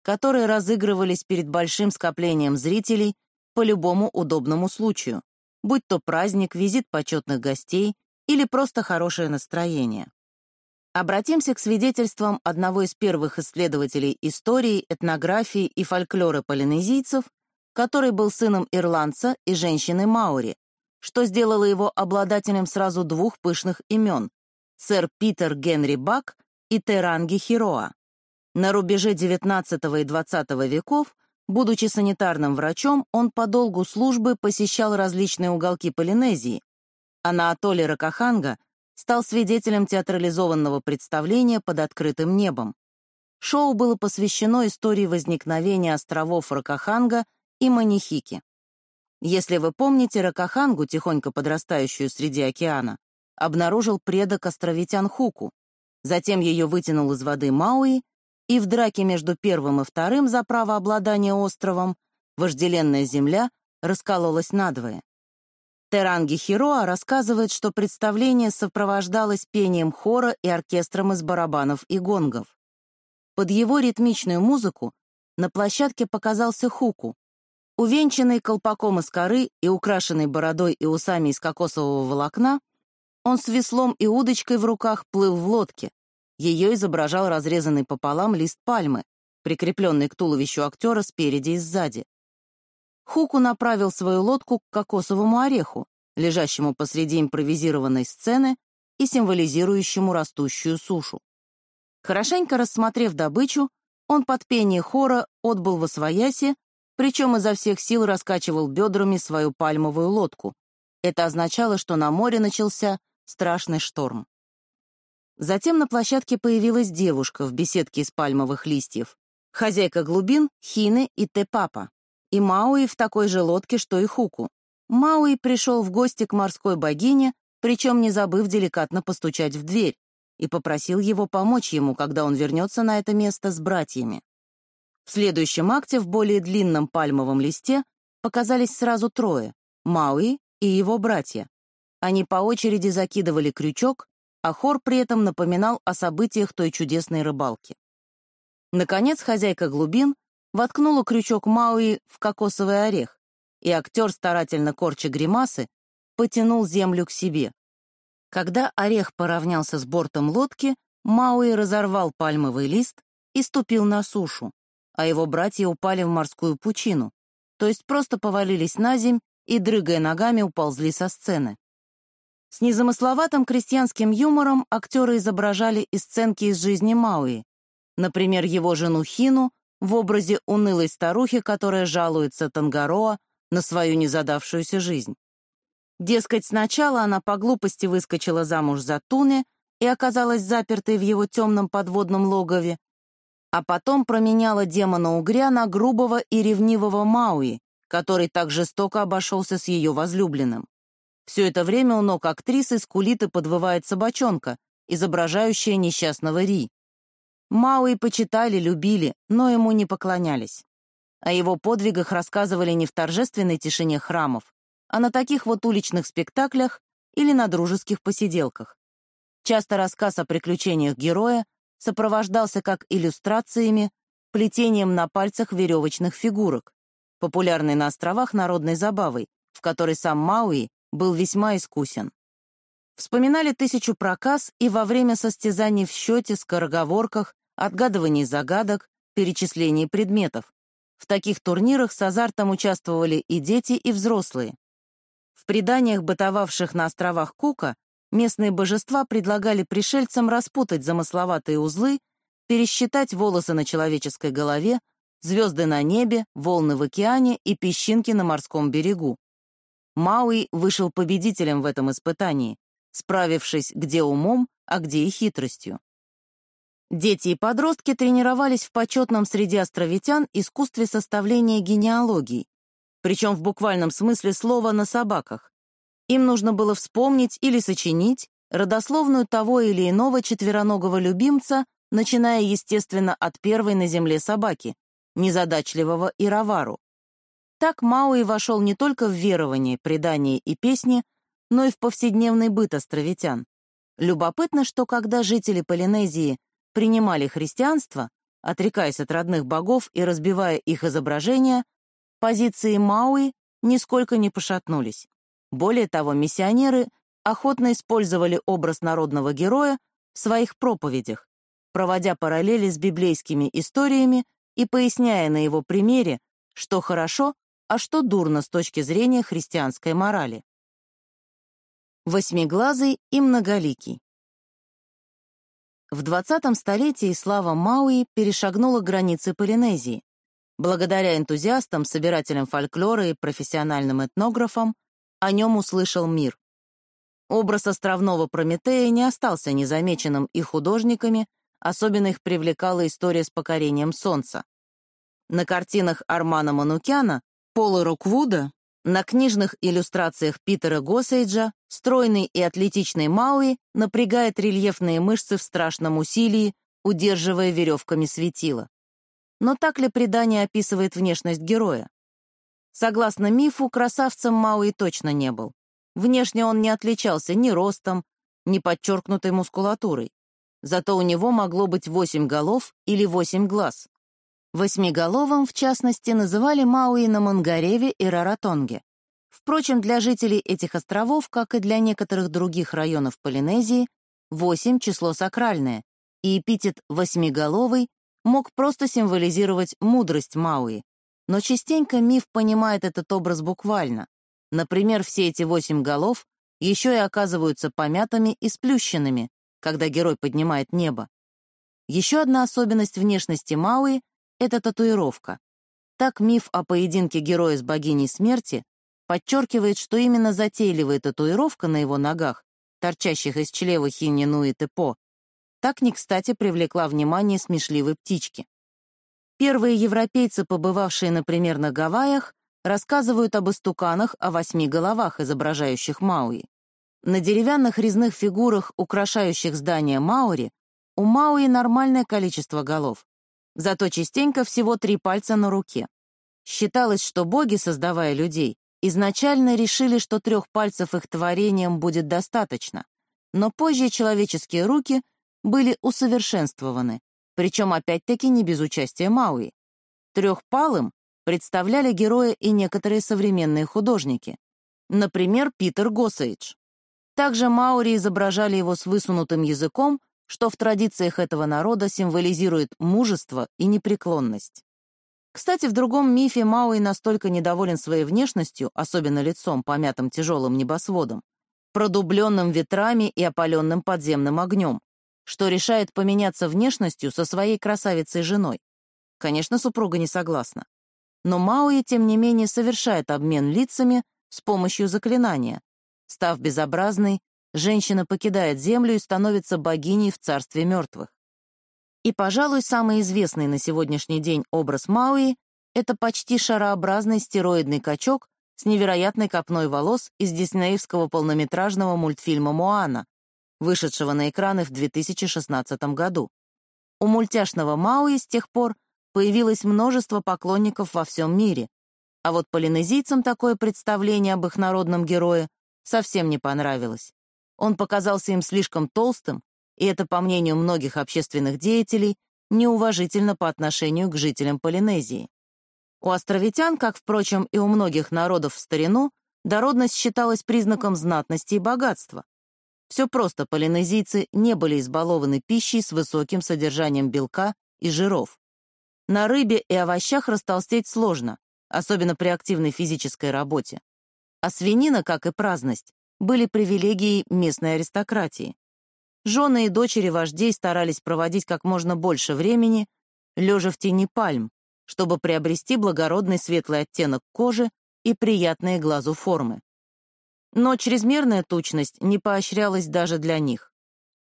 которые разыгрывались перед большим скоплением зрителей по любому удобному случаю, будь то праздник, визит почетных гостей или просто хорошее настроение. Обратимся к свидетельствам одного из первых исследователей истории, этнографии и фольклора полинезийцев, который был сыном ирландца и женщины Маури, что сделало его обладателем сразу двух пышных имен — сэр Питер Генри Бак и Теранги Хироа. На рубеже XIX и XX веков, будучи санитарным врачом, он по долгу службы посещал различные уголки Полинезии, а на атолле Ракаханга стал свидетелем театрализованного представления под открытым небом. Шоу было посвящено истории возникновения островов Ракаханга и Манихики. Если вы помните Ракахангу, тихонько подрастающую среди океана, обнаружил предок островитян Хуку. Затем ее вытянул из воды Мауи, и в драке между первым и вторым за право обладания островом вожделенная земля раскололась надвое. Теранги Хироа рассказывает, что представление сопровождалось пением хора и оркестром из барабанов и гонгов. Под его ритмичную музыку на площадке показался Хуку, Увенчанный колпаком из коры и украшенный бородой и усами из кокосового волокна, он с веслом и удочкой в руках плыл в лодке. Ее изображал разрезанный пополам лист пальмы, прикрепленный к туловищу актера спереди и сзади. Хуку направил свою лодку к кокосовому ореху, лежащему посреди импровизированной сцены и символизирующему растущую сушу. Хорошенько рассмотрев добычу, он под пение хора отбыл во свояси, причем изо всех сил раскачивал бедрами свою пальмовую лодку. Это означало, что на море начался страшный шторм. Затем на площадке появилась девушка в беседке из пальмовых листьев, хозяйка глубин Хины и Тепапа, и Мауи в такой же лодке, что и Хуку. Мауи пришел в гости к морской богине, причем не забыв деликатно постучать в дверь, и попросил его помочь ему, когда он вернется на это место с братьями. В следующем акте в более длинном пальмовом листе показались сразу трое — Мауи и его братья. Они по очереди закидывали крючок, а хор при этом напоминал о событиях той чудесной рыбалки. Наконец хозяйка глубин воткнула крючок Мауи в кокосовый орех, и актер, старательно корча гримасы, потянул землю к себе. Когда орех поравнялся с бортом лодки, Мауи разорвал пальмовый лист и ступил на сушу, а его братья упали в морскую пучину, то есть просто повалились на земь и, дрыгая ногами, уползли со сцены. С незамысловатым крестьянским юмором актеры изображали и сценки из жизни Мауи, например, его жену Хину в образе унылой старухи, которая жалуется Тангароа на свою незадавшуюся жизнь. Дескать, сначала она по глупости выскочила замуж за Туне и оказалась запертой в его темном подводном логове, а потом променяла демона-угря на грубого и ревнивого Мауи, который так жестоко обошелся с ее возлюбленным. Все это время у ног актрисы скулит и подвывает собачонка, изображающая несчастного Ри. Мауи почитали, любили, но ему не поклонялись. О его подвигах рассказывали не в торжественной тишине храмов, а на таких вот уличных спектаклях или на дружеских посиделках. Часто рассказ о приключениях героя сопровождался как иллюстрациями, плетением на пальцах веревочных фигурок, популярной на островах народной забавой, в которой сам Мауи был весьма искусен. Вспоминали тысячу проказ и во время состязаний в счете, скороговорках, отгадываний загадок, перечислений предметов. В таких турнирах с азартом участвовали и дети, и взрослые. В преданиях, бытовавших на островах Кука, местные божества предлагали пришельцам распутать замысловатые узлы, пересчитать волосы на человеческой голове, звезды на небе, волны в океане и песчинки на морском берегу. Мауи вышел победителем в этом испытании, справившись где умом, а где и хитростью. Дети и подростки тренировались в почетном среди островитян искусстве составления генеалогий, причем в буквальном смысле слова на собаках. Им нужно было вспомнить или сочинить родословную того или иного четвероногого любимца, начиная, естественно, от первой на земле собаки, незадачливого Иравару. Так Мауи вошел не только в верование, предания и песни, но и в повседневный быт островитян. Любопытно, что когда жители Полинезии принимали христианство, отрекаясь от родных богов и разбивая их изображения, позиции Мауи нисколько не пошатнулись. Более того, миссионеры охотно использовали образ народного героя в своих проповедях, проводя параллели с библейскими историями и поясняя на его примере, что хорошо, а что дурно с точки зрения христианской морали. Восьмиглазый и многоликий. В 20 столетии слава Мауи перешагнула границы Полинезии, Благодаря энтузиастам, собирателям фольклора и профессиональным этнографам о нем услышал мир. Образ островного Прометея не остался незамеченным и художниками, особенно их привлекала история с покорением Солнца. На картинах Армана Манукяна, Пола Роквуда, на книжных иллюстрациях Питера Госейджа стройный и атлетичный Мауи напрягает рельефные мышцы в страшном усилии, удерживая веревками светила. Но так ли предание описывает внешность героя? Согласно мифу, красавцем Мауи точно не был. Внешне он не отличался ни ростом, ни подчеркнутой мускулатурой. Зато у него могло быть восемь голов или восемь глаз. Восьмиголовым, в частности, называли Мауи на Мангареве и Раратонге. Впрочем, для жителей этих островов, как и для некоторых других районов Полинезии, восемь — число сакральное, и эпитет «восьмиголовый» мог просто символизировать мудрость Мауи, но частенько миф понимает этот образ буквально. Например, все эти восемь голов еще и оказываются помятыми и сплющенными, когда герой поднимает небо. Еще одна особенность внешности Мауи — это татуировка. Так миф о поединке героя с богиней смерти подчеркивает, что именно затейливая татуировка на его ногах, торчащих из чрева Хинни и Тепо, так не кстати привлекла внимание смешливой птички. Первые европейцы, побывавшие, например, на Гавайях, рассказывают об истуканах о восьми головах, изображающих Мауи. На деревянных резных фигурах, украшающих здание Маури, у Мауи нормальное количество голов, зато частенько всего три пальца на руке. Считалось, что боги, создавая людей, изначально решили, что трех пальцев их творением будет достаточно, но позже человеческие руки были усовершенствованы, причем опять-таки не без участия Мауи. Трехпалым представляли героя и некоторые современные художники, например, Питер Госсейдж. Также Маури изображали его с высунутым языком, что в традициях этого народа символизирует мужество и непреклонность. Кстати, в другом мифе Мауи настолько недоволен своей внешностью, особенно лицом, помятым тяжелым небосводом, продубленным ветрами и опаленным подземным огнем, что решает поменяться внешностью со своей красавицей-женой. Конечно, супруга не согласна. Но Мауи, тем не менее, совершает обмен лицами с помощью заклинания. Став безобразной, женщина покидает землю и становится богиней в царстве мертвых. И, пожалуй, самый известный на сегодняшний день образ Мауи — это почти шарообразный стероидный качок с невероятной копной волос из диснеевского полнометражного мультфильма «Моана», вышедшего на экраны в 2016 году. У мультяшного Мауи с тех пор появилось множество поклонников во всем мире, а вот полинезийцам такое представление об их народном герое совсем не понравилось. Он показался им слишком толстым, и это, по мнению многих общественных деятелей, неуважительно по отношению к жителям Полинезии. У островитян, как, впрочем, и у многих народов в старину, дородность считалась признаком знатности и богатства. Все просто полинезийцы не были избалованы пищей с высоким содержанием белка и жиров. На рыбе и овощах растолстеть сложно, особенно при активной физической работе. А свинина, как и праздность, были привилегией местной аристократии. Жены и дочери вождей старались проводить как можно больше времени, лежа в тени пальм, чтобы приобрести благородный светлый оттенок кожи и приятные глазу формы. Но чрезмерная тучность не поощрялась даже для них.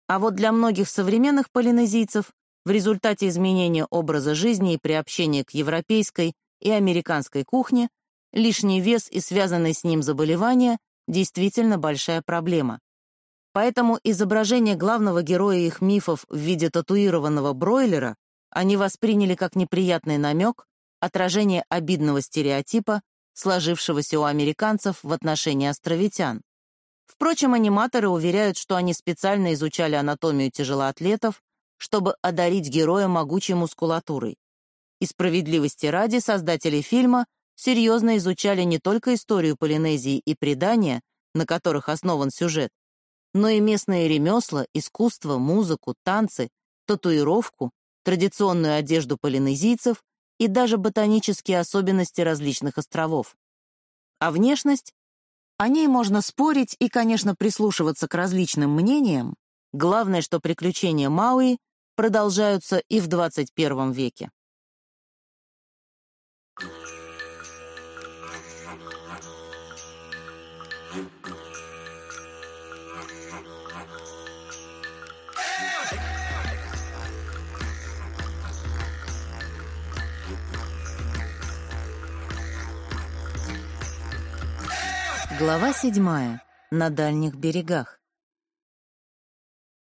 А вот для многих современных полинезийцев в результате изменения образа жизни и приобщения к европейской и американской кухне лишний вес и связанные с ним заболевания действительно большая проблема. Поэтому изображение главного героя их мифов в виде татуированного бройлера они восприняли как неприятный намек, отражение обидного стереотипа, сложившегося у американцев в отношении островитян. Впрочем, аниматоры уверяют, что они специально изучали анатомию тяжелоатлетов, чтобы одарить героя могучей мускулатурой. И справедливости ради создатели фильма серьезно изучали не только историю Полинезии и предания, на которых основан сюжет, но и местные ремесла, искусство, музыку, танцы, татуировку, традиционную одежду полинезийцев и даже ботанические особенности различных островов. А внешность? О ней можно спорить и, конечно, прислушиваться к различным мнениям. Главное, что приключения Мауи продолжаются и в 21 веке. Глава 7. На дальних берегах.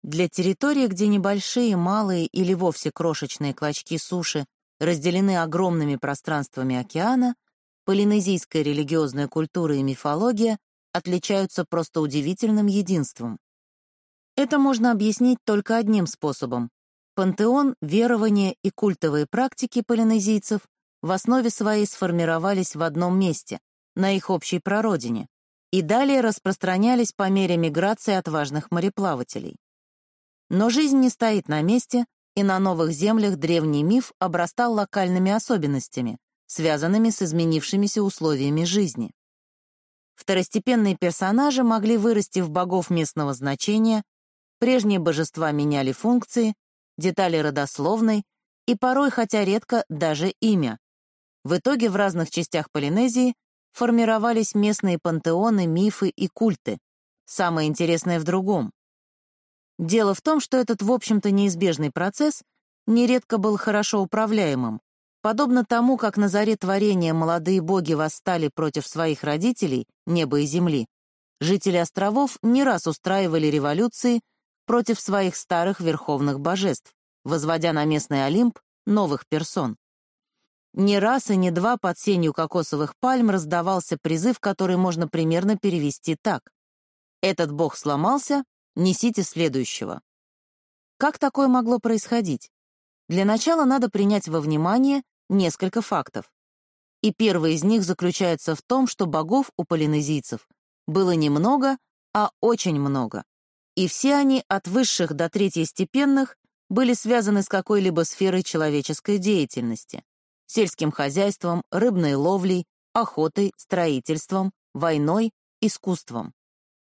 Для территории, где небольшие, малые или вовсе крошечные клочки суши разделены огромными пространствами океана, полинезийская религиозная культура и мифология отличаются просто удивительным единством. Это можно объяснить только одним способом. Пантеон, верования и культовые практики полинезийцев в основе своей сформировались в одном месте, на их общей прародине, и далее распространялись по мере миграции отважных мореплавателей. Но жизнь не стоит на месте, и на новых землях древний миф обрастал локальными особенностями, связанными с изменившимися условиями жизни. Второстепенные персонажи могли вырасти в богов местного значения, прежние божества меняли функции, детали родословной и порой, хотя редко, даже имя. В итоге в разных частях Полинезии формировались местные пантеоны, мифы и культы. Самое интересное в другом. Дело в том, что этот, в общем-то, неизбежный процесс нередко был хорошо управляемым. Подобно тому, как на заре творения молодые боги восстали против своих родителей, неба и земли, жители островов не раз устраивали революции против своих старых верховных божеств, возводя на местный Олимп новых персон. Не раз и не два под сенью кокосовых пальм раздавался призыв, который можно примерно перевести так. «Этот бог сломался, несите следующего». Как такое могло происходить? Для начала надо принять во внимание несколько фактов. И первый из них заключается в том, что богов у полинезийцев было немного, а очень много. И все они, от высших до третьестепенных, были связаны с какой-либо сферой человеческой деятельности сельским хозяйством, рыбной ловлей, охотой, строительством, войной, искусством.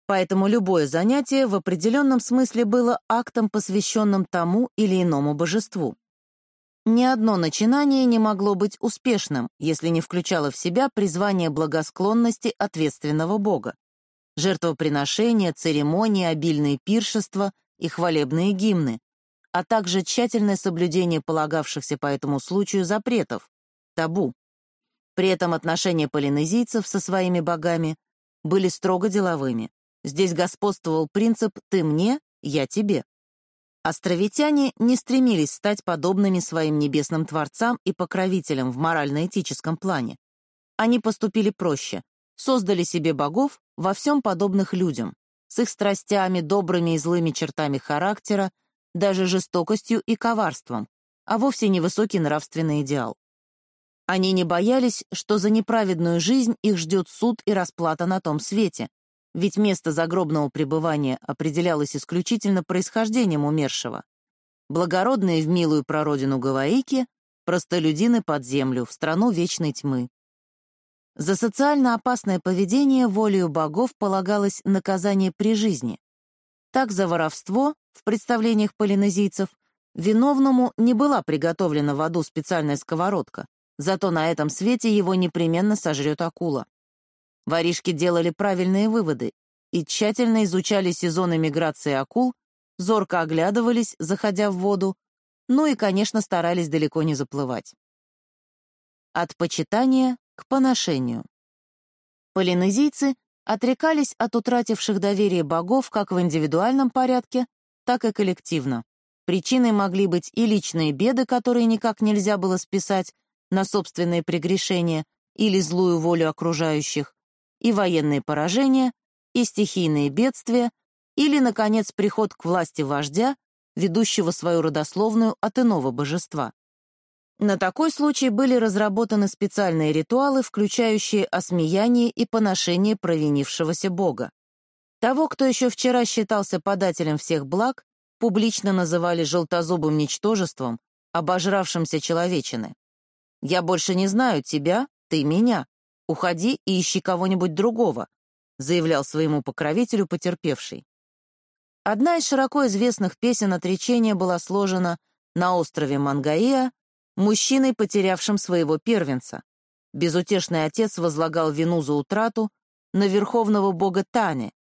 Поэтому любое занятие в определенном смысле было актом, посвященным тому или иному божеству. Ни одно начинание не могло быть успешным, если не включало в себя призвание благосклонности ответственного бога. Жертвоприношения, церемонии, обильные пиршества и хвалебные гимны, а также тщательное соблюдение полагавшихся по этому случаю запретов, табу. При этом отношения полинезийцев со своими богами были строго деловыми. Здесь господствовал принцип «ты мне, я тебе». Островитяне не стремились стать подобными своим небесным творцам и покровителям в морально-этическом плане. Они поступили проще, создали себе богов во всем подобных людям, с их страстями, добрыми и злыми чертами характера, даже жестокостью и коварством, а вовсе не высокий нравственный идеал. Они не боялись, что за неправедную жизнь их ждет суд и расплата на том свете, ведь место загробного пребывания определялось исключительно происхождением умершего. Благородные в милую прародину Гаваики, простолюдины под землю, в страну вечной тьмы. За социально опасное поведение волею богов полагалось наказание при жизни. Так за воровство в представлениях полинезийцев, виновному не была приготовлена в аду специальная сковородка, зато на этом свете его непременно сожрет акула. Воришки делали правильные выводы и тщательно изучали сезоны миграции акул, зорко оглядывались, заходя в воду, ну и, конечно, старались далеко не заплывать. От почитания к поношению. Полинезийцы отрекались от утративших доверие богов как в индивидуальном порядке, так и коллективно. Причиной могли быть и личные беды, которые никак нельзя было списать на собственные прегрешения или злую волю окружающих, и военные поражения, и стихийные бедствия, или, наконец, приход к власти вождя, ведущего свою родословную от иного божества. На такой случай были разработаны специальные ритуалы, включающие осмеяние и поношение провинившегося бога. Того, кто еще вчера считался подателем всех благ, публично называли желтозубым ничтожеством, обожравшимся человечины. «Я больше не знаю тебя, ты меня. Уходи и ищи кого-нибудь другого», заявлял своему покровителю потерпевший. Одна из широко известных песен отречения была сложена на острове Мангаия мужчиной, потерявшим своего первенца. Безутешный отец возлагал вину за утрату на верховного бога Тани,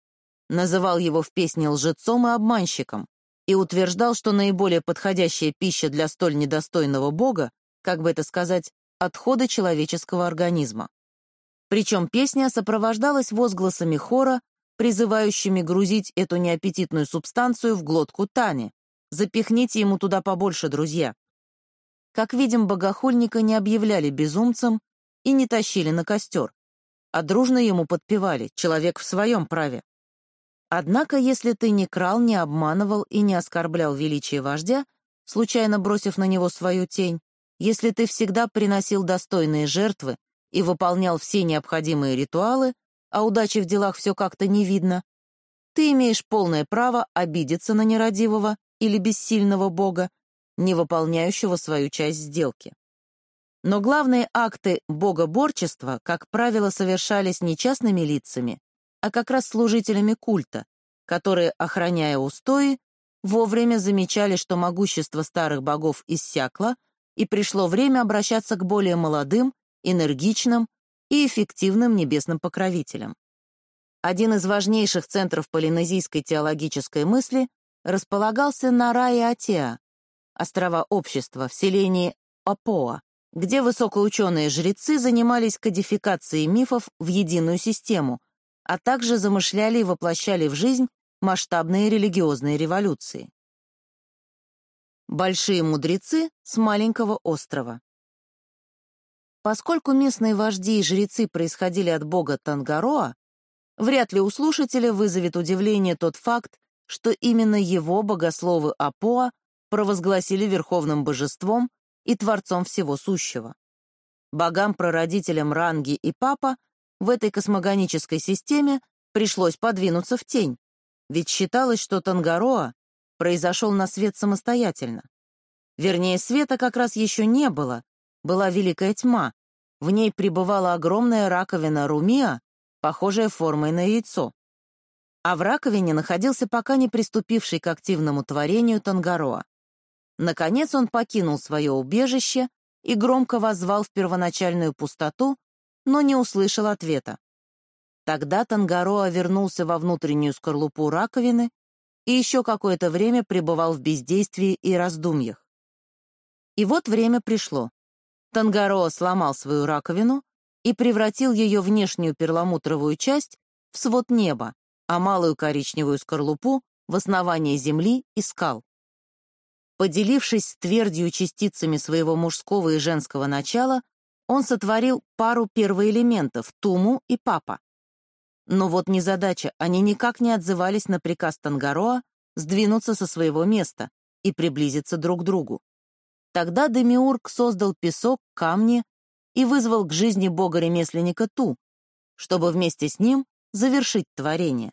называл его в песне лжецом и обманщиком и утверждал, что наиболее подходящая пища для столь недостойного бога, как бы это сказать, отходы человеческого организма. Причем песня сопровождалась возгласами хора, призывающими грузить эту неаппетитную субстанцию в глотку Тани. «Запихните ему туда побольше, друзья». Как видим, богохульника не объявляли безумцем и не тащили на костер, а дружно ему подпевали «человек в своем праве». Однако, если ты не крал, не обманывал и не оскорблял величие вождя, случайно бросив на него свою тень, если ты всегда приносил достойные жертвы и выполнял все необходимые ритуалы, а удачи в делах все как-то не видно, ты имеешь полное право обидеться на нерадивого или бессильного бога, не выполняющего свою часть сделки. Но главные акты богоборчества, как правило, совершались не частными лицами, а как раз служителями культа, которые, охраняя устои, вовремя замечали, что могущество старых богов иссякло, и пришло время обращаться к более молодым, энергичным и эффективным небесным покровителям. Один из важнейших центров полинезийской теологической мысли располагался на Рае-Атеа, острова общества в селении Апоа, где высокоученые жрецы занимались кодификацией мифов в единую систему, а также замышляли и воплощали в жизнь масштабные религиозные революции. Большие мудрецы с маленького острова. Поскольку местные вожди и жрецы происходили от бога Тангароа, вряд ли у слушателя вызовет удивление тот факт, что именно его богословы Апоа провозгласили верховным божеством и творцом всего сущего. Богам-прародителям Ранги и Папа в этой космогонической системе пришлось подвинуться в тень, ведь считалось, что Тангароа произошел на свет самостоятельно. Вернее, света как раз еще не было, была великая тьма, в ней пребывала огромная раковина Румиа, похожая формой на яйцо. А в раковине находился пока не приступивший к активному творению Тангароа. Наконец он покинул свое убежище и громко воззвал в первоначальную пустоту, но не услышал ответа. Тогда Тангароа вернулся во внутреннюю скорлупу раковины и еще какое-то время пребывал в бездействии и раздумьях. И вот время пришло. Тангароа сломал свою раковину и превратил ее внешнюю перламутровую часть в свод неба, а малую коричневую скорлупу — в основание земли и скал. Поделившись с твердью частицами своего мужского и женского начала, он сотворил пару первоэлементов — Туму и Папа. Но вот незадача, они никак не отзывались на приказ Тангароа сдвинуться со своего места и приблизиться друг к другу. Тогда Демиург создал песок, камни и вызвал к жизни бога-ремесленника Ту, чтобы вместе с ним завершить творение.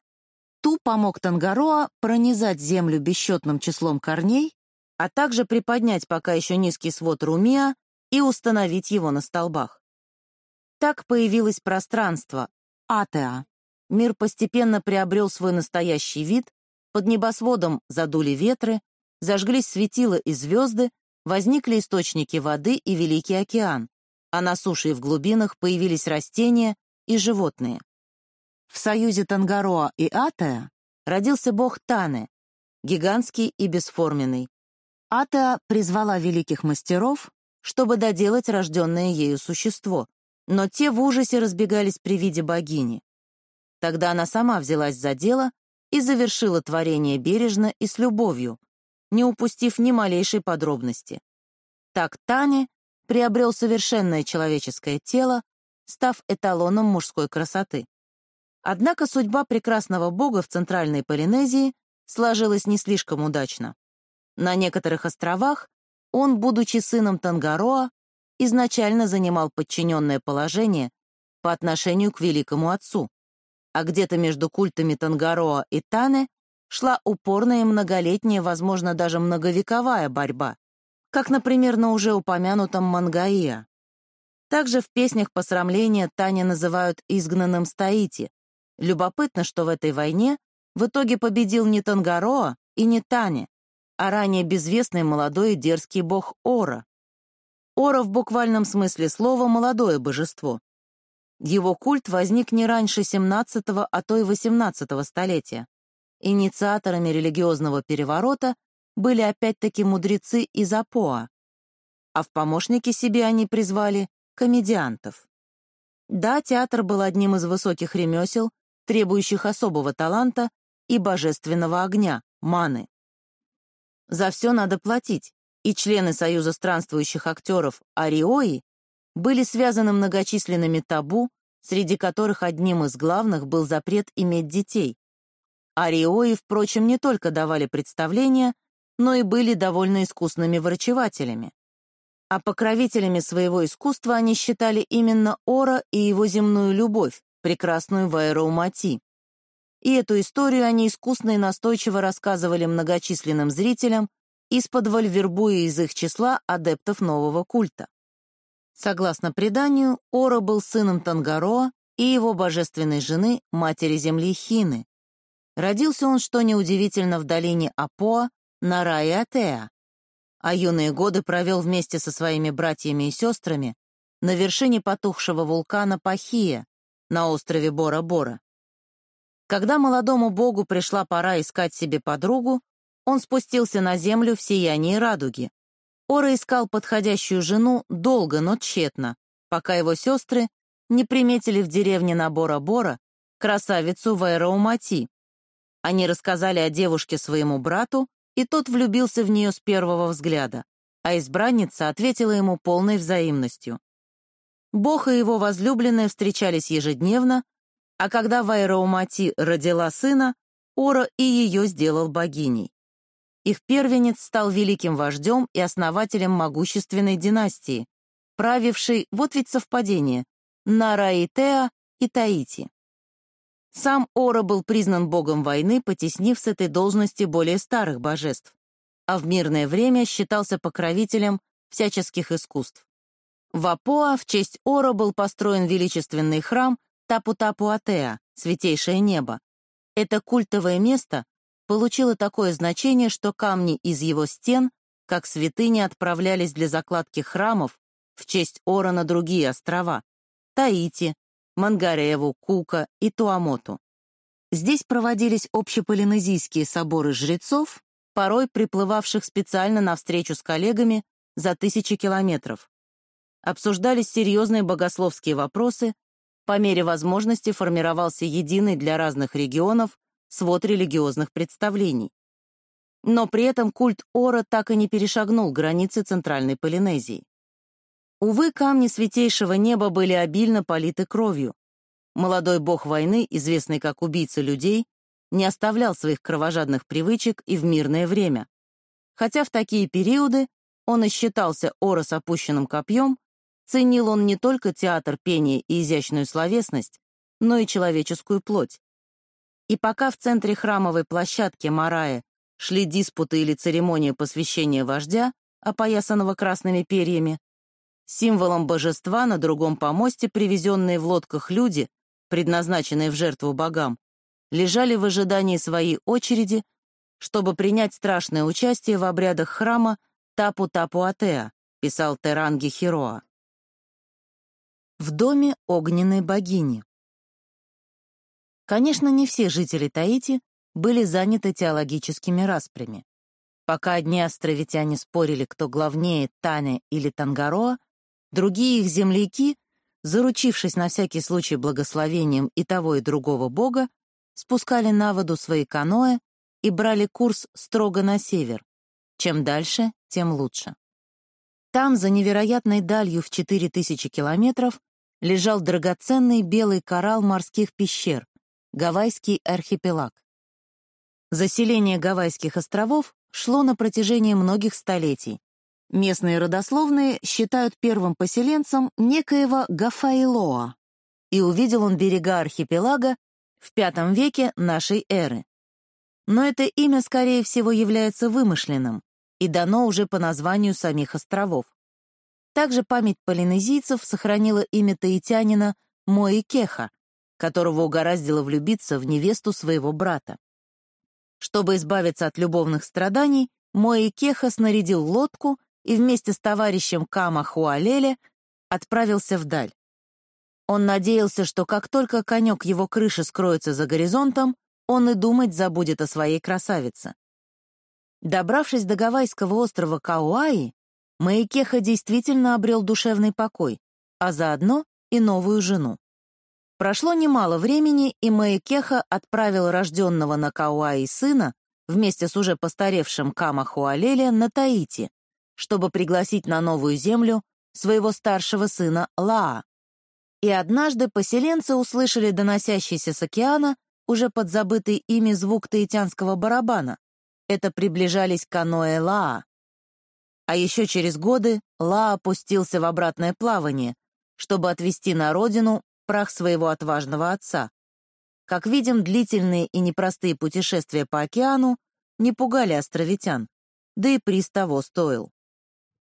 Ту помог Тангароа пронизать землю бесчетным числом корней а также приподнять пока еще низкий свод Румия и установить его на столбах. Так появилось пространство, Атеа. Мир постепенно приобрел свой настоящий вид, под небосводом задули ветры, зажглись светила и звезды, возникли источники воды и Великий океан, а на суше и в глубинах появились растения и животные. В союзе Тангароа и Атеа родился бог Тане, гигантский и бесформенный, Атеа призвала великих мастеров, чтобы доделать рожденное ею существо, но те в ужасе разбегались при виде богини. Тогда она сама взялась за дело и завершила творение бережно и с любовью, не упустив ни малейшей подробности. Так Тане приобрел совершенное человеческое тело, став эталоном мужской красоты. Однако судьба прекрасного бога в Центральной Полинезии сложилась не слишком удачно. На некоторых островах он, будучи сыном Тангароа, изначально занимал подчиненное положение по отношению к великому отцу, а где-то между культами Тангароа и Тане шла упорная многолетняя, возможно, даже многовековая борьба, как, например, на уже упомянутом Мангаия. Также в песнях посрамления Тане называют изгнанным Стаити. Любопытно, что в этой войне в итоге победил не Тангароа и не Тане, а ранее безвестный молодой и дерзкий бог Ора. Ора в буквальном смысле слова молодое божество. Его культ возник не раньше 17-го, а то и 18-го столетия. Инициаторами религиозного переворота были опять-таки мудрецы из Апоа, а в помощники себе они призвали комедиантов. Да, театр был одним из высоких ремесел, требующих особого таланта и божественного огня, маны. За все надо платить, и члены Союза странствующих актеров Ариои были связаны многочисленными табу, среди которых одним из главных был запрет иметь детей. Ариои, впрочем, не только давали представления, но и были довольно искусными врачевателями. А покровителями своего искусства они считали именно Ора и его земную любовь, прекрасную Вайроумати и эту историю они искусно и настойчиво рассказывали многочисленным зрителям, из-под вербуя из их числа адептов нового культа. Согласно преданию, Ора был сыном Тангароа и его божественной жены, матери земли Хины. Родился он, что неудивительно, в долине Апоа, Нара и Атеа, а юные годы провел вместе со своими братьями и сестрами на вершине потухшего вулкана Пахия на острове Бора-Бора. Когда молодому богу пришла пора искать себе подругу, он спустился на землю в сиянии радуги. Ора искал подходящую жену долго, но тщетно, пока его сестры не приметили в деревне на Бора-Бора красавицу Вайраумати. Они рассказали о девушке своему брату, и тот влюбился в нее с первого взгляда, а избранница ответила ему полной взаимностью. Бог и его возлюбленная встречались ежедневно, а когда Вайраумати родила сына, Ора и ее сделал богиней. Их первенец стал великим вождем и основателем могущественной династии, правившей, вот ведь совпадение, Нараитеа и Таити. Сам Ора был признан богом войны, потеснив с этой должности более старых божеств, а в мирное время считался покровителем всяческих искусств. В Апоа в честь Ора был построен величественный храм Тапу-Тапу-Атеа, Святейшее Небо. Это культовое место получило такое значение, что камни из его стен, как святыни, отправлялись для закладки храмов в честь Ора на другие острова — Таити, Мангареву, Кука и Туамоту. Здесь проводились общеполинезийские соборы жрецов, порой приплывавших специально на встречу с коллегами за тысячи километров. Обсуждались серьезные богословские вопросы, по мере возможности формировался единый для разных регионов свод религиозных представлений. Но при этом культ Ора так и не перешагнул границы Центральной Полинезии. Увы, камни святейшего неба были обильно политы кровью. Молодой бог войны, известный как убийца людей, не оставлял своих кровожадных привычек и в мирное время. Хотя в такие периоды он и считался Ора с опущенным копьем, Ценил он не только театр, пение и изящную словесность, но и человеческую плоть. И пока в центре храмовой площадки Марая шли диспуты или церемония посвящения вождя, опоясанного красными перьями, символом божества на другом помосте, привезенные в лодках люди, предназначенные в жертву богам, лежали в ожидании своей очереди, чтобы принять страшное участие в обрядах храма Тапу-Тапу-Атеа, писал Теранги Хироа в доме огненной богини. Конечно, не все жители Таити были заняты теологическими распрями. Пока одни островитяне спорили, кто главнее, Таня или Тангароа, другие их земляки, заручившись на всякий случай благословением и того и другого бога, спускали на воду свои каноэ и брали курс строго на север. Чем дальше, тем лучше. Там, за невероятной далью в 4000 километров, лежал драгоценный белый коралл морских пещер, Гавайский архипелаг. Заселение Гавайских островов шло на протяжении многих столетий. Местные родословные считают первым поселенцем некоего Гафаилоа, и увидел он берега архипелага в V веке нашей эры. Но это имя, скорее всего, является вымышленным и дано уже по названию самих островов. Также память полинезийцев сохранила имя таитянина Моикеха, которого угораздило влюбиться в невесту своего брата. Чтобы избавиться от любовных страданий, Моикеха снарядил лодку и вместе с товарищем Кама Хуалеле отправился вдаль. Он надеялся, что как только конек его крыши скроется за горизонтом, он и думать забудет о своей красавице. Добравшись до гавайского острова Кауаи, Маикеха действительно обрел душевный покой, а заодно и новую жену. Прошло немало времени, и Маикеха отправил рожденного на Кауаи сына вместе с уже постаревшим Камахуалеле на Таити, чтобы пригласить на новую землю своего старшего сына Лаа. И однажды поселенцы услышали доносящийся с океана уже подзабытый ими звук таитянского барабана. Это приближались каноэ Лаа. А еще через годы Ла опустился в обратное плавание, чтобы отвезти на родину прах своего отважного отца. Как видим, длительные и непростые путешествия по океану не пугали островитян, да и приз того стоил.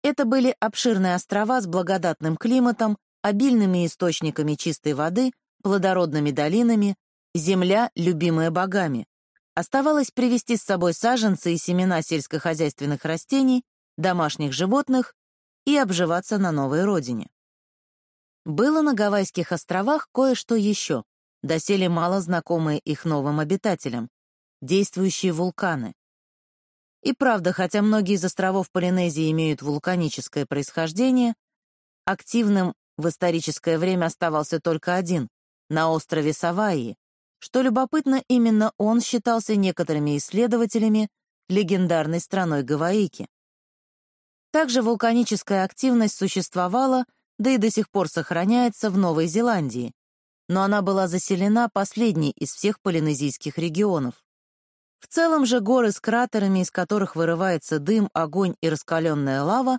Это были обширные острова с благодатным климатом, обильными источниками чистой воды, плодородными долинами, земля, любимая богами. Оставалось привезти с собой саженцы и семена сельскохозяйственных растений, домашних животных и обживаться на новой родине. Было на Гавайских островах кое-что еще, доселе мало знакомые их новым обитателям — действующие вулканы. И правда, хотя многие из островов Полинезии имеют вулканическое происхождение, активным в историческое время оставался только один — на острове Саваи. Что любопытно, именно он считался некоторыми исследователями легендарной страной Гаваики. Также вулканическая активность существовала, да и до сих пор сохраняется в Новой Зеландии, но она была заселена последней из всех полинезийских регионов. В целом же горы с кратерами, из которых вырывается дым, огонь и раскаленная лава,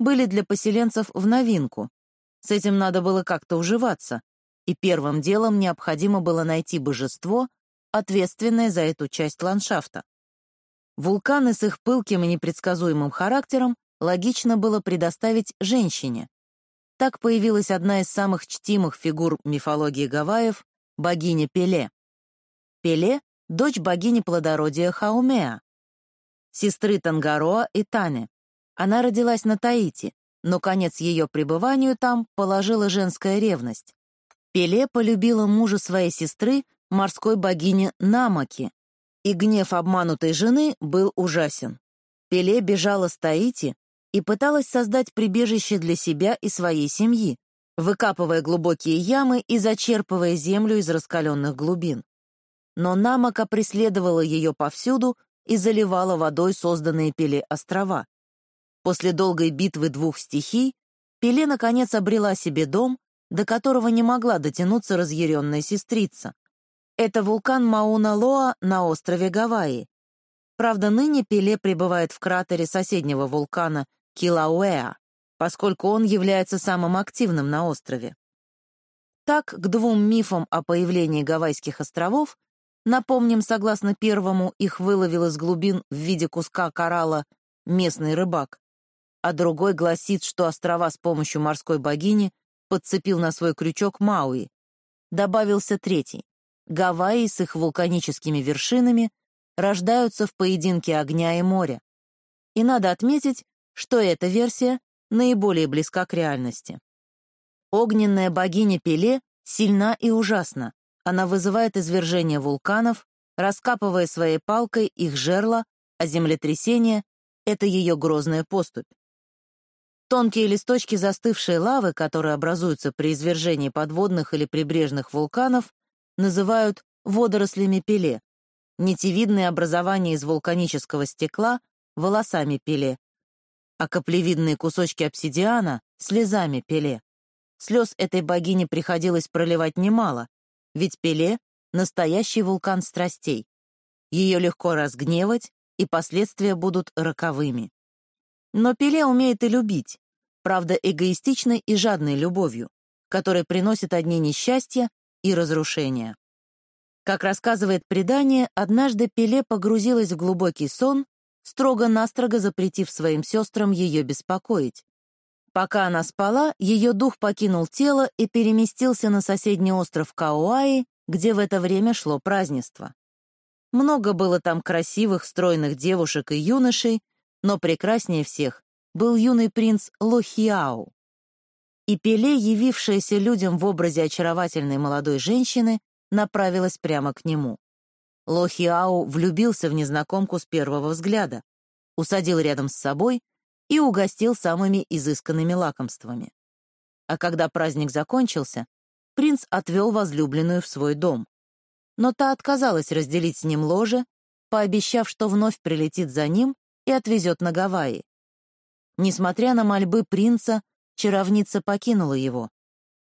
были для поселенцев в новинку. С этим надо было как-то уживаться, и первым делом необходимо было найти божество, ответственное за эту часть ландшафта. Вулканы с их пылким и непредсказуемым характером логично было предоставить женщине. Так появилась одна из самых чтимых фигур мифологии Гавайев — богиня Пеле. Пеле дочь богини плодородия Хаумеа, сестры Тангароа и Тане. Она родилась на Таити, но конец ее пребыванию там положила женская ревность. Пеле полюбила мужа своей сестры, морской богини Намаки, и гнев обманутой жены был ужасен. Пеле бежала с Таити и пыталась создать прибежище для себя и своей семьи, выкапывая глубокие ямы и зачерпывая землю из раскаленных глубин но Намака преследовала ее повсюду и заливала водой созданные Пеле острова. После долгой битвы двух стихий Пеле наконец обрела себе дом, до которого не могла дотянуться разъяренная сестрица. Это вулкан Мауна-Лоа на острове Гавайи. Правда, ныне Пеле пребывает в кратере соседнего вулкана Килауэа, поскольку он является самым активным на острове. Так, к двум мифам о появлении Гавайских островов Напомним, согласно первому, их выловил из глубин в виде куска коралла местный рыбак, а другой гласит, что острова с помощью морской богини подцепил на свой крючок Мауи. Добавился третий. Гавайи с их вулканическими вершинами рождаются в поединке огня и моря. И надо отметить, что эта версия наиболее близка к реальности. Огненная богиня Пеле сильна и ужасна, она вызывает извержение вулканов, раскапывая своей палкой их жерла, а землетрясение — это ее грозная поступь. Тонкие листочки застывшей лавы, которые образуются при извержении подводных или прибрежных вулканов, называют водорослями пеле, нитевидные образования из вулканического стекла — волосами пеле, а каплевидные кусочки обсидиана — слезами пеле. Слез этой богине приходилось проливать немало, ведь Пеле — настоящий вулкан страстей. Ее легко разгневать, и последствия будут роковыми. Но Пеле умеет и любить, правда, эгоистичной и жадной любовью, которая приносит одни несчастья и разрушения. Как рассказывает предание, однажды Пеле погрузилась в глубокий сон, строго-настрого запретив своим сестрам ее беспокоить. Пока она спала, ее дух покинул тело и переместился на соседний остров Кауаи, где в это время шло празднество. Много было там красивых, стройных девушек и юношей, но прекраснее всех был юный принц Лохиау. И Пеле, явившаяся людям в образе очаровательной молодой женщины, направилась прямо к нему. Лохиау влюбился в незнакомку с первого взгляда, усадил рядом с собой и угостил самыми изысканными лакомствами. А когда праздник закончился, принц отвел возлюбленную в свой дом. Но та отказалась разделить с ним ложе, пообещав, что вновь прилетит за ним и отвезет на Гавайи. Несмотря на мольбы принца, чаровница покинула его.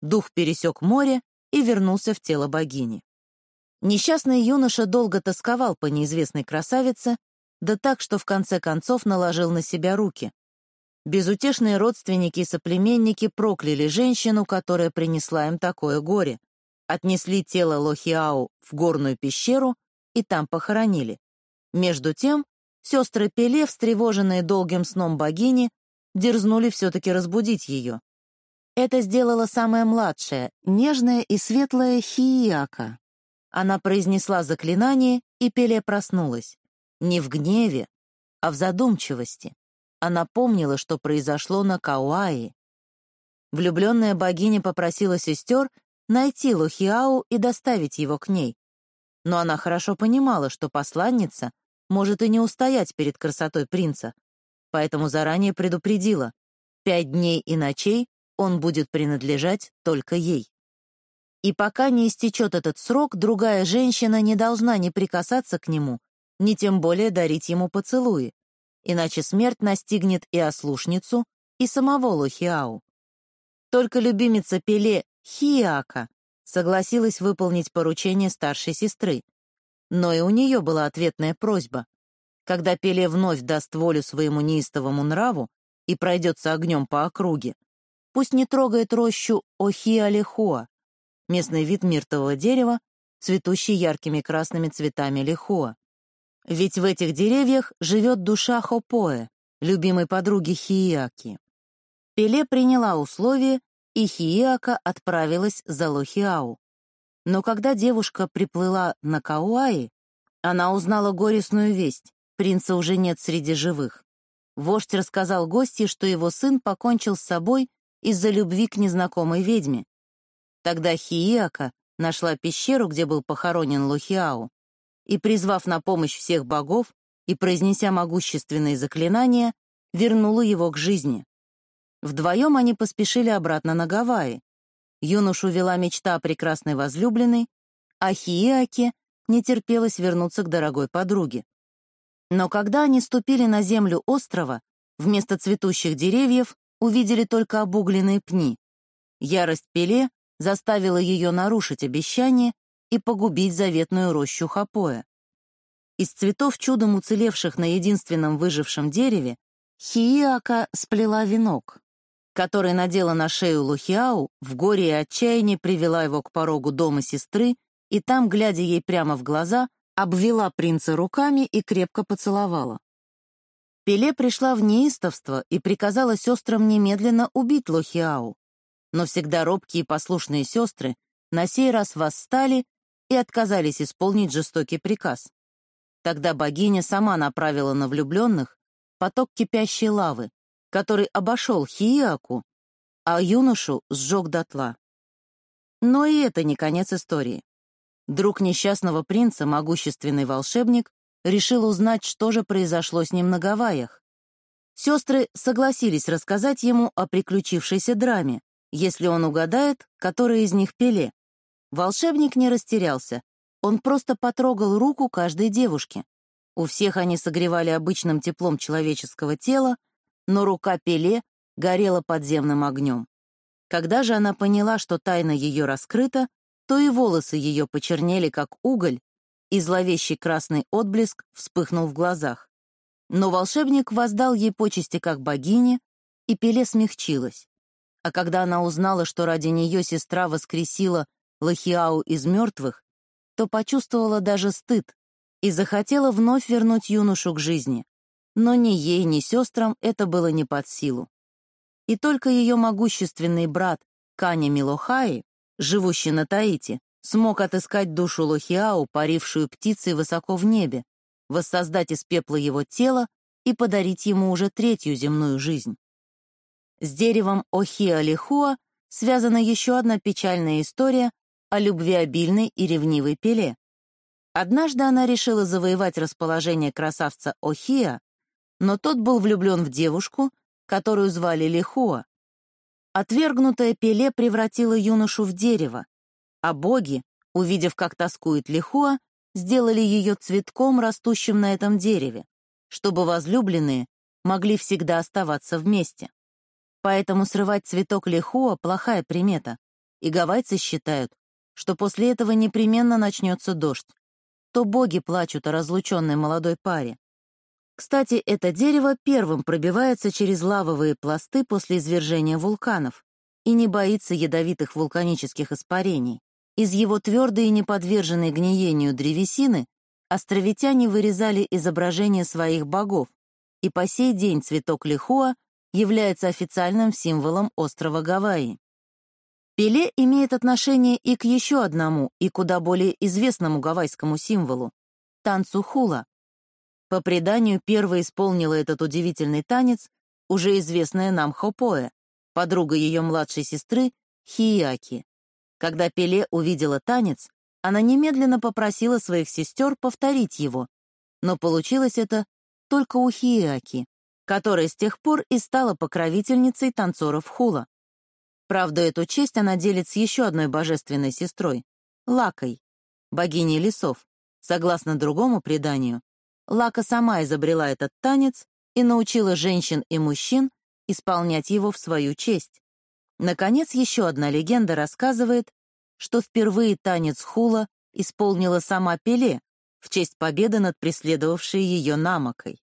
Дух пересек море и вернулся в тело богини. Несчастный юноша долго тосковал по неизвестной красавице, да так, что в конце концов наложил на себя руки. Безутешные родственники и соплеменники прокляли женщину, которая принесла им такое горе, отнесли тело Лохиау в горную пещеру и там похоронили. Между тем, сестры Пеле, встревоженные долгим сном богини, дерзнули все-таки разбудить ее. Это сделала самая младшая, нежная и светлая Хииака. Она произнесла заклинание, и Пеле проснулась. Не в гневе, а в задумчивости. Она помнила, что произошло на Кауаи. Влюбленная богиня попросила сестер найти Лохиау и доставить его к ней. Но она хорошо понимала, что посланница может и не устоять перед красотой принца, поэтому заранее предупредила. Пять дней и ночей он будет принадлежать только ей. И пока не истечет этот срок, другая женщина не должна ни прикасаться к нему, ни тем более дарить ему поцелуи, иначе смерть настигнет и ослушницу, и самого Лохиау. Только любимица Пеле Хиака согласилась выполнить поручение старшей сестры, но и у нее была ответная просьба. Когда Пеле вновь даст волю своему неистовому нраву и пройдется огнем по округе, пусть не трогает рощу Охиалихуа, местный вид миртового дерева, цветущий яркими красными цветами лихуа. Ведь в этих деревьях живет душа Хопоэ, любимой подруги Хииаки. Пеле приняла условие, и Хииака отправилась за Лохиау. Но когда девушка приплыла на Кауаи, она узнала горестную весть. Принца уже нет среди живых. Вождь рассказал гости, что его сын покончил с собой из-за любви к незнакомой ведьме. Тогда Хииака нашла пещеру, где был похоронен Лохиау, и, призвав на помощь всех богов и произнеся могущественные заклинания, вернула его к жизни. Вдвоем они поспешили обратно на Гавайи. Юношу вела мечта о прекрасной возлюбленной, а Хииаке не терпелось вернуться к дорогой подруге. Но когда они ступили на землю острова, вместо цветущих деревьев увидели только обугленные пни. Ярость Пеле заставила ее нарушить обещание и погубить заветную рощу Хапоя. Из цветов, чудом уцелевших на единственном выжившем дереве, Хииака сплела венок, который надела на шею Лухиау, в горе и отчаянии привела его к порогу дома сестры и там, глядя ей прямо в глаза, обвела принца руками и крепко поцеловала. Пеле пришла в неистовство и приказала сестрам немедленно убить Лохиау, но всегда робкие и послушные сестры на сей раз восстали и отказались исполнить жестокий приказ. Тогда богиня сама направила на влюбленных поток кипящей лавы, который обошел Хиаку, а юношу сжег дотла. Но и это не конец истории. Друг несчастного принца, могущественный волшебник, решил узнать, что же произошло с ним на Гавайях. Сестры согласились рассказать ему о приключившейся драме, если он угадает, который из них Пеле. Волшебник не растерялся. Он просто потрогал руку каждой девушки. У всех они согревали обычным теплом человеческого тела, но рука Пеле горела подземным огнем. Когда же она поняла, что тайна ее раскрыта, то и волосы ее почернели, как уголь, и зловещий красный отблеск вспыхнул в глазах. Но волшебник воздал ей почести как богине, и Пеле смягчилась. А когда она узнала, что ради нее сестра воскресила Лахиау из мертвых, то почувствовала даже стыд и захотела вновь вернуть юношу к жизни. Но ни ей, ни сестрам это было не под силу. И только ее могущественный брат Каня Милохаи, живущий на Таити, смог отыскать душу Лохиау, парившую птицей высоко в небе, воссоздать из пепла его тело и подарить ему уже третью земную жизнь. С деревом Охиа-Лихуа связана еще одна печальная история о любвеобильной и ревнивой Пеле. Однажды она решила завоевать расположение красавца Охия, но тот был влюблен в девушку, которую звали Лихуа. Отвергнутая Пеле превратила юношу в дерево, а боги, увидев, как тоскует Лихуа, сделали ее цветком, растущим на этом дереве, чтобы возлюбленные могли всегда оставаться вместе. Поэтому срывать цветок Лихуа — плохая примета, и гавайцы считают, что после этого непременно начнется дождь. То боги плачут о разлученной молодой паре. Кстати, это дерево первым пробивается через лавовые пласты после извержения вулканов и не боится ядовитых вулканических испарений. Из его твердой и неподверженной гниению древесины островитяне вырезали изображения своих богов, и по сей день цветок лихуа является официальным символом острова Гавайи. Пеле имеет отношение и к еще одному, и куда более известному гавайскому символу танцу хула. По преданию, первой исполнила этот удивительный танец уже известная нам Хопоэ, подруга ее младшей сестры Хияки. Когда Пеле увидела танец, она немедленно попросила своих сестер повторить его, но получилось это только у Хияки, которая с тех пор и стала покровительницей танцоров хула. Правда, эту честь она делит с еще одной божественной сестрой — Лакой, богиней лесов. Согласно другому преданию, Лака сама изобрела этот танец и научила женщин и мужчин исполнять его в свою честь. Наконец, еще одна легенда рассказывает, что впервые танец хула исполнила сама Пеле в честь победы над преследовавшей ее Намокой.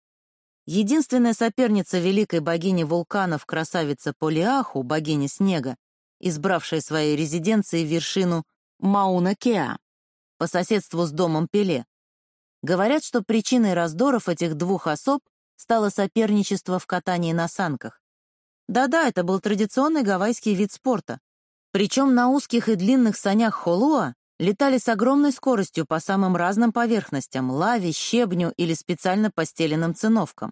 Единственная соперница великой богини вулканов красавица Полиаху, богини снега, избравшая своей резиденцией вершину Мауна-Кеа по соседству с домом Пеле. Говорят, что причиной раздоров этих двух особ стало соперничество в катании на санках. Да-да, это был традиционный гавайский вид спорта. Причем на узких и длинных санях холуа летали с огромной скоростью по самым разным поверхностям — лаве, щебню или специально постеленным циновкам.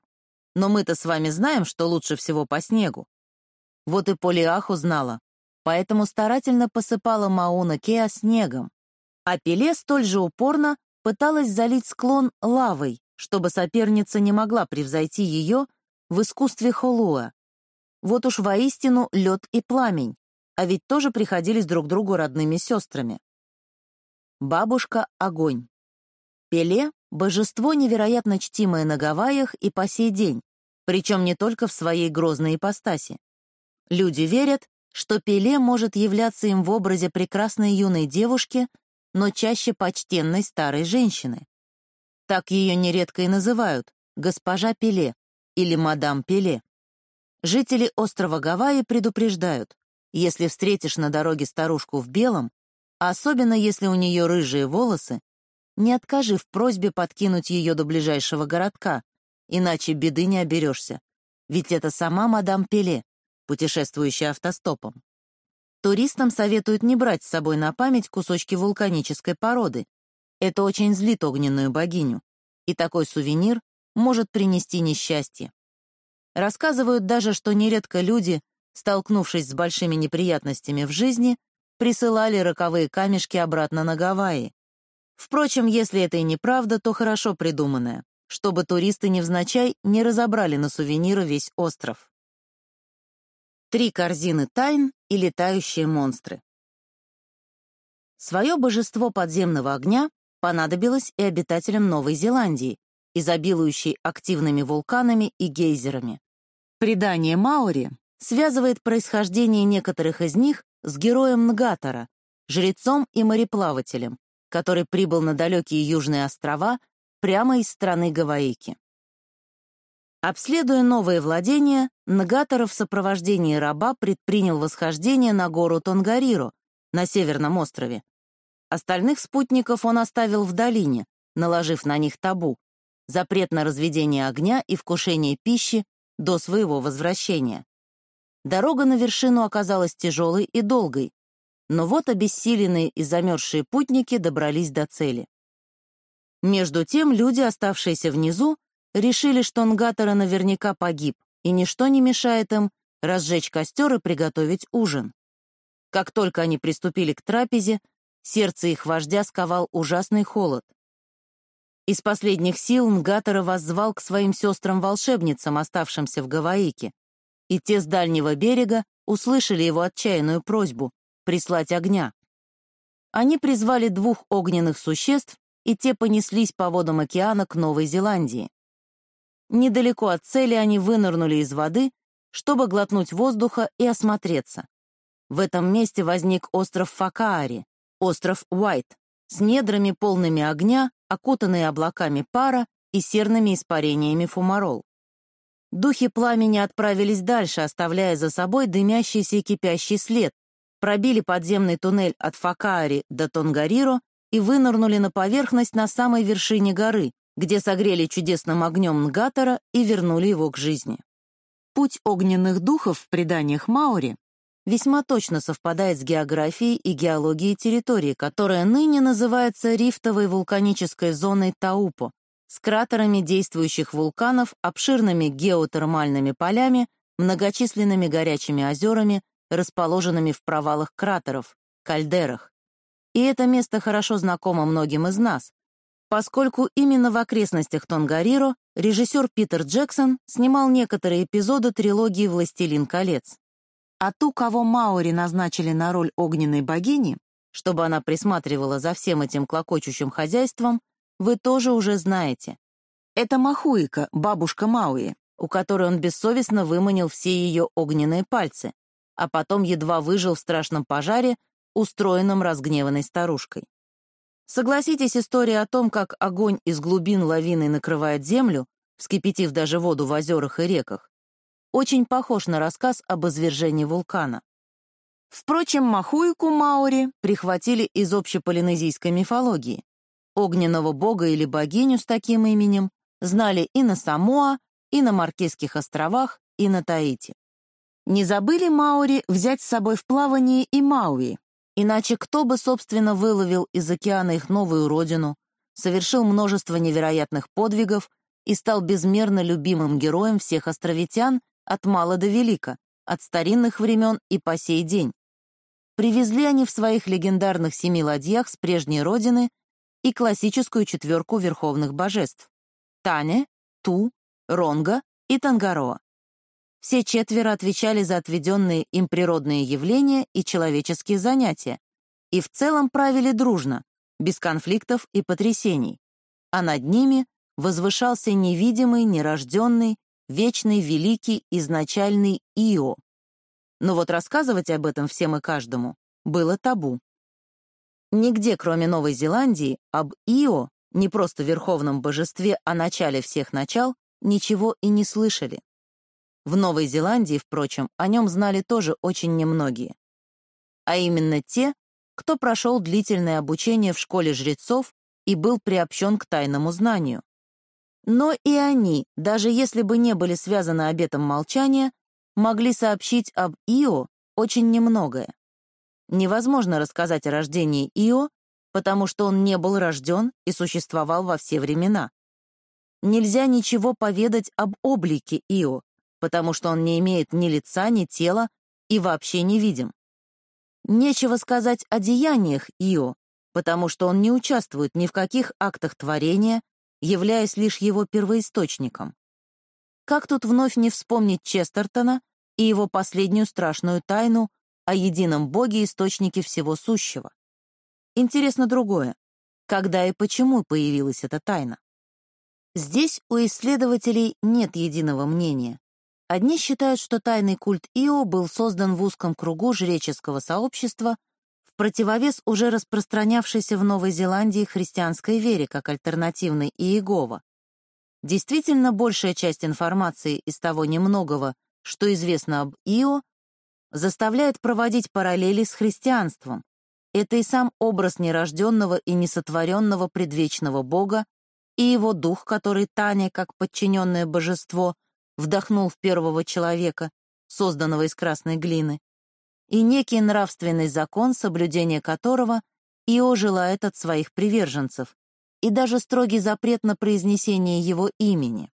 Но мы-то с вами знаем, что лучше всего по снегу. Вот и Полиаху знала, поэтому старательно посыпала Мауна Кеа снегом. А Пеле столь же упорно пыталась залить склон лавой, чтобы соперница не могла превзойти ее в искусстве холуа. Вот уж воистину лед и пламень, а ведь тоже приходились друг другу родными сестрами. Бабушка — огонь. Пеле — божество, невероятно чтимое на Гавайях и по сей день, причем не только в своей грозной ипостаси. Люди верят, что Пеле может являться им в образе прекрасной юной девушки, но чаще почтенной старой женщины. Так ее нередко и называют — госпожа Пеле или мадам Пеле. Жители острова Гавайи предупреждают, если встретишь на дороге старушку в белом, особенно если у нее рыжие волосы, не откажи в просьбе подкинуть ее до ближайшего городка, иначе беды не оберешься, ведь это сама мадам Пеле, путешествующая автостопом. Туристам советуют не брать с собой на память кусочки вулканической породы, это очень злит огненную богиню, и такой сувенир может принести несчастье. Рассказывают даже, что нередко люди, столкнувшись с большими неприятностями в жизни, присылали роковые камешки обратно на Гавайи. Впрочем, если это и неправда, то хорошо придуманное, чтобы туристы невзначай не разобрали на сувениры весь остров. Три корзины тайн и летающие монстры. Свое божество подземного огня понадобилось и обитателям Новой Зеландии, изобилующей активными вулканами и гейзерами. Предание Маори связывает происхождение некоторых из них с героем Нгатора, жрецом и мореплавателем, который прибыл на далекие южные острова прямо из страны Гаваики. Обследуя новые владения, Нгатора в сопровождении раба предпринял восхождение на гору Тонгариро на Северном острове, Остальных спутников он оставил в долине, наложив на них табу, запрет на разведение огня и вкушение пищи до своего возвращения. Дорога на вершину оказалась тяжелой и долгой, но вот обессиленные и замерзшие путники добрались до цели. Между тем люди, оставшиеся внизу, решили, что Нгатора наверняка погиб, и ничто не мешает им разжечь костер и приготовить ужин. Как только они приступили к трапезе, Сердце их вождя сковал ужасный холод. Из последних сил Нгатора воззвал к своим сестрам-волшебницам, оставшимся в Гаваике, и те с дальнего берега услышали его отчаянную просьбу прислать огня. Они призвали двух огненных существ, и те понеслись по водам океана к Новой Зеландии. Недалеко от цели они вынырнули из воды, чтобы глотнуть воздуха и осмотреться. В этом месте возник остров Факаари, Остров Уайт с недрами полными огня, окутанные облаками пара и серными испарениями фумарол. Духи пламени отправились дальше, оставляя за собой дымящийся и кипящий след, пробили подземный туннель от Факаари до Тонгариро и вынырнули на поверхность на самой вершине горы, где согрели чудесным огнем Нгатора и вернули его к жизни. Путь огненных духов в преданиях Маори весьма точно совпадает с географией и геологией территории, которая ныне называется рифтовой вулканической зоной Таупо, с кратерами действующих вулканов, обширными геотермальными полями, многочисленными горячими озерами, расположенными в провалах кратеров, кальдерах. И это место хорошо знакомо многим из нас, поскольку именно в окрестностях Тонгариро режиссер Питер Джексон снимал некоторые эпизоды трилогии «Властелин колец». А ту, кого Маори назначили на роль огненной богини, чтобы она присматривала за всем этим клокочущим хозяйством, вы тоже уже знаете. Это Махуика, бабушка Мауи, у которой он бессовестно выманил все ее огненные пальцы, а потом едва выжил в страшном пожаре, устроенном разгневанной старушкой. Согласитесь, история о том, как огонь из глубин лавины накрывает землю, вскипятив даже воду в озерах и реках, очень похож на рассказ об извержении вулкана. Впрочем, Махуику Маори прихватили из общеполинезийской мифологии. Огненного бога или богиню с таким именем знали и на Самоа, и на Маркизских островах, и на Таити. Не забыли Маори взять с собой в плавание и Мауи, иначе кто бы, собственно, выловил из океана их новую родину, совершил множество невероятных подвигов и стал безмерно любимым героем всех островитян от мала до велика, от старинных времен и по сей день. Привезли они в своих легендарных семи ладьях с прежней родины и классическую четверку верховных божеств — Таня, Ту, Ронга и Тангароа. Все четверо отвечали за отведенные им природные явления и человеческие занятия, и в целом правили дружно, без конфликтов и потрясений, а над ними возвышался невидимый, нерожденный, вечный, великий, изначальный Ио. Но вот рассказывать об этом всем и каждому было табу. Нигде, кроме Новой Зеландии, об Ио, не просто верховном божестве, а начале всех начал, ничего и не слышали. В Новой Зеландии, впрочем, о нем знали тоже очень немногие. А именно те, кто прошел длительное обучение в школе жрецов и был приобщен к тайному знанию. Но и они, даже если бы не были связаны обетом молчания, могли сообщить об Ио очень немногое. Невозможно рассказать о рождении Ио, потому что он не был рожден и существовал во все времена. Нельзя ничего поведать об облике Ио, потому что он не имеет ни лица, ни тела и вообще не видим. Нечего сказать о деяниях Ио, потому что он не участвует ни в каких актах творения, являясь лишь его первоисточником. Как тут вновь не вспомнить Честертона и его последнюю страшную тайну о едином Боге источнике всего сущего? Интересно другое. Когда и почему появилась эта тайна? Здесь у исследователей нет единого мнения. Одни считают, что тайный культ Ио был создан в узком кругу жреческого сообщества противовес уже распространявшейся в Новой Зеландии христианской вере как альтернативной Иегова. Действительно, большая часть информации из того немногого, что известно об Ио, заставляет проводить параллели с христианством. Это и сам образ нерожденного и несотворенного предвечного Бога, и его дух, который Таня, как подчиненное божество, вдохнул в первого человека, созданного из красной глины, и некий нравственный закон, соблюдение которого Ио желает от своих приверженцев, и даже строгий запрет на произнесение его имени.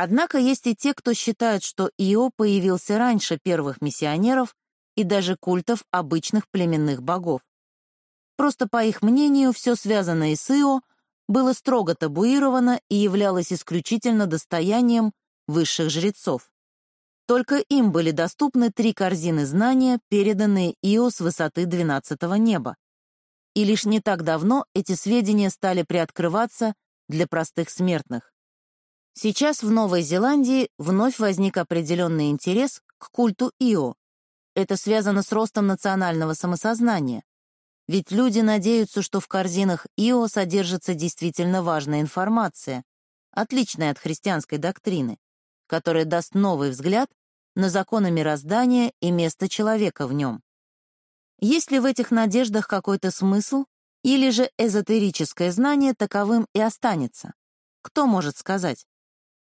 Однако есть и те, кто считает, что Ио появился раньше первых миссионеров и даже культов обычных племенных богов. Просто, по их мнению, все связанное с Ио было строго табуировано и являлось исключительно достоянием высших жрецов. Только им были доступны три корзины знания, переданные Ио с высоты двенадцатого неба. И лишь не так давно эти сведения стали приоткрываться для простых смертных. Сейчас в Новой Зеландии вновь возник определенный интерес к культу Ио. Это связано с ростом национального самосознания. Ведь люди надеются, что в корзинах Ио содержится действительно важная информация, отличная от христианской доктрины, которая даст новый взгляд на законы мироздания и место человека в нем. Есть ли в этих надеждах какой-то смысл, или же эзотерическое знание таковым и останется? Кто может сказать?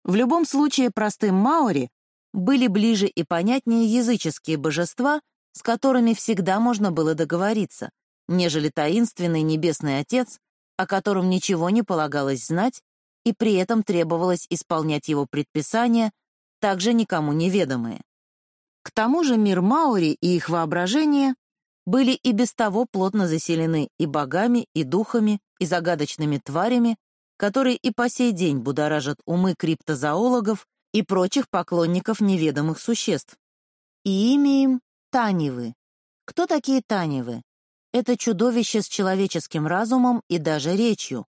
В любом случае, простым маори были ближе и понятнее языческие божества, с которыми всегда можно было договориться, нежели таинственный небесный отец, о котором ничего не полагалось знать, и при этом требовалось исполнять его предписания, также никому неведомые. К тому же мир Маури и их воображение были и без того плотно заселены и богами, и духами, и загадочными тварями, которые и по сей день будоражат умы криптозоологов и прочих поклонников неведомых существ. И имя им — Таневы. Кто такие Таневы? Это чудовище с человеческим разумом и даже речью.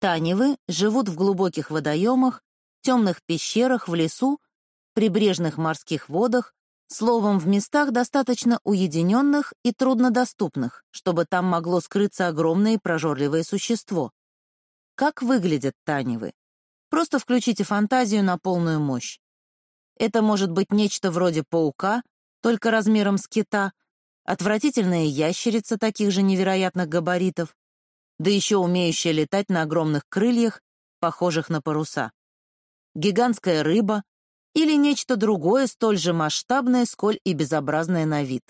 Таневы живут в глубоких водоемах, темных пещерах в лесу, прибрежных морских водах, словом, в местах достаточно уединенных и труднодоступных, чтобы там могло скрыться огромное и прожорливое существо. Как выглядят Таневы? Просто включите фантазию на полную мощь. Это может быть нечто вроде паука, только размером с кита, отвратительная ящерица таких же невероятных габаритов, да еще умеющая летать на огромных крыльях, похожих на паруса. Гигантская рыба или нечто другое, столь же масштабное, сколь и безобразное на вид.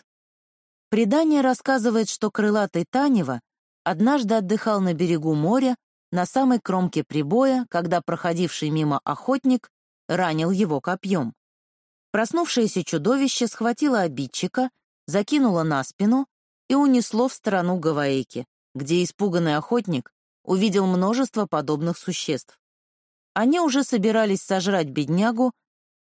Предание рассказывает, что крылатый Танева однажды отдыхал на берегу моря, на самой кромке прибоя, когда проходивший мимо охотник ранил его копьем. Проснувшееся чудовище схватило обидчика, закинуло на спину и унесло в сторону Гаваэки, где испуганный охотник увидел множество подобных существ. Они уже собирались сожрать беднягу,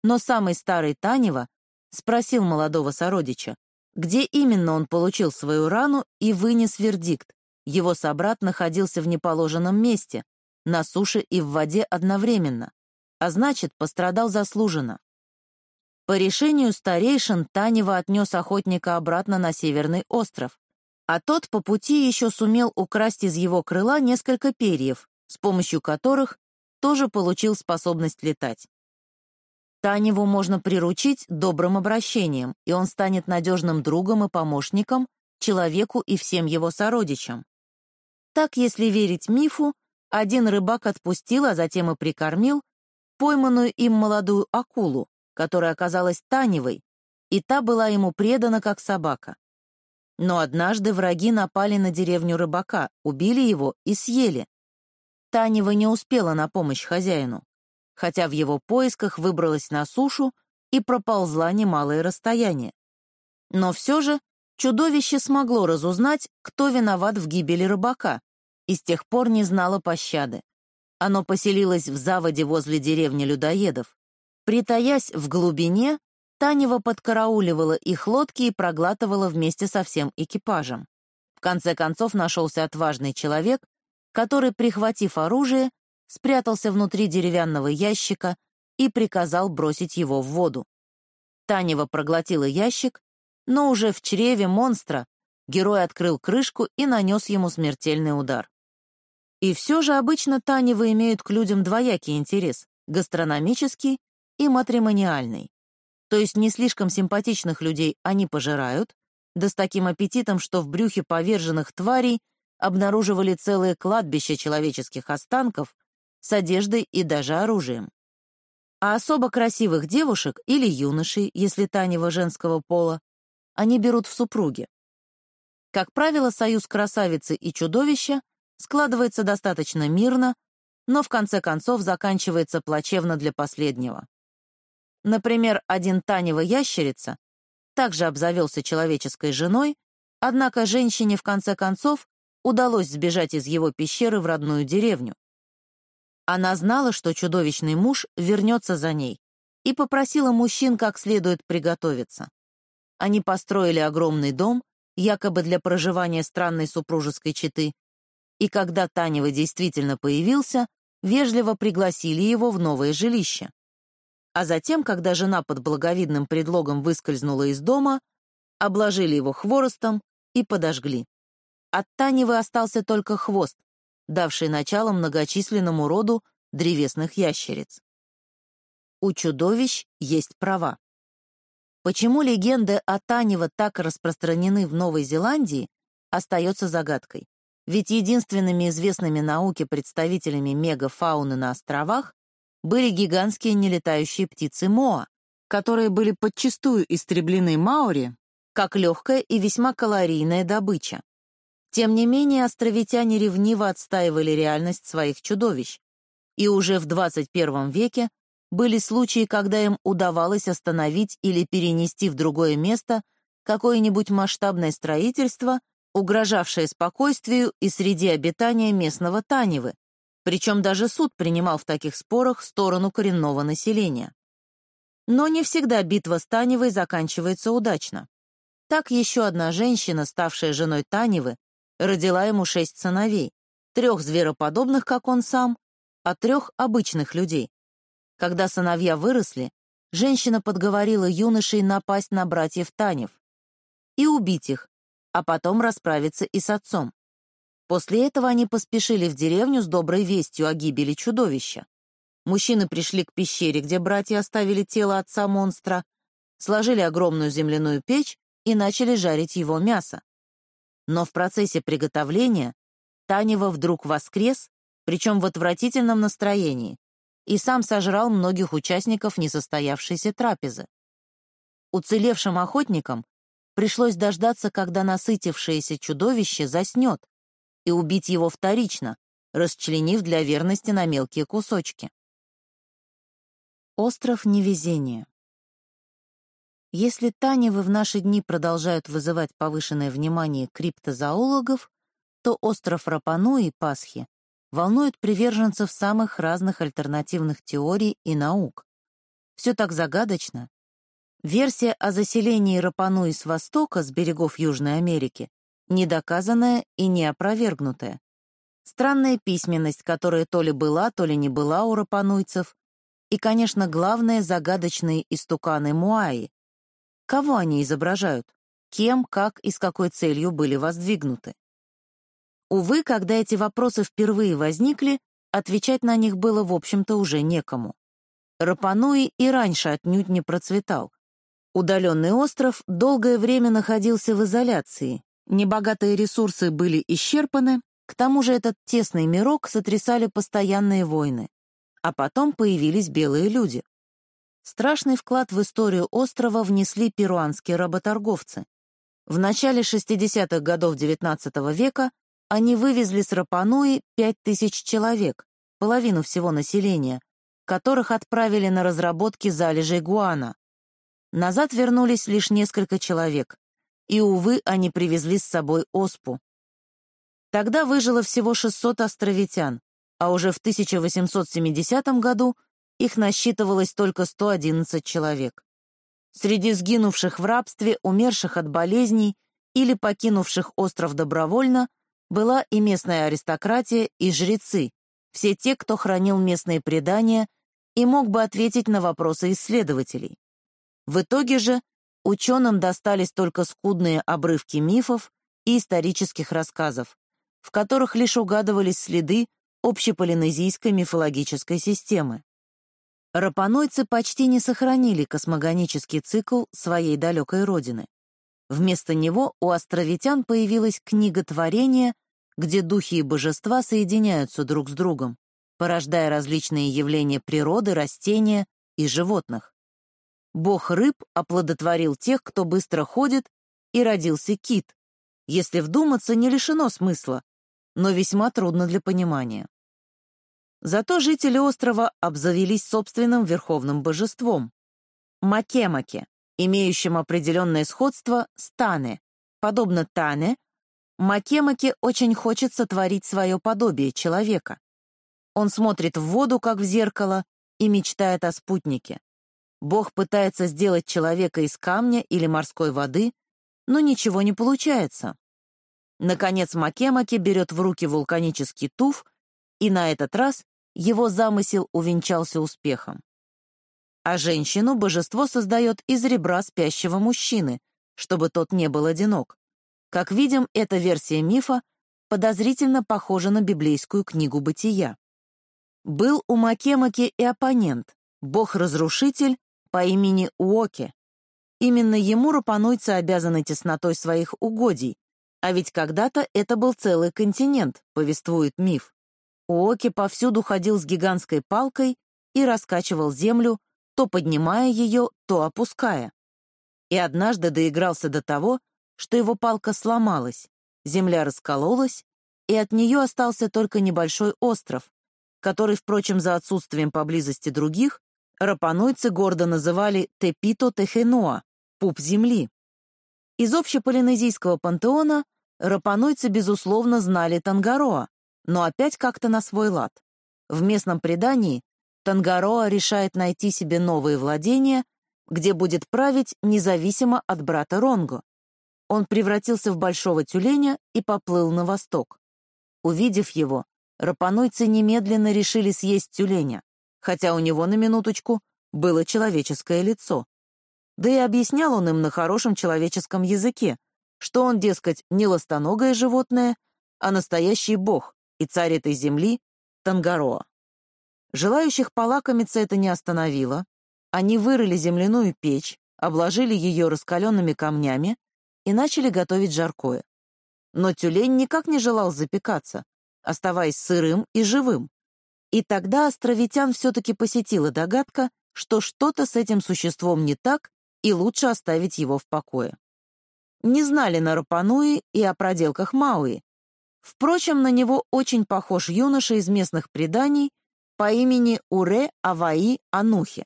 но самый старый Танева спросил молодого сородича, где именно он получил свою рану и вынес вердикт. Его собрат находился в неположенном месте, на суше и в воде одновременно, а значит, пострадал заслуженно. По решению старейшин Танева отнес охотника обратно на Северный остров, а тот по пути еще сумел украсть из его крыла несколько перьев, с помощью которых тоже получил способность летать. Таневу можно приручить добрым обращением, и он станет надежным другом и помощником человеку и всем его сородичам. Так, если верить мифу, один рыбак отпустил, а затем и прикормил пойманную им молодую акулу, которая оказалась Таневой, и та была ему предана как собака. Но однажды враги напали на деревню рыбака, убили его и съели. Танева не успела на помощь хозяину, хотя в его поисках выбралась на сушу и проползла немалое расстояние. Но все же чудовище смогло разузнать, кто виноват в гибели рыбака, и с тех пор не знало пощады. Оно поселилось в заводе возле деревни людоедов. Притаясь в глубине, Танева подкарауливала их лодки и проглатывала вместе со всем экипажем. В конце концов нашелся отважный человек, который, прихватив оружие, спрятался внутри деревянного ящика и приказал бросить его в воду. Танева проглотила ящик, но уже в чреве монстра герой открыл крышку и нанес ему смертельный удар. И все же обычно Таневы имеют к людям двоякий интерес — гастрономический и матримониальный. То есть не слишком симпатичных людей они пожирают, да с таким аппетитом, что в брюхе поверженных тварей обнаруживали целые кладбища человеческих останков с одеждой и даже оружием. А особо красивых девушек или юношей, если Танева женского пола, они берут в супруги. Как правило, союз красавицы и чудовища складывается достаточно мирно, но в конце концов заканчивается плачевно для последнего. Например, один Танева ящерица также обзавелся человеческой женой, однако женщине в конце концов удалось сбежать из его пещеры в родную деревню. Она знала, что чудовищный муж вернется за ней, и попросила мужчин как следует приготовиться. Они построили огромный дом, якобы для проживания странной супружеской четы, и когда Танева действительно появился, вежливо пригласили его в новое жилище. А затем, когда жена под благовидным предлогом выскользнула из дома, обложили его хворостом и подожгли. От Таневы остался только хвост, давший начало многочисленному роду древесных ящериц. У чудовищ есть права. Почему легенды о Танево так распространены в Новой Зеландии, остается загадкой. Ведь единственными известными науке представителями мегафауны на островах были гигантские нелетающие птицы Моа, которые были подчистую истреблены Маори как легкая и весьма калорийная добыча. Тем не менее, островитяне ревниво отстаивали реальность своих чудовищ, и уже в 21 веке были случаи, когда им удавалось остановить или перенести в другое место какое-нибудь масштабное строительство, угрожавшее спокойствию и среде обитания местного Таневы, причем даже суд принимал в таких спорах сторону коренного населения. Но не всегда битва с Таневой заканчивается удачно. Так еще одна женщина, ставшая женой Таневы, родила ему шесть сыновей, трех звероподобных, как он сам, а трех обычных людей. Когда сыновья выросли, женщина подговорила юношей напасть на братьев Танев и убить их, а потом расправиться и с отцом. После этого они поспешили в деревню с доброй вестью о гибели чудовища. Мужчины пришли к пещере, где братья оставили тело отца монстра, сложили огромную земляную печь и начали жарить его мясо. Но в процессе приготовления Танева вдруг воскрес, причем в отвратительном настроении, и сам сожрал многих участников несостоявшейся трапезы. Уцелевшим охотникам пришлось дождаться, когда насытившееся чудовище заснет, и убить его вторично, расчленив для верности на мелкие кусочки. Остров невезения Если Таневы в наши дни продолжают вызывать повышенное внимание криптозоологов, то остров Рапануи Пасхи волнует приверженцев самых разных альтернативных теорий и наук. Все так загадочно. Версия о заселении Рапануи с востока, с берегов Южной Америки, недоказанная и неопровергнутая. Странная письменность, которая то ли была, то ли не была у рапануйцев, и, конечно, главное — загадочные истуканы Муаи. Кого они изображают? Кем, как и с какой целью были воздвигнуты? Увы, когда эти вопросы впервые возникли, отвечать на них было, в общем-то, уже некому. Рапануи и раньше отнюдь не процветал. Удаленный остров долгое время находился в изоляции, небогатые ресурсы были исчерпаны, к тому же этот тесный мирок сотрясали постоянные войны. А потом появились белые люди. Страшный вклад в историю острова внесли перуанские работорговцы. В начале 60-х годов XIX века они вывезли с Рапануи 5000 человек, половину всего населения, которых отправили на разработки залежей гуана. Назад вернулись лишь несколько человек, и, увы, они привезли с собой оспу. Тогда выжило всего 600 островитян, а уже в 1870 году их насчитывалось только 111 человек. Среди сгинувших в рабстве, умерших от болезней или покинувших остров добровольно была и местная аристократия, и жрецы, все те, кто хранил местные предания и мог бы ответить на вопросы исследователей. В итоге же ученым достались только скудные обрывки мифов и исторических рассказов, в которых лишь угадывались следы общеполинезийской мифологической системы. Рапанойцы почти не сохранили космогонический цикл своей далекой родины. Вместо него у островитян появилась книга творения, где духи и божества соединяются друг с другом, порождая различные явления природы, растения и животных. Бог рыб оплодотворил тех, кто быстро ходит, и родился кит. Если вдуматься, не лишено смысла, но весьма трудно для понимания. Зато жители острова обзавелись собственным верховным божеством — Макемаке, имеющим определенное сходство с Тане. Подобно Тане, Макемаке очень хочет сотворить свое подобие человека. Он смотрит в воду, как в зеркало, и мечтает о спутнике. Бог пытается сделать человека из камня или морской воды, но ничего не получается. Наконец Макемаки берет в руки вулканический туф, и на этот раз его замысел увенчался успехом. А женщину божество создает из ребра спящего мужчины, чтобы тот не был одинок. Как видим, эта версия мифа подозрительно похожа на библейскую книгу «Бытия». Был у Макемаки и оппонент, бог-разрушитель по имени Уоке. Именно ему рапанойцы обязаны теснотой своих угодий, а ведь когда-то это был целый континент, повествует миф. Уоке повсюду ходил с гигантской палкой и раскачивал землю, то поднимая ее, то опуская. и однажды доигрался до того, что его палка сломалась, земля раскололась, и от нее остался только небольшой остров, который, впрочем, за отсутствием поблизости других, рапанойцы гордо называли Тепито Техенуа — пуп земли. Из общеполинезийского пантеона рапанойцы, безусловно, знали Тангароа, но опять как-то на свой лад. В местном предании Тангароа решает найти себе новые владения, где будет править независимо от брата Ронго. Он превратился в большого тюленя и поплыл на восток. Увидев его, рапанойцы немедленно решили съесть тюленя, хотя у него на минуточку было человеческое лицо. Да и объяснял он им на хорошем человеческом языке, что он, дескать, не ластоногое животное, а настоящий бог и царь этой земли — Тангароа. Желающих полакомиться это не остановило. Они вырыли земляную печь, обложили ее раскаленными камнями и начали готовить жаркое. Но тюлень никак не желал запекаться, оставаясь сырым и живым. И тогда островитян все-таки посетила догадка, что что-то с этим существом не так, и лучше оставить его в покое. Не знали на Рапануи и о проделках Мауи. Впрочем, на него очень похож юноша из местных преданий по имени Уре Аваи Анухи.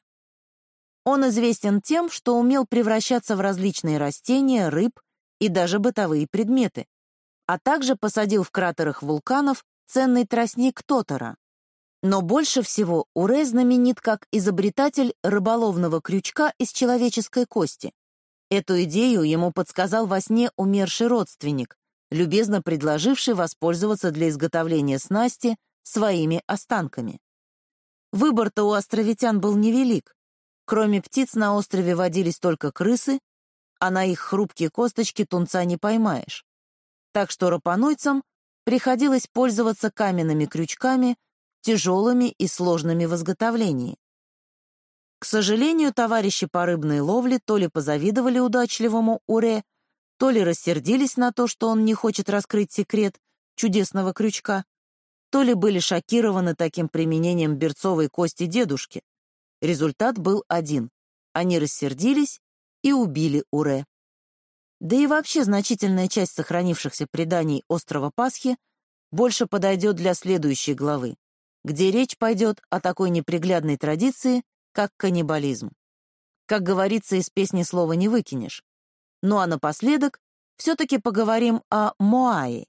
Он известен тем, что умел превращаться в различные растения, рыб и даже бытовые предметы, а также посадил в кратерах вулканов ценный тростник Тотора. Но больше всего Урей знаменит как изобретатель рыболовного крючка из человеческой кости. Эту идею ему подсказал во сне умерший родственник, любезно предложивший воспользоваться для изготовления снасти своими останками. Выбор-то у островитян был невелик. Кроме птиц на острове водились только крысы, а на их хрупкие косточки тунца не поймаешь. Так что рапанойцам приходилось пользоваться каменными крючками, тяжелыми и сложными в изготовлении. К сожалению, товарищи по рыбной ловле то ли позавидовали удачливому Уре, то ли рассердились на то, что он не хочет раскрыть секрет чудесного крючка, то ли были шокированы таким применением берцовой кости дедушки. Результат был один. Они рассердились и убили Уре. Да и вообще значительная часть сохранившихся преданий острова Пасхи больше подойдет для следующей главы, где речь пойдет о такой неприглядной традиции, как каннибализм. Как говорится, из песни слова не выкинешь. Ну а напоследок все-таки поговорим о Моаи.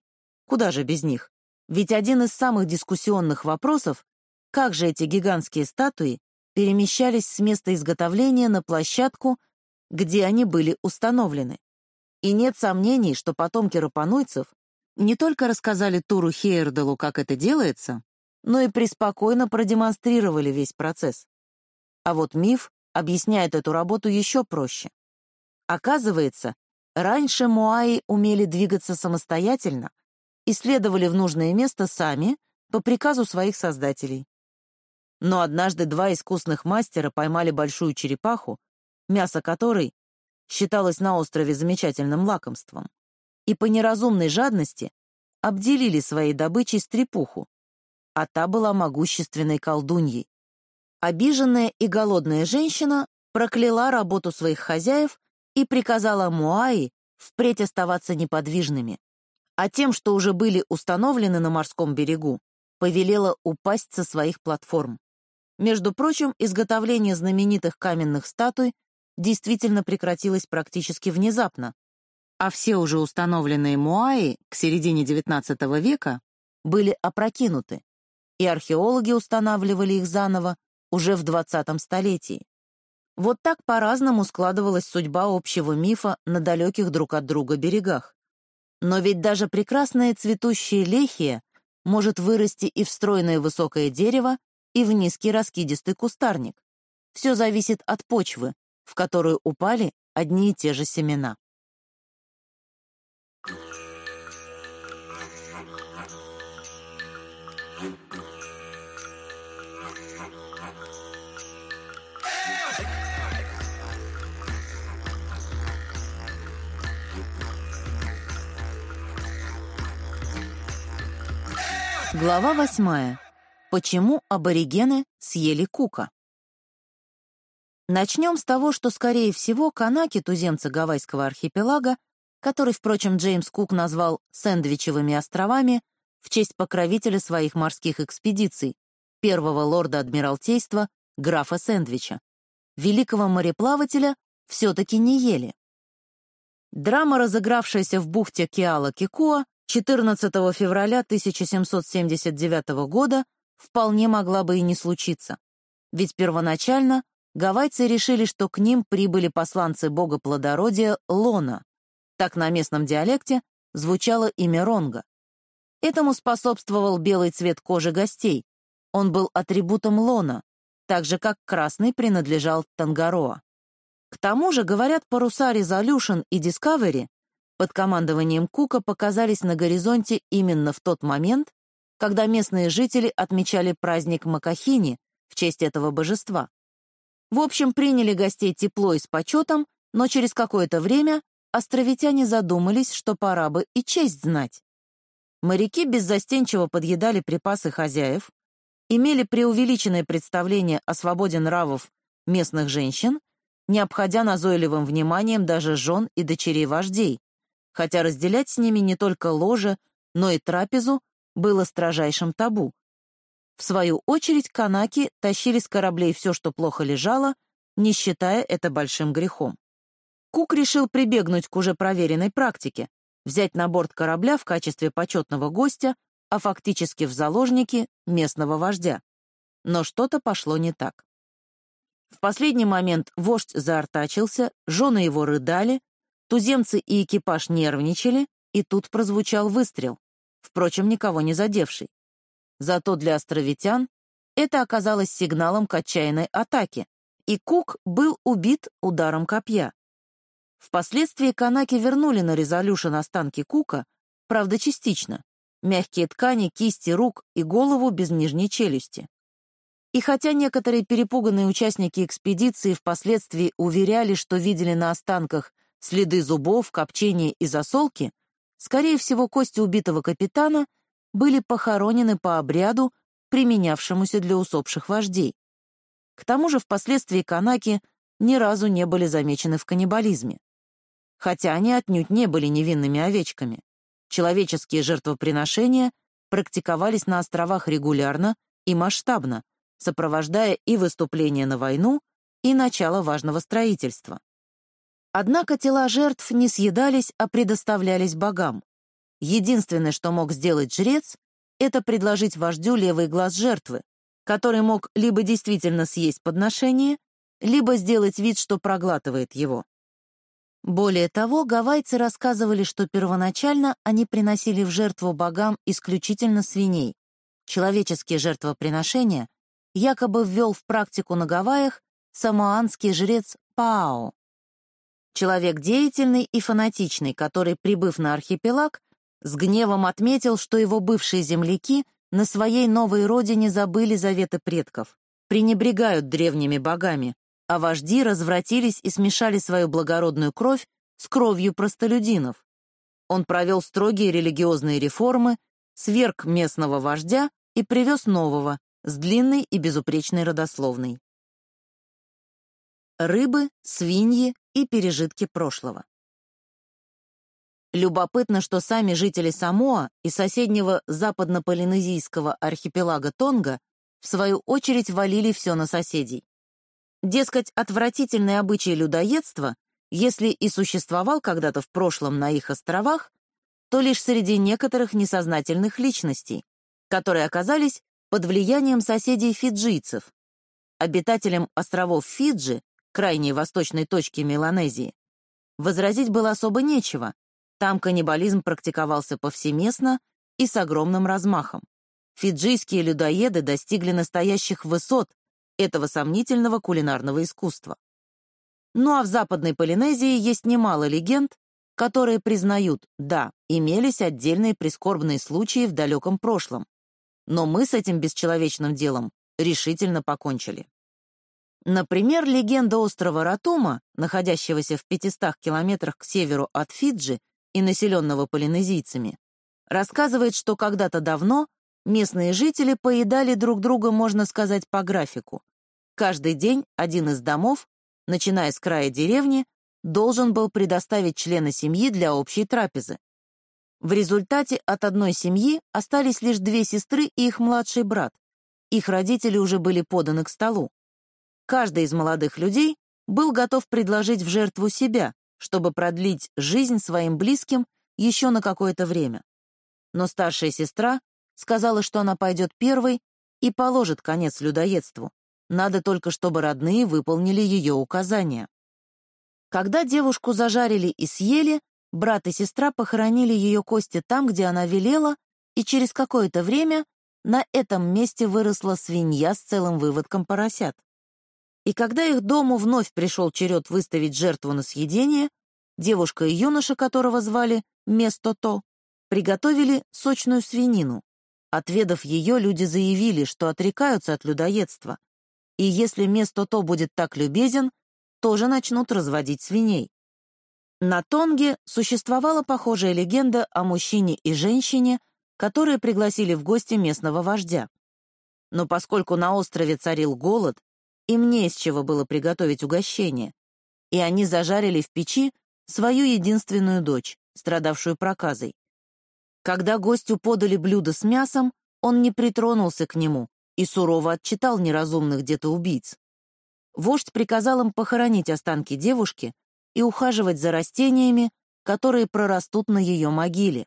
Куда же без них? Ведь один из самых дискуссионных вопросов — как же эти гигантские статуи перемещались с места изготовления на площадку, где они были установлены. И нет сомнений, что потомки рапануйцев не только рассказали Туру Хейерделу, как это делается, но и преспокойно продемонстрировали весь процесс. А вот миф объясняет эту работу еще проще. Оказывается, раньше муаи умели двигаться самостоятельно, исследовали в нужное место сами по приказу своих создателей. Но однажды два искусных мастера поймали большую черепаху, мясо которой считалось на острове замечательным лакомством, и по неразумной жадности обделили своей добычей стрепуху, а та была могущественной колдуньей. Обиженная и голодная женщина прокляла работу своих хозяев и приказала Муаи впредь оставаться неподвижными а тем, что уже были установлены на морском берегу, повелела упасть со своих платформ. Между прочим, изготовление знаменитых каменных статуй действительно прекратилось практически внезапно, а все уже установленные муаи к середине XIX века были опрокинуты, и археологи устанавливали их заново уже в 20 столетии. Вот так по-разному складывалась судьба общего мифа на далеких друг от друга берегах. Но ведь даже прекрасная цветущая лехия может вырасти и в стройное высокое дерево, и в низкий раскидистый кустарник. Все зависит от почвы, в которую упали одни и те же семена. Глава восьмая. Почему аборигены съели кука? Начнем с того, что, скорее всего, канаки, туземцы Гавайского архипелага, который, впрочем, Джеймс Кук назвал «сэндвичевыми островами», в честь покровителя своих морских экспедиций, первого лорда Адмиралтейства, графа Сэндвича. Великого мореплавателя все-таки не ели. Драма, разыгравшаяся в бухте Киала-Кикуа 14 февраля 1779 года, вполне могла бы и не случиться. Ведь первоначально гавайцы решили, что к ним прибыли посланцы бога плодородия Лона. Так на местном диалекте звучало имя Ронга. Этому способствовал белый цвет кожи гостей. Он был атрибутом Лона, так же, как красный принадлежал Тангароа. К тому же, говорят, паруса Resolution и Discovery под командованием Кука показались на горизонте именно в тот момент, когда местные жители отмечали праздник Макахини в честь этого божества. В общем, приняли гостей тепло и с почетом, но через какое-то время островитяне задумались, что пора бы и честь знать. Моряки беззастенчиво подъедали припасы хозяев, имели преувеличенное представление о свободе нравов местных женщин, не обходя назойливым вниманием даже жен и дочерей вождей, хотя разделять с ними не только ложе, но и трапезу было строжайшим табу. В свою очередь канаки тащили с кораблей все, что плохо лежало, не считая это большим грехом. Кук решил прибегнуть к уже проверенной практике, взять на борт корабля в качестве почетного гостя, а фактически в заложники местного вождя. Но что-то пошло не так. В последний момент вождь заортачился, жены его рыдали, туземцы и экипаж нервничали, и тут прозвучал выстрел, впрочем, никого не задевший. Зато для островитян это оказалось сигналом к отчаянной атаке, и Кук был убит ударом копья. Впоследствии канаки вернули на резолюшн останки Кука, правда, частично. Мягкие ткани, кисти рук и голову без нижней челюсти. И хотя некоторые перепуганные участники экспедиции впоследствии уверяли, что видели на останках следы зубов, копчения и засолки, скорее всего, кости убитого капитана были похоронены по обряду, применявшемуся для усопших вождей. К тому же впоследствии канаки ни разу не были замечены в каннибализме хотя они отнюдь не были невинными овечками. Человеческие жертвоприношения практиковались на островах регулярно и масштабно, сопровождая и выступления на войну, и начало важного строительства. Однако тела жертв не съедались, а предоставлялись богам. Единственное, что мог сделать жрец, это предложить вождю левый глаз жертвы, который мог либо действительно съесть подношение, либо сделать вид, что проглатывает его. Более того, гавайцы рассказывали, что первоначально они приносили в жертву богам исключительно свиней. Человеческие жертвоприношения якобы ввел в практику на Гавайях самоанский жрец Пао. Человек деятельный и фанатичный, который, прибыв на архипелаг, с гневом отметил, что его бывшие земляки на своей новой родине забыли заветы предков, пренебрегают древними богами, а вожди развратились и смешали свою благородную кровь с кровью простолюдинов. Он провел строгие религиозные реформы, сверг местного вождя и привез нового, с длинной и безупречной родословной. Рыбы, свиньи и пережитки прошлого. Любопытно, что сами жители Самоа и соседнего западно-полинезийского архипелага Тонга в свою очередь валили все на соседей. Дескать, отвратительный обычай людоедства, если и существовал когда-то в прошлом на их островах, то лишь среди некоторых несознательных личностей, которые оказались под влиянием соседей фиджийцев. Обитателям островов Фиджи, крайней восточной точки Меланезии, возразить было особо нечего. Там каннибализм практиковался повсеместно и с огромным размахом. Фиджийские людоеды достигли настоящих высот этого сомнительного кулинарного искусства. Ну а в Западной Полинезии есть немало легенд, которые признают, да, имелись отдельные прискорбные случаи в далеком прошлом, но мы с этим бесчеловечным делом решительно покончили. Например, легенда острова Ратума, находящегося в 500 километрах к северу от Фиджи и населенного полинезийцами, рассказывает, что когда-то давно местные жители поедали друг друга, можно сказать, по графику, Каждый день один из домов начиная с края деревни, должен был предоставить члена семьи для общей трапезы. В результате от одной семьи остались лишь две сестры и их младший брат. Их родители уже были поданы к столу. Каждый из молодых людей был готов предложить в жертву себя, чтобы продлить жизнь своим близким еще на какое-то время. Но старшая сестра сказала, что она пойдет первой и положит конец людоедству. Надо только, чтобы родные выполнили ее указания. Когда девушку зажарили и съели, брат и сестра похоронили ее кости там, где она велела, и через какое-то время на этом месте выросла свинья с целым выводком поросят. И когда их дому вновь пришел черед выставить жертву на съедение, девушка и юноша, которого звали Место-то, приготовили сочную свинину. Отведав ее, люди заявили, что отрекаются от людоедства. И если Место-то будет так любезен, тоже начнут разводить свиней. На Тонге существовала похожая легенда о мужчине и женщине, которые пригласили в гости местного вождя. Но поскольку на острове царил голод, им не из чего было приготовить угощение, и они зажарили в печи свою единственную дочь, страдавшую проказой. Когда гостю подали блюдо с мясом, он не притронулся к нему и сурово отчитал неразумных где-то убийц. Вождь приказал им похоронить останки девушки и ухаживать за растениями, которые прорастут на ее могиле.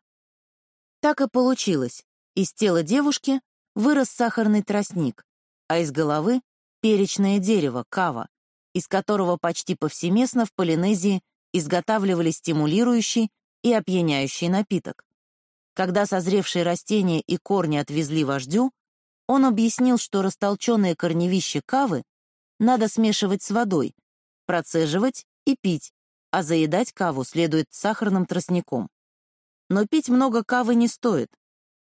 Так и получилось. Из тела девушки вырос сахарный тростник, а из головы — перечное дерево, кава, из которого почти повсеместно в Полинезии изготавливали стимулирующий и опьяняющий напиток. Когда созревшие растения и корни отвезли вождю, он объяснил, что растолченные корневища кавы надо смешивать с водой, процеживать и пить, а заедать каву следует сахарным тростником. Но пить много кавы не стоит,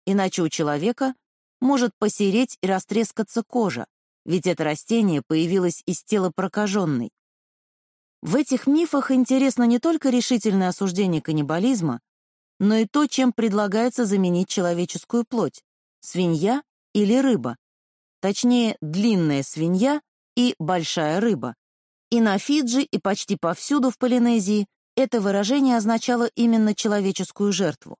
иначе у человека может посереть и растрескаться кожа, ведь это растение появилось из тела прокаженной. В этих мифах интересно не только решительное осуждение каннибализма, но и то, чем предлагается заменить человеческую плоть — свинья или рыба. Точнее, длинная свинья и большая рыба. И на Фиджи, и почти повсюду в Полинезии это выражение означало именно человеческую жертву.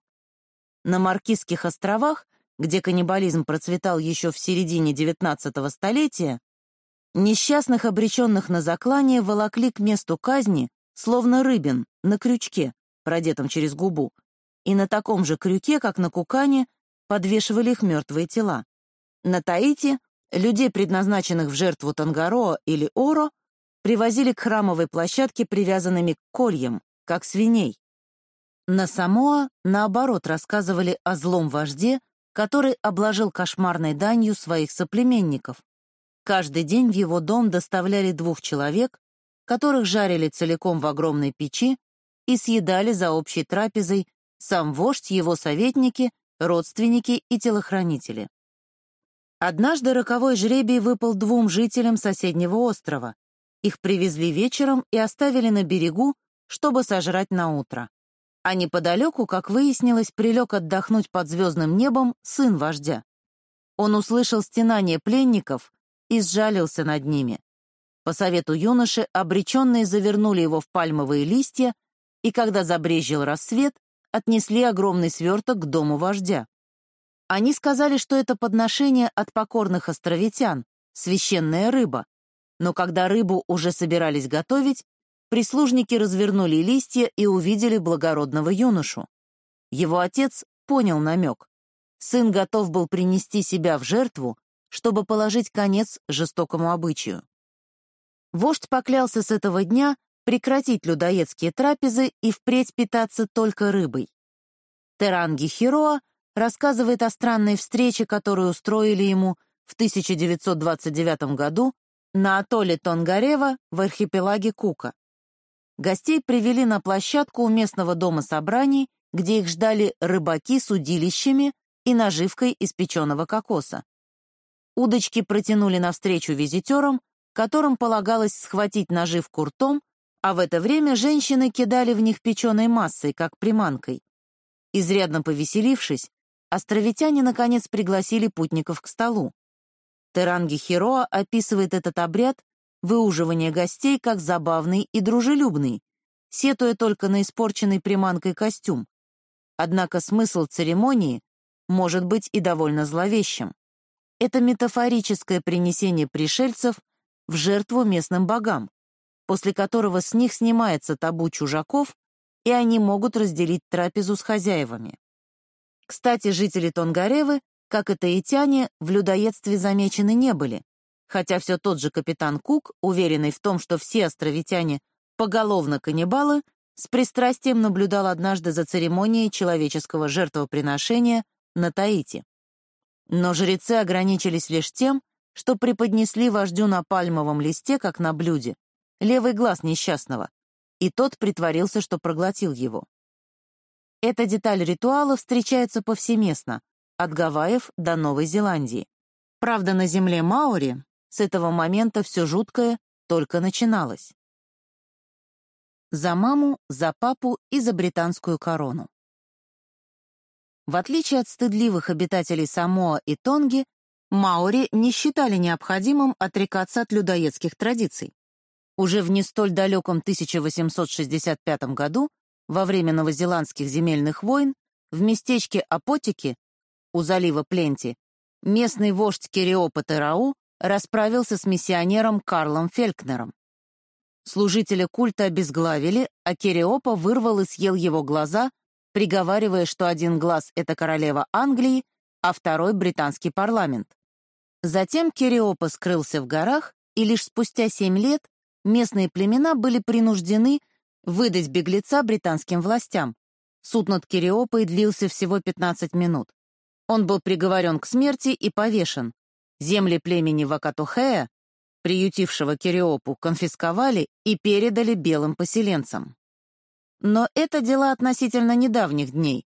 На Маркизских островах, где каннибализм процветал еще в середине XIX столетия, несчастных, обреченных на заклание, волокли к месту казни, словно рыбин, на крючке, продетом через губу, и на таком же крюке, как на Кукане, подвешивали их мертвые тела. На Таити Людей, предназначенных в жертву Тангароа или Оро, привозили к храмовой площадке привязанными к кольям, как свиней. На Самоа, наоборот, рассказывали о злом вожде, который обложил кошмарной данью своих соплеменников. Каждый день в его дом доставляли двух человек, которых жарили целиком в огромной печи и съедали за общей трапезой сам вождь, его советники, родственники и телохранители. Однажды роковой жребий выпал двум жителям соседнего острова. Их привезли вечером и оставили на берегу, чтобы сожрать на утро. А неподалеку, как выяснилось, прилег отдохнуть под звездным небом сын вождя. Он услышал стенание пленников и сжалился над ними. По совету юноши обреченные завернули его в пальмовые листья, и когда забрезжил рассвет, отнесли огромный сверток к дому вождя. Они сказали, что это подношение от покорных островитян, священная рыба. Но когда рыбу уже собирались готовить, прислужники развернули листья и увидели благородного юношу. Его отец понял намек. Сын готов был принести себя в жертву, чтобы положить конец жестокому обычаю. Вождь поклялся с этого дня прекратить людоедские трапезы и впредь питаться только рыбой. Теранги Хироа рассказывает о странной встрече, которую устроили ему в 1929 году на атолле Тонгарева в архипелаге Кука. Гостей привели на площадку у местного дома собраний, где их ждали рыбаки с удилищами и наживкой из печеного кокоса. Удочки протянули навстречу визитерам, которым полагалось схватить наживку ртом, а в это время женщины кидали в них печеной массой, как приманкой. Изрядно повеселившись, островитяне, наконец, пригласили путников к столу. Теранги Хироа описывает этот обряд выуживание гостей как забавный и дружелюбный, сетуя только на испорченный приманкой костюм. Однако смысл церемонии может быть и довольно зловещим. Это метафорическое принесение пришельцев в жертву местным богам, после которого с них снимается табу чужаков, и они могут разделить трапезу с хозяевами. Кстати, жители Тонгаревы, как и таитяне, в людоедстве замечены не были, хотя все тот же капитан Кук, уверенный в том, что все островитяне поголовно каннибалы, с пристрастием наблюдал однажды за церемонией человеческого жертвоприношения на Таити. Но жрецы ограничились лишь тем, что преподнесли вождю на пальмовом листе, как на блюде, левый глаз несчастного, и тот притворился, что проглотил его. Эта деталь ритуала встречается повсеместно, от Гавайев до Новой Зеландии. Правда, на земле Маори с этого момента все жуткое только начиналось. За маму, за папу и за британскую корону. В отличие от стыдливых обитателей Самоа и Тонги, маори не считали необходимым отрекаться от людоедских традиций. Уже в не столь далеком 1865 году, во время новозеландских земельных войн, в местечке Апотики у залива Пленти местный вождь Кириопа Терау расправился с миссионером Карлом Фелькнером. Служителя культа обезглавили, а Кириопа вырвал и съел его глаза приговаривая, что один глаз — это королева Англии, а второй — британский парламент. Затем Кириопа скрылся в горах, и лишь спустя семь лет местные племена были принуждены выдать беглеца британским властям. Суд над Кириопой длился всего 15 минут. Он был приговорен к смерти и повешен. Земли племени Вакатухея, приютившего Кириопу, конфисковали и передали белым поселенцам. Но это дела относительно недавних дней.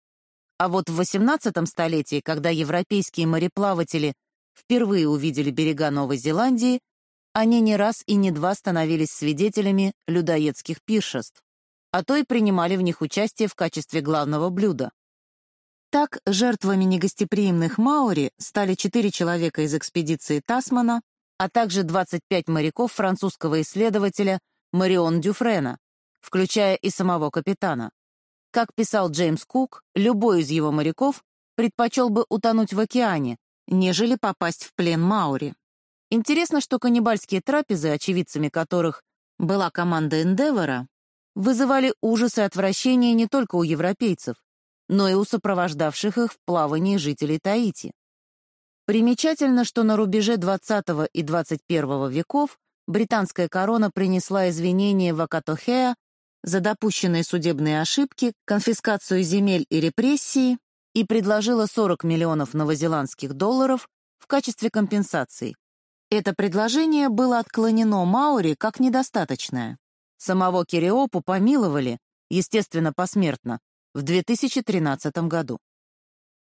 А вот в XVIII столетии, когда европейские мореплаватели впервые увидели берега Новой Зеландии, они не раз и не два становились свидетелями людоедских пиршеств, а то и принимали в них участие в качестве главного блюда. Так, жертвами негостеприимных маори стали четыре человека из экспедиции Тасмана, а также 25 моряков французского исследователя Марион Дюфрена, включая и самого капитана. Как писал Джеймс Кук, любой из его моряков предпочел бы утонуть в океане, нежели попасть в плен Маури. Интересно, что каннибальские трапезы, очевидцами которых была команда Эндевора, вызывали ужас и отвращение не только у европейцев, но и у сопровождавших их в плавании жителей Таити. Примечательно, что на рубеже XX и XXI веков британская корона принесла извинения в Акатохеа за допущенные судебные ошибки, конфискацию земель и репрессии и предложила 40 миллионов новозеландских долларов в качестве компенсации. Это предложение было отклонено Маури как недостаточное. Самого Кириопу помиловали, естественно, посмертно, в 2013 году.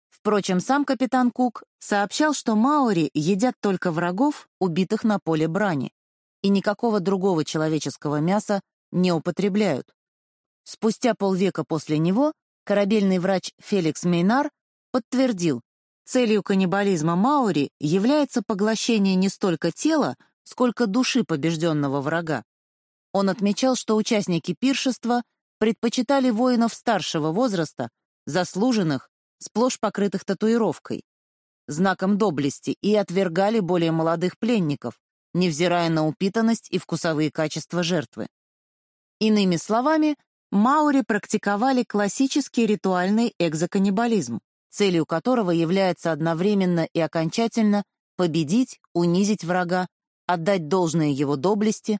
Впрочем, сам капитан Кук сообщал, что маори едят только врагов, убитых на поле брани, и никакого другого человеческого мяса не употребляют. Спустя полвека после него корабельный врач Феликс Мейнар подтвердил, целью каннибализма Маури является поглощение не столько тела, сколько души побежденного врага. Он отмечал, что участники пиршества предпочитали воинов старшего возраста, заслуженных, сплошь покрытых татуировкой, знаком доблести, и отвергали более молодых пленников, невзирая на упитанность и вкусовые качества жертвы. Иными словами, Маури практиковали классический ритуальный экзоканнибализм, целью которого является одновременно и окончательно победить, унизить врага, отдать должное его доблести.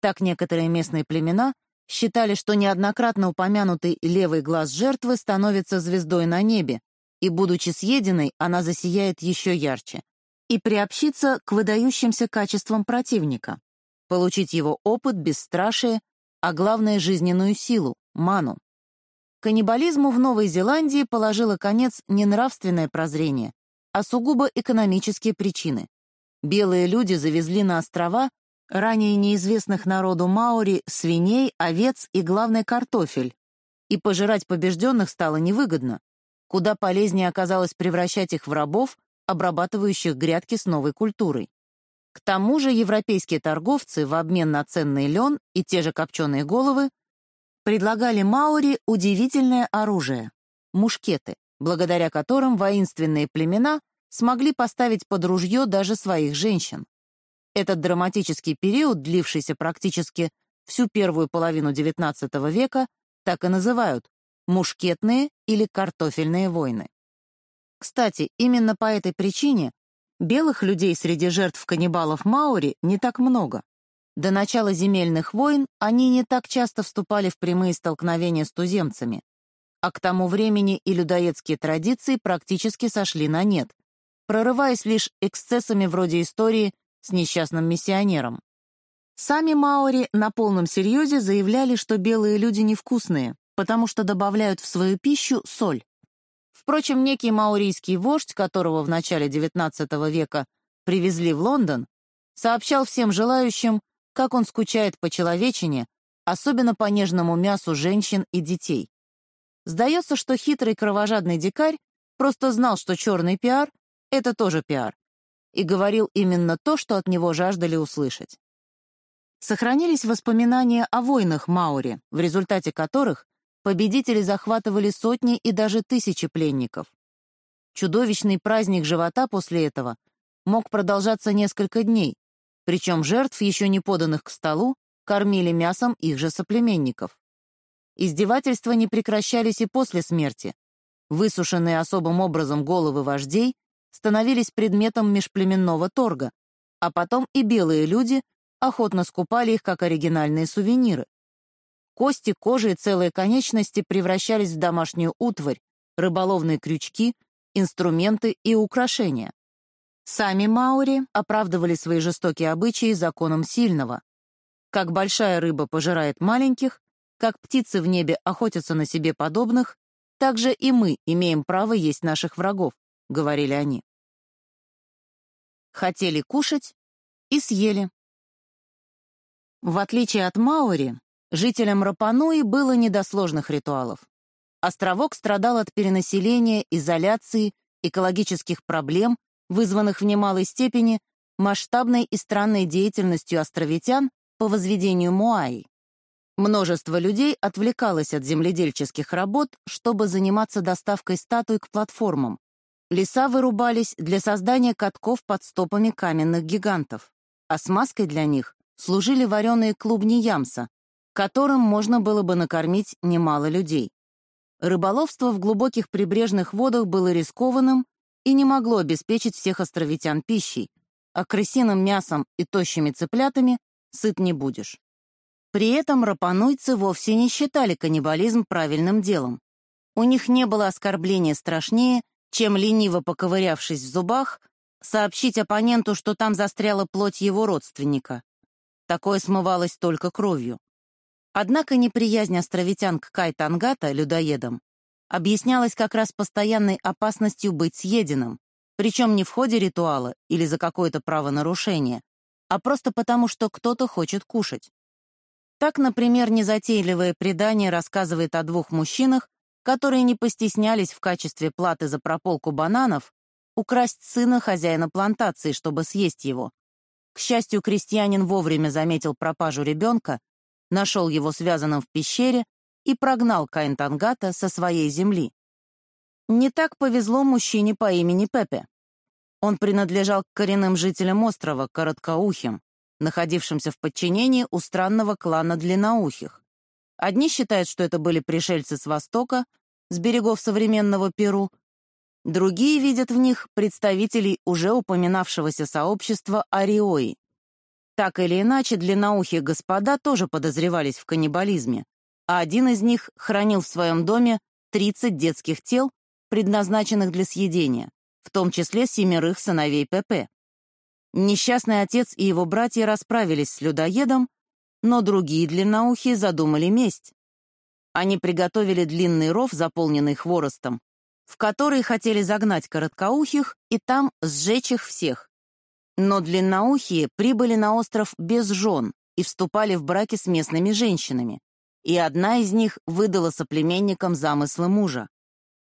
Так некоторые местные племена считали, что неоднократно упомянутый левый глаз жертвы становится звездой на небе, и, будучи съеденной, она засияет еще ярче, и приобщиться к выдающимся качествам противника, получить его опыт, бесстрашие а главное — жизненную силу, ману. Каннибализму в Новой Зеландии положило конец не нравственное прозрение, а сугубо экономические причины. Белые люди завезли на острова ранее неизвестных народу маори свиней, овец и, главное, картофель. И пожирать побежденных стало невыгодно. Куда полезнее оказалось превращать их в рабов, обрабатывающих грядки с новой культурой. К тому же европейские торговцы в обмен на ценный лен и те же копченые головы предлагали Маори удивительное оружие — мушкеты, благодаря которым воинственные племена смогли поставить под ружье даже своих женщин. Этот драматический период, длившийся практически всю первую половину XIX века, так и называют мушкетные или картофельные войны. Кстати, именно по этой причине белых людей среди жертв каннибалов Маори не так много. До начала земельных войн они не так часто вступали в прямые столкновения с туземцами, а к тому времени и людоедские традиции практически сошли на нет, прорываясь лишь эксцессами вроде истории с несчастным миссионером. Сами маори на полном серьезе заявляли, что белые люди невкусные, потому что добавляют в свою пищу соль. Впрочем, некий маорийский вождь, которого в начале XIX века привезли в Лондон, сообщал всем желающим, как он скучает по человечине, особенно по нежному мясу женщин и детей. Сдается, что хитрый кровожадный дикарь просто знал, что черный пиар — это тоже пиар, и говорил именно то, что от него жаждали услышать. Сохранились воспоминания о войнах Маури, в результате которых победители захватывали сотни и даже тысячи пленников. Чудовищный праздник живота после этого мог продолжаться несколько дней, причем жертв, еще не поданных к столу, кормили мясом их же соплеменников. Издевательства не прекращались и после смерти. Высушенные особым образом головы вождей становились предметом межплеменного торга, а потом и белые люди охотно скупали их как оригинальные сувениры. Кости, кожи и целые конечности превращались в домашнюю утварь, рыболовные крючки, инструменты и украшения. Сами маори оправдывали свои жестокие обычаи законом сильного. Как большая рыба пожирает маленьких, как птицы в небе охотятся на себе подобных, так же и мы имеем право есть наших врагов, — говорили они. Хотели кушать и съели. В отличие от Маори, жителям Рапануи было не до сложных ритуалов. Островок страдал от перенаселения, изоляции, экологических проблем, вызванных в немалой степени масштабной и странной деятельностью островитян по возведению Муаи. Множество людей отвлекалось от земледельческих работ, чтобы заниматься доставкой статуй к платформам, Леса вырубались для создания катков под стопами каменных гигантов, а смазкой для них служили вареные клубни ямса, которым можно было бы накормить немало людей. Рыболовство в глубоких прибрежных водах было рискованным и не могло обеспечить всех островитян пищей, а крысиным мясом и тощими цыплятами сыт не будешь. При этом рапануйцы вовсе не считали каннибализм правильным делом. У них не было оскорбления страшнее, чем лениво поковырявшись в зубах, сообщить оппоненту, что там застряла плоть его родственника. Такое смывалось только кровью. Однако неприязнь островитян к Кайтангата, людоедам, объяснялась как раз постоянной опасностью быть съеденным, причем не в ходе ритуала или за какое-то правонарушение, а просто потому, что кто-то хочет кушать. Так, например, незатейливое предание рассказывает о двух мужчинах, которые не постеснялись в качестве платы за прополку бананов украсть сына хозяина плантации, чтобы съесть его. К счастью, крестьянин вовремя заметил пропажу ребенка, нашел его связанным в пещере и прогнал Каинтангата со своей земли. Не так повезло мужчине по имени Пепе. Он принадлежал к коренным жителям острова, короткоухим, находившимся в подчинении у странного клана длинноухих. Одни считают, что это были пришельцы с Востока, с берегов современного Перу, другие видят в них представителей уже упоминавшегося сообщества Ариои. Так или иначе, длинноухие господа тоже подозревались в каннибализме, а один из них хранил в своем доме 30 детских тел, предназначенных для съедения, в том числе семерых сыновей ПП. Несчастный отец и его братья расправились с людоедом, но другие длинноухие задумали месть. Они приготовили длинный ров, заполненный хворостом, в который хотели загнать короткоухих и там сжечь их всех. Но длинноухие прибыли на остров без жен и вступали в браки с местными женщинами, и одна из них выдала соплеменникам замыслы мужа.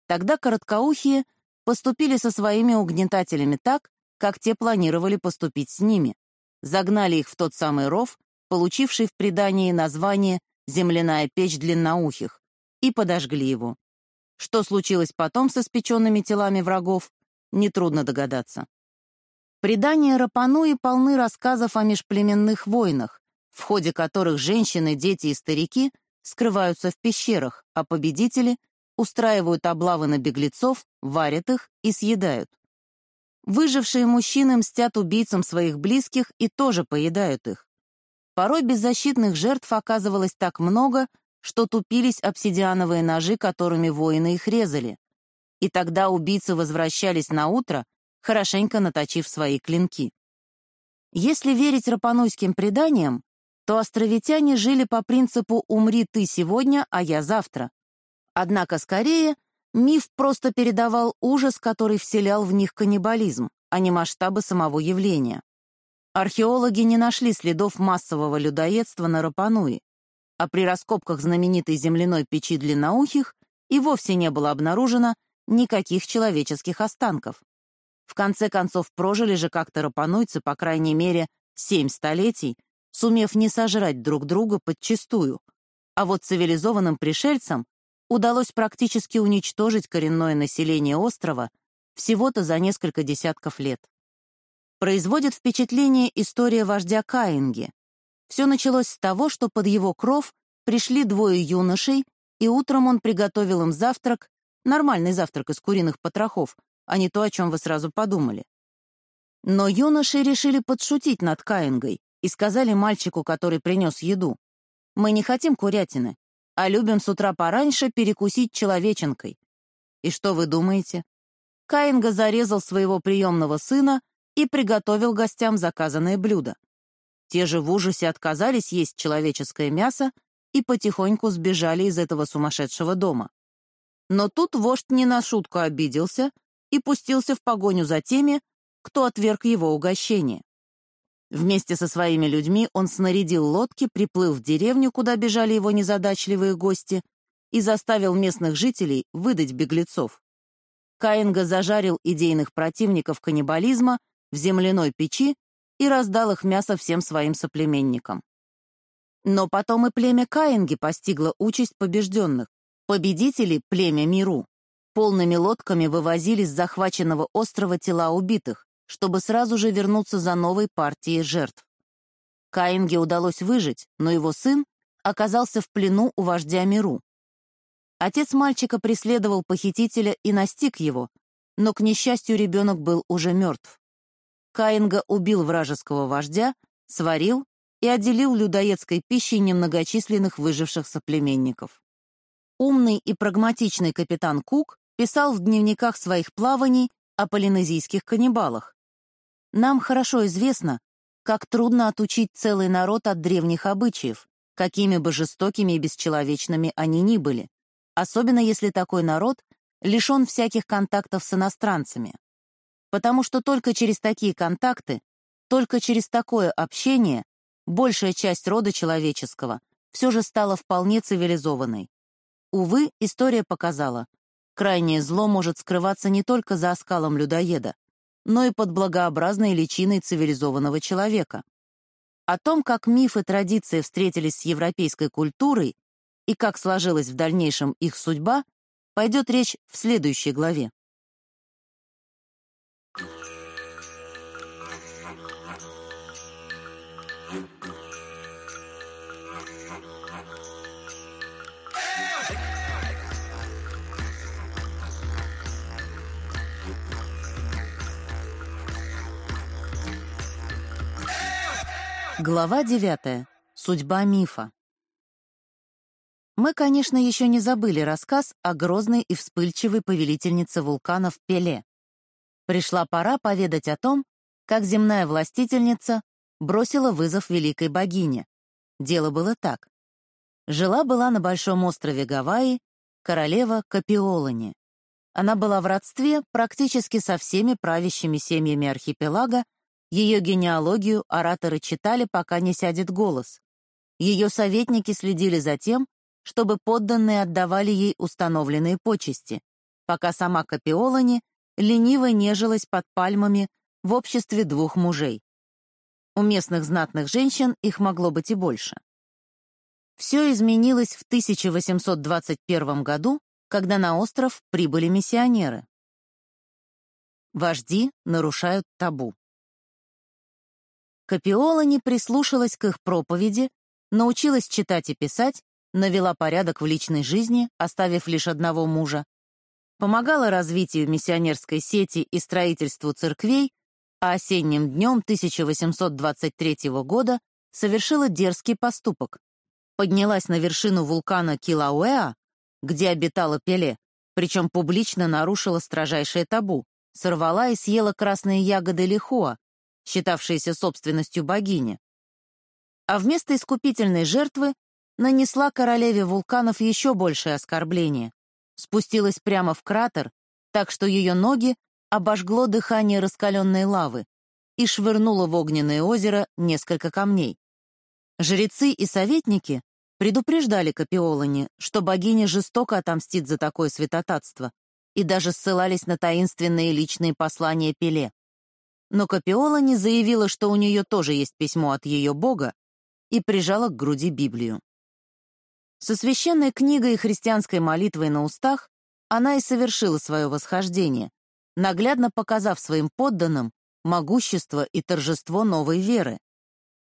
Тогда короткоухие поступили со своими угнетателями так, как те планировали поступить с ними, загнали их в тот самый ров, получивший в придании название «Земляная печь длинноухих», и подожгли его. Что случилось потом со спеченными телами врагов, нетрудно догадаться. Предания Рапануи полны рассказов о межплеменных войнах, в ходе которых женщины, дети и старики скрываются в пещерах, а победители устраивают облавы на беглецов, варят их и съедают. Выжившие мужчины мстят убийцам своих близких и тоже поедают их. Порой беззащитных жертв оказывалось так много, что тупились обсидиановые ножи, которыми воины их резали. И тогда убийцы возвращались на утро, хорошенько наточив свои клинки. Если верить рапануйским преданиям, то островитяне жили по принципу «умри ты сегодня, а я завтра». Однако скорее миф просто передавал ужас, который вселял в них каннибализм, а не масштабы самого явления. Археологи не нашли следов массового людоедства на Рапануи, а при раскопках знаменитой земляной печи длинноухих и вовсе не было обнаружено никаких человеческих останков. В конце концов, прожили же как-то рапануйцы, по крайней мере, семь столетий, сумев не сожрать друг друга подчистую. А вот цивилизованным пришельцам удалось практически уничтожить коренное население острова всего-то за несколько десятков лет. Производит впечатление история вождя Каинги, все началось с того, что под его кров пришли двое юношей, и утром он приготовил им завтрак, нормальный завтрак из куриных потрохов, а не то, о чем вы сразу подумали. Но юноши решили подшутить над Каингой и сказали мальчику, который принес еду, «Мы не хотим курятины, а любим с утра пораньше перекусить человеченкой». И что вы думаете? Каинга зарезал своего приемного сына и приготовил гостям заказанное блюдо. Те же в ужасе отказались есть человеческое мясо и потихоньку сбежали из этого сумасшедшего дома. Но тут вождь не на шутку обиделся и пустился в погоню за теми, кто отверг его угощение. Вместе со своими людьми он снарядил лодки, приплыл в деревню, куда бежали его незадачливые гости, и заставил местных жителей выдать беглецов. Каинга зажарил идейных противников каннибализма в земляной печи и раздал их мясо всем своим соплеменникам. Но потом и племя Каинги постигло участь побежденных. Победители, племя Миру, полными лодками вывозили с захваченного острова тела убитых, чтобы сразу же вернуться за новой партией жертв. Каинге удалось выжить, но его сын оказался в плену у вождя Миру. Отец мальчика преследовал похитителя и настиг его, но, к несчастью, ребенок был уже мертв. Каинга убил вражеского вождя, сварил и отделил людоедской пищей немногочисленных выживших соплеменников. Умный и прагматичный капитан Кук писал в дневниках своих плаваний о полинезийских каннибалах. Нам хорошо известно, как трудно отучить целый народ от древних обычаев, какими бы жестокими и бесчеловечными они ни были, особенно если такой народ лишен всяких контактов с иностранцами потому что только через такие контакты, только через такое общение большая часть рода человеческого все же стала вполне цивилизованной. Увы, история показала, крайнее зло может скрываться не только за оскалом людоеда, но и под благообразной личиной цивилизованного человека. О том, как миф и традиции встретились с европейской культурой и как сложилась в дальнейшем их судьба, пойдет речь в следующей главе. Глава 9. Судьба мифа. Мы, конечно, еще не забыли рассказ о грозной и вспыльчивой повелительнице вулканов Пеле. Пришла пора поведать о том, как земная властительница бросила вызов великой богине. Дело было так. Жила-была на большом острове Гавайи королева Капиолани. Она была в родстве практически со всеми правящими семьями архипелага ее генеалогию ораторы читали, пока не сядет голос. Ее советники следили за тем, чтобы подданные отдавали ей установленные почести, пока сама Капиолани лениво нежилась под пальмами в обществе двух мужей. У местных знатных женщин их могло быть и больше. Все изменилось в 1821 году, когда на остров прибыли миссионеры. Вожди нарушают табу. Капиола не прислушалась к их проповеди, научилась читать и писать, навела порядок в личной жизни, оставив лишь одного мужа, помогала развитию миссионерской сети и строительству церквей, а осенним днем 1823 года совершила дерзкий поступок. Поднялась на вершину вулкана Килауэа, где обитала Пеле, причем публично нарушила строжайшее табу, сорвала и съела красные ягоды лихоа, считавшиеся собственностью богини. А вместо искупительной жертвы нанесла королеве вулканов еще большее оскорбление, спустилась прямо в кратер, так что ее ноги обожгло дыхание раскаленной лавы и швырнула в огненное озеро несколько камней. Жрецы и советники предупреждали Капиолани, что богиня жестоко отомстит за такое святотатство, и даже ссылались на таинственные личные послания Пеле. Но Капиолани заявила, что у нее тоже есть письмо от ее бога, и прижала к груди Библию. Со священной книгой и христианской молитвой на устах она и совершила свое восхождение, наглядно показав своим подданным могущество и торжество новой веры.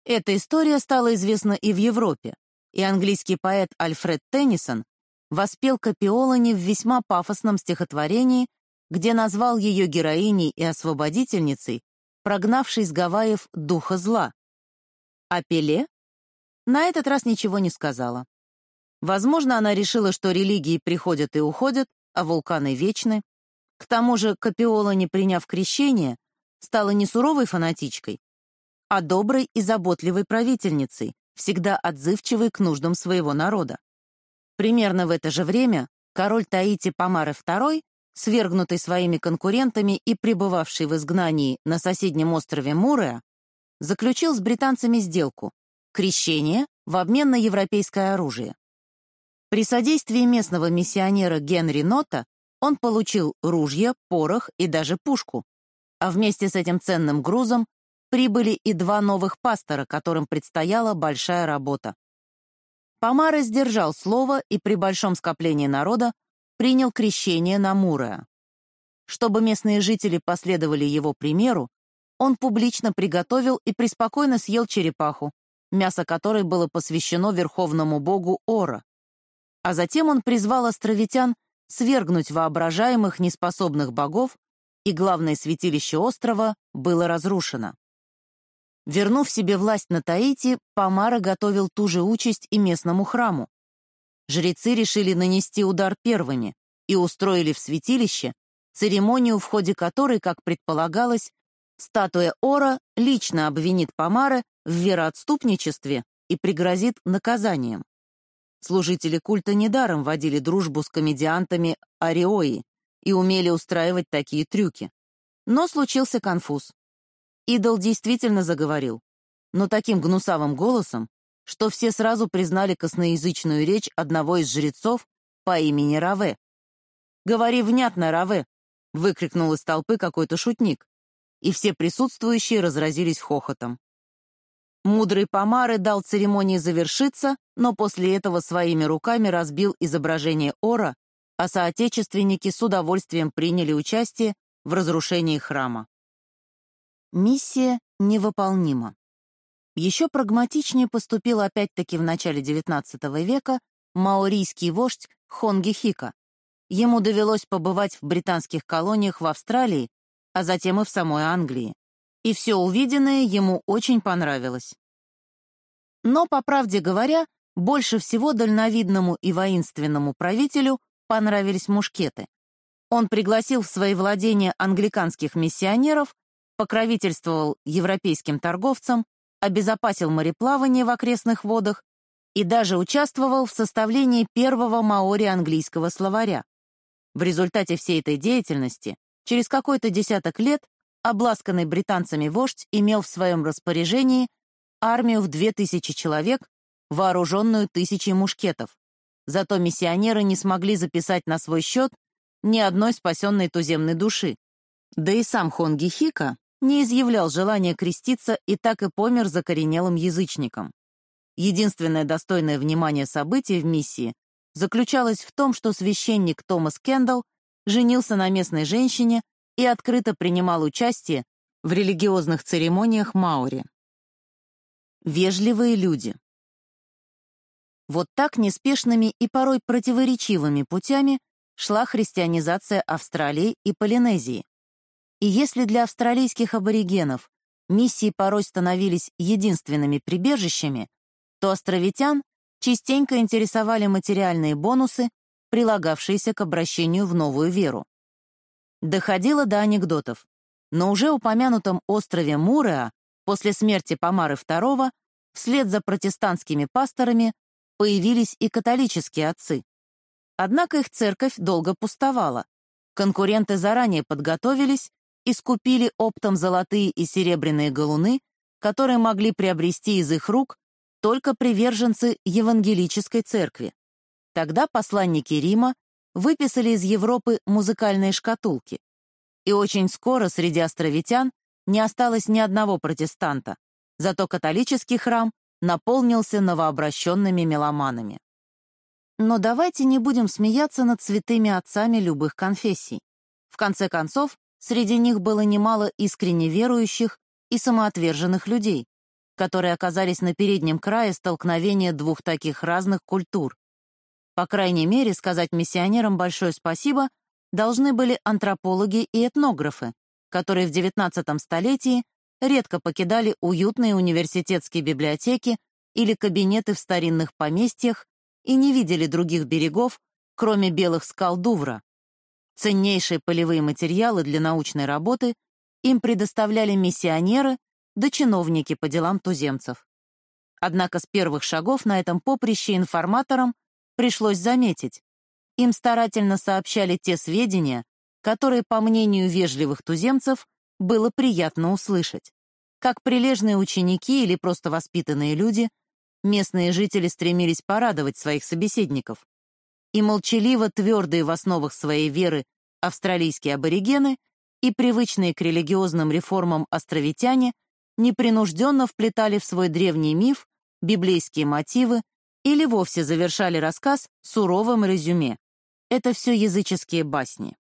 Эта история стала известна и в Европе, и английский поэт Альфред Теннисон воспел Капиолани в весьма пафосном стихотворении, где назвал ее героиней и освободительницей, прогнавшей с Гавайев духа зла. А Пеле на этот раз ничего не сказала. Возможно, она решила, что религии приходят и уходят, а вулканы вечны. К тому же Капиола, не приняв крещение, стала не суровой фанатичкой, а доброй и заботливой правительницей, всегда отзывчивой к нуждам своего народа. Примерно в это же время король Таити Памары II, свергнутый своими конкурентами и пребывавший в изгнании на соседнем острове Муреа, заключил с британцами сделку — крещение в обмен на европейское оружие. При содействии местного миссионера Генри Нота он получил ружья, порох и даже пушку. А вместе с этим ценным грузом прибыли и два новых пастора, которым предстояла большая работа. Помара сдержал слово и при большом скоплении народа принял крещение на Муреа. Чтобы местные жители последовали его примеру, он публично приготовил и преспокойно съел черепаху, мясо которой было посвящено верховному богу Ора, а затем он призвал островитян свергнуть воображаемых неспособных богов, и главное святилище острова было разрушено. Вернув себе власть на Таити, Памара готовил ту же участь и местному храму. Жрецы решили нанести удар первыми и устроили в святилище церемонию, в ходе которой, как предполагалось, статуя Ора лично обвинит Памара в вероотступничестве и пригрозит наказанием. Служители культа недаром водили дружбу с комедиантами Ариои и умели устраивать такие трюки. Но случился конфуз. Идол действительно заговорил, но таким гнусавым голосом, что все сразу признали косноязычную речь одного из жрецов по имени Раве. «Говори внятно, Раве!» — выкрикнул из толпы какой-то шутник, и все присутствующие разразились хохотом. Мудрый Помары дал церемонии завершиться, но после этого своими руками разбил изображение Ора, а соотечественники с удовольствием приняли участие в разрушении храма. Миссия невыполнима. Еще прагматичнее поступил опять-таки в начале XIX века маорийский вождь Хонги Хика. Ему довелось побывать в британских колониях в Австралии, а затем и в самой Англии и все увиденное ему очень понравилось. Но, по правде говоря, больше всего дальновидному и воинственному правителю понравились мушкеты. Он пригласил в свои владения англиканских миссионеров, покровительствовал европейским торговцам, обезопасил мореплавание в окрестных водах и даже участвовал в составлении первого маори английского словаря. В результате всей этой деятельности через какой-то десяток лет обласканный британцами вождь имел в своем распоряжении армию в 2000 человек, вооруженную тысячей мушкетов. Зато миссионеры не смогли записать на свой счет ни одной спасенной туземной души. Да и сам Хонги Хика не изъявлял желания креститься и так и помер закоренелым язычником. Единственное достойное внимания событие в миссии заключалось в том, что священник Томас Кендалл женился на местной женщине и открыто принимал участие в религиозных церемониях Маури. Вежливые люди. Вот так неспешными и порой противоречивыми путями шла христианизация Австралии и Полинезии. И если для австралийских аборигенов миссии порой становились единственными прибежищами, то островитян частенько интересовали материальные бонусы, прилагавшиеся к обращению в новую веру. Доходило до анекдотов. Но уже упомянутом острове Муреа после смерти Помары II вслед за протестантскими пасторами появились и католические отцы. Однако их церковь долго пустовала. Конкуренты заранее подготовились и скупили оптом золотые и серебряные галуны, которые могли приобрести из их рук только приверженцы евангелической церкви. Тогда посланники Рима выписали из Европы музыкальные шкатулки. И очень скоро среди островитян не осталось ни одного протестанта, зато католический храм наполнился новообращенными меломанами. Но давайте не будем смеяться над святыми отцами любых конфессий. В конце концов, среди них было немало искренне верующих и самоотверженных людей, которые оказались на переднем крае столкновения двух таких разных культур. По крайней мере, сказать миссионерам большое спасибо должны были антропологи и этнографы, которые в XIX столетии редко покидали уютные университетские библиотеки или кабинеты в старинных поместьях и не видели других берегов, кроме белых скал Дувра. Ценнейшие полевые материалы для научной работы им предоставляли миссионеры да чиновники по делам туземцев. Однако с первых шагов на этом поприще информаторам пришлось заметить, им старательно сообщали те сведения, которые, по мнению вежливых туземцев, было приятно услышать. Как прилежные ученики или просто воспитанные люди, местные жители стремились порадовать своих собеседников. И молчаливо твердые в основах своей веры австралийские аборигены и привычные к религиозным реформам островитяне непринужденно вплетали в свой древний миф библейские мотивы или вовсе завершали рассказ суровым резюме. Это все языческие басни.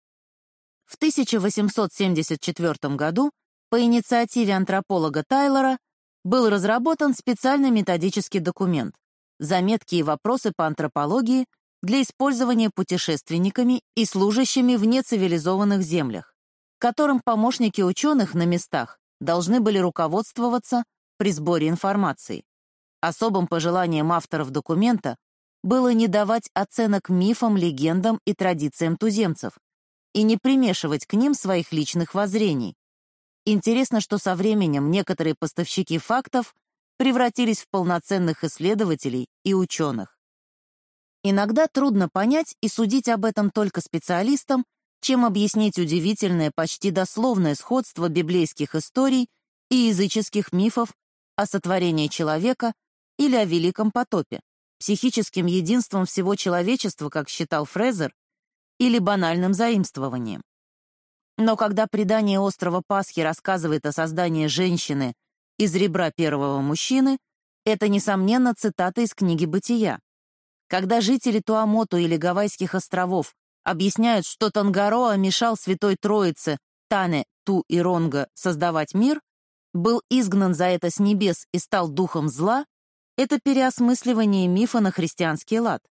В 1874 году по инициативе антрополога Тайлора был разработан специальный методический документ «Заметки и вопросы по антропологии для использования путешественниками и служащими в нецивилизованных землях», которым помощники ученых на местах должны были руководствоваться при сборе информации. Особым пожеланием авторов документа было не давать оценок мифам, легендам и традициям туземцев, и не примешивать к ним своих личных воззрений. Интересно, что со временем некоторые поставщики фактов превратились в полноценных исследователей и ученых. Иногда трудно понять и судить об этом только специалистам, чем объяснить удивительное, почти дословное сходство библейских историй и языческих мифов о сотворении человека или о Великом потопе, психическим единством всего человечества, как считал Фрезер, или банальным заимствованием. Но когда предание острова Пасхи рассказывает о создании женщины из ребра первого мужчины, это, несомненно, цитата из книги «Бытия». Когда жители Туамоту или Гавайских островов объясняют, что Тангароа мешал Святой Троице, Тане, Ту и Ронга создавать мир, был изгнан за это с небес и стал духом зла, это переосмысливание мифа на христианский лад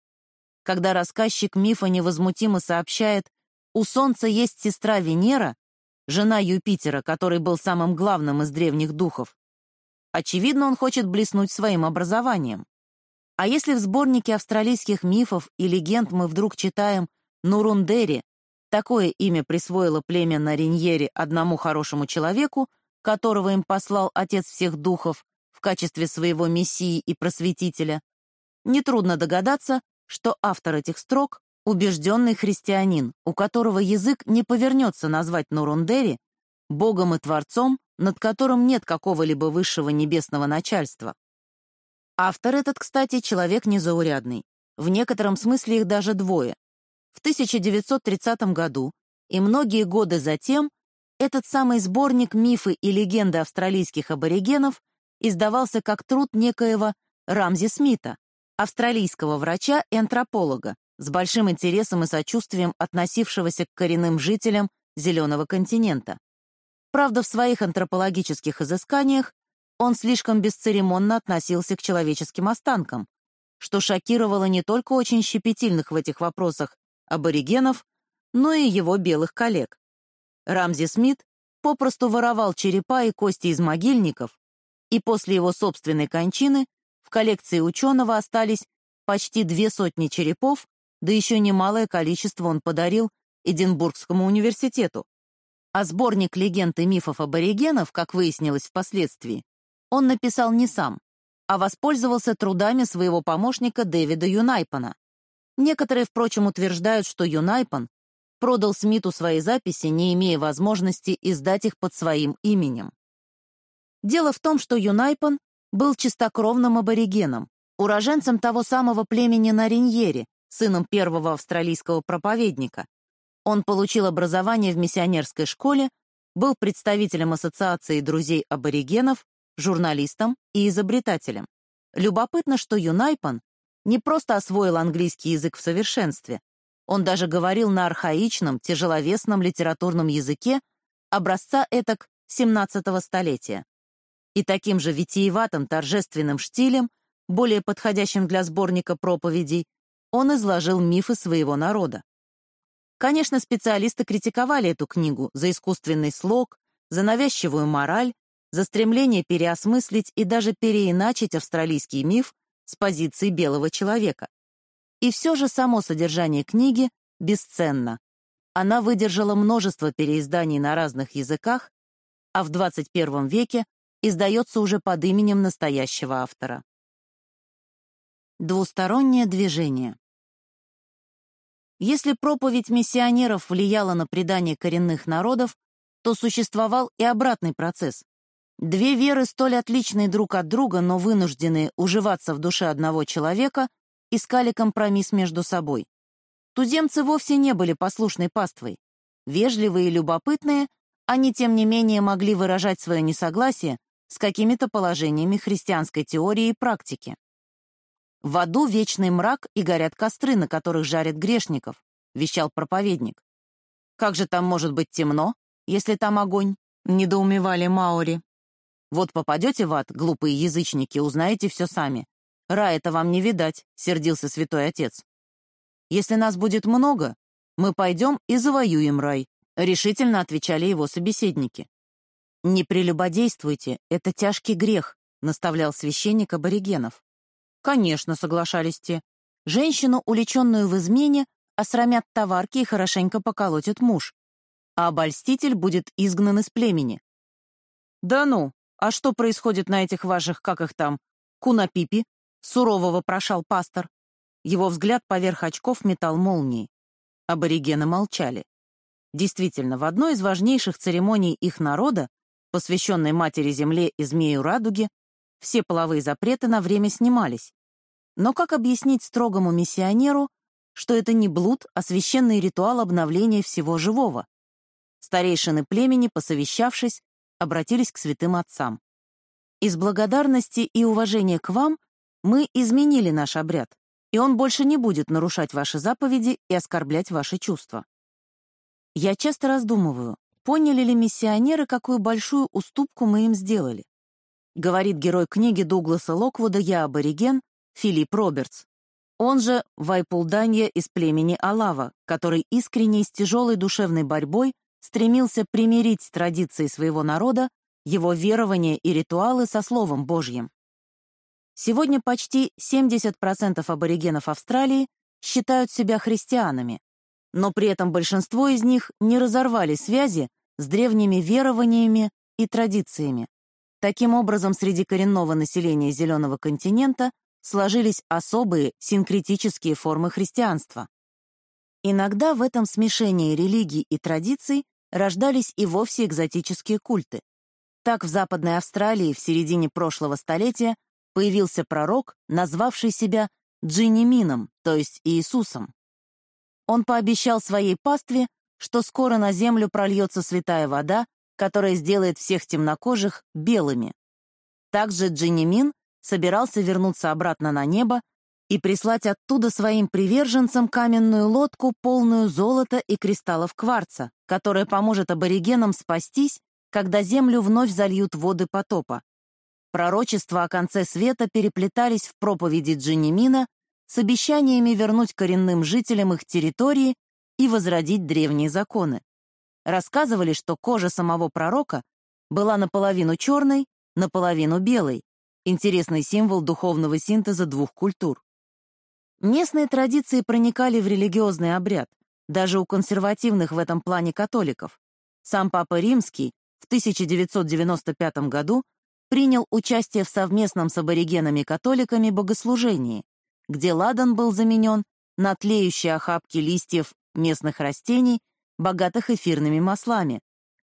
когда рассказчик мифа невозмутимо сообщает, у Солнца есть сестра Венера, жена Юпитера, который был самым главным из древних духов. Очевидно, он хочет блеснуть своим образованием. А если в сборнике австралийских мифов и легенд мы вдруг читаем Нурундери, такое имя присвоило племя на Риньере одному хорошему человеку, которого им послал Отец всех духов в качестве своего мессии и просветителя, нетрудно догадаться, что автор этих строк — убежденный христианин, у которого язык не повернется назвать Нурундери богом и творцом, над которым нет какого-либо высшего небесного начальства. Автор этот, кстати, человек незаурядный. В некотором смысле их даже двое. В 1930 году и многие годы затем Этот самый сборник «Мифы и легенды австралийских аборигенов» издавался как труд некоего Рамзи Смита, австралийского врача и антрополога, с большим интересом и сочувствием относившегося к коренным жителям Зеленого континента. Правда, в своих антропологических изысканиях он слишком бесцеремонно относился к человеческим останкам, что шокировало не только очень щепетильных в этих вопросах аборигенов, но и его белых коллег. Рамзи Смит попросту воровал черепа и кости из могильников, и после его собственной кончины в коллекции ученого остались почти две сотни черепов, да еще немалое количество он подарил Эдинбургскому университету. А сборник легенд и мифов аборигенов, как выяснилось впоследствии, он написал не сам, а воспользовался трудами своего помощника Дэвида Юнайпана. Некоторые, впрочем, утверждают, что Юнайпан продал Смиту свои записи, не имея возможности издать их под своим именем. Дело в том, что Юнайпан был чистокровным аборигеном, уроженцем того самого племени Нариньери, сыном первого австралийского проповедника, он получил образование в миссионерской школе, был представителем Ассоциации друзей аборигенов, журналистом и изобретателем. Любопытно, что Юнайпан не просто освоил английский язык в совершенстве, он даже говорил на архаичном, тяжеловесном литературном языке образца этак 17-го столетия. И таким же витиеватым торжественным штилем, более подходящим для сборника проповедей, он изложил мифы своего народа. Конечно, специалисты критиковали эту книгу за искусственный слог, за навязчивую мораль, за стремление переосмыслить и даже переиначить австралийский миф с позиции белого человека. И все же само содержание книги бесценно. Она выдержала множество переизданий на разных языках, а в 21 веке издается уже под именем настоящего автора. Двустороннее движение. Если проповедь миссионеров влияла на предание коренных народов, то существовал и обратный процесс. Две веры, столь отличные друг от друга, но вынужденные уживаться в душе одного человека, искали компромисс между собой. Туземцы вовсе не были послушной паствой. Вежливые и любопытные, они, тем не менее, могли выражать свое несогласие с какими-то положениями христианской теории и практики. В аду вечный мрак и горят костры, на которых жарят грешников, вещал проповедник. Как же там может быть темно, если там огонь? Недоумевали Маори. Вот попадете в ад, глупые язычники, узнаете все сами. Рая-то вам не видать, сердился святой отец. Если нас будет много, мы пойдем и завоюем рай, решительно отвечали его собеседники. Не прелюбодействуйте, это тяжкий грех, наставлял священник аборигенов. Конечно, соглашались те. Женщину, уличенную в измене, осрамят товарки и хорошенько поколотит муж. А обольститель будет изгнан из племени. Да ну, а что происходит на этих ваших, как их там, кунапипи? Сурово вопрошал пастор. Его взгляд поверх очков метал молнией. Аборигены молчали. Действительно, в одной из важнейших церемоний их народа, посвященной Матери Земле и Змею Радуги, все половые запреты на время снимались. Но как объяснить строгому миссионеру, что это не блуд, а священный ритуал обновления всего живого? Старейшины племени, посовещавшись, обратились к святым отцам. Из благодарности и уважения к вам мы изменили наш обряд, и он больше не будет нарушать ваши заповеди и оскорблять ваши чувства. Я часто раздумываю, поняли ли миссионеры, какую большую уступку мы им сделали говорит герой книги Дугласа Локвуда «Я абориген» Филипп Робертс. Он же Вайпулданья из племени Алава, который искренне и с тяжелой душевной борьбой стремился примирить традиции своего народа, его верования и ритуалы со Словом Божьим. Сегодня почти 70% аборигенов Австралии считают себя христианами, но при этом большинство из них не разорвали связи с древними верованиями и традициями. Таким образом, среди коренного населения Зеленого континента сложились особые синкретические формы христианства. Иногда в этом смешении религий и традиций рождались и вовсе экзотические культы. Так в Западной Австралии в середине прошлого столетия появился пророк, назвавший себя Джинни Мином, то есть Иисусом. Он пообещал своей пастве, что скоро на землю прольется святая вода, которая сделает всех темнокожих белыми. Также Джинни Мин собирался вернуться обратно на небо и прислать оттуда своим приверженцам каменную лодку, полную золота и кристаллов кварца, которая поможет аборигенам спастись, когда землю вновь зальют воды потопа. Пророчества о конце света переплетались в проповеди Джиннимина с обещаниями вернуть коренным жителям их территории и возродить древние законы. Рассказывали, что кожа самого пророка была наполовину черной, наполовину белой, интересный символ духовного синтеза двух культур. Местные традиции проникали в религиозный обряд, даже у консервативных в этом плане католиков. Сам Папа Римский в 1995 году принял участие в совместном с аборигенами-католиками богослужении, где ладан был заменен на тлеющие охапки листьев местных растений, богатых эфирными маслами,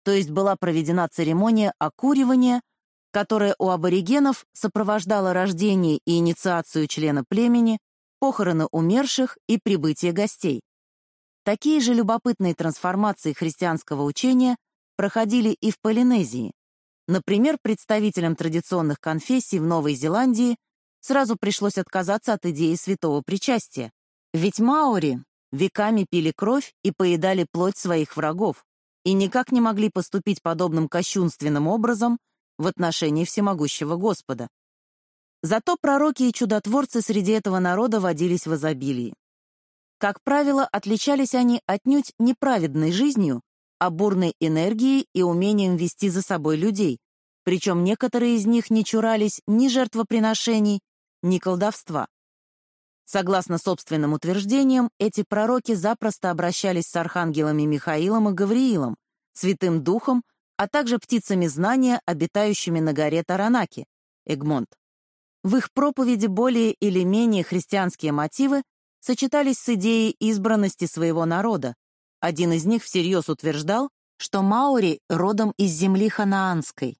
то есть была проведена церемония окуривания, которая у аборигенов сопровождала рождение и инициацию члена племени, похороны умерших и прибытие гостей. Такие же любопытные трансформации христианского учения проходили и в Полинезии. Например, представителям традиционных конфессий в Новой Зеландии сразу пришлось отказаться от идеи святого причастия. Ведь маори веками пили кровь и поедали плоть своих врагов и никак не могли поступить подобным кощунственным образом в отношении всемогущего Господа. Зато пророки и чудотворцы среди этого народа водились в изобилии. Как правило, отличались они отнюдь неправедной жизнью, а бурной энергией и умением вести за собой людей, причем некоторые из них не чурались ни жертвоприношений, ни колдовства. Согласно собственным утверждениям, эти пророки запросто обращались с архангелами Михаилом и Гавриилом, Святым Духом, а также птицами знания, обитающими на горе Таранаки, Эгмонт. В их проповеди более или менее христианские мотивы сочетались с идеей избранности своего народа. Один из них всерьез утверждал, что маори родом из земли ханаанской.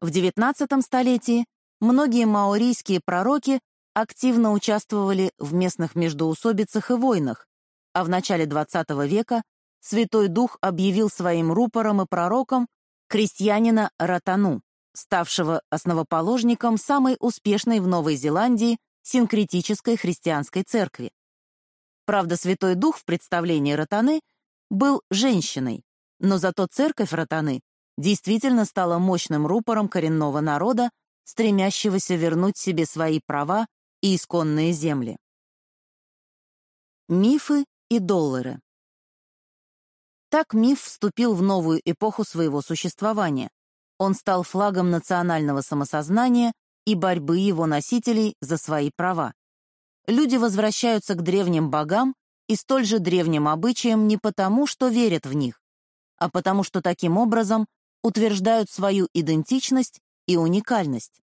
В XIX столетии многие маорийские пророки активно участвовали в местных междоусобицах и войнах, а в начале XX века Святой Дух объявил своим рупором и пророком крестьянина Ратану ставшего основоположником самой успешной в Новой Зеландии синкретической христианской церкви. Правда, Святой Дух в представлении Ротаны был женщиной, но зато церковь Ротаны действительно стала мощным рупором коренного народа, стремящегося вернуть себе свои права и исконные земли. Мифы и доллары Так миф вступил в новую эпоху своего существования, он стал флагом национального самосознания и борьбы его носителей за свои права. Люди возвращаются к древним богам и столь же древним обычаям не потому, что верят в них, а потому что таким образом утверждают свою идентичность и уникальность.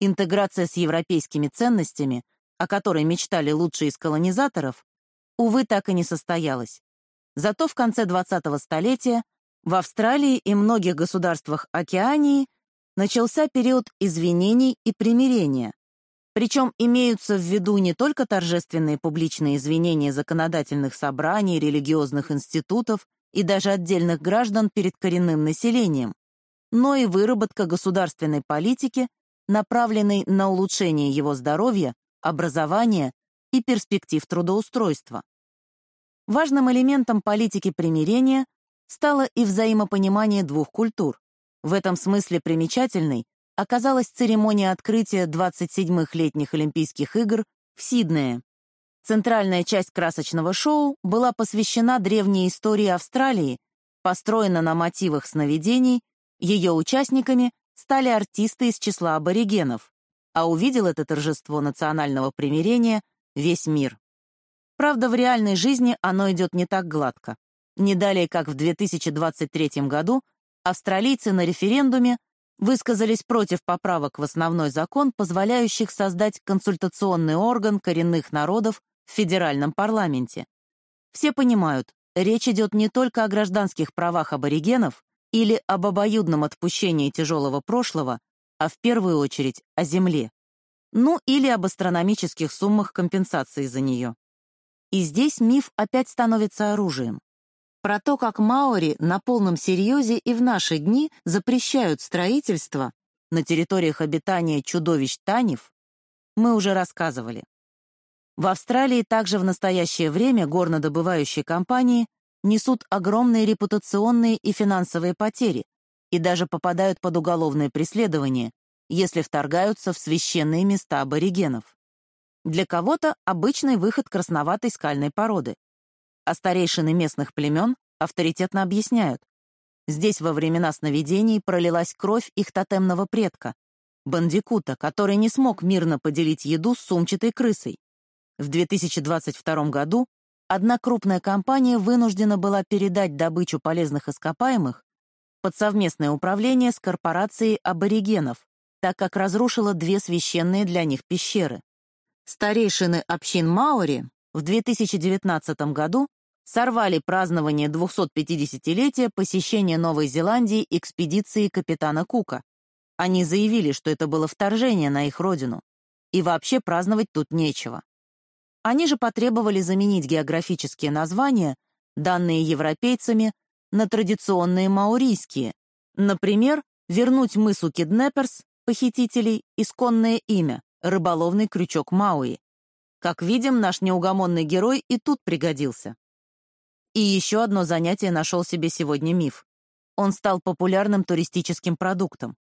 Интеграция с европейскими ценностями, о которой мечтали лучшие из колонизаторов, увы, так и не состоялась. Зато в конце 20-го столетия в Австралии и многих государствах Океании начался период извинений и примирения. Причем имеются в виду не только торжественные публичные извинения законодательных собраний, религиозных институтов и даже отдельных граждан перед коренным населением, но и выработка государственной политики, направленной на улучшение его здоровья, образования и перспектив трудоустройства. Важным элементом политики примирения стало и взаимопонимание двух культур. В этом смысле примечательной оказалась церемония открытия 27-х летних Олимпийских игр в Сиднее. Центральная часть красочного шоу была посвящена древней истории Австралии, построена на мотивах сновидений, ее участниками стали артисты из числа аборигенов, а увидел это торжество национального примирения весь мир. Правда, в реальной жизни оно идет не так гладко. Не далее, как в 2023 году, австралийцы на референдуме высказались против поправок в основной закон, позволяющих создать консультационный орган коренных народов в федеральном парламенте. Все понимают, речь идет не только о гражданских правах аборигенов или об обоюдном отпущении тяжелого прошлого, а в первую очередь о земле. Ну или об астрономических суммах компенсации за нее. И здесь миф опять становится оружием. Про то, как маори на полном серьезе и в наши дни запрещают строительство на территориях обитания чудовищ Танев, мы уже рассказывали. В Австралии также в настоящее время горнодобывающие компании несут огромные репутационные и финансовые потери и даже попадают под уголовное преследование, если вторгаются в священные места аборигенов. Для кого-то обычный выход красноватой скальной породы, а старейшины местных племен авторитетно объясняют. Здесь во времена сновидений пролилась кровь их тотемного предка, бандикута, который не смог мирно поделить еду с сумчатой крысой. В 2022 году одна крупная компания вынуждена была передать добычу полезных ископаемых под совместное управление с корпорацией аборигенов, так как разрушила две священные для них пещеры. Старейшины общин Маори в 2019 году сорвали празднование 250-летия посещения Новой Зеландии экспедиции капитана Кука. Они заявили, что это было вторжение на их родину, и вообще праздновать тут нечего. Они же потребовали заменить географические названия, данные европейцами, на традиционные маорийские, например, вернуть мысу Киднеперс, похитителей, исконное имя — рыболовный крючок Мауи. Как видим, наш неугомонный герой и тут пригодился. И еще одно занятие нашел себе сегодня миф. Он стал популярным туристическим продуктом.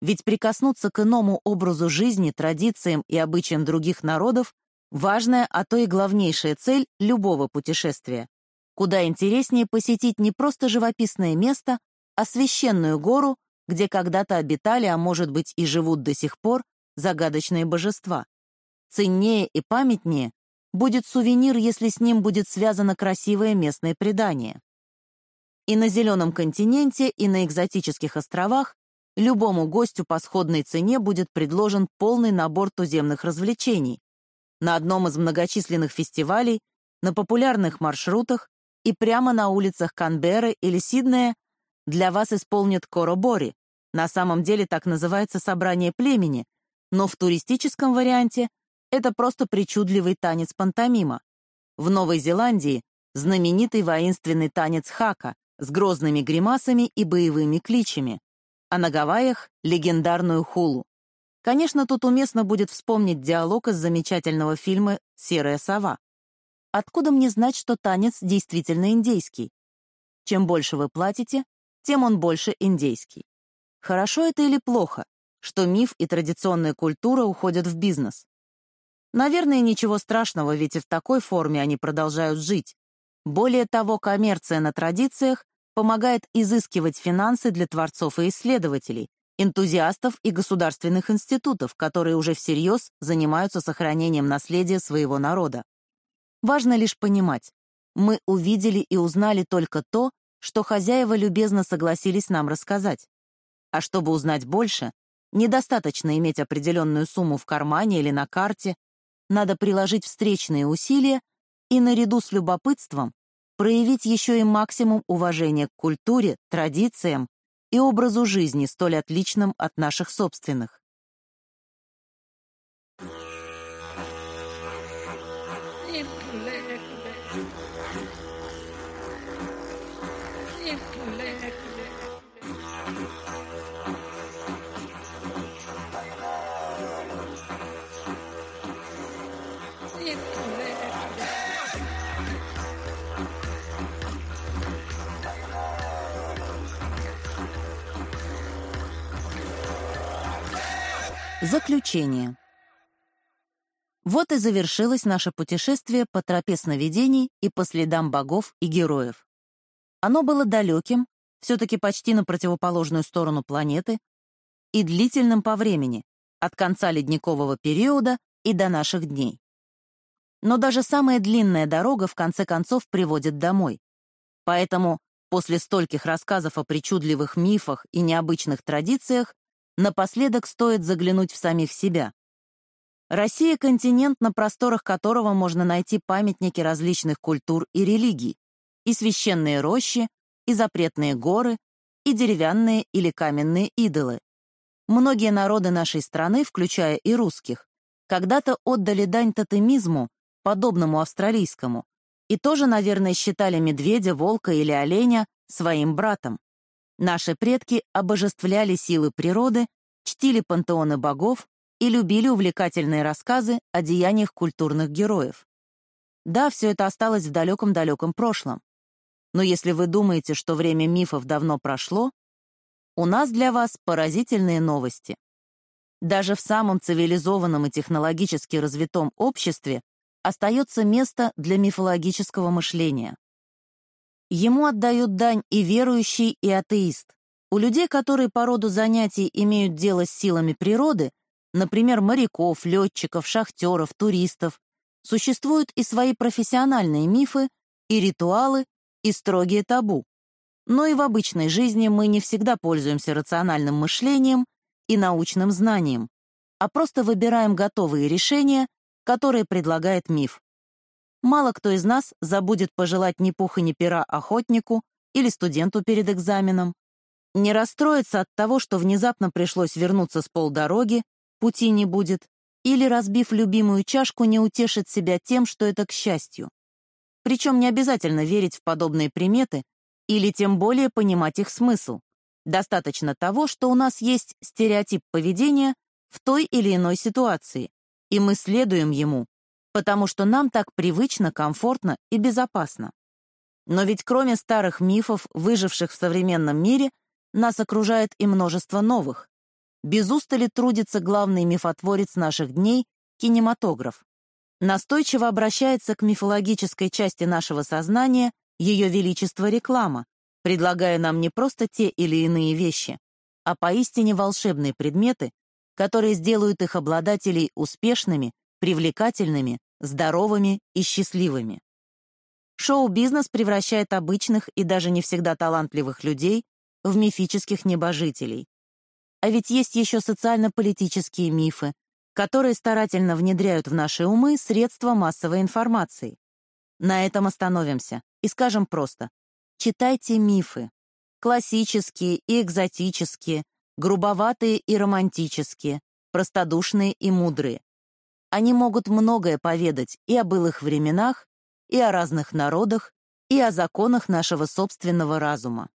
Ведь прикоснуться к иному образу жизни, традициям и обычаям других народов — важная, а то и главнейшая цель любого путешествия. Куда интереснее посетить не просто живописное место, а священную гору, где когда-то обитали, а может быть и живут до сих пор, загадочные божества. Ценнее и памятнее будет сувенир, если с ним будет связано красивое местное предание. И на Зеленом континенте, и на экзотических островах любому гостю по сходной цене будет предложен полный набор туземных развлечений. На одном из многочисленных фестивалей, на популярных маршрутах и прямо на улицах Канберры или Сиднея для вас исполнят коробори. На самом деле так называется собрание племени, но в туристическом варианте это просто причудливый танец пантомима. В Новой Зеландии знаменитый воинственный танец хака с грозными гримасами и боевыми кличами, а на Гавайях — легендарную хулу. Конечно, тут уместно будет вспомнить диалог из замечательного фильма «Серая сова». Откуда мне знать, что танец действительно индейский? Чем больше вы платите, тем он больше индейский. Хорошо это или плохо, что миф и традиционная культура уходят в бизнес? Наверное, ничего страшного, ведь и в такой форме они продолжают жить. Более того, коммерция на традициях помогает изыскивать финансы для творцов и исследователей, энтузиастов и государственных институтов, которые уже всерьез занимаются сохранением наследия своего народа. Важно лишь понимать, мы увидели и узнали только то, что хозяева любезно согласились нам рассказать. А чтобы узнать больше, недостаточно иметь определенную сумму в кармане или на карте, надо приложить встречные усилия и наряду с любопытством проявить еще и максимум уважения к культуре, традициям и образу жизни, столь отличным от наших собственных. Заключение. Вот и завершилось наше путешествие по тропе сновидений и по следам богов и героев. Оно было далеким, все-таки почти на противоположную сторону планеты, и длительным по времени, от конца ледникового периода и до наших дней. Но даже самая длинная дорога в конце концов приводит домой. Поэтому после стольких рассказов о причудливых мифах и необычных традициях Напоследок стоит заглянуть в самих себя. Россия — континент, на просторах которого можно найти памятники различных культур и религий, и священные рощи, и запретные горы, и деревянные или каменные идолы. Многие народы нашей страны, включая и русских, когда-то отдали дань тотемизму, подобному австралийскому, И тоже, наверное, считали медведя, волка или оленя своим братом. Наши предки обожествляли силы природы, чтили пантеоны богов и любили увлекательные рассказы о деяниях культурных героев. Да, все это осталось в далеком-далеком прошлом. Но если вы думаете, что время мифов давно прошло, у нас для вас поразительные новости. Даже в самом цивилизованном и технологически развитом обществе остается место для мифологического мышления. Ему отдают дань и верующий, и атеист. У людей, которые по роду занятий имеют дело с силами природы, например, моряков, летчиков, шахтеров, туристов, существуют и свои профессиональные мифы, и ритуалы, и строгие табу. Но и в обычной жизни мы не всегда пользуемся рациональным мышлением и научным знанием, а просто выбираем готовые решения, которые предлагает миф. Мало кто из нас забудет пожелать ни пуха ни пера охотнику или студенту перед экзаменом, не расстроиться от того, что внезапно пришлось вернуться с полдороги, пути не будет, или, разбив любимую чашку, не утешит себя тем, что это к счастью. Причем не обязательно верить в подобные приметы или тем более понимать их смысл. Достаточно того, что у нас есть стереотип поведения в той или иной ситуации, и мы следуем ему, потому что нам так привычно, комфортно и безопасно. Но ведь кроме старых мифов, выживших в современном мире, нас окружает и множество новых. Без устали трудится главный мифотворец наших дней — кинематограф. Настойчиво обращается к мифологической части нашего сознания ее величество реклама, предлагая нам не просто те или иные вещи, а поистине волшебные предметы, которые сделают их обладателей успешными, привлекательными, здоровыми и счастливыми. Шоу-бизнес превращает обычных и даже не всегда талантливых людей в мифических небожителей. А ведь есть еще социально-политические мифы, которые старательно внедряют в наши умы средства массовой информации. На этом остановимся и скажем просто. Читайте мифы. Классические и экзотические, грубоватые и романтические, простодушные и мудрые. Они могут многое поведать и о былых временах, и о разных народах, и о законах нашего собственного разума.